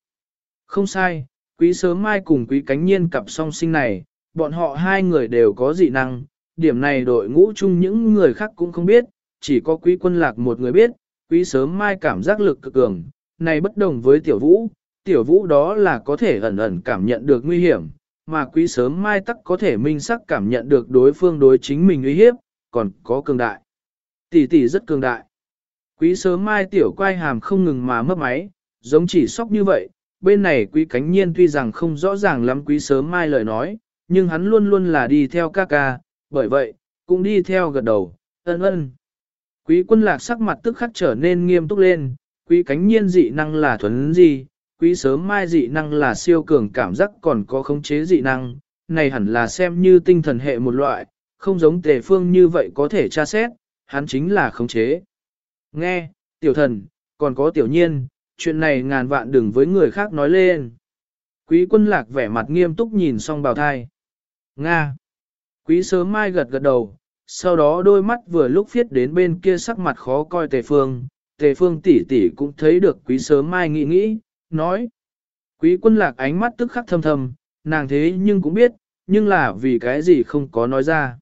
Không sai, quý sớm mai cùng quý cánh nhiên cặp song sinh này, bọn họ hai người đều có dị năng, điểm này đội ngũ chung những người khác cũng không biết, chỉ có quý quân lạc một người biết, quý sớm mai cảm giác lực cực cường, này bất đồng với tiểu vũ, tiểu vũ đó là có thể ẩn ẩn cảm nhận được nguy hiểm, mà quý sớm mai tắc có thể minh sắc cảm nhận được đối phương đối chính mình uy hiếp, còn có cường đại. Tỷ tỷ rất cường đại. Quý sớm mai tiểu quay hàm không ngừng mà mất máy, giống chỉ sóc như vậy, bên này quý cánh nhiên tuy rằng không rõ ràng lắm quý sớm mai lời nói, nhưng hắn luôn luôn là đi theo ca ca, bởi vậy, cũng đi theo gật đầu, ân ân. Quý quân lạc sắc mặt tức khắc trở nên nghiêm túc lên, quý cánh nhiên dị năng là thuấn gì, quý sớm mai dị năng là siêu cường cảm giác còn có khống chế dị năng, này hẳn là xem như tinh thần hệ một loại, không giống tề phương như vậy có thể tra xét, hắn chính là khống chế. Nghe, tiểu thần, còn có tiểu nhiên, chuyện này ngàn vạn đừng với người khác nói lên. Quý quân lạc vẻ mặt nghiêm túc nhìn song bào thai. Nga. Quý sớm mai gật gật đầu, sau đó đôi mắt vừa lúc viết đến bên kia sắc mặt khó coi tề phương. Tề phương tỷ tỷ cũng thấy được quý sớm mai nghĩ nghĩ, nói. Quý quân lạc ánh mắt tức khắc thâm thâm, nàng thế nhưng cũng biết, nhưng là vì cái gì không có nói ra.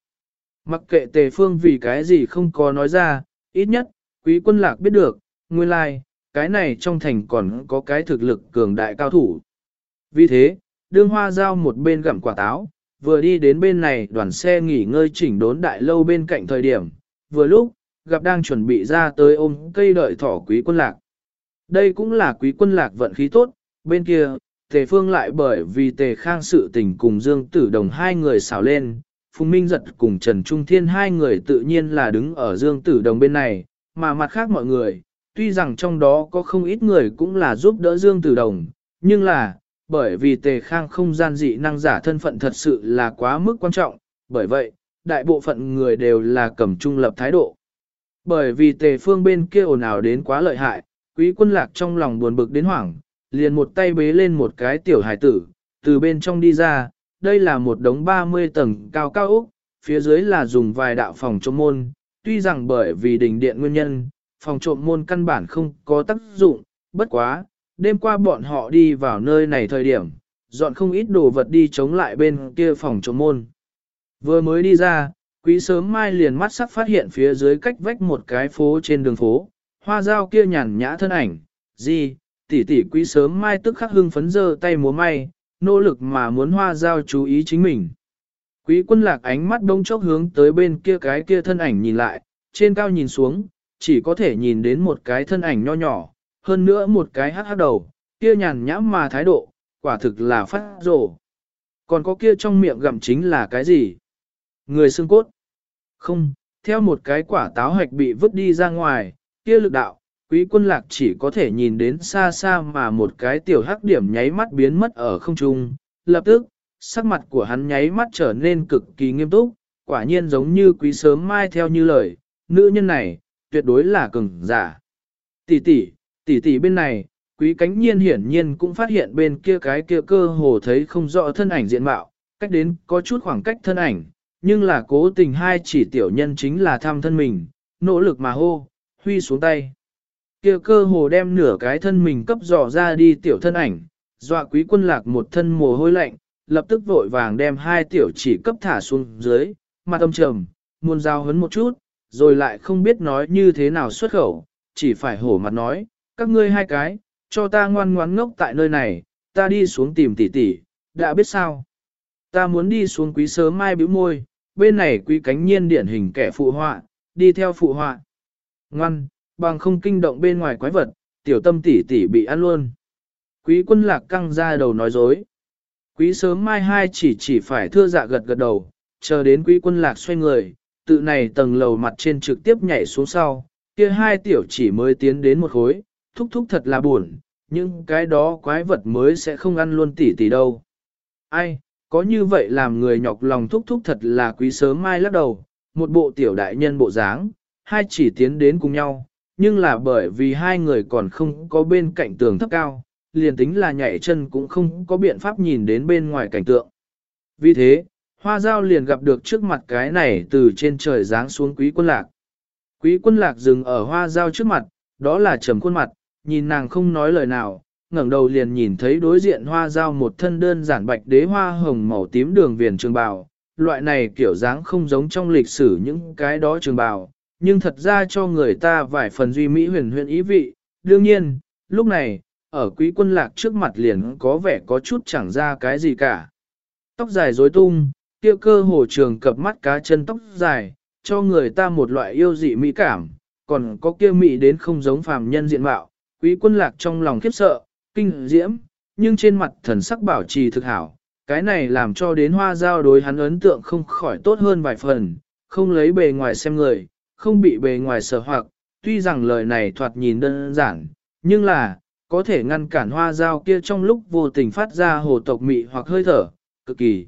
Mặc kệ tề phương vì cái gì không có nói ra, ít nhất, quý quân lạc biết được, nguyên lai, like, cái này trong thành còn có cái thực lực cường đại cao thủ. Vì thế, đương hoa giao một bên gặm quả táo, vừa đi đến bên này đoàn xe nghỉ ngơi chỉnh đốn đại lâu bên cạnh thời điểm, vừa lúc, gặp đang chuẩn bị ra tới ôm cây đợi thỏ quý quân lạc. Đây cũng là quý quân lạc vận khí tốt, bên kia, tề phương lại bởi vì tề khang sự tình cùng Dương Tử Đồng hai người xào lên, Phùng Minh Giật cùng Trần Trung Thiên hai người tự nhiên là đứng ở Dương Tử Đồng bên này, mà mặt khác mọi người, tuy rằng trong đó có không ít người cũng là giúp đỡ Dương Tử Đồng, nhưng là, bởi vì tề khang không gian dị năng giả thân phận thật sự là quá mức quan trọng, bởi vậy, đại bộ phận người đều là cầm trung lập thái độ. Bởi vì tề phương bên kia ồn ào đến quá lợi hại, quý quân lạc trong lòng buồn bực đến hoảng, liền một tay bế lên một cái tiểu hải tử, từ bên trong đi ra, đây là một đống 30 tầng cao cao úc, phía dưới là dùng vài đạo phòng trộm môn, tuy rằng bởi vì đỉnh điện nguyên nhân, phòng trộm môn căn bản không có tác dụng, bất quá, đêm qua bọn họ đi vào nơi này thời điểm, dọn không ít đồ vật đi chống lại bên kia phòng chống môn. Vừa mới đi ra, quý sớm mai liền mắt sắc phát hiện phía dưới cách vách một cái phố trên đường phố, hoa dao kia nhàn nhã thân ảnh, gì, tỷ tỷ quý sớm mai tức khắc hưng phấn dơ tay múa may, nỗ lực mà muốn hoa dao chú ý chính mình. Quý quân lạc ánh mắt đông chốc hướng tới bên kia cái kia thân ảnh nhìn lại, trên cao nhìn xuống, chỉ có thể nhìn đến một cái thân ảnh nho nhỏ, hơn nữa một cái hát hát đầu, kia nhàn nhãm mà thái độ, quả thực là phát rổ. Còn có kia trong miệng gặm chính là cái gì? Người xương cốt. Không, theo một cái quả táo hạch bị vứt đi ra ngoài, kia lực đạo, quý quân lạc chỉ có thể nhìn đến xa xa mà một cái tiểu hắc điểm nháy mắt biến mất ở không trung. Lập tức, sắc mặt của hắn nháy mắt trở nên cực kỳ nghiêm túc, quả nhiên giống như quý sớm mai theo như lời, nữ nhân này, tuyệt đối là cường giả. Tỷ tỷ, tỷ tỷ bên này, quý cánh nhiên hiển nhiên cũng phát hiện bên kia cái kia cơ hồ thấy không rõ thân ảnh diện mạo, cách đến có chút khoảng cách thân ảnh, nhưng là cố tình hai chỉ tiểu nhân chính là thăm thân mình, nỗ lực mà hô, huy xuống tay. Kia cơ hồ đem nửa cái thân mình cấp dò ra đi tiểu thân ảnh, dọa quý quân lạc một thân mồ hôi lạnh, lập tức vội vàng đem hai tiểu chỉ cấp thả xuống dưới, mặt âm trầm, muôn dao hấn một chút, rồi lại không biết nói như thế nào xuất khẩu, chỉ phải hổ mặt nói, các ngươi hai cái, cho ta ngoan ngoãn ngốc tại nơi này, ta đi xuống tìm tỷ tỷ, đã biết sao. Ta muốn đi xuống quý sớm mai bĩu môi, bên này quý cánh nhiên điển hình kẻ phụ họa, đi theo phụ họa. Ngoan, bằng không kinh động bên ngoài quái vật, tiểu tâm tỷ tỷ bị ăn luôn. Quý quân lạc căng ra đầu nói dối. Quý sớm mai hai chỉ chỉ phải thưa dạ gật gật đầu, chờ đến quý quân lạc xoay người, tự này tầng lầu mặt trên trực tiếp nhảy xuống sau, kia hai tiểu chỉ mới tiến đến một khối, thúc thúc thật là buồn, nhưng cái đó quái vật mới sẽ không ăn luôn tỷ tỷ đâu. Ai, có như vậy làm người nhọc lòng thúc thúc thật là quý sớm mai lắc đầu, một bộ tiểu đại nhân bộ dáng, hai chỉ tiến đến cùng nhau, nhưng là bởi vì hai người còn không có bên cạnh tường thấp cao, liền tính là nhảy chân cũng không có biện pháp nhìn đến bên ngoài cảnh tượng. Vì thế, hoa giao liền gặp được trước mặt cái này từ trên trời giáng xuống quý quân lạc. Quý quân lạc dừng ở hoa giao trước mặt, đó là trầm khuôn mặt, nhìn nàng không nói lời nào, ngẩng đầu liền nhìn thấy đối diện hoa giao một thân đơn giản bạch đế hoa hồng màu tím đường viền trường bào. Loại này kiểu dáng không giống trong lịch sử những cái đó trường bào, nhưng thật ra cho người ta vài phần duy mỹ huyền huyền ý vị. Đương nhiên, lúc này, ở quý quân lạc trước mặt liền có vẻ có chút chẳng ra cái gì cả. Tóc dài rối tung, kia cơ hồ trường cập mắt cá chân tóc dài, cho người ta một loại yêu dị mỹ cảm, còn có kia mỹ đến không giống phàm nhân diện mạo, quý quân lạc trong lòng khiếp sợ, kinh diễm, nhưng trên mặt thần sắc bảo trì thực hảo, cái này làm cho đến hoa giao đối hắn ấn tượng không khỏi tốt hơn vài phần, không lấy bề ngoài xem người, không bị bề ngoài sở hoặc, tuy rằng lời này thoạt nhìn đơn giản, nhưng là, có thể ngăn cản hoa giao kia trong lúc vô tình phát ra hồ tộc mị hoặc hơi thở, cực kỳ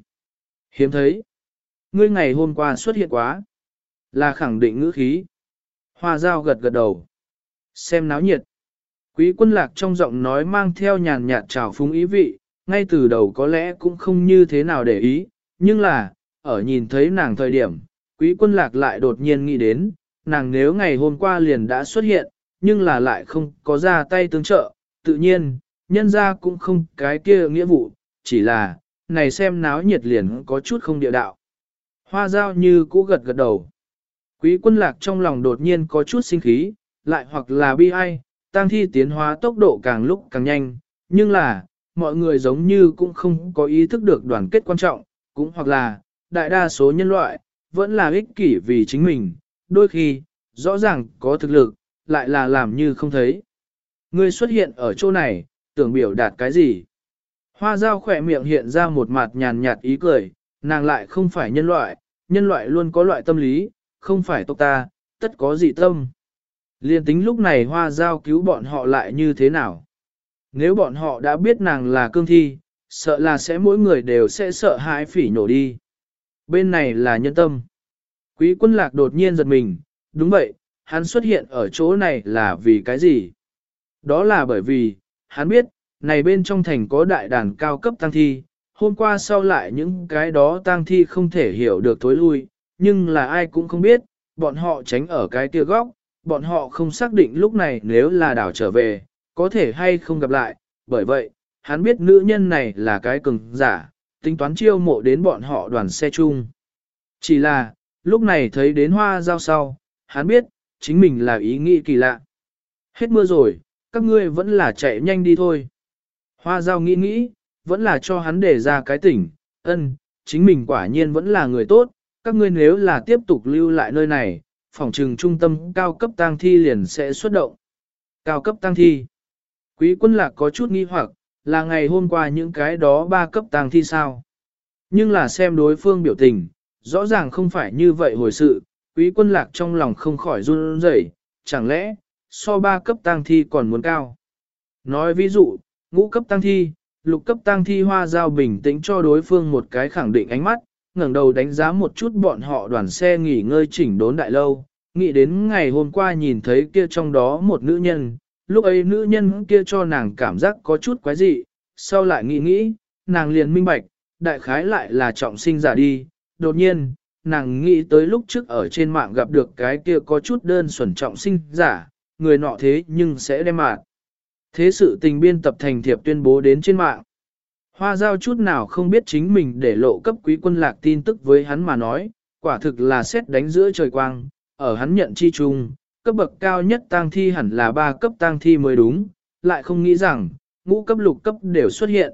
hiếm thấy. Ngươi ngày hôm qua xuất hiện quá, là khẳng định ngữ khí. Hoa giao gật gật đầu. Xem náo nhiệt. Quý quân lạc trong giọng nói mang theo nhàn nhạt trào phúng ý vị, ngay từ đầu có lẽ cũng không như thế nào để ý, nhưng là, ở nhìn thấy nàng thời điểm, quý quân lạc lại đột nhiên nghĩ đến, nàng nếu ngày hôm qua liền đã xuất hiện, nhưng là lại không có ra tay tương trợ, tự nhiên, nhân ra cũng không cái kia nghĩa vụ, chỉ là, này xem náo nhiệt liền có chút không địa đạo. Hoa dao như cũ gật gật đầu. Quý quân lạc trong lòng đột nhiên có chút sinh khí, lại hoặc là bi ai, tăng thi tiến hóa tốc độ càng lúc càng nhanh, nhưng là, mọi người giống như cũng không có ý thức được đoàn kết quan trọng, cũng hoặc là, đại đa số nhân loại, vẫn là ích kỷ vì chính mình, đôi khi, rõ ràng có thực lực, lại là làm như không thấy. Ngươi xuất hiện ở chỗ này, tưởng biểu đạt cái gì? Hoa dao khỏe miệng hiện ra một mặt nhàn nhạt ý cười, nàng lại không phải nhân loại, nhân loại luôn có loại tâm lý, không phải tộc ta, tất có dị tâm. Liên tính lúc này hoa giao cứu bọn họ lại như thế nào? Nếu bọn họ đã biết nàng là cương thi, sợ là sẽ mỗi người đều sẽ sợ hãi phỉ nổ đi. Bên này là nhân tâm. Quý quân lạc đột nhiên giật mình, đúng vậy, hắn xuất hiện ở chỗ này là vì cái gì? Đó là bởi vì, hắn biết, này bên trong thành có đại đàn cao cấp tăng thi, hôm qua sau lại những cái đó tăng thi không thể hiểu được thối lui, nhưng là ai cũng không biết, bọn họ tránh ở cái kia góc, bọn họ không xác định lúc này nếu là đảo trở về, có thể hay không gặp lại, bởi vậy, hắn biết nữ nhân này là cái cường giả, tính toán chiêu mộ đến bọn họ đoàn xe chung. Chỉ là, lúc này thấy đến hoa giao sau, hắn biết, chính mình là ý nghĩ kỳ lạ. Hết mưa rồi, các ngươi vẫn là chạy nhanh đi thôi. Hoa giao nghĩ nghĩ, vẫn là cho hắn để ra cái tỉnh, ân, chính mình quả nhiên vẫn là người tốt, các ngươi nếu là tiếp tục lưu lại nơi này, phòng trừng trung tâm cao cấp tang thi liền sẽ xuất động. Cao cấp tang thi. Quý quân lạc có chút nghi hoặc, là ngày hôm qua những cái đó ba cấp tang thi sao. Nhưng là xem đối phương biểu tình, rõ ràng không phải như vậy hồi sự, quý quân lạc trong lòng không khỏi run rẩy, chẳng lẽ, so ba cấp tang thi còn muốn cao. Nói ví dụ, ngũ cấp tang thi, lục cấp tang thi hoa giao bình tĩnh cho đối phương một cái khẳng định ánh mắt, ngẩng đầu đánh giá một chút bọn họ đoàn xe nghỉ ngơi chỉnh đốn đại lâu, nghĩ đến ngày hôm qua nhìn thấy kia trong đó một nữ nhân, lúc ấy nữ nhân kia cho nàng cảm giác có chút quái dị, sau lại nghĩ nghĩ, nàng liền minh bạch, đại khái lại là trọng sinh giả đi, đột nhiên, nàng nghĩ tới lúc trước ở trên mạng gặp được cái kia có chút đơn xuẩn trọng sinh giả, người nọ thế nhưng sẽ đem mạng. Thế sự tình biên tập thành thiệp tuyên bố đến trên mạng. Hoa giao chút nào không biết chính mình để lộ cấp quý quân lạc tin tức với hắn mà nói, quả thực là xét đánh giữa trời quang, ở hắn nhận chi chung, cấp bậc cao nhất tang thi hẳn là ba cấp tang thi mới đúng, lại không nghĩ rằng, ngũ cấp lục cấp đều xuất hiện.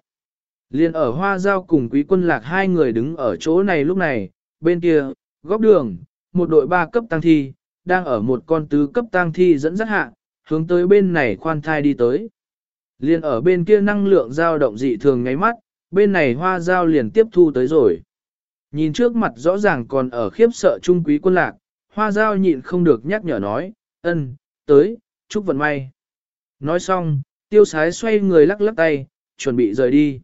Liên ở hoa giao cùng quý quân lạc hai người đứng ở chỗ này lúc này, bên kia, góc đường, một đội ba cấp tang thi, đang ở một con tứ cấp tang thi dẫn dắt hạ, hướng tới bên này khoan thai đi tới liền ở bên kia năng lượng dao động dị thường ngáy mắt, bên này hoa dao liền tiếp thu tới rồi. Nhìn trước mặt rõ ràng còn ở khiếp sợ trung quý quân lạc, hoa dao nhịn không được nhắc nhở nói, ân, tới, chúc vận may. Nói xong, tiêu sái xoay người lắc lắc tay, chuẩn bị rời đi.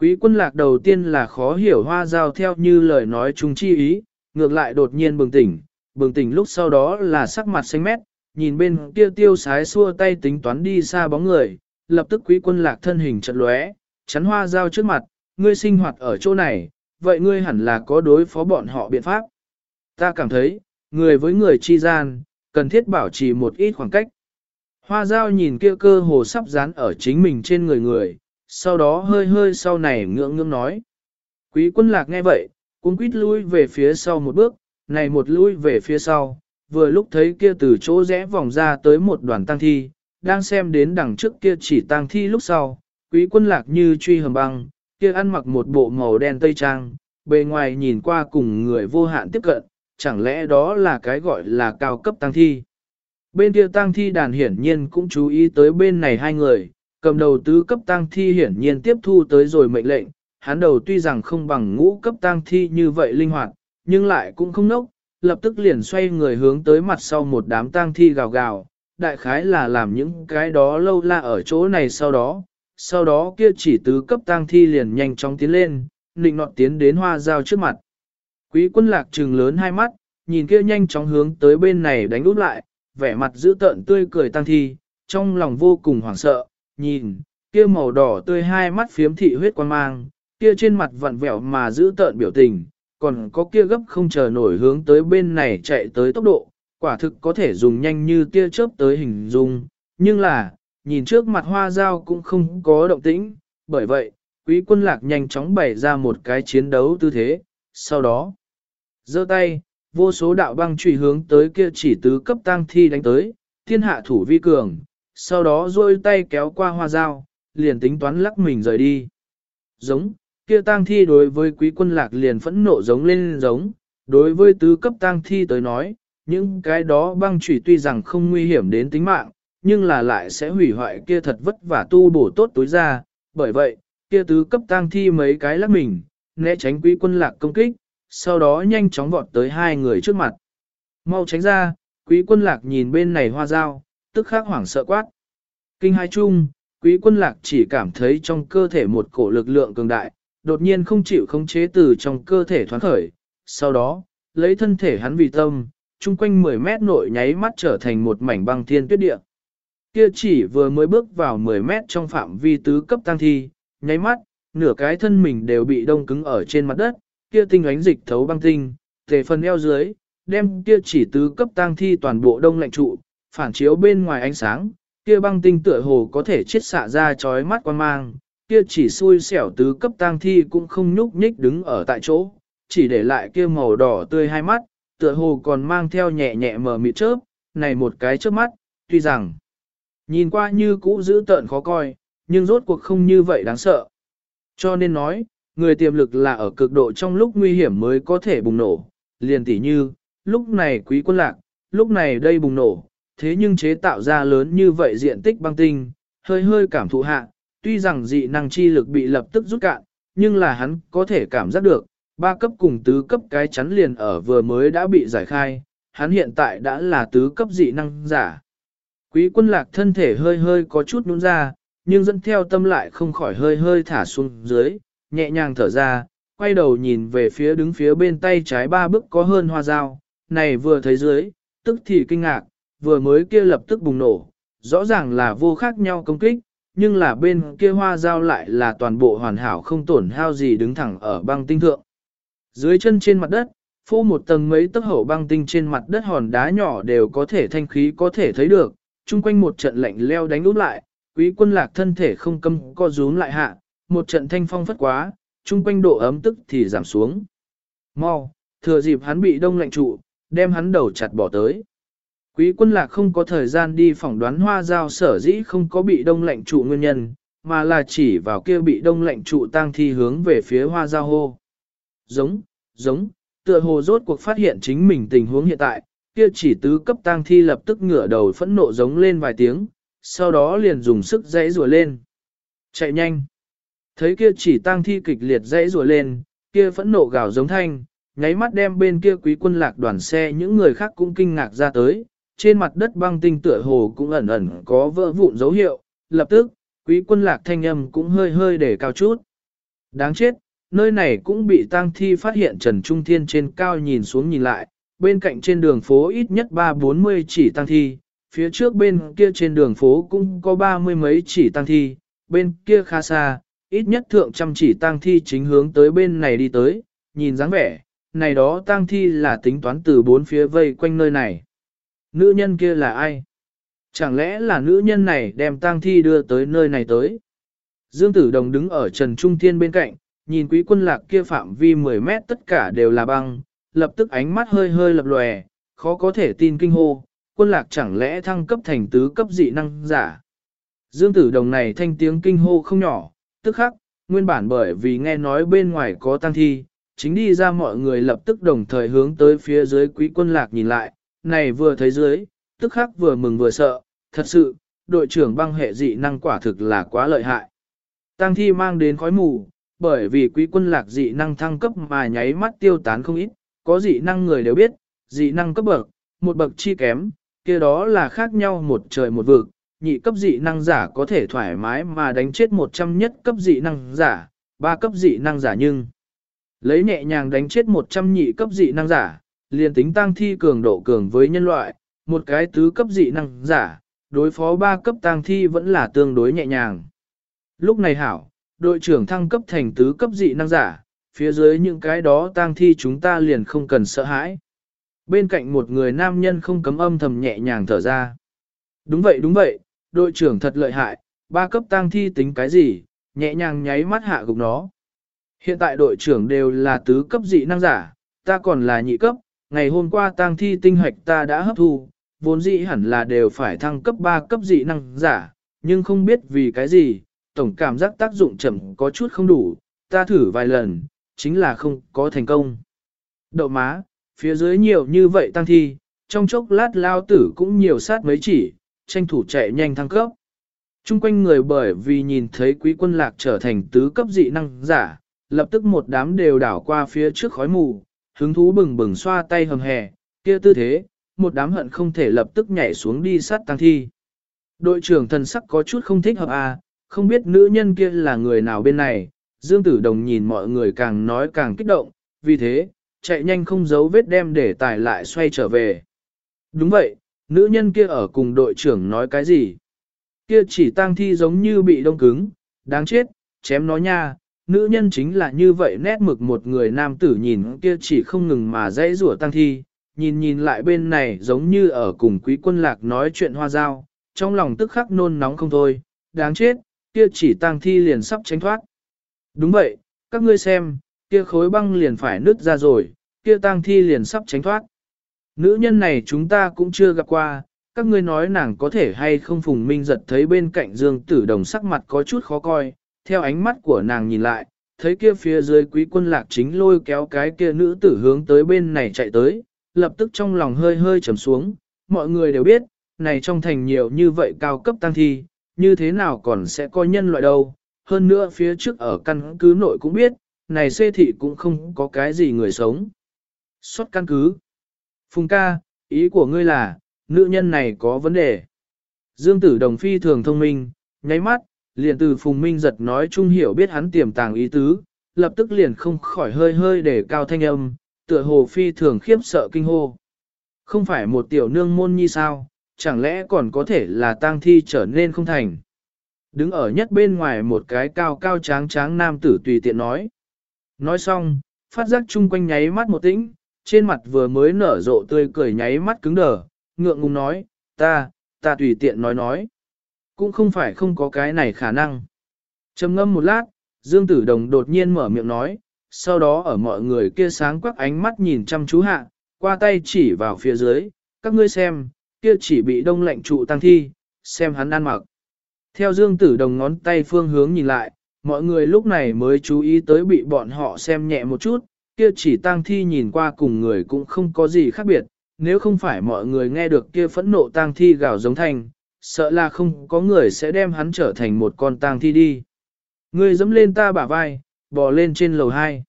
Quý quân lạc đầu tiên là khó hiểu hoa dao theo như lời nói chung chi ý, ngược lại đột nhiên bừng tỉnh, bừng tỉnh lúc sau đó là sắc mặt xanh mét, nhìn bên kia tiêu sái xua tay tính toán đi xa bóng người, lập tức quý quân lạc thân hình chật lóe, chắn hoa dao trước mặt, ngươi sinh hoạt ở chỗ này, vậy ngươi hẳn là có đối phó bọn họ biện pháp. Ta cảm thấy, người với người chi gian, cần thiết bảo trì một ít khoảng cách. Hoa dao nhìn kia cơ hồ sắp dán ở chính mình trên người người, sau đó hơi hơi sau này ngưỡng ngưỡng nói. Quý quân lạc nghe vậy, cũng quýt lui về phía sau một bước, này một lui về phía sau, vừa lúc thấy kia từ chỗ rẽ vòng ra tới một đoàn tăng thi, đang xem đến đằng trước kia chỉ tang thi lúc sau, quý quân lạc như truy hầm băng, kia ăn mặc một bộ màu đen tây trang, bề ngoài nhìn qua cùng người vô hạn tiếp cận, chẳng lẽ đó là cái gọi là cao cấp tang thi. Bên kia tang thi đàn hiển nhiên cũng chú ý tới bên này hai người, cầm đầu tứ cấp tang thi hiển nhiên tiếp thu tới rồi mệnh lệnh, hắn đầu tuy rằng không bằng ngũ cấp tang thi như vậy linh hoạt, nhưng lại cũng không nốc, lập tức liền xoay người hướng tới mặt sau một đám tang thi gào gào, đại khái là làm những cái đó lâu la ở chỗ này sau đó, sau đó kia chỉ tứ cấp tăng thi liền nhanh chóng tiến lên, nịnh nọt tiến đến hoa dao trước mặt. Quý quân lạc trừng lớn hai mắt, nhìn kia nhanh chóng hướng tới bên này đánh út lại, vẻ mặt giữ tợn tươi cười tăng thi, trong lòng vô cùng hoảng sợ, nhìn, kia màu đỏ tươi hai mắt phiếm thị huyết quan mang, kia trên mặt vặn vẹo mà giữ tợn biểu tình, còn có kia gấp không chờ nổi hướng tới bên này chạy tới tốc độ, quả thực có thể dùng nhanh như tia chớp tới hình dung, nhưng là, nhìn trước mặt hoa dao cũng không có động tĩnh, bởi vậy, quý quân lạc nhanh chóng bày ra một cái chiến đấu tư thế, sau đó, giơ tay, vô số đạo băng trùy hướng tới kia chỉ tứ cấp tăng thi đánh tới, thiên hạ thủ vi cường, sau đó duỗi tay kéo qua hoa dao, liền tính toán lắc mình rời đi. Giống, kia tang thi đối với quý quân lạc liền phẫn nộ giống lên giống, đối với tứ cấp tang thi tới nói, những cái đó băng chủy tuy rằng không nguy hiểm đến tính mạng, nhưng là lại sẽ hủy hoại kia thật vất vả tu bổ tốt tối ra, bởi vậy, kia tứ cấp tang thi mấy cái lắc mình, né tránh quý quân lạc công kích, sau đó nhanh chóng vọt tới hai người trước mặt. Mau tránh ra, quý quân lạc nhìn bên này hoa dao, tức khắc hoảng sợ quát. Kinh hai chung, quý quân lạc chỉ cảm thấy trong cơ thể một cổ lực lượng cường đại, đột nhiên không chịu khống chế từ trong cơ thể thoáng khởi. Sau đó, lấy thân thể hắn vì tâm, chung quanh 10 mét nội nháy mắt trở thành một mảnh băng thiên tuyết địa. Kia chỉ vừa mới bước vào 10 mét trong phạm vi tứ cấp tăng thi, nháy mắt, nửa cái thân mình đều bị đông cứng ở trên mặt đất, kia tinh ánh dịch thấu băng tinh, tề phần eo dưới, đem kia chỉ tứ cấp tăng thi toàn bộ đông lạnh trụ, phản chiếu bên ngoài ánh sáng, kia băng tinh tựa hồ có thể chết xạ ra chói mắt quan mang, kia chỉ xui xẻo tứ cấp tang thi cũng không nhúc nhích đứng ở tại chỗ, chỉ để lại kia màu đỏ tươi hai mắt, tựa hồ còn mang theo nhẹ nhẹ mờ mịt chớp, này một cái chớp mắt, tuy rằng nhìn qua như cũ giữ tợn khó coi, nhưng rốt cuộc không như vậy đáng sợ. Cho nên nói, người tiềm lực là ở cực độ trong lúc nguy hiểm mới có thể bùng nổ, liền tỉ như, lúc này quý quân lạc, lúc này đây bùng nổ, thế nhưng chế tạo ra lớn như vậy diện tích băng tinh, hơi hơi cảm thụ hạ, tuy rằng dị năng chi lực bị lập tức rút cạn, nhưng là hắn có thể cảm giác được, ba cấp cùng tứ cấp cái chắn liền ở vừa mới đã bị giải khai, hắn hiện tại đã là tứ cấp dị năng giả. Quý quân lạc thân thể hơi hơi có chút nhún ra, nhưng dẫn theo tâm lại không khỏi hơi hơi thả xuống dưới, nhẹ nhàng thở ra, quay đầu nhìn về phía đứng phía bên tay trái ba bước có hơn hoa dao, này vừa thấy dưới, tức thì kinh ngạc, vừa mới kia lập tức bùng nổ, rõ ràng là vô khác nhau công kích, nhưng là bên kia hoa dao lại là toàn bộ hoàn hảo không tổn hao gì đứng thẳng ở băng tinh thượng. Dưới chân trên mặt đất, phô một tầng mấy tấc hậu băng tinh trên mặt đất hòn đá nhỏ đều có thể thanh khí có thể thấy được, chung quanh một trận lạnh leo đánh úp lại, quý quân lạc thân thể không câm co rúm lại hạ, một trận thanh phong phất quá, chung quanh độ ấm tức thì giảm xuống. Mau, thừa dịp hắn bị đông lạnh trụ, đem hắn đầu chặt bỏ tới. Quý quân lạc không có thời gian đi phỏng đoán hoa giao sở dĩ không có bị đông lạnh trụ nguyên nhân, mà là chỉ vào kia bị đông lạnh trụ tang thi hướng về phía hoa giao hô. Giống, giống, tựa hồ rốt cuộc phát hiện chính mình tình huống hiện tại, kia chỉ tứ cấp tang thi lập tức ngửa đầu phẫn nộ giống lên vài tiếng, sau đó liền dùng sức dãy rùa lên. Chạy nhanh. Thấy kia chỉ tang thi kịch liệt dãy rùa lên, kia phẫn nộ gào giống thanh, nháy mắt đem bên kia quý quân lạc đoàn xe những người khác cũng kinh ngạc ra tới, trên mặt đất băng tinh tựa hồ cũng ẩn ẩn có vỡ vụn dấu hiệu, lập tức, quý quân lạc thanh âm cũng hơi hơi để cao chút. Đáng chết, nơi này cũng bị tang thi phát hiện Trần Trung Thiên trên cao nhìn xuống nhìn lại, bên cạnh trên đường phố ít nhất ba bốn mươi chỉ tang thi, phía trước bên kia trên đường phố cũng có ba mươi mấy chỉ tang thi, bên kia khá xa, ít nhất thượng trăm chỉ tang thi chính hướng tới bên này đi tới, nhìn dáng vẻ, này đó tang thi là tính toán từ bốn phía vây quanh nơi này. Nữ nhân kia là ai? Chẳng lẽ là nữ nhân này đem tang thi đưa tới nơi này tới? Dương Tử Đồng đứng ở Trần Trung Thiên bên cạnh, nhìn quý quân lạc kia phạm vi 10 mét tất cả đều là băng, lập tức ánh mắt hơi hơi lập lòe, khó có thể tin kinh hô, quân lạc chẳng lẽ thăng cấp thành tứ cấp dị năng giả. Dương Tử Đồng này thanh tiếng kinh hô không nhỏ, tức khắc, nguyên bản bởi vì nghe nói bên ngoài có tăng thi, chính đi ra mọi người lập tức đồng thời hướng tới phía dưới quý quân lạc nhìn lại, này vừa thấy dưới, tức khắc vừa mừng vừa sợ, thật sự, đội trưởng băng hệ dị năng quả thực là quá lợi hại. Tăng thi mang đến khói mù, bởi vì quý quân lạc dị năng thăng cấp mà nháy mắt tiêu tán không ít, có dị năng người đều biết, dị năng cấp bậc, một bậc chi kém, kia đó là khác nhau một trời một vực, nhị cấp dị năng giả có thể thoải mái mà đánh chết 100 nhất cấp dị năng giả, ba cấp dị năng giả nhưng lấy nhẹ nhàng đánh chết 100 nhị cấp dị năng giả, liền tính tăng thi cường độ cường với nhân loại, một cái tứ cấp dị năng giả, đối phó ba cấp tăng thi vẫn là tương đối nhẹ nhàng. Lúc này hảo, đội trưởng thăng cấp thành tứ cấp dị năng giả, phía dưới những cái đó tang thi chúng ta liền không cần sợ hãi. Bên cạnh một người nam nhân không cấm âm thầm nhẹ nhàng thở ra. Đúng vậy đúng vậy, đội trưởng thật lợi hại, ba cấp tang thi tính cái gì, nhẹ nhàng nháy mắt hạ gục nó. Hiện tại đội trưởng đều là tứ cấp dị năng giả, ta còn là nhị cấp, ngày hôm qua tang thi tinh hoạch ta đã hấp thu, vốn dĩ hẳn là đều phải thăng cấp 3 cấp dị năng giả, nhưng không biết vì cái gì, tổng cảm giác tác dụng chậm có chút không đủ, ta thử vài lần, chính là không có thành công. Đậu má, phía dưới nhiều như vậy tăng thi, trong chốc lát lao tử cũng nhiều sát mấy chỉ, tranh thủ chạy nhanh thăng cấp. Trung quanh người bởi vì nhìn thấy quý quân lạc trở thành tứ cấp dị năng giả, lập tức một đám đều đảo qua phía trước khói mù, hứng thú bừng bừng xoa tay hầm hè, kia tư thế, một đám hận không thể lập tức nhảy xuống đi sát tăng thi. Đội trưởng thần sắc có chút không thích hợp à, không biết nữ nhân kia là người nào bên này, Dương Tử Đồng nhìn mọi người càng nói càng kích động, vì thế, chạy nhanh không giấu vết đem để tài lại xoay trở về. Đúng vậy, nữ nhân kia ở cùng đội trưởng nói cái gì? Kia chỉ tang thi giống như bị đông cứng, đáng chết, chém nó nha, nữ nhân chính là như vậy nét mực một người nam tử nhìn kia chỉ không ngừng mà dãy rủa tang thi, nhìn nhìn lại bên này giống như ở cùng quý quân lạc nói chuyện hoa giao, trong lòng tức khắc nôn nóng không thôi, đáng chết, kia chỉ tang thi liền sắp tránh thoát. Đúng vậy, các ngươi xem, kia khối băng liền phải nứt ra rồi, kia tang thi liền sắp tránh thoát. Nữ nhân này chúng ta cũng chưa gặp qua, các ngươi nói nàng có thể hay không phùng minh giật thấy bên cạnh dương tử đồng sắc mặt có chút khó coi, theo ánh mắt của nàng nhìn lại, thấy kia phía dưới quý quân lạc chính lôi kéo cái kia nữ tử hướng tới bên này chạy tới, lập tức trong lòng hơi hơi trầm xuống, mọi người đều biết, này trong thành nhiều như vậy cao cấp tăng thi, như thế nào còn sẽ có nhân loại đâu, hơn nữa phía trước ở căn cứ nội cũng biết, này xê thị cũng không có cái gì người sống. Xuất căn cứ. Phùng ca, ý của ngươi là, nữ nhân này có vấn đề. Dương tử đồng phi thường thông minh, nháy mắt, liền từ Phùng Minh giật nói chung hiểu biết hắn tiềm tàng ý tứ, lập tức liền không khỏi hơi hơi để cao thanh âm, tựa hồ phi thường khiếp sợ kinh hô. Không phải một tiểu nương môn nhi sao, chẳng lẽ còn có thể là tang thi trở nên không thành. Đứng ở nhất bên ngoài một cái cao cao tráng tráng nam tử tùy tiện nói. Nói xong, phát giác chung quanh nháy mắt một tĩnh, trên mặt vừa mới nở rộ tươi cười nháy mắt cứng đờ, ngượng ngùng nói, ta, ta tùy tiện nói nói. Cũng không phải không có cái này khả năng. trầm ngâm một lát, Dương Tử Đồng đột nhiên mở miệng nói, sau đó ở mọi người kia sáng quắc ánh mắt nhìn chăm chú hạ, qua tay chỉ vào phía dưới, các ngươi xem, kia chỉ bị đông lạnh trụ tăng thi, xem hắn ăn mặc. Theo Dương Tử Đồng ngón tay phương hướng nhìn lại, mọi người lúc này mới chú ý tới bị bọn họ xem nhẹ một chút, kia chỉ tang thi nhìn qua cùng người cũng không có gì khác biệt, nếu không phải mọi người nghe được kia phẫn nộ tang thi gào giống thành, sợ là không có người sẽ đem hắn trở thành một con tang thi đi. Người dẫm lên ta bả vai, bò lên trên lầu hai.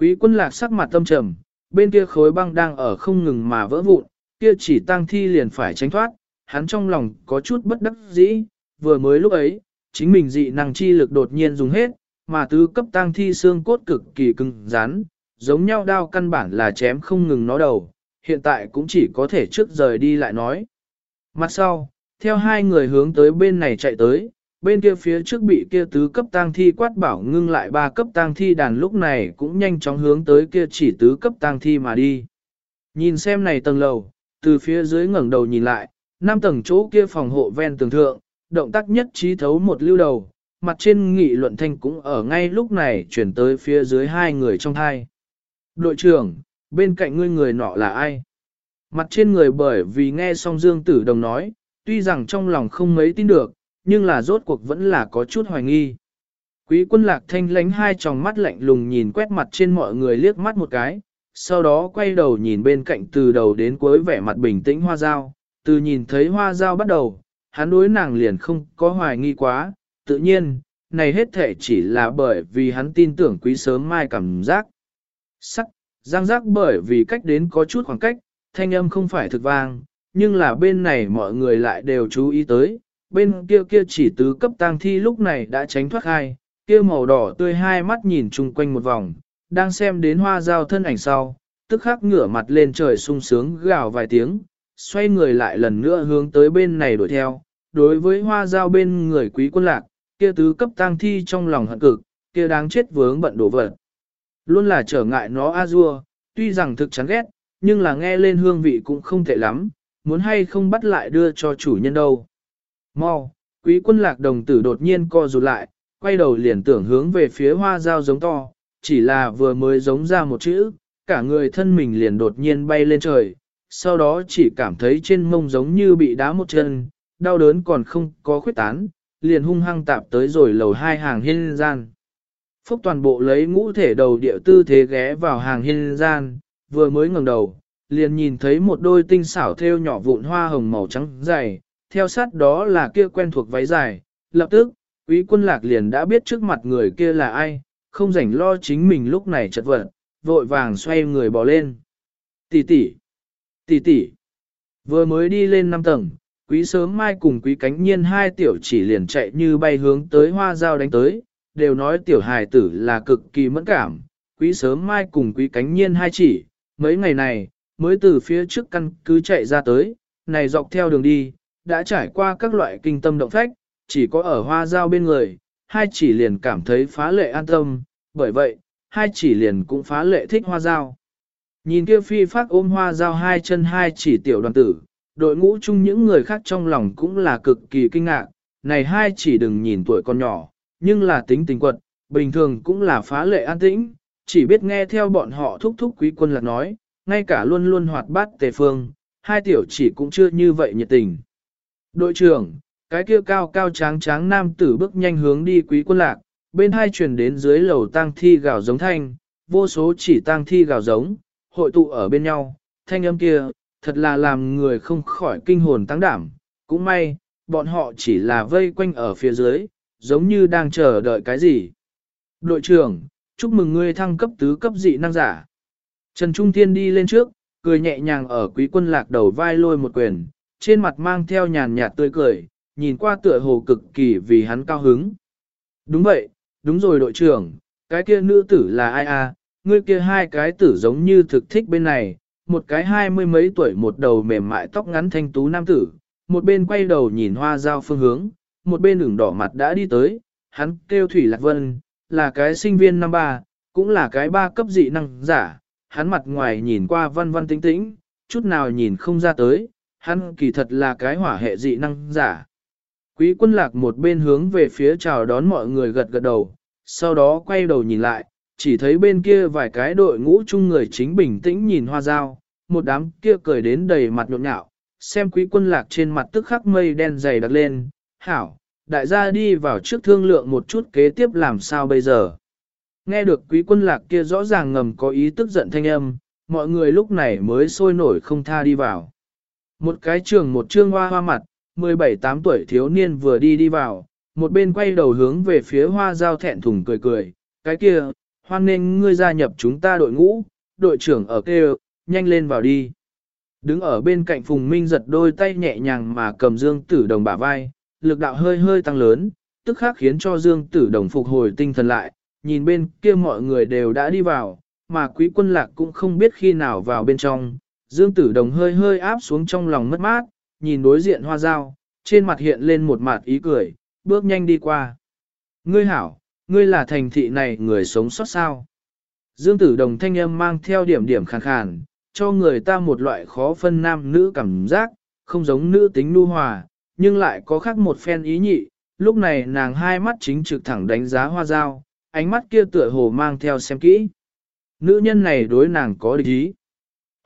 Quý quân lạc sắc mặt tâm trầm, bên kia khối băng đang ở không ngừng mà vỡ vụn, kia chỉ tang thi liền phải tránh thoát, hắn trong lòng có chút bất đắc dĩ, vừa mới lúc ấy, chính mình dị năng chi lực đột nhiên dùng hết, mà tứ cấp tang thi xương cốt cực kỳ cứng rắn, giống nhau đao căn bản là chém không ngừng nó đầu, hiện tại cũng chỉ có thể trước rời đi lại nói. Mặt sau, theo hai người hướng tới bên này chạy tới, bên kia phía trước bị kia tứ cấp tang thi quát bảo ngưng lại ba cấp tang thi đàn lúc này cũng nhanh chóng hướng tới kia chỉ tứ cấp tang thi mà đi. Nhìn xem này tầng lầu, từ phía dưới ngẩng đầu nhìn lại, năm tầng chỗ kia phòng hộ ven tường thượng, động tác nhất trí thấu một lưu đầu, mặt trên nghị luận thanh cũng ở ngay lúc này chuyển tới phía dưới hai người trong hai. Đội trưởng, bên cạnh ngươi người nọ là ai? Mặt trên người bởi vì nghe xong Dương Tử Đồng nói, tuy rằng trong lòng không mấy tin được, nhưng là rốt cuộc vẫn là có chút hoài nghi. Quý quân lạc thanh lánh hai tròng mắt lạnh lùng nhìn quét mặt trên mọi người liếc mắt một cái, sau đó quay đầu nhìn bên cạnh từ đầu đến cuối vẻ mặt bình tĩnh hoa dao, từ nhìn thấy hoa dao bắt đầu, hắn đối nàng liền không có hoài nghi quá, tự nhiên, này hết thể chỉ là bởi vì hắn tin tưởng quý sớm mai cảm giác. Sắc, giang giác bởi vì cách đến có chút khoảng cách, thanh âm không phải thực vang, nhưng là bên này mọi người lại đều chú ý tới, bên kia kia chỉ tứ cấp tang thi lúc này đã tránh thoát hai, kia màu đỏ tươi hai mắt nhìn chung quanh một vòng, đang xem đến hoa giao thân ảnh sau, tức khắc ngửa mặt lên trời sung sướng gào vài tiếng, xoay người lại lần nữa hướng tới bên này đuổi theo, đối với hoa giao bên người quý quân lạc, kia tứ cấp tang thi trong lòng hận cực, kia đáng chết vướng bận đổ vật. Luôn là trở ngại nó a dua, tuy rằng thực chán ghét, nhưng là nghe lên hương vị cũng không tệ lắm, muốn hay không bắt lại đưa cho chủ nhân đâu. Mau, quý quân lạc đồng tử đột nhiên co rụt lại, quay đầu liền tưởng hướng về phía hoa dao giống to, chỉ là vừa mới giống ra một chữ, cả người thân mình liền đột nhiên bay lên trời, sau đó chỉ cảm thấy trên mông giống như bị đá một chân, đau đớn còn không có khuyết tán, liền hung hăng tạp tới rồi lầu hai hàng hiên gian. Phúc toàn bộ lấy ngũ thể đầu địa tư thế ghé vào hàng hiên gian, vừa mới ngẩng đầu, liền nhìn thấy một đôi tinh xảo thêu nhỏ vụn hoa hồng màu trắng dày, theo sát đó là kia quen thuộc váy dài, lập tức, quý quân lạc liền đã biết trước mặt người kia là ai, không rảnh lo chính mình lúc này chật vật, vội vàng xoay người bỏ lên. Tỷ tỷ, tỷ tỷ, vừa mới đi lên năm tầng, quý sớm mai cùng quý cánh nhiên hai tiểu chỉ liền chạy như bay hướng tới hoa dao đánh tới, đều nói tiểu hài tử là cực kỳ mẫn cảm, quý sớm mai cùng quý cánh nhiên hai chỉ, mấy ngày này, mới từ phía trước căn cứ chạy ra tới, này dọc theo đường đi, đã trải qua các loại kinh tâm động phách, chỉ có ở hoa dao bên người, hai chỉ liền cảm thấy phá lệ an tâm, bởi vậy, hai chỉ liền cũng phá lệ thích hoa dao. Nhìn kia phi phát ôm hoa dao hai chân hai chỉ tiểu đoàn tử, đội ngũ chung những người khác trong lòng cũng là cực kỳ kinh ngạc, này hai chỉ đừng nhìn tuổi con nhỏ, nhưng là tính tình quật, bình thường cũng là phá lệ an tĩnh, chỉ biết nghe theo bọn họ thúc thúc quý quân lạc nói, ngay cả luôn luôn hoạt bát tề phương, hai tiểu chỉ cũng chưa như vậy nhiệt tình. Đội trưởng, cái kia cao cao tráng tráng nam tử bước nhanh hướng đi quý quân lạc, bên hai chuyển đến dưới lầu tang thi gào giống thanh, vô số chỉ tang thi gào giống, hội tụ ở bên nhau, thanh âm kia, thật là làm người không khỏi kinh hồn tăng đảm, cũng may, bọn họ chỉ là vây quanh ở phía dưới, giống như đang chờ đợi cái gì. Đội trưởng, chúc mừng ngươi thăng cấp tứ cấp dị năng giả. Trần Trung Thiên đi lên trước, cười nhẹ nhàng ở quý quân lạc đầu vai lôi một quyền, trên mặt mang theo nhàn nhạt tươi cười, nhìn qua tựa hồ cực kỳ vì hắn cao hứng. Đúng vậy, đúng rồi đội trưởng, cái kia nữ tử là ai à, ngươi kia hai cái tử giống như thực thích bên này, một cái hai mươi mấy tuổi một đầu mềm mại tóc ngắn thanh tú nam tử, một bên quay đầu nhìn hoa giao phương hướng, một bên ửng đỏ mặt đã đi tới, hắn kêu Thủy Lạc Vân, là cái sinh viên năm ba, cũng là cái ba cấp dị năng giả, hắn mặt ngoài nhìn qua văn văn tính tĩnh, chút nào nhìn không ra tới, hắn kỳ thật là cái hỏa hệ dị năng giả. Quý quân lạc một bên hướng về phía chào đón mọi người gật gật đầu, sau đó quay đầu nhìn lại, chỉ thấy bên kia vài cái đội ngũ chung người chính bình tĩnh nhìn hoa dao, một đám kia cười đến đầy mặt nhộn nhạo, xem quý quân lạc trên mặt tức khắc mây đen dày đặc lên, hảo, đại gia đi vào trước thương lượng một chút kế tiếp làm sao bây giờ. Nghe được quý quân lạc kia rõ ràng ngầm có ý tức giận thanh âm, mọi người lúc này mới sôi nổi không tha đi vào. Một cái trường một trương hoa hoa mặt, 17-8 tuổi thiếu niên vừa đi đi vào, một bên quay đầu hướng về phía hoa giao thẹn thùng cười cười, cái kia, hoan nên ngươi gia nhập chúng ta đội ngũ, đội trưởng ở kêu, nhanh lên vào đi. Đứng ở bên cạnh Phùng Minh giật đôi tay nhẹ nhàng mà cầm Dương Tử Đồng bả vai, lực đạo hơi hơi tăng lớn, tức khắc khiến cho Dương Tử Đồng phục hồi tinh thần lại, nhìn bên kia mọi người đều đã đi vào, mà quý quân lạc cũng không biết khi nào vào bên trong. Dương Tử Đồng hơi hơi áp xuống trong lòng mất mát, nhìn đối diện hoa dao, trên mặt hiện lên một mặt ý cười, bước nhanh đi qua. Ngươi hảo, ngươi là thành thị này người sống sót sao. Dương Tử Đồng thanh âm mang theo điểm điểm khàn khàn, cho người ta một loại khó phân nam nữ cảm giác, không giống nữ tính nu hòa, nhưng lại có khác một phen ý nhị. Lúc này nàng hai mắt chính trực thẳng đánh giá hoa dao, ánh mắt kia tựa hồ mang theo xem kỹ. Nữ nhân này đối nàng có địch ý.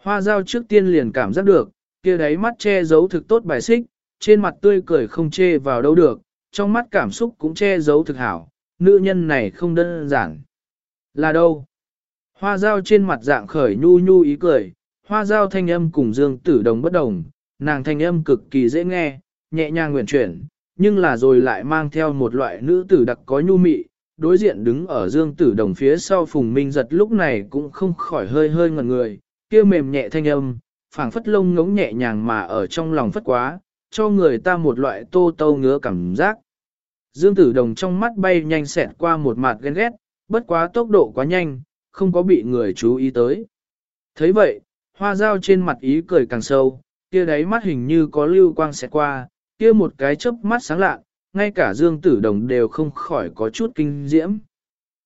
Hoa dao trước tiên liền cảm giác được, kia đáy mắt che giấu thực tốt bài xích, trên mặt tươi cười không chê vào đâu được, trong mắt cảm xúc cũng che giấu thực hảo, nữ nhân này không đơn giản. Là đâu? Hoa dao trên mặt dạng khởi nhu nhu ý cười, hoa dao thanh âm cùng dương tử đồng bất đồng, nàng thanh âm cực kỳ dễ nghe, nhẹ nhàng nguyện chuyển, nhưng là rồi lại mang theo một loại nữ tử đặc có nhu mị, đối diện đứng ở dương tử đồng phía sau phùng minh giật lúc này cũng không khỏi hơi hơi ngẩn người, kia mềm nhẹ thanh âm, phảng phất lông ngống nhẹ nhàng mà ở trong lòng phất quá, cho người ta một loại tô tâu ngứa cảm giác. Dương tử đồng trong mắt bay nhanh xẹt qua một mặt ghen ghét, bất quá tốc độ quá nhanh, không có bị người chú ý tới. thấy vậy, hoa dao trên mặt ý cười càng sâu, kia đáy mắt hình như có lưu quang xẹt qua, kia một cái chớp mắt sáng lạ, ngay cả Dương Tử Đồng đều không khỏi có chút kinh diễm.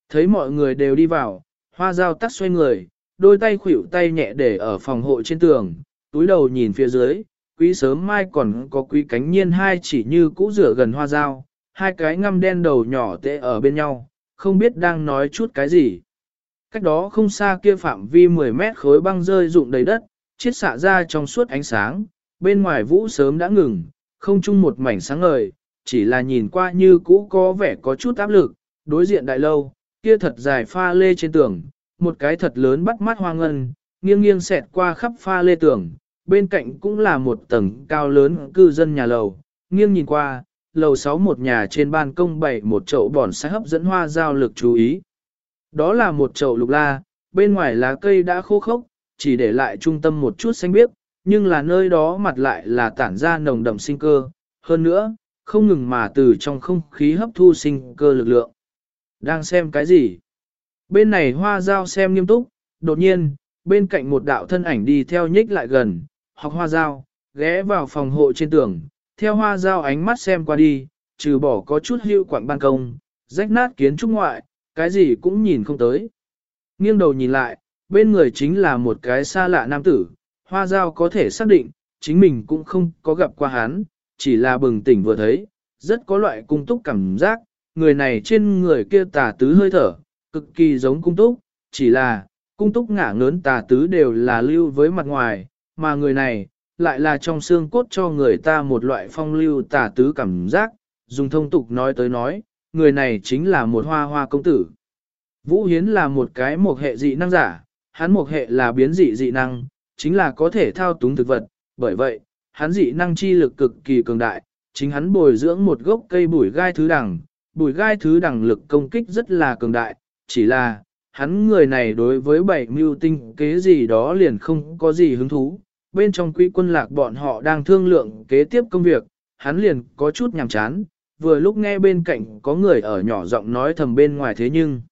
Thấy mọi người đều đi vào, hoa dao tắt xoay người, đôi tay khuỷu tay nhẹ để ở phòng hộ trên tường, túi đầu nhìn phía dưới, quý sớm mai còn có quý cánh nhiên hai chỉ như cũ rửa gần hoa dao, hai cái ngăm đen đầu nhỏ tệ ở bên nhau, không biết đang nói chút cái gì. Cách đó không xa kia phạm vi 10 mét khối băng rơi rụng đầy đất, chiết xạ ra trong suốt ánh sáng, bên ngoài vũ sớm đã ngừng, không chung một mảnh sáng ngời, chỉ là nhìn qua như cũ có vẻ có chút áp lực, đối diện đại lâu, kia thật dài pha lê trên tường, một cái thật lớn bắt mắt hoa ngân, nghiêng nghiêng xẹt qua khắp pha lê tường, bên cạnh cũng là một tầng cao lớn cư dân nhà lầu, nghiêng nhìn qua, lầu 6 một nhà trên ban công bày một chậu bòn sai hấp dẫn hoa giao lực chú ý. Đó là một chậu lục la, bên ngoài lá cây đã khô khốc, chỉ để lại trung tâm một chút xanh biếc, nhưng là nơi đó mặt lại là tản ra nồng đậm sinh cơ, hơn nữa, không ngừng mà từ trong không khí hấp thu sinh cơ lực lượng. Đang xem cái gì? Bên này hoa giao xem nghiêm túc, đột nhiên, bên cạnh một đạo thân ảnh đi theo nhích lại gần, học hoa giao, ghé vào phòng hộ trên tường, theo hoa giao ánh mắt xem qua đi, trừ bỏ có chút hữu quảng ban công, rách nát kiến trúc ngoại, cái gì cũng nhìn không tới. Nghiêng đầu nhìn lại, bên người chính là một cái xa lạ nam tử, hoa giao có thể xác định, chính mình cũng không có gặp qua hắn, chỉ là bừng tỉnh vừa thấy, rất có loại cung túc cảm giác, người này trên người kia tà tứ hơi thở, cực kỳ giống cung túc, chỉ là, cung túc ngả ngớn tà tứ đều là lưu với mặt ngoài, mà người này, lại là trong xương cốt cho người ta một loại phong lưu tà tứ cảm giác, dùng thông tục nói tới nói, người này chính là một hoa hoa công tử. Vũ Hiến là một cái một hệ dị năng giả, hắn một hệ là biến dị dị năng, chính là có thể thao túng thực vật, bởi vậy, hắn dị năng chi lực cực kỳ cường đại, chính hắn bồi dưỡng một gốc cây bùi gai thứ đẳng, bùi gai thứ đẳng lực công kích rất là cường đại, chỉ là, hắn người này đối với bảy mưu tinh kế gì đó liền không có gì hứng thú, bên trong quỹ quân lạc bọn họ đang thương lượng kế tiếp công việc, hắn liền có chút nhàm chán, vừa lúc nghe bên cạnh có người ở nhỏ giọng nói thầm bên ngoài thế nhưng.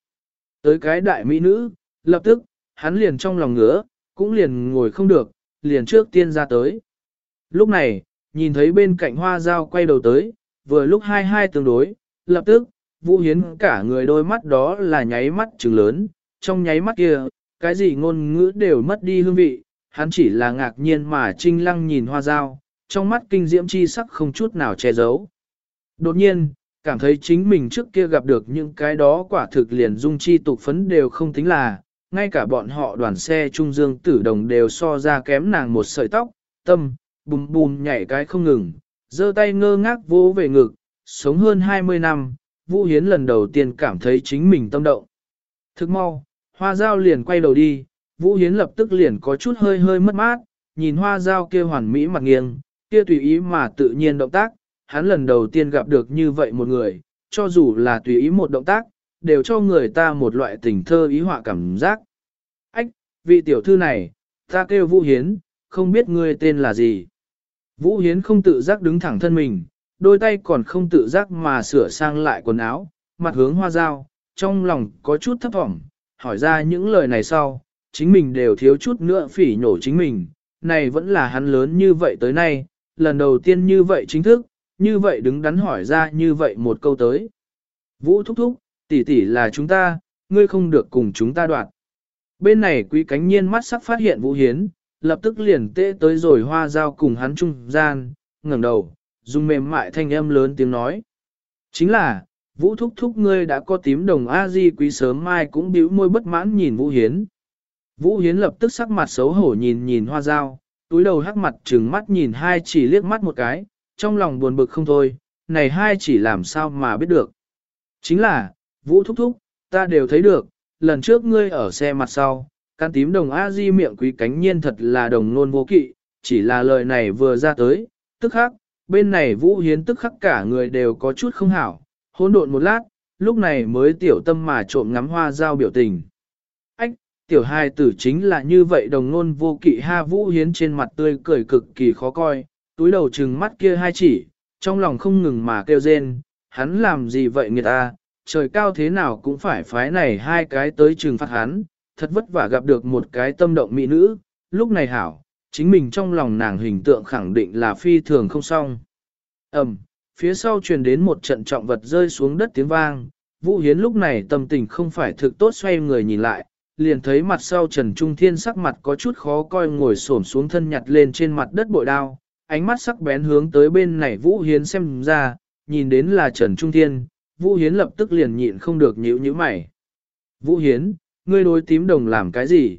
Tới cái đại mỹ nữ, lập tức, hắn liền trong lòng ngứa, cũng liền ngồi không được, liền trước tiên ra tới. Lúc này, nhìn thấy bên cạnh hoa dao quay đầu tới, vừa lúc hai hai tương đối, lập tức, Vũ Hiến cả người đôi mắt đó là nháy mắt trừng lớn, trong nháy mắt kia, cái gì ngôn ngữ đều mất đi hương vị, hắn chỉ là ngạc nhiên mà trinh lăng nhìn hoa dao, trong mắt kinh diễm chi sắc không chút nào che giấu. Đột nhiên, cảm thấy chính mình trước kia gặp được những cái đó quả thực liền dung chi tục phấn đều không tính là, ngay cả bọn họ đoàn xe trung dương tử đồng đều so ra kém nàng một sợi tóc, tâm, bùm bùm nhảy cái không ngừng, giơ tay ngơ ngác vô về ngực, sống hơn 20 năm, Vũ Hiến lần đầu tiên cảm thấy chính mình tâm động. Thức mau, hoa dao liền quay đầu đi, Vũ Hiến lập tức liền có chút hơi hơi mất mát, nhìn hoa dao kia hoàn mỹ mặt nghiêng, kia tùy ý mà tự nhiên động tác, hắn lần đầu tiên gặp được như vậy một người, cho dù là tùy ý một động tác, đều cho người ta một loại tình thơ ý họa cảm giác. Ách, vị tiểu thư này, ta kêu Vũ Hiến, không biết ngươi tên là gì. Vũ Hiến không tự giác đứng thẳng thân mình, đôi tay còn không tự giác mà sửa sang lại quần áo, mặt hướng hoa dao, trong lòng có chút thấp thỏm, hỏi ra những lời này sau, chính mình đều thiếu chút nữa phỉ nhổ chính mình, này vẫn là hắn lớn như vậy tới nay, lần đầu tiên như vậy chính thức, như vậy đứng đắn hỏi ra như vậy một câu tới. Vũ thúc thúc, tỷ tỷ là chúng ta, ngươi không được cùng chúng ta đoạt. Bên này quý cánh nhiên mắt sắc phát hiện Vũ Hiến, lập tức liền tê tới rồi hoa dao cùng hắn trung gian, ngẩng đầu, dùng mềm mại thanh âm lớn tiếng nói. Chính là, Vũ thúc thúc ngươi đã có tím đồng A-di quý sớm mai cũng bĩu môi bất mãn nhìn Vũ Hiến. Vũ Hiến lập tức sắc mặt xấu hổ nhìn nhìn hoa dao, túi đầu hắc mặt trừng mắt nhìn hai chỉ liếc mắt một cái, trong lòng buồn bực không thôi, này hai chỉ làm sao mà biết được. Chính là, Vũ thúc thúc, ta đều thấy được, lần trước ngươi ở xe mặt sau, can tím đồng A di miệng quý cánh nhiên thật là đồng nôn vô kỵ, chỉ là lời này vừa ra tới, tức khắc, bên này Vũ Hiến tức khắc cả người đều có chút không hảo, hỗn độn một lát, lúc này mới tiểu tâm mà trộm ngắm hoa giao biểu tình. Ách, tiểu hai tử chính là như vậy đồng nôn vô kỵ ha Vũ Hiến trên mặt tươi cười cực kỳ khó coi, túi đầu trừng mắt kia hai chỉ, trong lòng không ngừng mà kêu rên, hắn làm gì vậy người ta, trời cao thế nào cũng phải phái này hai cái tới trừng phạt hắn, thật vất vả gặp được một cái tâm động mỹ nữ, lúc này hảo, chính mình trong lòng nàng hình tượng khẳng định là phi thường không xong. Ẩm, phía sau truyền đến một trận trọng vật rơi xuống đất tiếng vang, Vũ Hiến lúc này tâm tình không phải thực tốt xoay người nhìn lại, liền thấy mặt sau Trần Trung Thiên sắc mặt có chút khó coi ngồi xổm xuống thân nhặt lên trên mặt đất bội đao, ánh mắt sắc bén hướng tới bên này Vũ Hiến xem ra, nhìn đến là Trần Trung Thiên, Vũ Hiến lập tức liền nhịn không được nhíu nhíu mày. Vũ Hiến, ngươi đối tím đồng làm cái gì?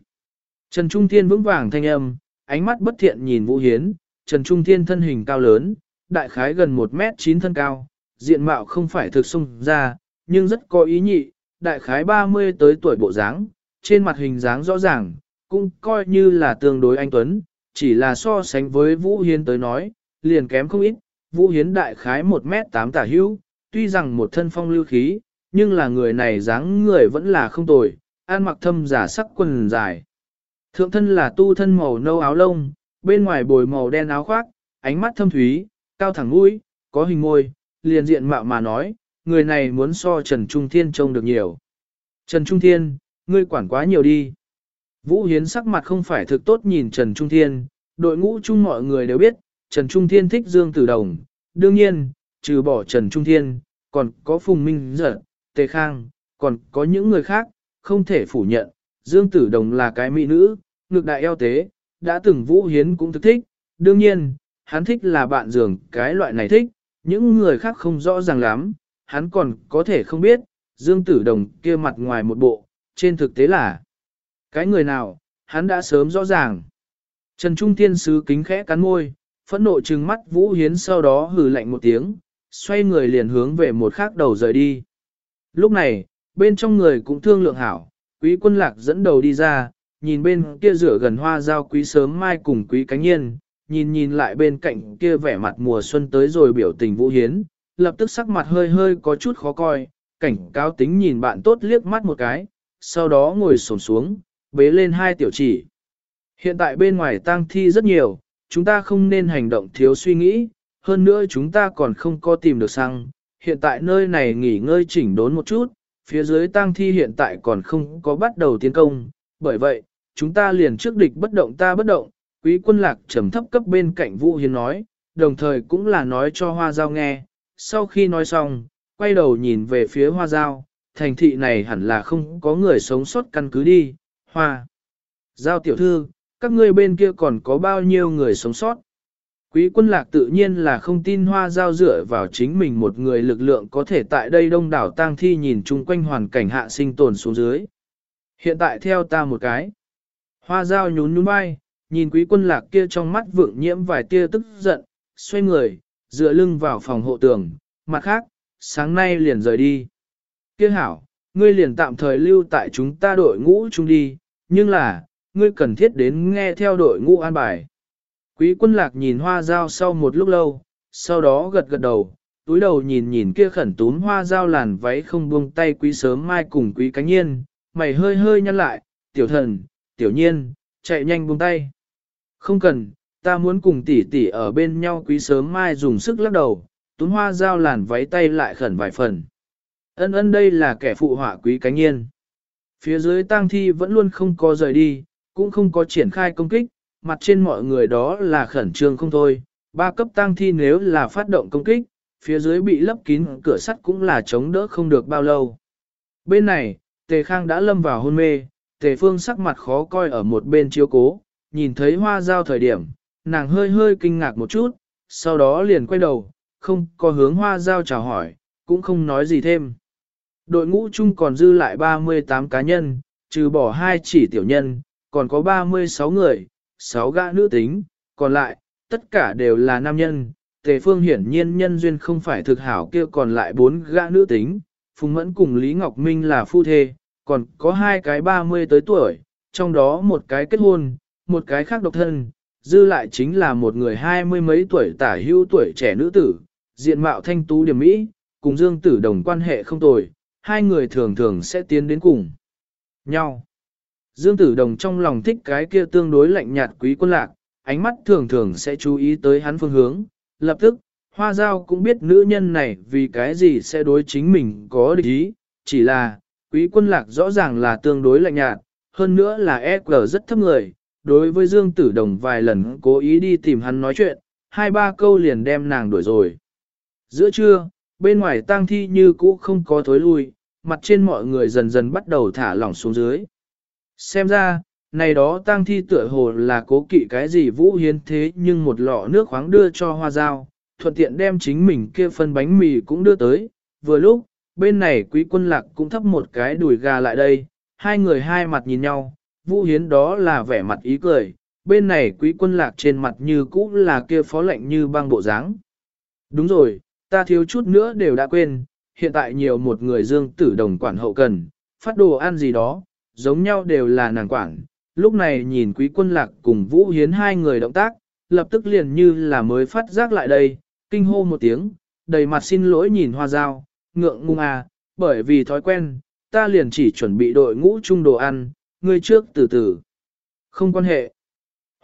Trần Trung Thiên vững vàng thanh âm, ánh mắt bất thiện nhìn Vũ Hiến, Trần Trung Thiên thân hình cao lớn, đại khái gần 1 mét 9 thân cao, diện mạo không phải thực sung ra, nhưng rất có ý nhị, đại khái 30 tới tuổi bộ dáng, trên mặt hình dáng rõ ràng, cũng coi như là tương đối anh Tuấn, chỉ là so sánh với Vũ Hiến tới nói, liền kém không ít, Vũ Hiến đại khái 1 mét 8 tả hữu, tuy rằng một thân phong lưu khí, nhưng là người này dáng người vẫn là không tồi, an mặc thâm giả sắc quần dài. Thượng thân là tu thân màu nâu áo lông, bên ngoài bồi màu đen áo khoác, ánh mắt thâm thúy, cao thẳng mũi, có hình môi, liền diện mạo mà nói, người này muốn so Trần Trung Thiên trông được nhiều. Trần Trung Thiên, ngươi quản quá nhiều đi. Vũ Hiến sắc mặt không phải thực tốt nhìn Trần Trung Thiên, đội ngũ chung mọi người đều biết, Trần Trung Thiên thích Dương Tử Đồng. Đương nhiên, trừ bỏ Trần Trung Thiên, còn có Phùng Minh dật Tề Khang, còn có những người khác, không thể phủ nhận, Dương Tử Đồng là cái mỹ nữ, ngực đại eo tế, đã từng Vũ Hiến cũng thức thích, đương nhiên, hắn thích là bạn giường cái loại này thích, những người khác không rõ ràng lắm, hắn còn có thể không biết, Dương Tử Đồng kia mặt ngoài một bộ, trên thực tế là cái người nào, hắn đã sớm rõ ràng. Trần Trung Thiên Sứ kính khẽ cắn môi, phẫn nộ trừng mắt Vũ Hiến sau đó hừ lạnh một tiếng, xoay người liền hướng về một khác đầu rời đi. Lúc này, bên trong người cũng thương lượng hảo, quý quân lạc dẫn đầu đi ra, nhìn bên kia rửa gần hoa giao quý sớm mai cùng quý cánh nhiên, nhìn nhìn lại bên cạnh kia vẻ mặt mùa xuân tới rồi biểu tình Vũ Hiến, lập tức sắc mặt hơi hơi có chút khó coi, cảnh cáo tính nhìn bạn tốt liếc mắt một cái, sau đó ngồi xổm xuống, bế lên hai tiểu chỉ. Hiện tại bên ngoài tang thi rất nhiều, chúng ta không nên hành động thiếu suy nghĩ, hơn nữa chúng ta còn không có tìm được xăng. Hiện tại nơi này nghỉ ngơi chỉnh đốn một chút, phía dưới tang thi hiện tại còn không có bắt đầu tiến công, bởi vậy, chúng ta liền trước địch bất động ta bất động, quý quân lạc trầm thấp cấp bên cạnh Vũ Hiến nói, đồng thời cũng là nói cho hoa giao nghe, sau khi nói xong, quay đầu nhìn về phía hoa giao, thành thị này hẳn là không có người sống sót căn cứ đi, hoa. Giao tiểu thư, các ngươi bên kia còn có bao nhiêu người sống sót? Quý quân lạc tự nhiên là không tin hoa giao dựa vào chính mình một người lực lượng có thể tại đây đông đảo tang thi nhìn chung quanh hoàn cảnh hạ sinh tồn xuống dưới. Hiện tại theo ta một cái. Hoa giao nhún nhún bay, nhìn quý quân lạc kia trong mắt vượng nhiễm vài tia tức giận, xoay người, dựa lưng vào phòng hộ tường, mặt khác, sáng nay liền rời đi. Kia hảo, ngươi liền tạm thời lưu tại chúng ta đội ngũ chung đi, nhưng là, ngươi cần thiết đến nghe theo đội ngũ an bài. Quý quân lạc nhìn hoa dao sau một lúc lâu, sau đó gật gật đầu, túi đầu nhìn nhìn kia khẩn túm hoa dao làn váy không buông tay quý sớm mai cùng quý cánh nhiên, mày hơi hơi nhăn lại, tiểu thần, tiểu nhiên, chạy nhanh buông tay. Không cần, ta muốn cùng tỷ tỷ ở bên nhau quý sớm mai dùng sức lắc đầu, tún hoa dao làn váy tay lại khẩn vài phần. Ân ân đây là kẻ phụ họa quý cánh nhiên. Phía dưới tang thi vẫn luôn không có rời đi, cũng không có triển khai công kích, mặt trên mọi người đó là khẩn trương không thôi. Ba cấp tang thi nếu là phát động công kích, phía dưới bị lấp kín cửa sắt cũng là chống đỡ không được bao lâu. Bên này, Tề Khang đã lâm vào hôn mê, Tề Phương sắc mặt khó coi ở một bên chiếu cố, nhìn thấy hoa giao thời điểm, nàng hơi hơi kinh ngạc một chút, sau đó liền quay đầu, không có hướng hoa giao chào hỏi, cũng không nói gì thêm. Đội ngũ chung còn dư lại 38 cá nhân, trừ bỏ hai chỉ tiểu nhân, còn có 36 người, 6 gã nữ tính, còn lại, tất cả đều là nam nhân. Tề phương hiển nhiên nhân duyên không phải thực hảo kia còn lại 4 gã nữ tính, Phùng Mẫn cùng Lý Ngọc Minh là phu thê, còn có hai cái 30 tới tuổi, trong đó một cái kết hôn, một cái khác độc thân, dư lại chính là một người hai mươi mấy tuổi tả hưu tuổi trẻ nữ tử, diện mạo thanh tú điểm mỹ, cùng Dương Tử Đồng quan hệ không tồi, hai người thường thường sẽ tiến đến cùng nhau. Dương Tử Đồng trong lòng thích cái kia tương đối lạnh nhạt quý quân lạc, ánh mắt thường thường sẽ chú ý tới hắn phương hướng. Lập tức, Hoa Giao cũng biết nữ nhân này vì cái gì sẽ đối chính mình có địch ý, chỉ là, quý quân lạc rõ ràng là tương đối lạnh nhạt, hơn nữa là EQ rất thấp người. Đối với Dương Tử Đồng vài lần cố ý đi tìm hắn nói chuyện, hai ba câu liền đem nàng đuổi rồi. Giữa trưa, bên ngoài tang thi như cũ không có thối lui, mặt trên mọi người dần dần bắt đầu thả lỏng xuống dưới. Xem ra, này đó tang thi tựa hồ là cố kỵ cái gì vũ hiến thế nhưng một lọ nước khoáng đưa cho hoa dao, thuận tiện đem chính mình kia phân bánh mì cũng đưa tới. Vừa lúc, bên này quý quân lạc cũng thấp một cái đùi gà lại đây, hai người hai mặt nhìn nhau, vũ hiến đó là vẻ mặt ý cười, bên này quý quân lạc trên mặt như cũ là kia phó lệnh như băng bộ dáng. Đúng rồi, ta thiếu chút nữa đều đã quên, hiện tại nhiều một người dương tử đồng quản hậu cần, phát đồ ăn gì đó, giống nhau đều là nàng quản. Lúc này nhìn quý quân lạc cùng Vũ Hiến hai người động tác, lập tức liền như là mới phát giác lại đây, kinh hô một tiếng, đầy mặt xin lỗi nhìn hoa dao, ngượng ngung à, bởi vì thói quen, ta liền chỉ chuẩn bị đội ngũ chung đồ ăn, ngươi trước từ từ. Không quan hệ.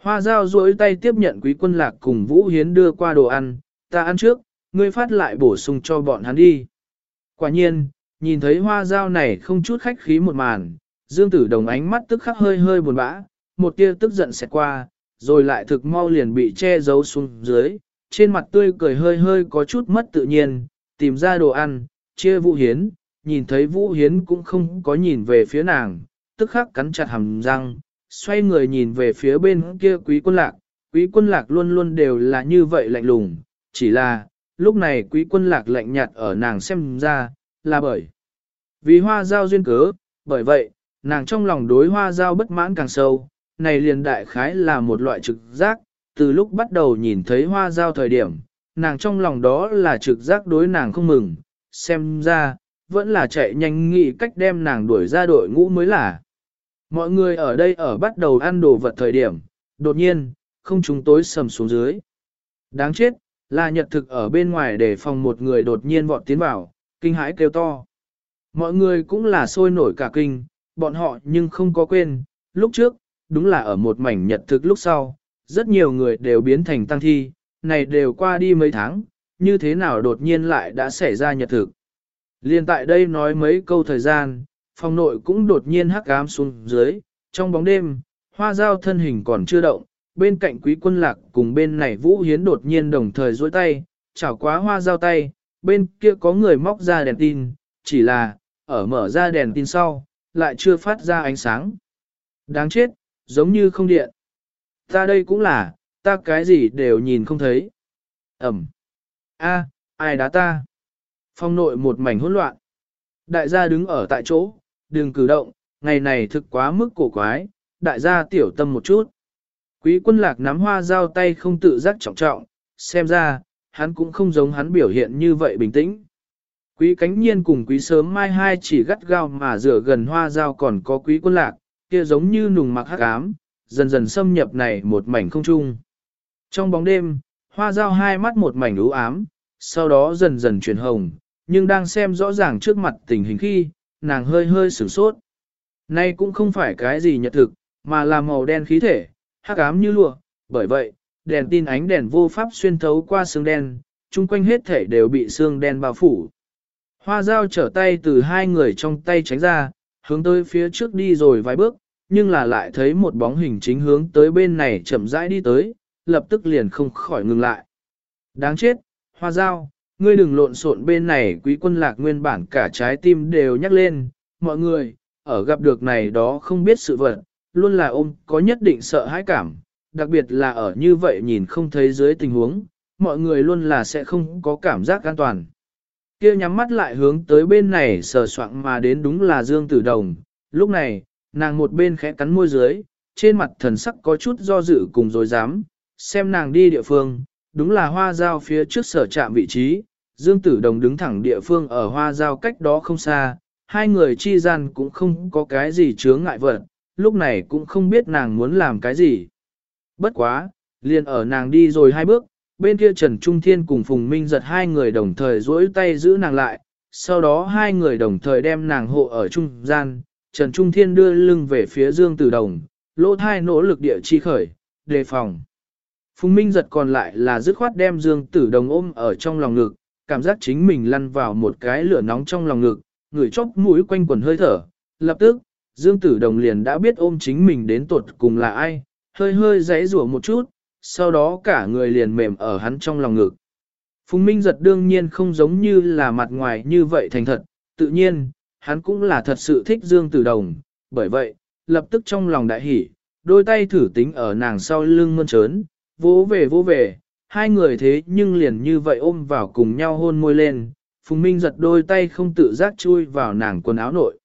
Hoa dao duỗi tay tiếp nhận quý quân lạc cùng Vũ Hiến đưa qua đồ ăn, ta ăn trước, ngươi phát lại bổ sung cho bọn hắn đi. Quả nhiên, nhìn thấy hoa dao này không chút khách khí một màn, Dương Tử Đồng ánh mắt tức khắc hơi hơi buồn bã, một tia tức giận xẹt qua, rồi lại thực mau liền bị che giấu xuống dưới, trên mặt tươi cười hơi hơi có chút mất tự nhiên, tìm ra đồ ăn, chia Vũ Hiến, nhìn thấy Vũ Hiến cũng không có nhìn về phía nàng, tức khắc cắn chặt hàm răng, xoay người nhìn về phía bên kia quý quân lạc, quý quân lạc luôn luôn đều là như vậy lạnh lùng, chỉ là, lúc này quý quân lạc lạnh nhạt ở nàng xem ra, là bởi vì hoa giao duyên cớ, bởi vậy, nàng trong lòng đối hoa giao bất mãn càng sâu, này liền đại khái là một loại trực giác, từ lúc bắt đầu nhìn thấy hoa giao thời điểm, nàng trong lòng đó là trực giác đối nàng không mừng, xem ra, vẫn là chạy nhanh nghĩ cách đem nàng đuổi ra đội ngũ mới là. Mọi người ở đây ở bắt đầu ăn đồ vật thời điểm, đột nhiên, không chúng tối sầm xuống dưới. Đáng chết, là nhật thực ở bên ngoài để phòng một người đột nhiên vọt tiến vào, kinh hãi kêu to. Mọi người cũng là sôi nổi cả kinh, bọn họ nhưng không có quên, lúc trước, đúng là ở một mảnh nhật thực lúc sau, rất nhiều người đều biến thành tăng thi, này đều qua đi mấy tháng, như thế nào đột nhiên lại đã xảy ra nhật thực. Liên tại đây nói mấy câu thời gian, phòng nội cũng đột nhiên hắc ám xuống dưới, trong bóng đêm, hoa dao thân hình còn chưa động, bên cạnh quý quân lạc cùng bên này Vũ Hiến đột nhiên đồng thời dối tay, chảo quá hoa dao tay, bên kia có người móc ra đèn tin, chỉ là, ở mở ra đèn tin sau, lại chưa phát ra ánh sáng. Đáng chết, giống như không điện. Ta đây cũng là, ta cái gì đều nhìn không thấy. Ẩm. A, ai đá ta? Phong nội một mảnh hỗn loạn. Đại gia đứng ở tại chỗ, đừng cử động, ngày này thực quá mức cổ quái, đại gia tiểu tâm một chút. Quý quân lạc nắm hoa dao tay không tự giác trọng trọng, xem ra, hắn cũng không giống hắn biểu hiện như vậy bình tĩnh. Quý cánh nhiên cùng quý sớm mai hai chỉ gắt gao mà rửa gần hoa dao còn có quý quân lạc, kia giống như nùng mặc hắc ám, dần dần xâm nhập này một mảnh không trung. Trong bóng đêm, hoa dao hai mắt một mảnh u ám, sau đó dần dần chuyển hồng, nhưng đang xem rõ ràng trước mặt tình hình khi, nàng hơi hơi sửng sốt. Nay cũng không phải cái gì nhật thực, mà là màu đen khí thể, hắc ám như lụa, bởi vậy, đèn tin ánh đèn vô pháp xuyên thấu qua xương đen, chung quanh hết thể đều bị xương đen bao phủ. Hoa dao trở tay từ hai người trong tay tránh ra, hướng tới phía trước đi rồi vài bước, nhưng là lại thấy một bóng hình chính hướng tới bên này chậm rãi đi tới, lập tức liền không khỏi ngừng lại. Đáng chết, hoa dao, ngươi đừng lộn xộn bên này quý quân lạc nguyên bản cả trái tim đều nhắc lên, mọi người, ở gặp được này đó không biết sự vật, luôn là ôm có nhất định sợ hãi cảm, đặc biệt là ở như vậy nhìn không thấy dưới tình huống, mọi người luôn là sẽ không có cảm giác an toàn. Kia nhắm mắt lại hướng tới bên này sờ soạng mà đến đúng là Dương Tử Đồng, lúc này, nàng một bên khẽ cắn môi dưới, trên mặt thần sắc có chút do dự cùng dối dám, xem nàng đi địa phương, đúng là hoa giao phía trước sở trạm vị trí, Dương Tử Đồng đứng thẳng địa phương ở hoa giao cách đó không xa, hai người chi gian cũng không có cái gì chướng ngại vật, lúc này cũng không biết nàng muốn làm cái gì. Bất quá, liền ở nàng đi rồi hai bước, bên kia Trần Trung Thiên cùng Phùng Minh giật hai người đồng thời duỗi tay giữ nàng lại, sau đó hai người đồng thời đem nàng hộ ở trung gian, Trần Trung Thiên đưa lưng về phía Dương Tử Đồng, lỗ thai nỗ lực địa chi khởi, đề phòng. Phùng Minh giật còn lại là dứt khoát đem Dương Tử Đồng ôm ở trong lòng ngực, cảm giác chính mình lăn vào một cái lửa nóng trong lòng ngực, người chóp mũi quanh quần hơi thở. Lập tức, Dương Tử Đồng liền đã biết ôm chính mình đến tuột cùng là ai, hơi hơi giãy rủa một chút, sau đó cả người liền mềm ở hắn trong lòng ngực. Phùng Minh giật đương nhiên không giống như là mặt ngoài như vậy thành thật, tự nhiên, hắn cũng là thật sự thích Dương Tử Đồng, bởi vậy, lập tức trong lòng đại hỉ, đôi tay thử tính ở nàng sau lưng mơn trớn, vỗ về vỗ về, hai người thế nhưng liền như vậy ôm vào cùng nhau hôn môi lên, Phùng Minh giật đôi tay không tự giác chui vào nàng quần áo nội.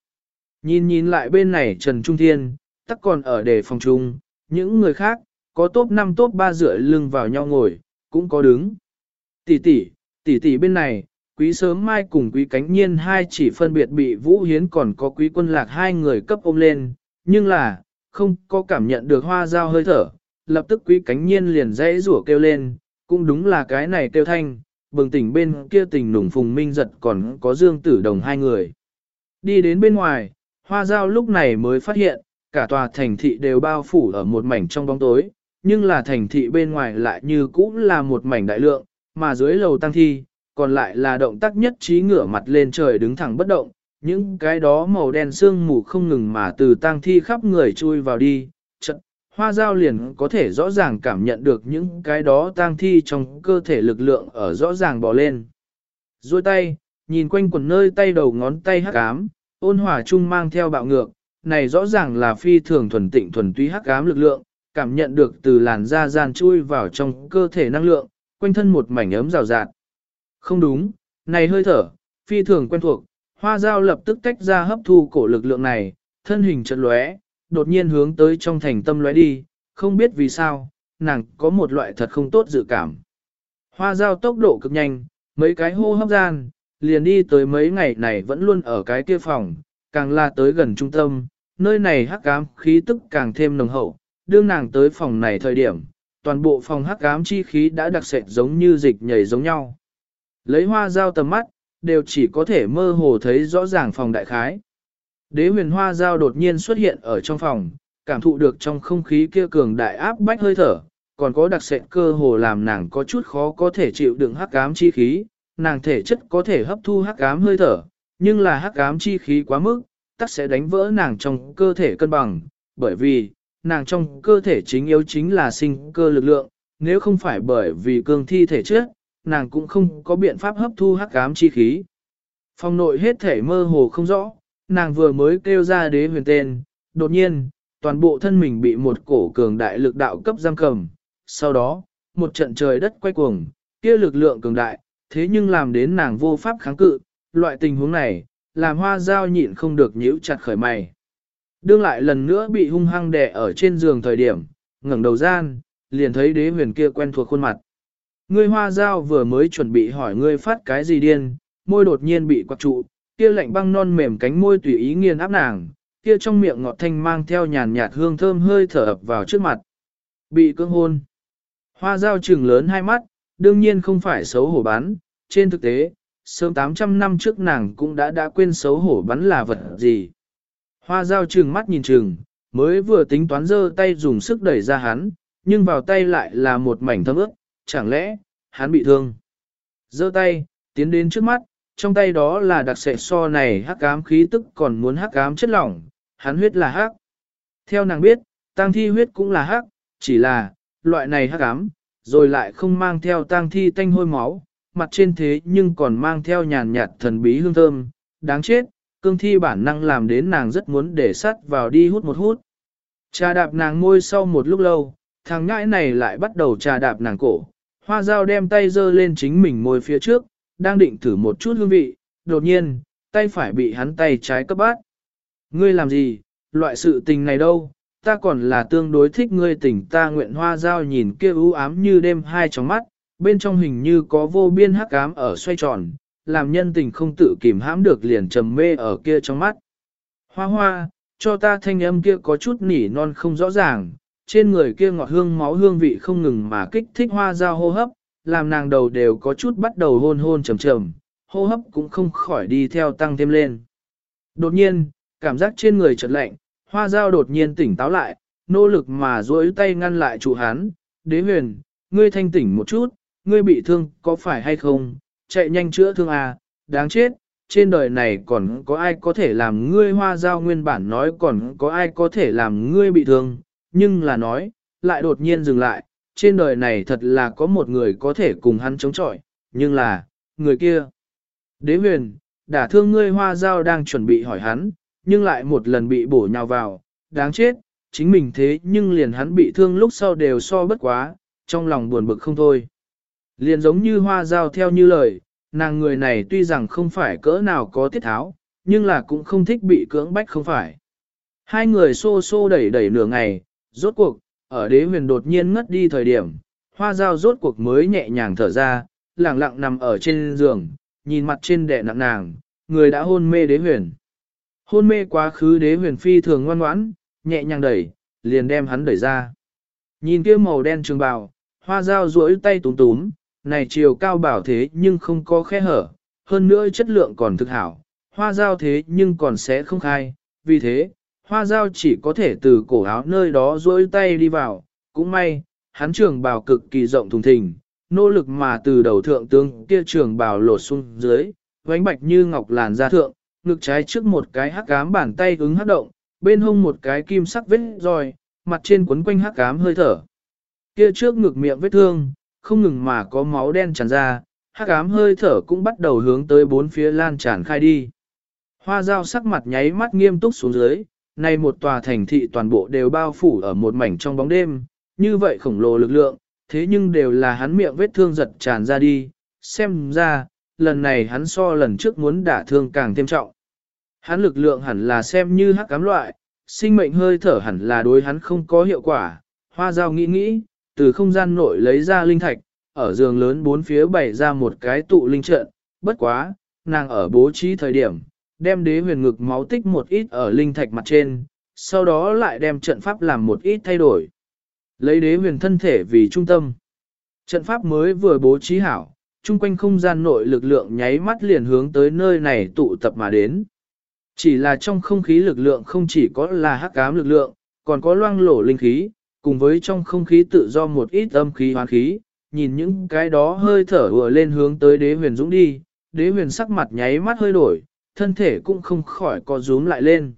Nhìn nhìn lại bên này Trần Trung Thiên, tắc còn ở đề phòng trung, những người khác, có top 5 top 3 rưỡi lưng vào nhau ngồi, cũng có đứng. Tỷ tỷ, tỷ tỷ bên này, quý sớm mai cùng quý cánh nhiên hai chỉ phân biệt bị Vũ Hiến còn có quý quân lạc hai người cấp ôm lên, nhưng là, không có cảm nhận được hoa dao hơi thở, lập tức quý cánh nhiên liền dãy rủa kêu lên, cũng đúng là cái này kêu thanh, bừng tỉnh bên kia tình nùng phùng minh giật còn có dương tử đồng hai người. Đi đến bên ngoài, hoa dao lúc này mới phát hiện, cả tòa thành thị đều bao phủ ở một mảnh trong bóng tối, nhưng là thành thị bên ngoài lại như cũ là một mảnh đại lượng, mà dưới lầu tăng thi, còn lại là động tác nhất trí ngửa mặt lên trời đứng thẳng bất động, những cái đó màu đen sương mù không ngừng mà từ tang thi khắp người chui vào đi, chật, hoa dao liền có thể rõ ràng cảm nhận được những cái đó tang thi trong cơ thể lực lượng ở rõ ràng bò lên. Rồi tay, nhìn quanh quần nơi tay đầu ngón tay hắc ám, ôn hòa chung mang theo bạo ngược, này rõ ràng là phi thường thuần tịnh thuần túy hắc ám lực lượng, cảm nhận được từ làn da gian chui vào trong cơ thể năng lượng, quanh thân một mảnh ấm rào rạt. Không đúng, này hơi thở, phi thường quen thuộc, hoa dao lập tức tách ra hấp thu cổ lực lượng này, thân hình chật lóe, đột nhiên hướng tới trong thành tâm lóe đi, không biết vì sao, nàng có một loại thật không tốt dự cảm. Hoa Giao tốc độ cực nhanh, mấy cái hô hấp gian, liền đi tới mấy ngày này vẫn luôn ở cái kia phòng, càng là tới gần trung tâm, nơi này hắc ám khí tức càng thêm nồng hậu, đương nàng tới phòng này thời điểm, toàn bộ phòng hắc ám chi khí đã đặc sệt giống như dịch nhảy giống nhau. Lấy hoa dao tầm mắt, đều chỉ có thể mơ hồ thấy rõ ràng phòng đại khái. Đế huyền hoa Giao đột nhiên xuất hiện ở trong phòng, cảm thụ được trong không khí kia cường đại áp bách hơi thở, còn có đặc sệt cơ hồ làm nàng có chút khó có thể chịu đựng hắc ám chi khí, nàng thể chất có thể hấp thu hắc ám hơi thở, nhưng là hắc ám chi khí quá mức, tắc sẽ đánh vỡ nàng trong cơ thể cân bằng, bởi vì, nàng trong cơ thể chính yếu chính là sinh cơ lực lượng, nếu không phải bởi vì cương thi thể chất, nàng cũng không có biện pháp hấp thu hắc ám chi khí. Phong nội hết thể mơ hồ không rõ, nàng vừa mới kêu ra đế huyền tên, đột nhiên, toàn bộ thân mình bị một cổ cường đại lực đạo cấp giam cầm. Sau đó, một trận trời đất quay cuồng, kia lực lượng cường đại, thế nhưng làm đến nàng vô pháp kháng cự, loại tình huống này, làm hoa dao nhịn không được nhíu chặt khởi mày. Đương lại lần nữa bị hung hăng đè ở trên giường thời điểm, ngẩng đầu gian, liền thấy đế huyền kia quen thuộc khuôn mặt. Ngươi hoa dao vừa mới chuẩn bị hỏi ngươi phát cái gì điên, môi đột nhiên bị quặc trụ, kia lạnh băng non mềm cánh môi tùy ý nghiền áp nàng, kia trong miệng ngọt thanh mang theo nhàn nhạt hương thơm hơi thở ập vào trước mặt. Bị cưỡng hôn. Hoa dao trừng lớn hai mắt, đương nhiên không phải xấu hổ bán, trên thực tế, sớm 800 năm trước nàng cũng đã đã quên xấu hổ bắn là vật gì. Hoa dao trừng mắt nhìn trừng, mới vừa tính toán giơ tay dùng sức đẩy ra hắn, nhưng vào tay lại là một mảnh thấm ướt, chẳng lẽ, hắn bị thương. giơ tay, tiến đến trước mắt, trong tay đó là đặc sệ so này hắc ám khí tức còn muốn hắc ám chất lỏng, hắn huyết là hắc. Theo nàng biết, tang thi huyết cũng là hắc, chỉ là, loại này hắc ám, rồi lại không mang theo tang thi tanh hôi máu, mặt trên thế nhưng còn mang theo nhàn nhạt thần bí hương thơm, đáng chết, cương thi bản năng làm đến nàng rất muốn để sắt vào đi hút một hút. Trà đạp nàng môi sau một lúc lâu, thằng ngãi này lại bắt đầu trà đạp nàng cổ, hoa dao đem tay dơ lên chính mình môi phía trước, đang định thử một chút hương vị, đột nhiên, tay phải bị hắn tay trái cấp bát. Ngươi làm gì, loại sự tình này đâu, ta còn là tương đối thích ngươi tình ta nguyện hoa giao nhìn kia u ám như đêm hai trong mắt, bên trong hình như có vô biên hắc ám ở xoay tròn, làm nhân tình không tự kìm hãm được liền trầm mê ở kia trong mắt. Hoa hoa, cho ta thanh âm kia có chút nỉ non không rõ ràng, trên người kia ngọt hương máu hương vị không ngừng mà kích thích hoa dao hô hấp, làm nàng đầu đều có chút bắt đầu hôn hôn trầm trầm, hô hấp cũng không khỏi đi theo tăng thêm lên. Đột nhiên, cảm giác trên người chợt lạnh, hoa dao đột nhiên tỉnh táo lại, nỗ lực mà duỗi tay ngăn lại chủ hán. đế huyền, ngươi thanh tỉnh một chút, ngươi bị thương có phải hay không, chạy nhanh chữa thương à, đáng chết, trên đời này còn có ai có thể làm ngươi hoa dao nguyên bản nói còn có ai có thể làm ngươi bị thương, nhưng là nói, lại đột nhiên dừng lại, trên đời này thật là có một người có thể cùng hắn chống chọi, nhưng là, người kia. Đế huyền, đả thương ngươi hoa dao đang chuẩn bị hỏi hắn, nhưng lại một lần bị bổ nhào vào, đáng chết, chính mình thế nhưng liền hắn bị thương lúc sau đều so bất quá, trong lòng buồn bực không thôi. Liền giống như hoa dao theo như lời, nàng người này tuy rằng không phải cỡ nào có tiết tháo, nhưng là cũng không thích bị cưỡng bách không phải. Hai người xô xô đẩy đẩy nửa ngày, rốt cuộc, ở đế huyền đột nhiên ngất đi thời điểm, hoa dao rốt cuộc mới nhẹ nhàng thở ra, lặng lặng nằm ở trên giường, nhìn mặt trên đẻ nặng nàng, người đã hôn mê đế huyền. Hôn mê quá khứ đế huyền phi thường ngoan ngoãn, nhẹ nhàng đẩy, liền đem hắn đẩy ra. Nhìn kia màu đen trường bào, hoa dao duỗi tay túm túm, này chiều cao bảo thế nhưng không có khe hở, hơn nữa chất lượng còn thực hảo, hoa dao thế nhưng còn sẽ không khai, vì thế, hoa dao chỉ có thể từ cổ áo nơi đó duỗi tay đi vào, cũng may, hắn trường bào cực kỳ rộng thùng thình, nỗ lực mà từ đầu thượng tướng kia trường bào lột xuống dưới, vánh bạch như ngọc làn da thượng, ngực trái trước một cái hắc ám bàn tay ứng hắc động, bên hông một cái kim sắc vết roi, mặt trên quấn quanh hắc ám hơi thở. Kia trước ngực miệng vết thương, không ngừng mà có máu đen tràn ra, hắc ám hơi thở cũng bắt đầu hướng tới bốn phía lan tràn khai đi. Hoa dao sắc mặt nháy mắt nghiêm túc xuống dưới, nay một tòa thành thị toàn bộ đều bao phủ ở một mảnh trong bóng đêm, như vậy khổng lồ lực lượng, thế nhưng đều là hắn miệng vết thương giật tràn ra đi, xem ra, lần này hắn so lần trước muốn đả thương càng thêm trọng. Hắn lực lượng hẳn là xem như hắc cám loại, sinh mệnh hơi thở hẳn là đối hắn không có hiệu quả, hoa dao nghĩ nghĩ, từ không gian nội lấy ra linh thạch, ở giường lớn bốn phía bày ra một cái tụ linh trận, bất quá, nàng ở bố trí thời điểm, đem đế huyền ngực máu tích một ít ở linh thạch mặt trên, sau đó lại đem trận pháp làm một ít thay đổi. Lấy đế huyền thân thể vì trung tâm. Trận pháp mới vừa bố trí hảo, chung quanh không gian nội lực lượng nháy mắt liền hướng tới nơi này tụ tập mà đến. Chỉ là trong không khí lực lượng không chỉ có là hắc ám lực lượng, còn có loang lổ linh khí, cùng với trong không khí tự do một ít âm khí hoán khí, nhìn những cái đó hơi thở vừa lên hướng tới đế huyền dũng đi, đế huyền sắc mặt nháy mắt hơi đổi, thân thể cũng không khỏi có rúm lại lên.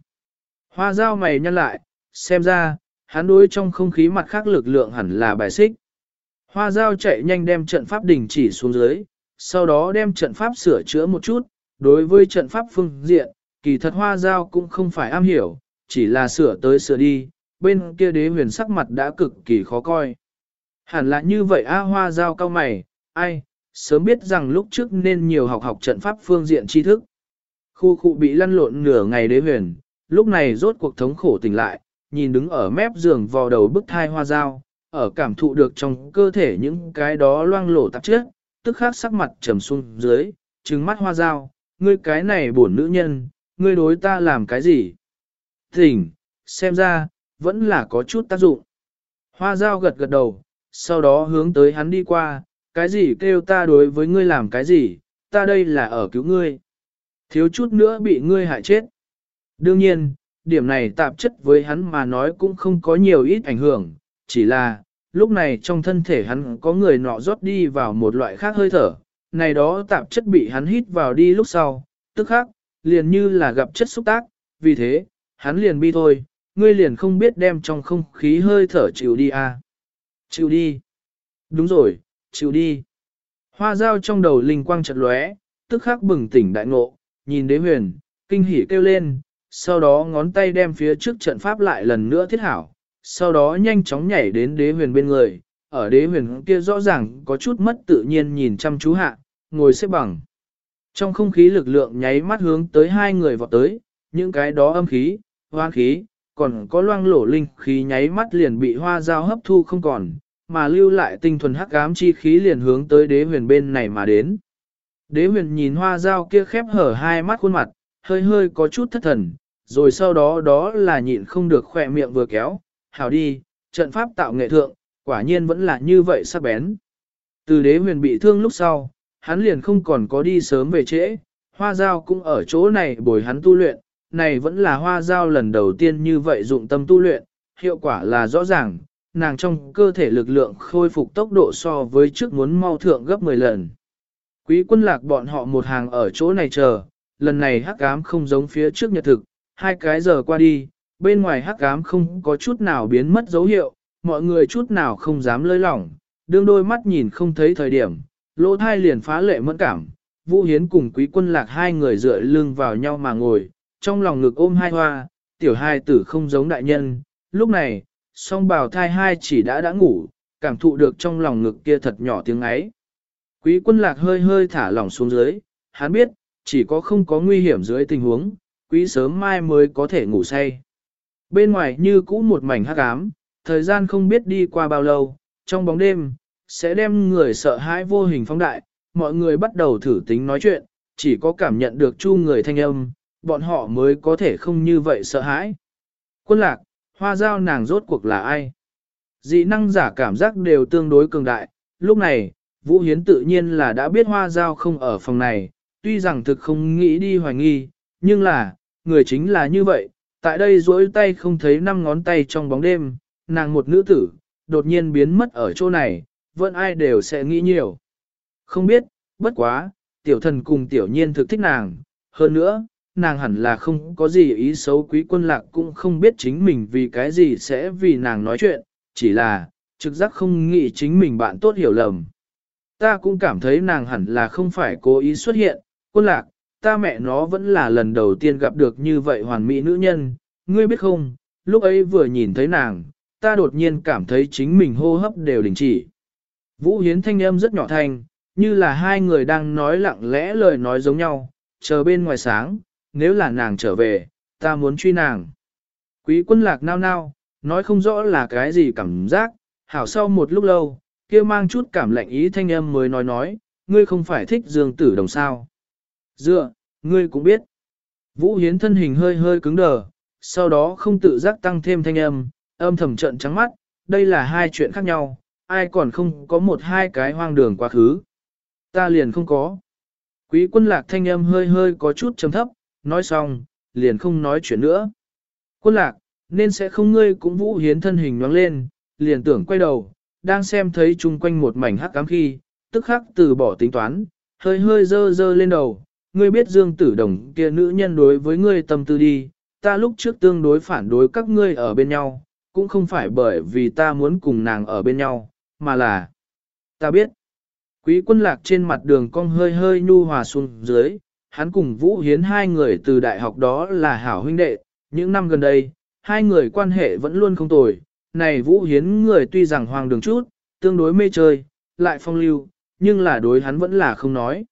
Hoa dao mày nhăn lại, xem ra, hắn đối trong không khí mặt khác lực lượng hẳn là bài xích. Hoa dao chạy nhanh đem trận pháp đình chỉ xuống dưới, sau đó đem trận pháp sửa chữa một chút, đối với trận pháp phương diện, kỳ thật hoa dao cũng không phải am hiểu, chỉ là sửa tới sửa đi, bên kia đế huyền sắc mặt đã cực kỳ khó coi. Hẳn là như vậy a hoa dao cao mày, ai, sớm biết rằng lúc trước nên nhiều học học trận pháp phương diện tri thức. Khu khu bị lăn lộn nửa ngày đế huyền, lúc này rốt cuộc thống khổ tỉnh lại, nhìn đứng ở mép giường vò đầu bức thai hoa dao, ở cảm thụ được trong cơ thể những cái đó loang lổ tạp chất, tức khắc sắc mặt trầm xuống dưới, trừng mắt hoa dao, ngươi cái này buồn nữ nhân, ngươi đối ta làm cái gì? Thỉnh, xem ra, vẫn là có chút tác dụng. Hoa dao gật gật đầu, sau đó hướng tới hắn đi qua, cái gì kêu ta đối với ngươi làm cái gì, ta đây là ở cứu ngươi. Thiếu chút nữa bị ngươi hại chết. Đương nhiên, điểm này tạp chất với hắn mà nói cũng không có nhiều ít ảnh hưởng, chỉ là, lúc này trong thân thể hắn có người nọ rót đi vào một loại khác hơi thở, này đó tạp chất bị hắn hít vào đi lúc sau, tức khác, liền như là gặp chất xúc tác, vì thế, hắn liền bi thôi, ngươi liền không biết đem trong không khí hơi thở chịu đi à. Chịu đi. Đúng rồi, chịu đi. Hoa dao trong đầu linh quang chợt lóe, tức khắc bừng tỉnh đại ngộ, nhìn đế huyền, kinh hỉ kêu lên, sau đó ngón tay đem phía trước trận pháp lại lần nữa thiết hảo, sau đó nhanh chóng nhảy đến đế huyền bên người, ở đế huyền kia rõ ràng có chút mất tự nhiên nhìn chăm chú hạ, ngồi xếp bằng. Trong không khí lực lượng nháy mắt hướng tới hai người vọt tới, những cái đó âm khí, hoang khí, còn có loang lổ linh khí nháy mắt liền bị hoa dao hấp thu không còn, mà lưu lại tinh thuần hắc ám chi khí liền hướng tới đế huyền bên này mà đến. Đế huyền nhìn hoa dao kia khép hở hai mắt khuôn mặt, hơi hơi có chút thất thần, rồi sau đó đó là nhịn không được khỏe miệng vừa kéo, hảo đi, trận pháp tạo nghệ thượng, quả nhiên vẫn là như vậy sắc bén. Từ đế huyền bị thương lúc sau, hắn liền không còn có đi sớm về trễ, hoa giao cũng ở chỗ này bồi hắn tu luyện, này vẫn là hoa giao lần đầu tiên như vậy dụng tâm tu luyện, hiệu quả là rõ ràng, nàng trong cơ thể lực lượng khôi phục tốc độ so với trước muốn mau thượng gấp 10 lần. Quý quân lạc bọn họ một hàng ở chỗ này chờ, lần này hắc ám không giống phía trước nhật thực, hai cái giờ qua đi, bên ngoài hắc ám không có chút nào biến mất dấu hiệu, mọi người chút nào không dám lơi lỏng, đương đôi mắt nhìn không thấy thời điểm, lỗ thai liền phá lệ mẫn cảm, Vũ Hiến cùng quý quân lạc hai người dựa lưng vào nhau mà ngồi, trong lòng ngực ôm hai hoa, tiểu hai tử không giống đại nhân, lúc này, song bào thai hai chỉ đã đã ngủ, cảm thụ được trong lòng ngực kia thật nhỏ tiếng ấy. Quý quân lạc hơi hơi thả lỏng xuống dưới, hắn biết, chỉ có không có nguy hiểm dưới tình huống, quý sớm mai mới có thể ngủ say. Bên ngoài như cũ một mảnh hắc ám, thời gian không biết đi qua bao lâu, trong bóng đêm, sẽ đem người sợ hãi vô hình phóng đại, mọi người bắt đầu thử tính nói chuyện, chỉ có cảm nhận được chu người thanh âm, bọn họ mới có thể không như vậy sợ hãi. Quân lạc, hoa giao nàng rốt cuộc là ai? Dị năng giả cảm giác đều tương đối cường đại, lúc này, Vũ Hiến tự nhiên là đã biết hoa giao không ở phòng này, tuy rằng thực không nghĩ đi hoài nghi, nhưng là, người chính là như vậy, tại đây duỗi tay không thấy năm ngón tay trong bóng đêm, nàng một nữ tử, đột nhiên biến mất ở chỗ này, vẫn ai đều sẽ nghĩ nhiều. Không biết, bất quá, tiểu thần cùng tiểu nhiên thực thích nàng, hơn nữa, nàng hẳn là không có gì ý xấu quý quân lạc cũng không biết chính mình vì cái gì sẽ vì nàng nói chuyện, chỉ là, trực giác không nghĩ chính mình bạn tốt hiểu lầm. Ta cũng cảm thấy nàng hẳn là không phải cố ý xuất hiện, quân lạc, ta mẹ nó vẫn là lần đầu tiên gặp được như vậy hoàn mỹ nữ nhân, ngươi biết không, lúc ấy vừa nhìn thấy nàng, ta đột nhiên cảm thấy chính mình hô hấp đều đình chỉ. Vũ Hiến thanh âm rất nhỏ thanh, như là hai người đang nói lặng lẽ lời nói giống nhau, chờ bên ngoài sáng, nếu là nàng trở về, ta muốn truy nàng. Quý quân lạc nao nao, nói không rõ là cái gì cảm giác, hảo sau một lúc lâu, kia mang chút cảm lạnh ý thanh âm mới nói nói, ngươi không phải thích dương tử đồng sao. Dựa, ngươi cũng biết. Vũ Hiến thân hình hơi hơi cứng đờ, sau đó không tự giác tăng thêm thanh âm, âm thầm trận trắng mắt, đây là hai chuyện khác nhau, ai còn không có một hai cái hoang đường quá khứ. Ta liền không có. Quý quân lạc thanh âm hơi hơi có chút trầm thấp, nói xong, liền không nói chuyện nữa. Quân lạc, nên sẽ không ngươi cũng vũ hiến thân hình nhoáng lên, liền tưởng quay đầu, đang xem thấy chung quanh một mảnh hắc cám khi, tức khắc từ bỏ tính toán, hơi hơi dơ dơ lên đầu, ngươi biết Dương Tử Đồng kia nữ nhân đối với ngươi tâm tư đi, ta lúc trước tương đối phản đối các ngươi ở bên nhau, cũng không phải bởi vì ta muốn cùng nàng ở bên nhau, mà là ta biết. Quý quân lạc trên mặt đường cong hơi hơi nhu hòa xuống dưới, hắn cùng Vũ Hiến hai người từ đại học đó là hảo huynh đệ, những năm gần đây, hai người quan hệ vẫn luôn không tồi. Này Vũ Hiến người tuy rằng hoang đường chút, tương đối mê chơi, lại phong lưu, nhưng là đối hắn vẫn là không nói.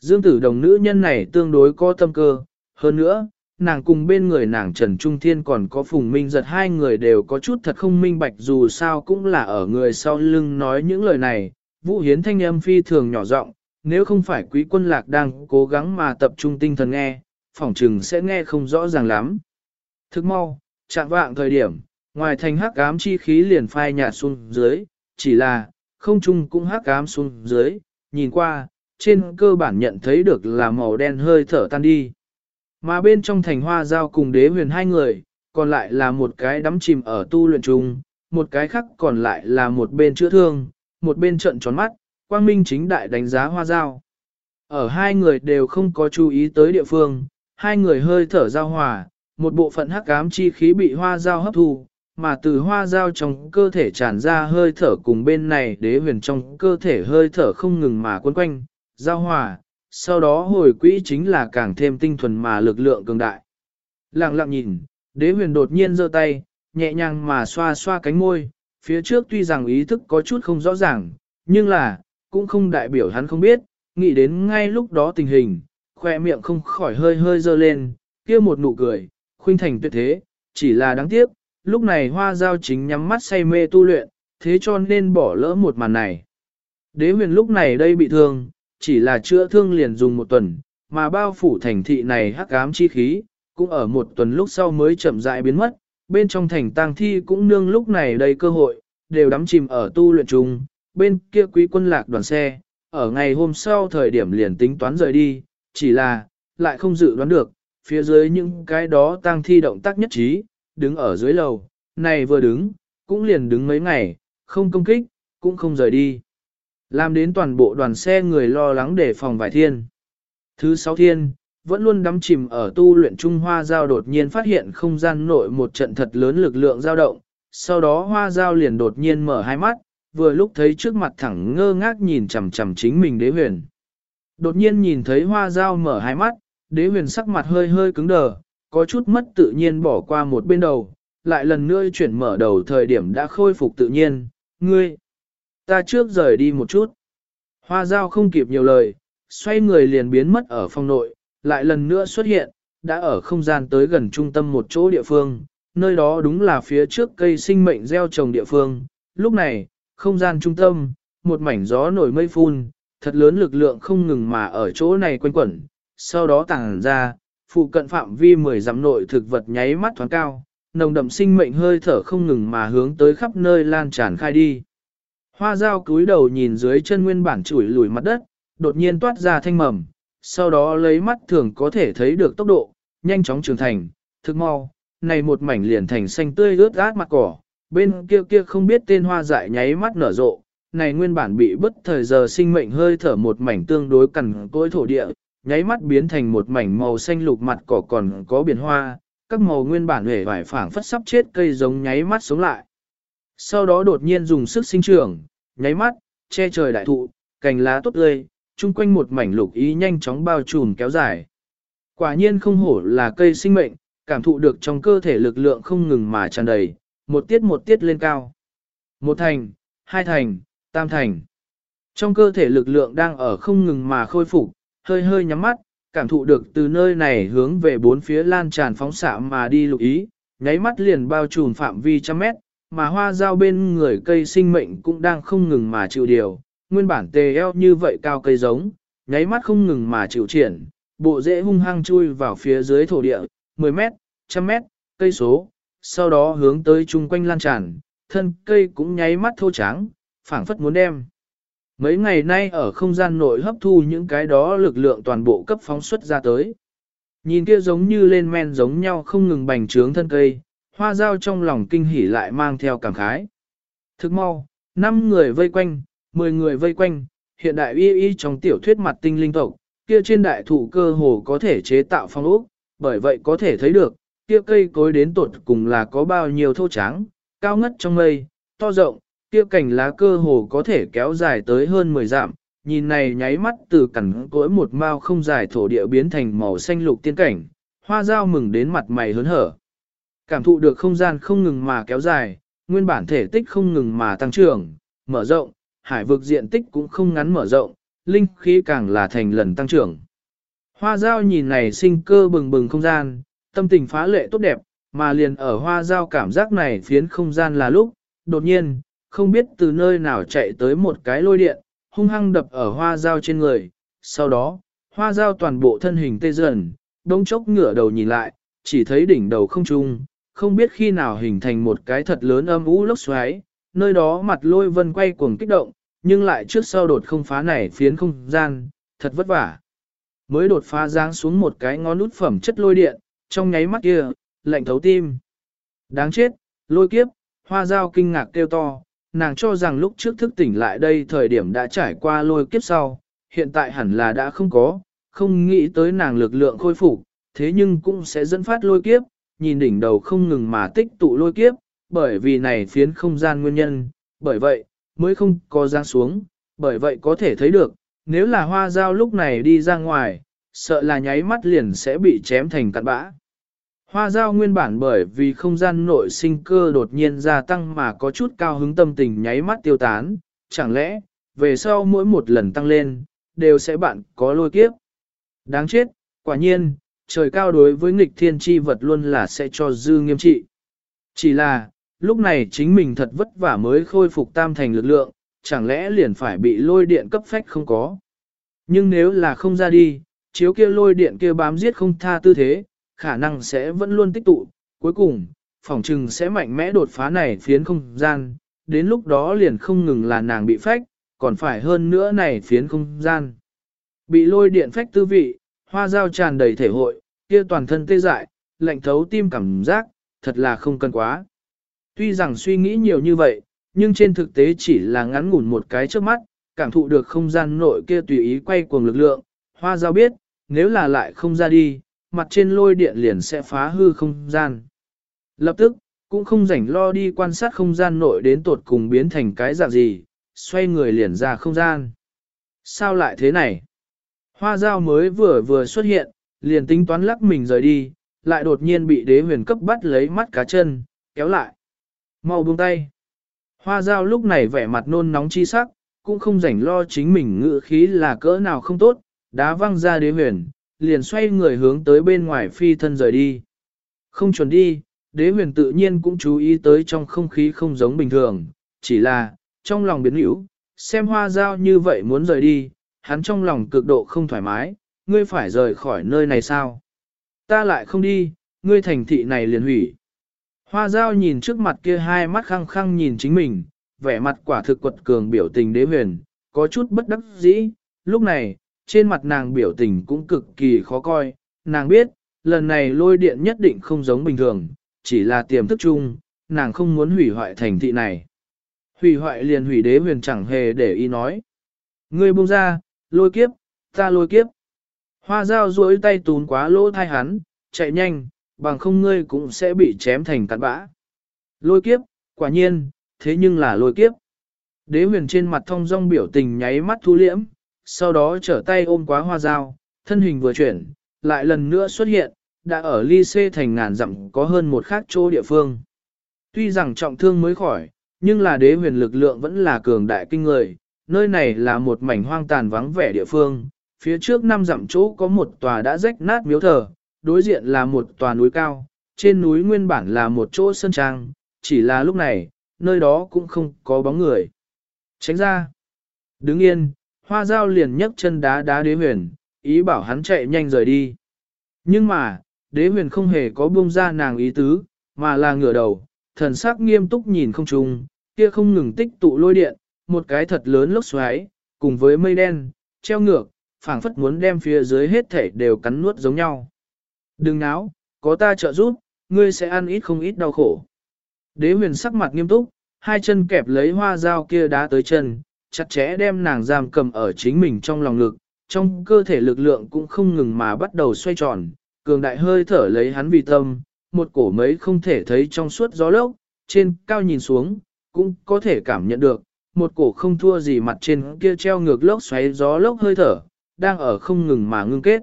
Dương tử đồng nữ nhân này tương đối có tâm cơ, hơn nữa, nàng cùng bên người nàng Trần Trung Thiên còn có Phùng Minh giật hai người đều có chút thật không minh bạch dù sao cũng là ở người sau lưng nói những lời này. Vũ Hiến thanh âm phi thường nhỏ giọng, nếu không phải quý quân lạc đang cố gắng mà tập trung tinh thần nghe, phỏng trừng sẽ nghe không rõ ràng lắm. Thức mau, chạm vạng thời điểm, ngoài thành hắc ám chi khí liền phai nhạt xuống dưới, chỉ là, không trung cũng hắc ám xuống dưới, nhìn qua, trên cơ bản nhận thấy được là màu đen hơi thở tan đi. Mà bên trong thành hoa giao cùng đế huyền hai người, còn lại là một cái đắm chìm ở tu luyện chung, một cái khác còn lại là một bên chữa thương, một bên trận tròn mắt, quang minh chính đại đánh giá hoa giao. Ở hai người đều không có chú ý tới địa phương, hai người hơi thở giao hòa, một bộ phận hắc ám chi khí bị hoa giao hấp thu, mà từ hoa giao trong cơ thể tràn ra hơi thở cùng bên này đế huyền trong cơ thể hơi thở không ngừng mà quấn quanh, giao hòa, sau đó hồi quỹ chính là càng thêm tinh thuần mà lực lượng cường đại. Lặng lặng nhìn, đế huyền đột nhiên giơ tay, nhẹ nhàng mà xoa xoa cánh môi, phía trước tuy rằng ý thức có chút không rõ ràng, nhưng là, cũng không đại biểu hắn không biết, nghĩ đến ngay lúc đó tình hình, khoe miệng không khỏi hơi hơi dơ lên, kia một nụ cười, khuynh thành tuyệt thế, chỉ là đáng tiếc, lúc này hoa giao chính nhắm mắt say mê tu luyện, thế cho nên bỏ lỡ một màn này. Đế huyền lúc này đây bị thương, chỉ là chữa thương liền dùng một tuần, mà bao phủ thành thị này hắc ám chi khí, cũng ở một tuần lúc sau mới chậm rãi biến mất, bên trong thành tang thi cũng nương lúc này đây cơ hội, đều đắm chìm ở tu luyện chung, bên kia quý quân lạc đoàn xe, ở ngày hôm sau thời điểm liền tính toán rời đi, chỉ là, lại không dự đoán được, phía dưới những cái đó tang thi động tác nhất trí, đứng ở dưới lầu, này vừa đứng, cũng liền đứng mấy ngày, không công kích, cũng không rời đi. Làm đến toàn bộ đoàn xe người lo lắng để phòng vài thiên. Thứ sáu thiên, vẫn luôn đắm chìm ở tu luyện Trung Hoa Giao đột nhiên phát hiện không gian nội một trận thật lớn lực lượng dao động, sau đó Hoa Giao liền đột nhiên mở hai mắt, vừa lúc thấy trước mặt thẳng ngơ ngác nhìn chằm chằm chính mình đế huyền. Đột nhiên nhìn thấy Hoa Giao mở hai mắt, đế huyền sắc mặt hơi hơi cứng đờ, có chút mất tự nhiên bỏ qua một bên đầu, lại lần nữa chuyển mở đầu thời điểm đã khôi phục tự nhiên, ngươi. Ta trước rời đi một chút. Hoa giao không kịp nhiều lời, xoay người liền biến mất ở phòng nội, lại lần nữa xuất hiện, đã ở không gian tới gần trung tâm một chỗ địa phương, nơi đó đúng là phía trước cây sinh mệnh gieo trồng địa phương. Lúc này, không gian trung tâm, một mảnh gió nổi mây phun, thật lớn lực lượng không ngừng mà ở chỗ này quanh quẩn, sau đó tàng ra, phụ cận phạm vi 10 dặm nội thực vật nháy mắt thoáng cao, nồng đậm sinh mệnh hơi thở không ngừng mà hướng tới khắp nơi lan tràn khai đi. Hoa dao cúi đầu nhìn dưới chân nguyên bản chủi lùi mặt đất, đột nhiên toát ra thanh mầm, sau đó lấy mắt thường có thể thấy được tốc độ, nhanh chóng trưởng thành, thức mau, này một mảnh liền thành xanh tươi ướt át mặt cỏ, bên kia kia không biết tên hoa dại nháy mắt nở rộ, này nguyên bản bị bất thời giờ sinh mệnh hơi thở một mảnh tương đối cằn cỗi thổ địa, nháy mắt biến thành một mảnh màu xanh lục mặt cỏ còn có biển hoa, các màu nguyên bản hề vải phảng phất sắp chết cây giống nháy mắt sống lại. Sau đó đột nhiên dùng sức sinh trưởng, nháy mắt, che trời đại thụ, cành lá tốt tươi, chung quanh một mảnh lục ý nhanh chóng bao trùm kéo dài. Quả nhiên không hổ là cây sinh mệnh, cảm thụ được trong cơ thể lực lượng không ngừng mà tràn đầy, một tiết một tiết lên cao. Một thành, hai thành, tam thành. Trong cơ thể lực lượng đang ở không ngừng mà khôi phục, hơi hơi nhắm mắt, cảm thụ được từ nơi này hướng về bốn phía lan tràn phóng xạ mà đi lục ý, nháy mắt liền bao trùm phạm vi trăm mét, mà hoa giao bên người cây sinh mệnh cũng đang không ngừng mà chịu điều, nguyên bản tề eo như vậy cao cây giống, nháy mắt không ngừng mà chịu triển, bộ rễ hung hăng chui vào phía dưới thổ địa, 10 mét, trăm mét, cây số, sau đó hướng tới chung quanh lan tràn, thân cây cũng nháy mắt thô trắng, phảng phất muốn đem. Mấy ngày nay ở không gian nội hấp thu những cái đó lực lượng toàn bộ cấp phóng xuất ra tới. Nhìn kia giống như lên men giống nhau không ngừng bành trướng thân cây, hoa dao trong lòng kinh hỉ lại mang theo cảm khái. Thức mau, 5 người vây quanh, 10 người vây quanh, hiện đại y y trong tiểu thuyết mặt tinh linh tộc, kia trên đại thụ cơ hồ có thể chế tạo phong ốc, bởi vậy có thể thấy được, kia cây cối đến tột cùng là có bao nhiêu thô trắng, cao ngất trong mây, to rộng, kia cành lá cơ hồ có thể kéo dài tới hơn 10 dặm, nhìn này nháy mắt từ cẩn cỗi một mao không dài thổ địa biến thành màu xanh lục tiên cảnh, hoa dao mừng đến mặt mày hớn hở. Cảm thụ được không gian không ngừng mà kéo dài, nguyên bản thể tích không ngừng mà tăng trưởng, mở rộng, hải vực diện tích cũng không ngắn mở rộng, linh khí càng là thành lần tăng trưởng. Hoa dao nhìn này sinh cơ bừng bừng không gian, tâm tình phá lệ tốt đẹp, mà liền ở hoa dao cảm giác này phiến không gian là lúc, đột nhiên, không biết từ nơi nào chạy tới một cái lôi điện, hung hăng đập ở hoa dao trên người. Sau đó, hoa dao toàn bộ thân hình tê dần, đông chốc ngửa đầu nhìn lại, chỉ thấy đỉnh đầu không trung, không biết khi nào hình thành một cái thật lớn âm ú lốc xoáy, nơi đó mặt lôi vân quay cuồng kích động, nhưng lại trước sau đột không phá này phiến không gian, thật vất vả. Mới đột phá giáng xuống một cái ngón nút phẩm chất lôi điện, trong nháy mắt kia, lạnh thấu tim. Đáng chết, lôi kiếp, hoa dao kinh ngạc kêu to, nàng cho rằng lúc trước thức tỉnh lại đây thời điểm đã trải qua lôi kiếp sau, hiện tại hẳn là đã không có, không nghĩ tới nàng lực lượng khôi phục, thế nhưng cũng sẽ dẫn phát lôi kiếp, nhìn đỉnh đầu không ngừng mà tích tụ lôi kiếp, bởi vì này phiến không gian nguyên nhân, bởi vậy, mới không có giáng xuống, bởi vậy có thể thấy được, nếu là hoa dao lúc này đi ra ngoài, sợ là nháy mắt liền sẽ bị chém thành cặn bã. Hoa Giao nguyên bản bởi vì không gian nội sinh cơ đột nhiên gia tăng mà có chút cao hứng tâm tình nháy mắt tiêu tán, chẳng lẽ, về sau mỗi một lần tăng lên, đều sẽ bạn có lôi kiếp. Đáng chết, quả nhiên, trời cao đối với nghịch thiên chi vật luôn là sẽ cho dư nghiêm trị. Chỉ là, lúc này chính mình thật vất vả mới khôi phục tam thành lực lượng, chẳng lẽ liền phải bị lôi điện cấp phách không có. Nhưng nếu là không ra đi, chiếu kia lôi điện kia bám giết không tha tư thế, khả năng sẽ vẫn luôn tích tụ, cuối cùng, phòng trừng sẽ mạnh mẽ đột phá này phiến không gian, đến lúc đó liền không ngừng là nàng bị phách, còn phải hơn nữa này phiến không gian. Bị lôi điện phách tư vị, hoa dao tràn đầy thể hội, kia toàn thân tê dại, lạnh thấu tim cảm giác, thật là không cần quá. Tuy rằng suy nghĩ nhiều như vậy, nhưng trên thực tế chỉ là ngắn ngủn một cái trước mắt, cảm thụ được không gian nội kia tùy ý quay cuồng lực lượng, hoa giao biết, nếu là lại không ra đi, mặt trên lôi điện liền sẽ phá hư không gian. Lập tức, cũng không rảnh lo đi quan sát không gian nội đến tột cùng biến thành cái dạng gì, xoay người liền ra không gian. Sao lại thế này? Hoa dao mới vừa vừa xuất hiện, liền tính toán lắc mình rời đi, lại đột nhiên bị đế huyền cấp bắt lấy mắt cá chân, kéo lại. Mau buông tay. Hoa dao lúc này vẻ mặt nôn nóng chi sắc, cũng không rảnh lo chính mình ngự khí là cỡ nào không tốt, đá văng ra đế huyền, liền xoay người hướng tới bên ngoài phi thân rời đi. Không chuẩn đi, đế huyền tự nhiên cũng chú ý tới trong không khí không giống bình thường, chỉ là, trong lòng biến hữu, xem hoa dao như vậy muốn rời đi, hắn trong lòng cực độ không thoải mái, ngươi phải rời khỏi nơi này sao? Ta lại không đi, ngươi thành thị này liền hủy. Hoa dao nhìn trước mặt kia hai mắt khăng khăng nhìn chính mình, vẻ mặt quả thực quật cường biểu tình đế huyền, có chút bất đắc dĩ, lúc này, trên mặt nàng biểu tình cũng cực kỳ khó coi, nàng biết, lần này lôi điện nhất định không giống bình thường, chỉ là tiềm thức chung, nàng không muốn hủy hoại thành thị này. Hủy hoại liền hủy đế huyền chẳng hề để ý nói. Ngươi buông ra, lôi kiếp, ta lôi kiếp. Hoa dao duỗi tay tún quá lỗ thai hắn, chạy nhanh, bằng không ngươi cũng sẽ bị chém thành cặn bã. Lôi kiếp, quả nhiên, thế nhưng là lôi kiếp. Đế huyền trên mặt thông dong biểu tình nháy mắt thu liễm, sau đó trở tay ôm quá hoa dao, thân hình vừa chuyển, lại lần nữa xuất hiện, đã ở ly xê thành ngàn dặm có hơn một khác chỗ địa phương. Tuy rằng trọng thương mới khỏi, nhưng là đế huyền lực lượng vẫn là cường đại kinh người, nơi này là một mảnh hoang tàn vắng vẻ địa phương, phía trước năm dặm chỗ có một tòa đã rách nát miếu thờ, đối diện là một tòa núi cao, trên núi nguyên bản là một chỗ sân trang, chỉ là lúc này, nơi đó cũng không có bóng người. Tránh ra. Đứng yên, hoa dao liền nhấc chân đá đá đế huyền, ý bảo hắn chạy nhanh rời đi. Nhưng mà, đế huyền không hề có buông ra nàng ý tứ, mà là ngửa đầu, thần sắc nghiêm túc nhìn không trùng, kia không ngừng tích tụ lôi điện, một cái thật lớn lốc xoáy, cùng với mây đen, treo ngược, phảng phất muốn đem phía dưới hết thể đều cắn nuốt giống nhau. Đừng náo, có ta trợ giúp, ngươi sẽ ăn ít không ít đau khổ. Đế huyền sắc mặt nghiêm túc, hai chân kẹp lấy hoa dao kia đá tới chân, chặt chẽ đem nàng giam cầm ở chính mình trong lòng ngực, trong cơ thể lực lượng cũng không ngừng mà bắt đầu xoay tròn, cường đại hơi thở lấy hắn vì tâm, một cổ mấy không thể thấy trong suốt gió lốc, trên cao nhìn xuống, cũng có thể cảm nhận được, một cổ không thua gì mặt trên kia treo ngược lốc xoáy gió lốc hơi thở, đang ở không ngừng mà ngưng kết.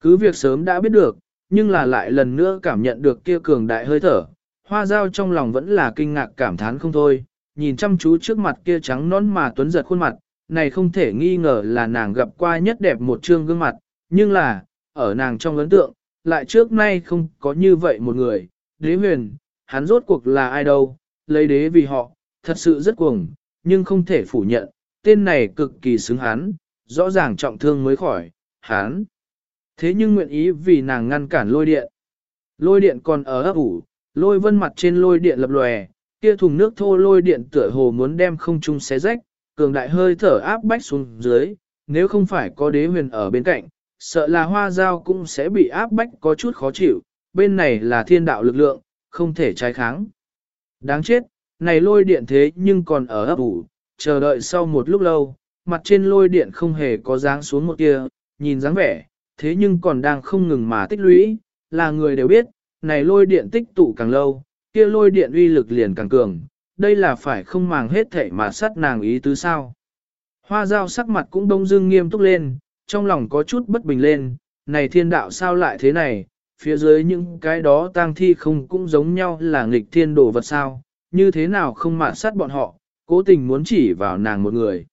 Cứ việc sớm đã biết được, nhưng là lại lần nữa cảm nhận được kia cường đại hơi thở, hoa dao trong lòng vẫn là kinh ngạc cảm thán không thôi, nhìn chăm chú trước mặt kia trắng nón mà tuấn giật khuôn mặt, này không thể nghi ngờ là nàng gặp qua nhất đẹp một trương gương mặt, nhưng là, ở nàng trong ấn tượng, lại trước nay không có như vậy một người, đế huyền, hắn rốt cuộc là ai đâu, lấy đế vì họ, thật sự rất cuồng, nhưng không thể phủ nhận, tên này cực kỳ xứng hắn, rõ ràng trọng thương mới khỏi, hắn. Thế nhưng nguyện ý vì nàng ngăn cản lôi điện. Lôi điện còn ở ấp ủ, lôi vân mặt trên lôi điện lập lòe, kia thùng nước thô lôi điện tựa hồ muốn đem không trung xé rách, cường đại hơi thở áp bách xuống dưới, nếu không phải có đế huyền ở bên cạnh, sợ là hoa dao cũng sẽ bị áp bách có chút khó chịu, bên này là thiên đạo lực lượng, không thể trái kháng. Đáng chết, này lôi điện thế nhưng còn ở ấp ủ, chờ đợi sau một lúc lâu, mặt trên lôi điện không hề có dáng xuống một kia, nhìn dáng vẻ, thế nhưng còn đang không ngừng mà tích lũy, là người đều biết, này lôi điện tích tụ càng lâu, kia lôi điện uy lực liền càng cường, đây là phải không màng hết thể mà sát nàng ý tứ sao. Hoa dao sắc mặt cũng đông dưng nghiêm túc lên, trong lòng có chút bất bình lên, này thiên đạo sao lại thế này, phía dưới những cái đó tang thi không cũng giống nhau là nghịch thiên đồ vật sao, như thế nào không mạn sát bọn họ, cố tình muốn chỉ vào nàng một người.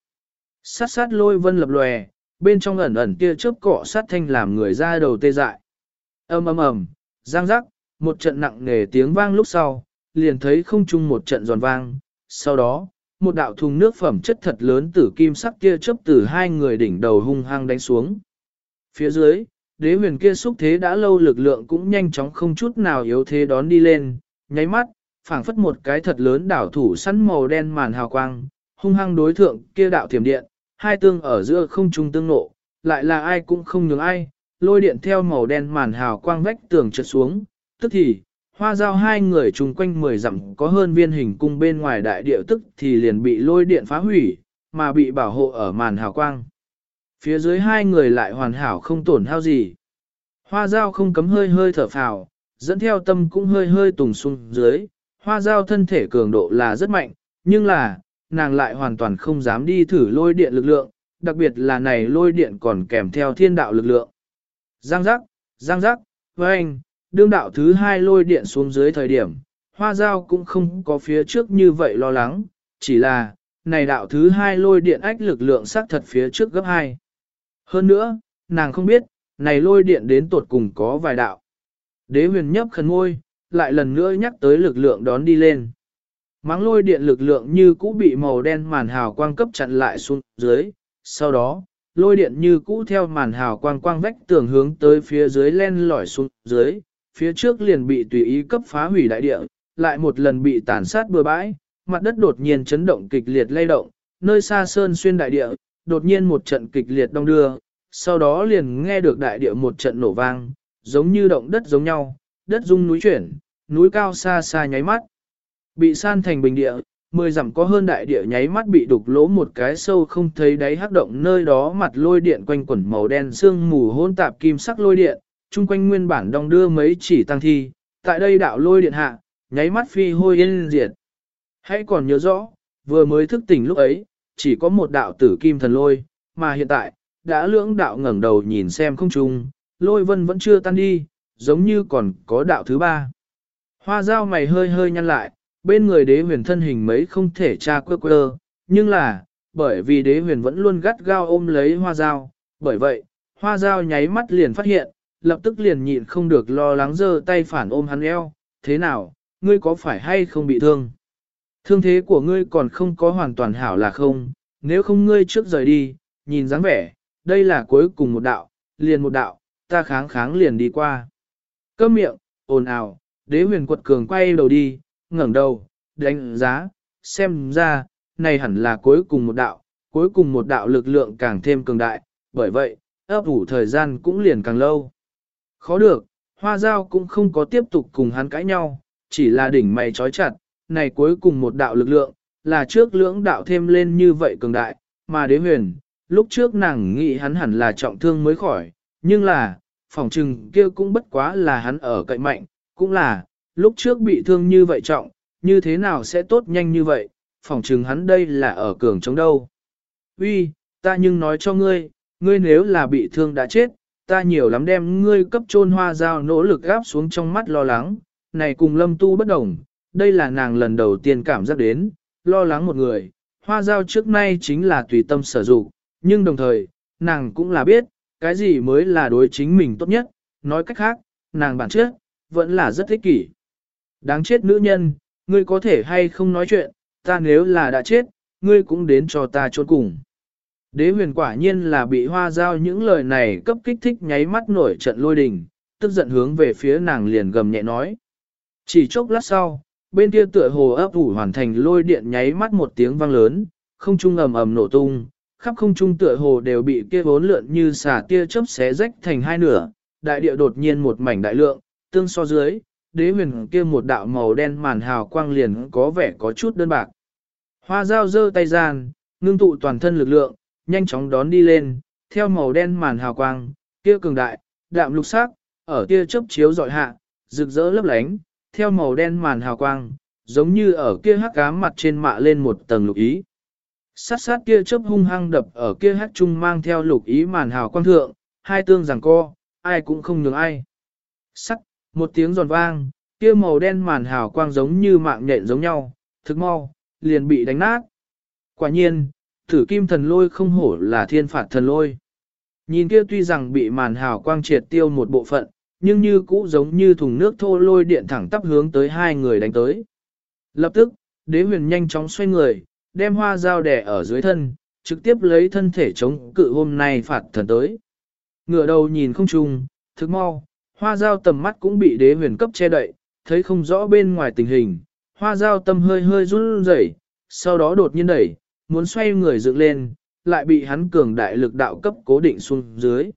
Sát sát lôi vân lập lòe, bên trong ẩn ẩn kia chớp cọ sát thanh làm người ra đầu tê dại. ầm ầm ầm, giang giác, một trận nặng nề tiếng vang lúc sau, liền thấy không chung một trận giòn vang, sau đó, một đạo thùng nước phẩm chất thật lớn tử kim sắc kia chớp từ hai người đỉnh đầu hung hăng đánh xuống. Phía dưới, đế huyền kia xúc thế đã lâu lực lượng cũng nhanh chóng không chút nào yếu thế đón đi lên, nháy mắt, phảng phất một cái thật lớn đảo thủ săn màu đen màn hào quang, hung hăng đối thượng kia đạo thiểm điện, hai tương ở giữa không trung tương nộ, lại là ai cũng không nhường ai, lôi điện theo màu đen màn hào quang vách tường trượt xuống, tức thì, hoa giao hai người chung quanh mười dặm có hơn viên hình cung bên ngoài đại địa tức thì liền bị lôi điện phá hủy, mà bị bảo hộ ở màn hào quang. Phía dưới hai người lại hoàn hảo không tổn hao gì. Hoa giao không cấm hơi hơi thở phào, dẫn theo tâm cũng hơi hơi tùng xuống dưới, hoa giao thân thể cường độ là rất mạnh, nhưng là, nàng lại hoàn toàn không dám đi thử lôi điện lực lượng, đặc biệt là này lôi điện còn kèm theo thiên đạo lực lượng. Giang giác, giang giác, với anh, đương đạo thứ hai lôi điện xuống dưới thời điểm, hoa giao cũng không có phía trước như vậy lo lắng, chỉ là, này đạo thứ hai lôi điện ách lực lượng sắc thật phía trước gấp hai. Hơn nữa, nàng không biết, này lôi điện đến tột cùng có vài đạo. Đế huyền nhấp khẩn ngôi, lại lần nữa nhắc tới lực lượng đón đi lên. Máng lôi điện lực lượng như cũ bị màu đen màn hào quang cấp chặn lại xuống dưới, sau đó, lôi điện như cũ theo màn hào quang quang vách tường hướng tới phía dưới len lỏi xuống dưới, phía trước liền bị tùy ý cấp phá hủy đại địa, lại một lần bị tàn sát bừa bãi, mặt đất đột nhiên chấn động kịch liệt lay động, nơi xa sơn xuyên đại địa, đột nhiên một trận kịch liệt đông đưa, sau đó liền nghe được đại địa một trận nổ vang, giống như động đất giống nhau, đất rung núi chuyển, núi cao xa xa nháy mắt. Bị san thành bình địa, mười dặm có hơn đại địa nháy mắt bị đục lỗ một cái sâu không thấy đáy hắc động nơi đó mặt lôi điện quanh quẩn màu đen sương mù hôn tạp kim sắc lôi điện, chung quanh nguyên bản đong đưa mấy chỉ tăng thi, tại đây đạo lôi điện hạ, nháy mắt phi hôi yên diệt. Hãy còn nhớ rõ, vừa mới thức tỉnh lúc ấy, chỉ có một đạo tử kim thần lôi, mà hiện tại, đã lưỡng đạo ngẩng đầu nhìn xem không chung, lôi vân vẫn chưa tan đi, giống như còn có đạo thứ ba. Hoa dao mày hơi hơi nhăn lại, bên người đế huyền thân hình mấy không thể tra quơ quơ, nhưng là, bởi vì đế huyền vẫn luôn gắt gao ôm lấy hoa dao, bởi vậy, hoa dao nháy mắt liền phát hiện, lập tức liền nhịn không được lo lắng giơ tay phản ôm hắn eo, thế nào, ngươi có phải hay không bị thương? Thương thế của ngươi còn không có hoàn toàn hảo là không, nếu không ngươi trước rời đi, nhìn dáng vẻ, đây là cuối cùng một đạo, liền một đạo, ta kháng kháng liền đi qua. Cơm miệng, ồn ào, đế huyền quật cường quay đầu đi, ngẩng đầu, đánh giá, xem ra, này hẳn là cuối cùng một đạo, cuối cùng một đạo lực lượng càng thêm cường đại, bởi vậy, ấp ủ thời gian cũng liền càng lâu. Khó được, hoa giao cũng không có tiếp tục cùng hắn cãi nhau, chỉ là đỉnh mày trói chặt, này cuối cùng một đạo lực lượng, là trước lưỡng đạo thêm lên như vậy cường đại, mà đế huyền, lúc trước nàng nghĩ hắn hẳn là trọng thương mới khỏi, nhưng là, phòng trừng kia cũng bất quá là hắn ở cậy mạnh, cũng là, lúc trước bị thương như vậy trọng, như thế nào sẽ tốt nhanh như vậy, phòng trừng hắn đây là ở cường chống đâu. Uy, ta nhưng nói cho ngươi, ngươi nếu là bị thương đã chết, ta nhiều lắm đem ngươi cấp trôn hoa dao nỗ lực gáp xuống trong mắt lo lắng, này cùng lâm tu bất đồng, đây là nàng lần đầu tiên cảm giác đến, lo lắng một người, hoa dao trước nay chính là tùy tâm sở dụng, nhưng đồng thời, nàng cũng là biết, cái gì mới là đối chính mình tốt nhất, nói cách khác, nàng bản chất, vẫn là rất thích kỷ. Đáng chết nữ nhân, ngươi có thể hay không nói chuyện, ta nếu là đã chết, ngươi cũng đến cho ta trốn cùng. Đế huyền quả nhiên là bị hoa giao những lời này cấp kích thích nháy mắt nổi trận lôi đình, tức giận hướng về phía nàng liền gầm nhẹ nói. Chỉ chốc lát sau, bên kia tựa hồ ấp ủ hoàn thành lôi điện nháy mắt một tiếng vang lớn, không trung ầm ầm nổ tung, khắp không trung tựa hồ đều bị kia vốn lượn như xả tia chớp xé rách thành hai nửa, đại địa đột nhiên một mảnh đại lượng, tương so dưới, đế huyền kia một đạo màu đen màn hào quang liền có vẻ có chút đơn bạc. Hoa dao giơ tay gian, ngưng tụ toàn thân lực lượng, nhanh chóng đón đi lên, theo màu đen màn hào quang, kia cường đại, đạm lục sắc, ở kia chớp chiếu dọi hạ, rực rỡ lấp lánh, theo màu đen màn hào quang, giống như ở kia hắc ám mặt trên mạ lên một tầng lục ý. Sát sát kia chớp hung hăng đập ở kia hắc trung mang theo lục ý màn hào quang thượng, hai tương giằng co, ai cũng không nhường ai. Sắc, một tiếng giòn vang, kia màu đen màn hào quang giống như mạng nhện giống nhau, thực mau, liền bị đánh nát. Quả nhiên, thử kim thần lôi không hổ là thiên phạt thần lôi. Nhìn kia tuy rằng bị màn hào quang triệt tiêu một bộ phận, nhưng như cũ giống như thùng nước thô lôi điện thẳng tắp hướng tới hai người đánh tới. Lập tức, đế huyền nhanh chóng xoay người, đem hoa dao đẻ ở dưới thân, trực tiếp lấy thân thể chống cự hôm nay phạt thần tới. Ngựa đầu nhìn không trùng, thức mau, hoa dao tầm mắt cũng bị đế huyền cấp che đậy, thấy không rõ bên ngoài tình hình, hoa dao tâm hơi hơi run rẩy, sau đó đột nhiên đẩy, muốn xoay người dựng lên, lại bị hắn cường đại lực đạo cấp cố định xuống dưới.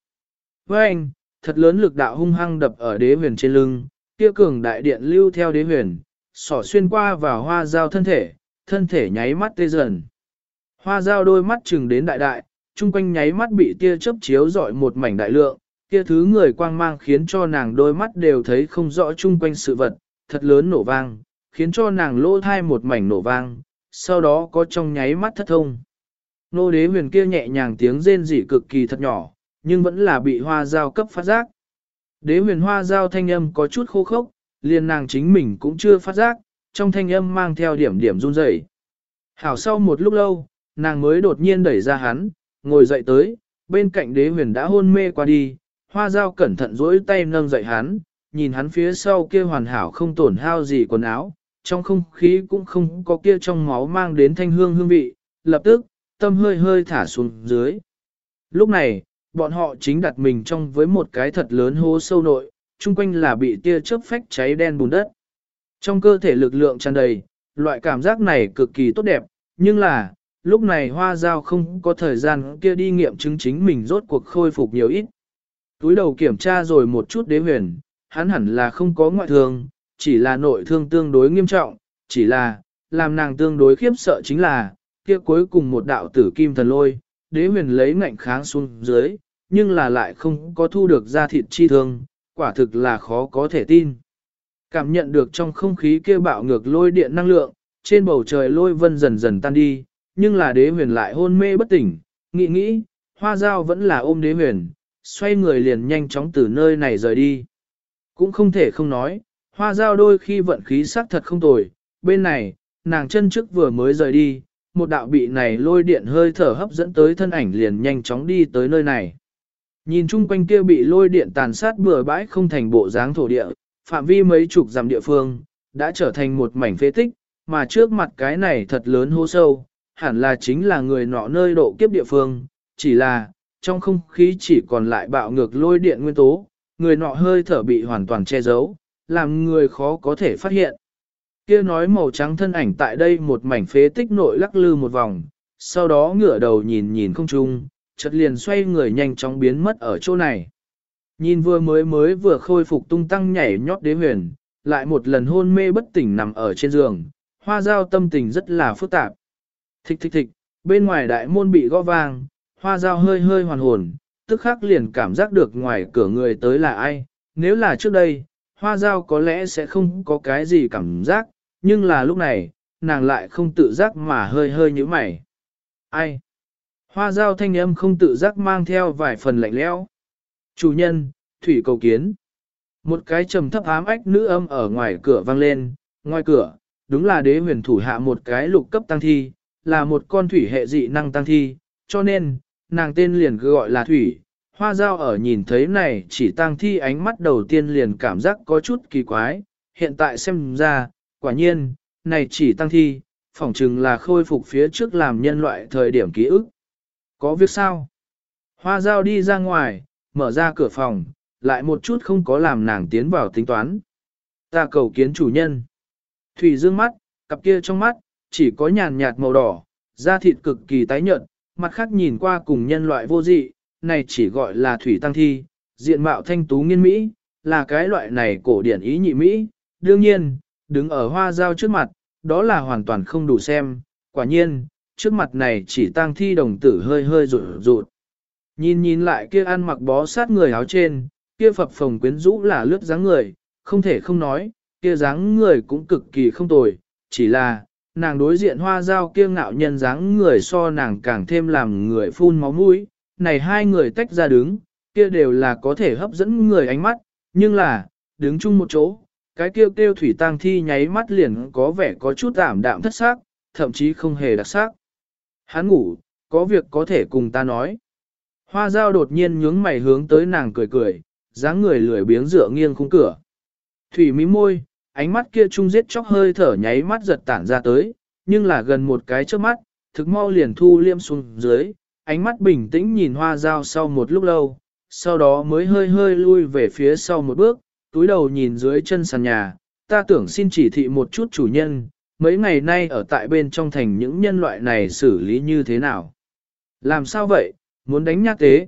Với anh, thật lớn lực đạo hung hăng đập ở đế huyền trên lưng, kia cường đại điện lưu theo đế huyền, sỏ xuyên qua vào hoa dao thân thể, thân thể nháy mắt tê dần. Hoa dao đôi mắt chừng đến đại đại, chung quanh nháy mắt bị tia chớp chiếu dọi một mảnh đại lượng, kia thứ người quang mang khiến cho nàng đôi mắt đều thấy không rõ chung quanh sự vật, thật lớn nổ vang, khiến cho nàng lỗ thai một mảnh nổ vang, sau đó có trong nháy mắt thất thông. Nô đế huyền kia nhẹ nhàng tiếng rên rỉ cực kỳ thật nhỏ, nhưng vẫn là bị hoa dao cấp phát giác. Đế huyền hoa dao thanh âm có chút khô khốc, liền nàng chính mình cũng chưa phát giác, trong thanh âm mang theo điểm điểm run rẩy. Hảo sau một lúc lâu, nàng mới đột nhiên đẩy ra hắn, ngồi dậy tới, bên cạnh đế huyền đã hôn mê qua đi, hoa dao cẩn thận duỗi tay nâng dậy hắn, nhìn hắn phía sau kia hoàn hảo không tổn hao gì quần áo, trong không khí cũng không có kia trong máu mang đến thanh hương hương vị, lập tức, tâm hơi hơi thả xuống dưới. Lúc này, bọn họ chính đặt mình trong với một cái thật lớn hố sâu nội, chung quanh là bị tia chớp phách cháy đen bùn đất. Trong cơ thể lực lượng tràn đầy, loại cảm giác này cực kỳ tốt đẹp, nhưng là, lúc này hoa giao không có thời gian kia đi nghiệm chứng chính mình rốt cuộc khôi phục nhiều ít. Túi đầu kiểm tra rồi một chút đế huyền, hắn hẳn là không có ngoại thương, chỉ là nội thương tương đối nghiêm trọng, chỉ là, làm nàng tương đối khiếp sợ chính là, kia cuối cùng một đạo tử kim thần lôi, đế huyền lấy ngạnh kháng xuống dưới, nhưng là lại không có thu được ra thịt chi thương, quả thực là khó có thể tin. Cảm nhận được trong không khí kia bạo ngược lôi điện năng lượng, trên bầu trời lôi vân dần dần tan đi, nhưng là đế huyền lại hôn mê bất tỉnh, nghĩ nghĩ, hoa dao vẫn là ôm đế huyền, xoay người liền nhanh chóng từ nơi này rời đi. Cũng không thể không nói, hoa giao đôi khi vận khí sắc thật không tồi, bên này, nàng chân trước vừa mới rời đi, một đạo bị này lôi điện hơi thở hấp dẫn tới thân ảnh liền nhanh chóng đi tới nơi này. Nhìn chung quanh kia bị lôi điện tàn sát bừa bãi không thành bộ dáng thổ địa, phạm vi mấy chục dặm địa phương, đã trở thành một mảnh phế tích, mà trước mặt cái này thật lớn hô sâu, hẳn là chính là người nọ nơi độ kiếp địa phương, chỉ là, trong không khí chỉ còn lại bạo ngược lôi điện nguyên tố, người nọ hơi thở bị hoàn toàn che giấu, làm người khó có thể phát hiện. Kia nói màu trắng thân ảnh tại đây một mảnh phế tích nội lắc lư một vòng, sau đó ngửa đầu nhìn nhìn không trung, chợt liền xoay người nhanh chóng biến mất ở chỗ này. Nhìn vừa mới mới vừa khôi phục tung tăng nhảy nhót đế huyền, lại một lần hôn mê bất tỉnh nằm ở trên giường, hoa giao tâm tình rất là phức tạp. Thích thích thích, bên ngoài đại môn bị gõ vang, Hoa dao hơi hơi hoàn hồn, tức khắc liền cảm giác được ngoài cửa người tới là ai. Nếu là trước đây, hoa dao có lẽ sẽ không có cái gì cảm giác, nhưng là lúc này, nàng lại không tự giác mà hơi hơi như mày. Ai? Hoa dao thanh âm không tự giác mang theo vài phần lạnh lẽo. Chủ nhân, thủy cầu kiến. Một cái trầm thấp ám ách nữ âm ở ngoài cửa vang lên, ngoài cửa, đúng là đế huyền thủ hạ một cái lục cấp tăng thi, là một con thủy hệ dị năng tăng thi, cho nên, nàng tên liền gọi là thủy. Hoa dao ở nhìn thấy này chỉ tăng thi ánh mắt đầu tiên liền cảm giác có chút kỳ quái, hiện tại xem ra, quả nhiên, này chỉ tăng thi, phỏng chừng là khôi phục phía trước làm nhân loại thời điểm ký ức. Có việc sao? Hoa dao đi ra ngoài, mở ra cửa phòng, lại một chút không có làm nàng tiến vào tính toán. Ta cầu kiến chủ nhân. Thủy dương mắt, cặp kia trong mắt, chỉ có nhàn nhạt màu đỏ, da thịt cực kỳ tái nhợt, mặt khác nhìn qua cùng nhân loại vô dị, này chỉ gọi là thủy tăng thi, diện mạo thanh tú nghiên Mỹ, là cái loại này cổ điển ý nhị Mỹ. Đương nhiên, đứng ở hoa giao trước mặt, đó là hoàn toàn không đủ xem, quả nhiên, trước mặt này chỉ tăng thi đồng tử hơi hơi rụt rụt. Nhìn nhìn lại kia ăn mặc bó sát người áo trên, kia phập phồng quyến rũ là lướt dáng người, không thể không nói, kia dáng người cũng cực kỳ không tồi, chỉ là, nàng đối diện hoa dao kia ngạo nhân dáng người so nàng càng thêm làm người phun máu mũi, này hai người tách ra đứng, kia đều là có thể hấp dẫn người ánh mắt, nhưng là, đứng chung một chỗ, cái kêu kêu thủy tang thi nháy mắt liền có vẻ có chút ảm đạm thất xác, thậm chí không hề đặc sắc. Hắn ngủ, có việc có thể cùng ta nói. Hoa dao đột nhiên nhướng mày hướng tới nàng cười cười, dáng người lười biếng dựa nghiêng khung cửa. Thủy mí môi, ánh mắt kia trung giết chóc hơi thở nháy mắt giật tản ra tới, nhưng là gần một cái trước mắt, thực mau liền thu liêm xuống dưới, ánh mắt bình tĩnh nhìn hoa dao sau một lúc lâu, sau đó mới hơi hơi lui về phía sau một bước, túi đầu nhìn dưới chân sàn nhà, ta tưởng xin chỉ thị một chút chủ nhân, mấy ngày nay ở tại bên trong thành những nhân loại này xử lý như thế nào. Làm sao vậy, muốn đánh nhát tế.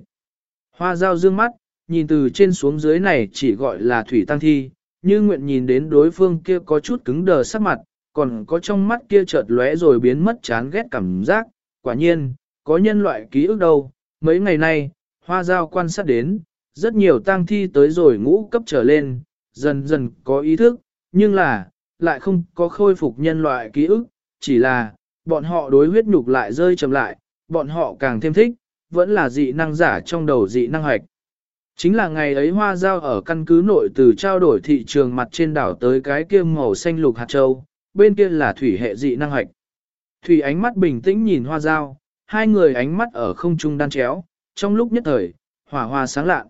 Hoa dao dương mắt, nhìn từ trên xuống dưới này chỉ gọi là thủy tăng thi, như nguyện nhìn đến đối phương kia có chút cứng đờ sắc mặt, còn có trong mắt kia chợt lóe rồi biến mất chán ghét cảm giác, quả nhiên, có nhân loại ký ức đâu, mấy ngày nay, hoa giao quan sát đến, rất nhiều tang thi tới rồi ngũ cấp trở lên, dần dần có ý thức, nhưng là, lại không có khôi phục nhân loại ký ức, chỉ là, bọn họ đối huyết nhục lại rơi chậm lại, bọn họ càng thêm thích, vẫn là dị năng giả trong đầu dị năng hoạch. Chính là ngày ấy hoa giao ở căn cứ nội từ trao đổi thị trường mặt trên đảo tới cái kia màu xanh lục hạt châu, bên kia là thủy hệ dị năng hoạch. Thủy ánh mắt bình tĩnh nhìn hoa giao, hai người ánh mắt ở không trung đan chéo, trong lúc nhất thời, hỏa hoa sáng lạ.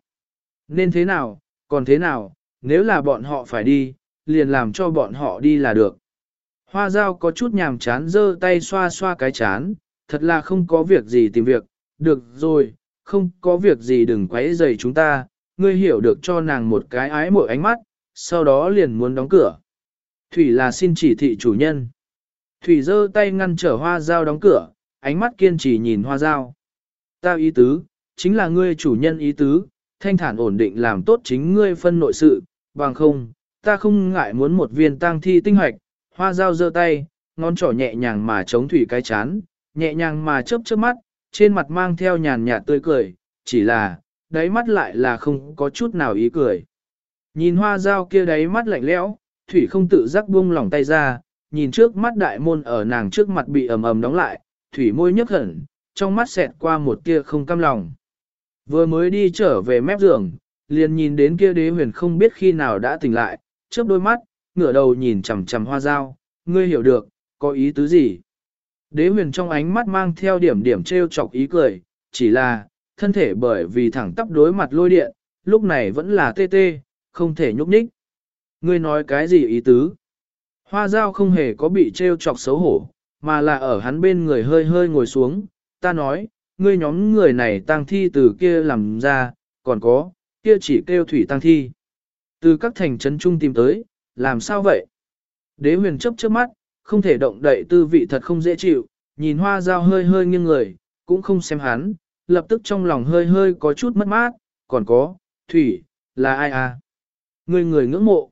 Nên thế nào, còn thế nào, nếu là bọn họ phải đi, liền làm cho bọn họ đi là được. Hoa dao có chút nhàm chán giơ tay xoa xoa cái chán, thật là không có việc gì tìm việc, được rồi, không có việc gì đừng quấy rầy chúng ta, ngươi hiểu được cho nàng một cái ái mội ánh mắt, sau đó liền muốn đóng cửa. Thủy là xin chỉ thị chủ nhân. Thủy giơ tay ngăn trở hoa dao đóng cửa, ánh mắt kiên trì nhìn hoa dao. Ta ý tứ, chính là ngươi chủ nhân ý tứ, thanh thản ổn định làm tốt chính ngươi phân nội sự, bằng không, ta không ngại muốn một viên tang thi tinh hoạch, hoa dao giơ tay, ngón trỏ nhẹ nhàng mà chống thủy cái chán, nhẹ nhàng mà chớp chớp mắt, trên mặt mang theo nhàn nhạt tươi cười, chỉ là, đáy mắt lại là không có chút nào ý cười. Nhìn hoa dao kia đáy mắt lạnh lẽo, thủy không tự giác buông lỏng tay ra, nhìn trước mắt đại môn ở nàng trước mặt bị ầm ầm đóng lại, thủy môi nhấp hẳn, trong mắt xẹt qua một tia không cam lòng. Vừa mới đi trở về mép giường, liền nhìn đến kia đế huyền không biết khi nào đã tỉnh lại, chớp đôi mắt, ngửa đầu nhìn chằm chằm hoa dao, ngươi hiểu được, có ý tứ gì? Đế huyền trong ánh mắt mang theo điểm điểm treo chọc ý cười, chỉ là, thân thể bởi vì thẳng tắp đối mặt lôi điện, lúc này vẫn là tê tê, không thể nhúc nhích. Ngươi nói cái gì ý tứ? Hoa dao không hề có bị treo chọc xấu hổ, mà là ở hắn bên người hơi hơi ngồi xuống, ta nói, ngươi nhóm người này tang thi từ kia làm ra, còn có, kia chỉ kêu thủy tang thi. Từ các thành trấn trung tìm tới, làm sao vậy? Đế huyền chấp trước mắt, không thể động đậy tư vị thật không dễ chịu, nhìn hoa dao hơi hơi nghiêng người, cũng không xem hắn, lập tức trong lòng hơi hơi có chút mất mát, còn có, thủy, là ai à? Người người ngưỡng mộ.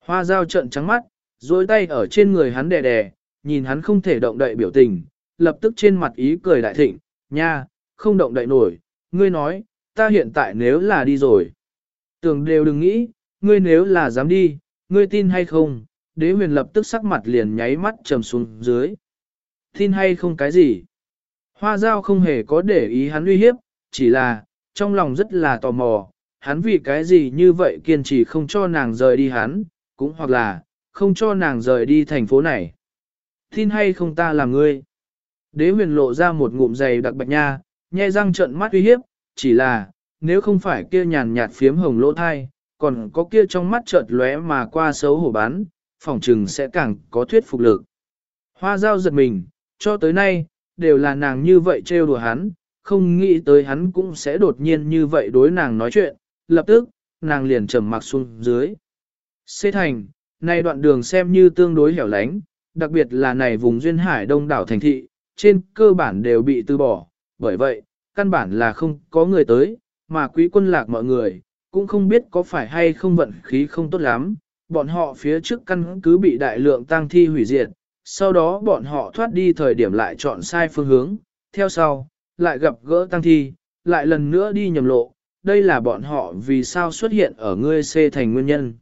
Hoa dao trận trắng mắt, dối tay ở trên người hắn đè đè, nhìn hắn không thể động đậy biểu tình, lập tức trên mặt ý cười đại thịnh, nha, không động đậy nổi, ngươi nói, ta hiện tại nếu là đi rồi. Tưởng đều đừng nghĩ, ngươi nếu là dám đi, ngươi tin hay không, đế huyền lập tức sắc mặt liền nháy mắt trầm xuống dưới. Tin hay không cái gì? Hoa giao không hề có để ý hắn uy hiếp, chỉ là, trong lòng rất là tò mò, hắn vì cái gì như vậy kiên trì không cho nàng rời đi hắn, cũng hoặc là, không cho nàng rời đi thành phố này. Tin hay không ta làm ngươi? Đế huyền lộ ra một ngụm dày đặc bạch nha, nhe răng trợn mắt uy hiếp, chỉ là, nếu không phải kia nhàn nhạt phiếm hồng lỗ thai, còn có kia trong mắt chợt lóe mà qua xấu hổ bán, phỏng trừng sẽ càng có thuyết phục lực. Hoa giao giật mình, cho tới nay, đều là nàng như vậy trêu đùa hắn, không nghĩ tới hắn cũng sẽ đột nhiên như vậy đối nàng nói chuyện, lập tức, nàng liền trầm mặc xuống dưới. Xê thành, này đoạn đường xem như tương đối hẻo lánh, đặc biệt là này vùng duyên hải đông đảo thành thị, trên cơ bản đều bị từ bỏ, bởi vậy, căn bản là không có người tới, mà quý quân lạc mọi người, cũng không biết có phải hay không vận khí không tốt lắm, bọn họ phía trước căn cứ bị đại lượng tăng thi hủy diệt, sau đó bọn họ thoát đi thời điểm lại chọn sai phương hướng, theo sau, lại gặp gỡ tăng thi, lại lần nữa đi nhầm lộ, đây là bọn họ vì sao xuất hiện ở ngươi xê thành nguyên nhân.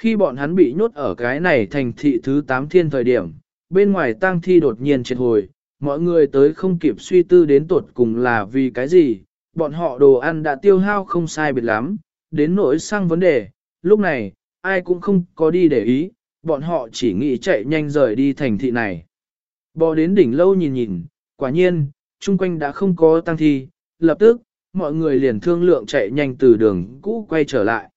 Khi bọn hắn bị nhốt ở cái này thành thị thứ 8 thiên thời điểm, bên ngoài tang thi đột nhiên triệt hồi, mọi người tới không kịp suy tư đến tột cùng là vì cái gì, bọn họ đồ ăn đã tiêu hao không sai biệt lắm, đến nỗi sang vấn đề, lúc này, ai cũng không có đi để ý, bọn họ chỉ nghĩ chạy nhanh rời đi thành thị này. Bò đến đỉnh lâu nhìn nhìn, quả nhiên, chung quanh đã không có tăng thi, lập tức, mọi người liền thương lượng chạy nhanh từ đường cũ quay trở lại.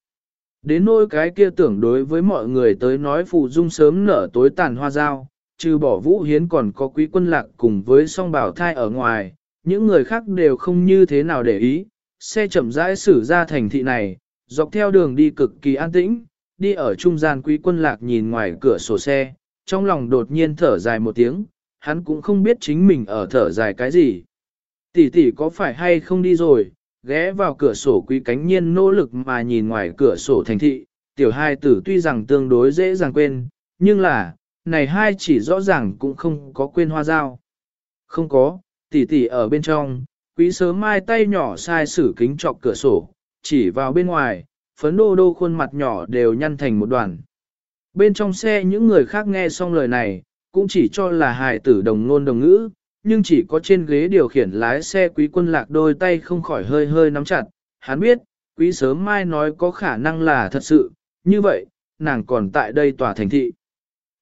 Đến nỗi cái kia tưởng đối với mọi người tới nói phụ dung sớm nở tối tàn hoa dao, trừ bỏ vũ hiến còn có quý quân lạc cùng với song bảo thai ở ngoài, những người khác đều không như thế nào để ý, xe chậm rãi xử ra thành thị này, dọc theo đường đi cực kỳ an tĩnh, đi ở trung gian quý quân lạc nhìn ngoài cửa sổ xe, trong lòng đột nhiên thở dài một tiếng, hắn cũng không biết chính mình ở thở dài cái gì. Tỷ tỷ có phải hay không đi rồi, ghé vào cửa sổ quý cánh nhiên nỗ lực mà nhìn ngoài cửa sổ thành thị, tiểu hai tử tuy rằng tương đối dễ dàng quên, nhưng là, này hai chỉ rõ ràng cũng không có quên hoa dao. Không có, tỷ tỷ ở bên trong, quý sớm mai tay nhỏ sai sử kính trọc cửa sổ, chỉ vào bên ngoài, phấn đô đô khuôn mặt nhỏ đều nhăn thành một đoàn. Bên trong xe những người khác nghe xong lời này, cũng chỉ cho là hài tử đồng ngôn đồng ngữ, nhưng chỉ có trên ghế điều khiển lái xe quý quân lạc đôi tay không khỏi hơi hơi nắm chặt. Hắn biết, quý sớm mai nói có khả năng là thật sự, như vậy, nàng còn tại đây tòa thành thị.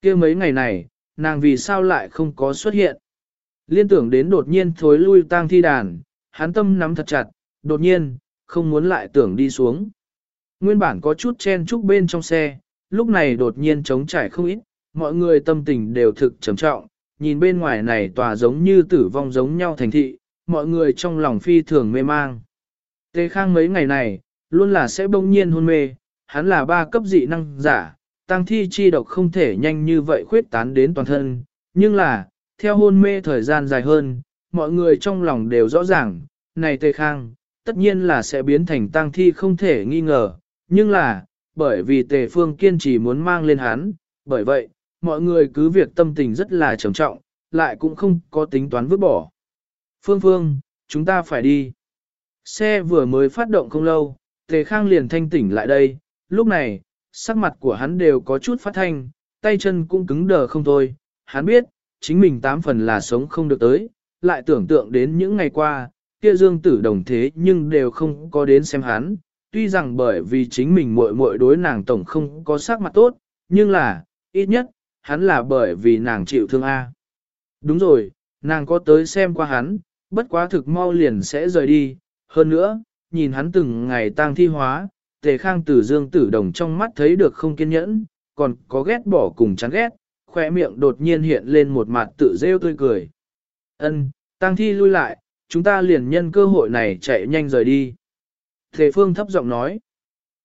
kia mấy ngày này, nàng vì sao lại không có xuất hiện. Liên tưởng đến đột nhiên thối lui tang thi đàn, hắn tâm nắm thật chặt, đột nhiên, không muốn lại tưởng đi xuống. Nguyên bản có chút chen chúc bên trong xe, lúc này đột nhiên trống trải không ít, mọi người tâm tình đều thực trầm trọng, nhìn bên ngoài này tòa giống như tử vong giống nhau thành thị, mọi người trong lòng phi thường mê mang. Tề Khang mấy ngày này, luôn là sẽ bỗng nhiên hôn mê, hắn là ba cấp dị năng giả, tăng thi chi độc không thể nhanh như vậy khuyết tán đến toàn thân, nhưng là, theo hôn mê thời gian dài hơn, mọi người trong lòng đều rõ ràng, này Tề Khang, tất nhiên là sẽ biến thành tăng thi không thể nghi ngờ, nhưng là, bởi vì Tề Phương kiên trì muốn mang lên hắn, bởi vậy, mọi người cứ việc tâm tình rất là trầm trọng, lại cũng không có tính toán vứt bỏ. Phương Phương, chúng ta phải đi. Xe vừa mới phát động không lâu, Tề Khang liền thanh tỉnh lại đây, lúc này, sắc mặt của hắn đều có chút phát thanh, tay chân cũng cứng đờ không thôi, hắn biết, chính mình tám phần là sống không được tới, lại tưởng tượng đến những ngày qua, kia dương tử đồng thế nhưng đều không có đến xem hắn, tuy rằng bởi vì chính mình muội muội đối nàng tổng không có sắc mặt tốt, nhưng là, ít nhất, hắn là bởi vì nàng chịu thương A. Đúng rồi, nàng có tới xem qua hắn, bất quá thực mau liền sẽ rời đi, hơn nữa, nhìn hắn từng ngày tang thi hóa, tề khang tử dương tử đồng trong mắt thấy được không kiên nhẫn, còn có ghét bỏ cùng chán ghét, khỏe miệng đột nhiên hiện lên một mặt tự rêu tươi cười. Ân, tang thi lui lại, chúng ta liền nhân cơ hội này chạy nhanh rời đi. Tề phương thấp giọng nói.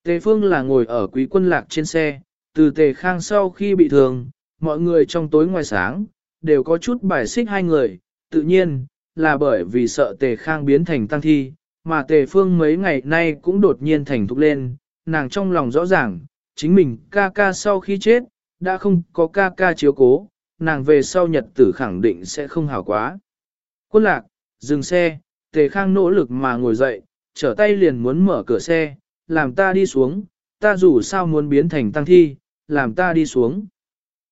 Tề phương là ngồi ở quý quân lạc trên xe, từ tề khang sau khi bị thương, mọi người trong tối ngoài sáng, đều có chút bài xích hai người, tự nhiên, là bởi vì sợ tề khang biến thành tăng thi, mà tề phương mấy ngày nay cũng đột nhiên thành thục lên, nàng trong lòng rõ ràng, chính mình ca ca sau khi chết, đã không có ca ca chiếu cố, nàng về sau nhật tử khẳng định sẽ không hảo quá. Quân lạc, dừng xe, tề khang nỗ lực mà ngồi dậy, trở tay liền muốn mở cửa xe, làm ta đi xuống, ta dù sao muốn biến thành tăng thi, làm ta đi xuống.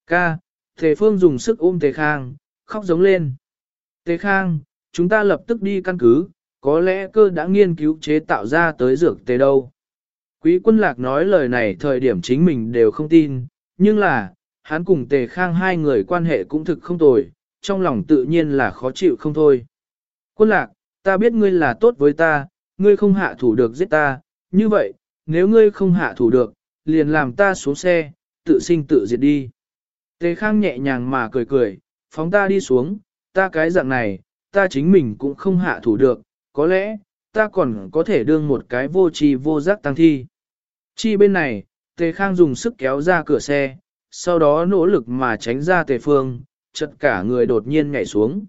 Ca, tề phương dùng sức ôm tề khang, khóc giống lên. Tề khang, chúng ta lập tức đi căn cứ, có lẽ cơ đã nghiên cứu chế tạo ra tới dược tề đâu. Quý quân lạc nói lời này thời điểm chính mình đều không tin, nhưng là, hắn cùng tề khang hai người quan hệ cũng thực không tồi, trong lòng tự nhiên là khó chịu không thôi. Quân lạc, ta biết ngươi là tốt với ta, ngươi không hạ thủ được giết ta, như vậy, nếu ngươi không hạ thủ được, liền làm ta xuống xe, tự sinh tự diệt đi. Tề khang nhẹ nhàng mà cười cười, phóng ta đi xuống, ta cái dạng này, ta chính mình cũng không hạ thủ được, có lẽ, ta còn có thể đương một cái vô tri vô giác tăng thi. Chi bên này, Tề Khang dùng sức kéo ra cửa xe, sau đó nỗ lực mà tránh ra Tề Phương, chật cả người đột nhiên nhảy xuống.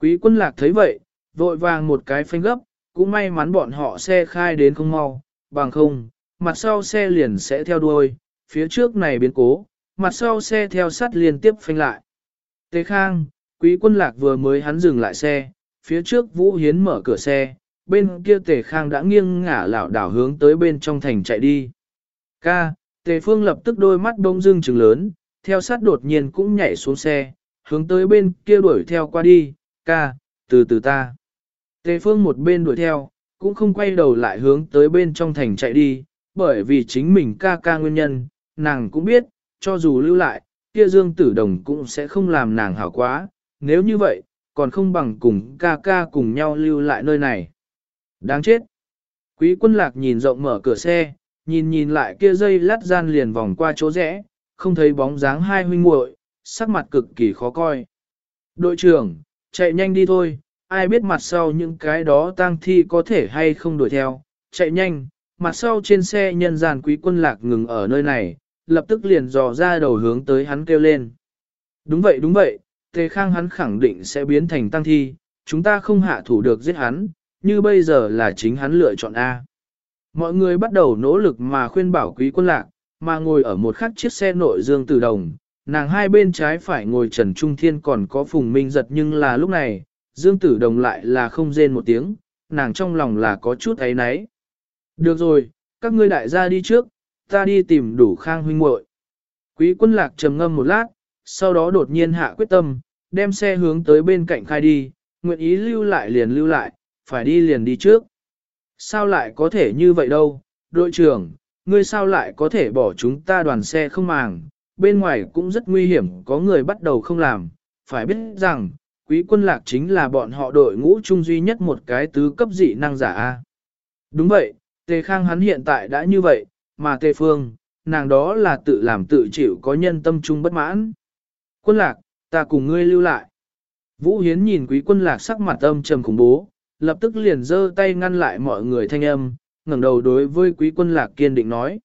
Quý quân lạc thấy vậy, vội vàng một cái phanh gấp, cũng may mắn bọn họ xe khai đến không mau, bằng không, mặt sau xe liền sẽ theo đuôi, phía trước này biến cố, mặt sau xe theo sát liên tiếp phanh lại. Tề Khang, quý quân lạc vừa mới hắn dừng lại xe, phía trước Vũ Hiến mở cửa xe, bên kia Tề Khang đã nghiêng ngả lảo đảo hướng tới bên trong thành chạy đi. Ca, Tề Phương lập tức đôi mắt đông dưng trừng lớn, theo sát đột nhiên cũng nhảy xuống xe, hướng tới bên kia đuổi theo qua đi, ca, từ từ ta. Tề Phương một bên đuổi theo, cũng không quay đầu lại hướng tới bên trong thành chạy đi, bởi vì chính mình ca ca nguyên nhân, nàng cũng biết, cho dù lưu lại, kia Dương Tử Đồng cũng sẽ không làm nàng hảo quá, nếu như vậy, còn không bằng cùng ca ca cùng nhau lưu lại nơi này. Đáng chết! Quý quân lạc nhìn rộng mở cửa xe, nhìn nhìn lại kia dây lát gian liền vòng qua chỗ rẽ, không thấy bóng dáng hai huynh muội, sắc mặt cực kỳ khó coi. Đội trưởng, chạy nhanh đi thôi, ai biết mặt sau những cái đó tang thi có thể hay không đuổi theo, chạy nhanh, mặt sau trên xe nhân gian quý quân lạc ngừng ở nơi này, lập tức liền dò ra đầu hướng tới hắn kêu lên. Đúng vậy đúng vậy, tề khang hắn khẳng định sẽ biến thành tăng thi, chúng ta không hạ thủ được giết hắn, như bây giờ là chính hắn lựa chọn A. Mọi người bắt đầu nỗ lực mà khuyên bảo quý quân lạc, mà ngồi ở một khắc chiếc xe nội dương tử đồng, nàng hai bên trái phải ngồi Trần Trung Thiên còn có Phùng Minh giật nhưng là lúc này, Dương Tử Đồng lại là không rên một tiếng, nàng trong lòng là có chút ấy náy. Được rồi, các ngươi đại gia đi trước, ta đi tìm đủ khang huynh muội. Quý quân lạc trầm ngâm một lát, sau đó đột nhiên hạ quyết tâm, đem xe hướng tới bên cạnh khai đi, nguyện ý lưu lại liền lưu lại, phải đi liền đi trước. Sao lại có thể như vậy đâu, đội trưởng, ngươi sao lại có thể bỏ chúng ta đoàn xe không màng, bên ngoài cũng rất nguy hiểm có người bắt đầu không làm, phải biết rằng, quý quân lạc chính là bọn họ đội ngũ chung duy nhất một cái tứ cấp dị năng giả A. Đúng vậy, Tề Khang hắn hiện tại đã như vậy, mà Tề Phương, nàng đó là tự làm tự chịu có nhân tâm trung bất mãn. Quân lạc, ta cùng ngươi lưu lại. Vũ Hiến nhìn quý quân lạc sắc mặt âm trầm khủng bố, lập tức liền giơ tay ngăn lại mọi người thanh âm, ngẩng đầu đối với quý quân lạc kiên định nói.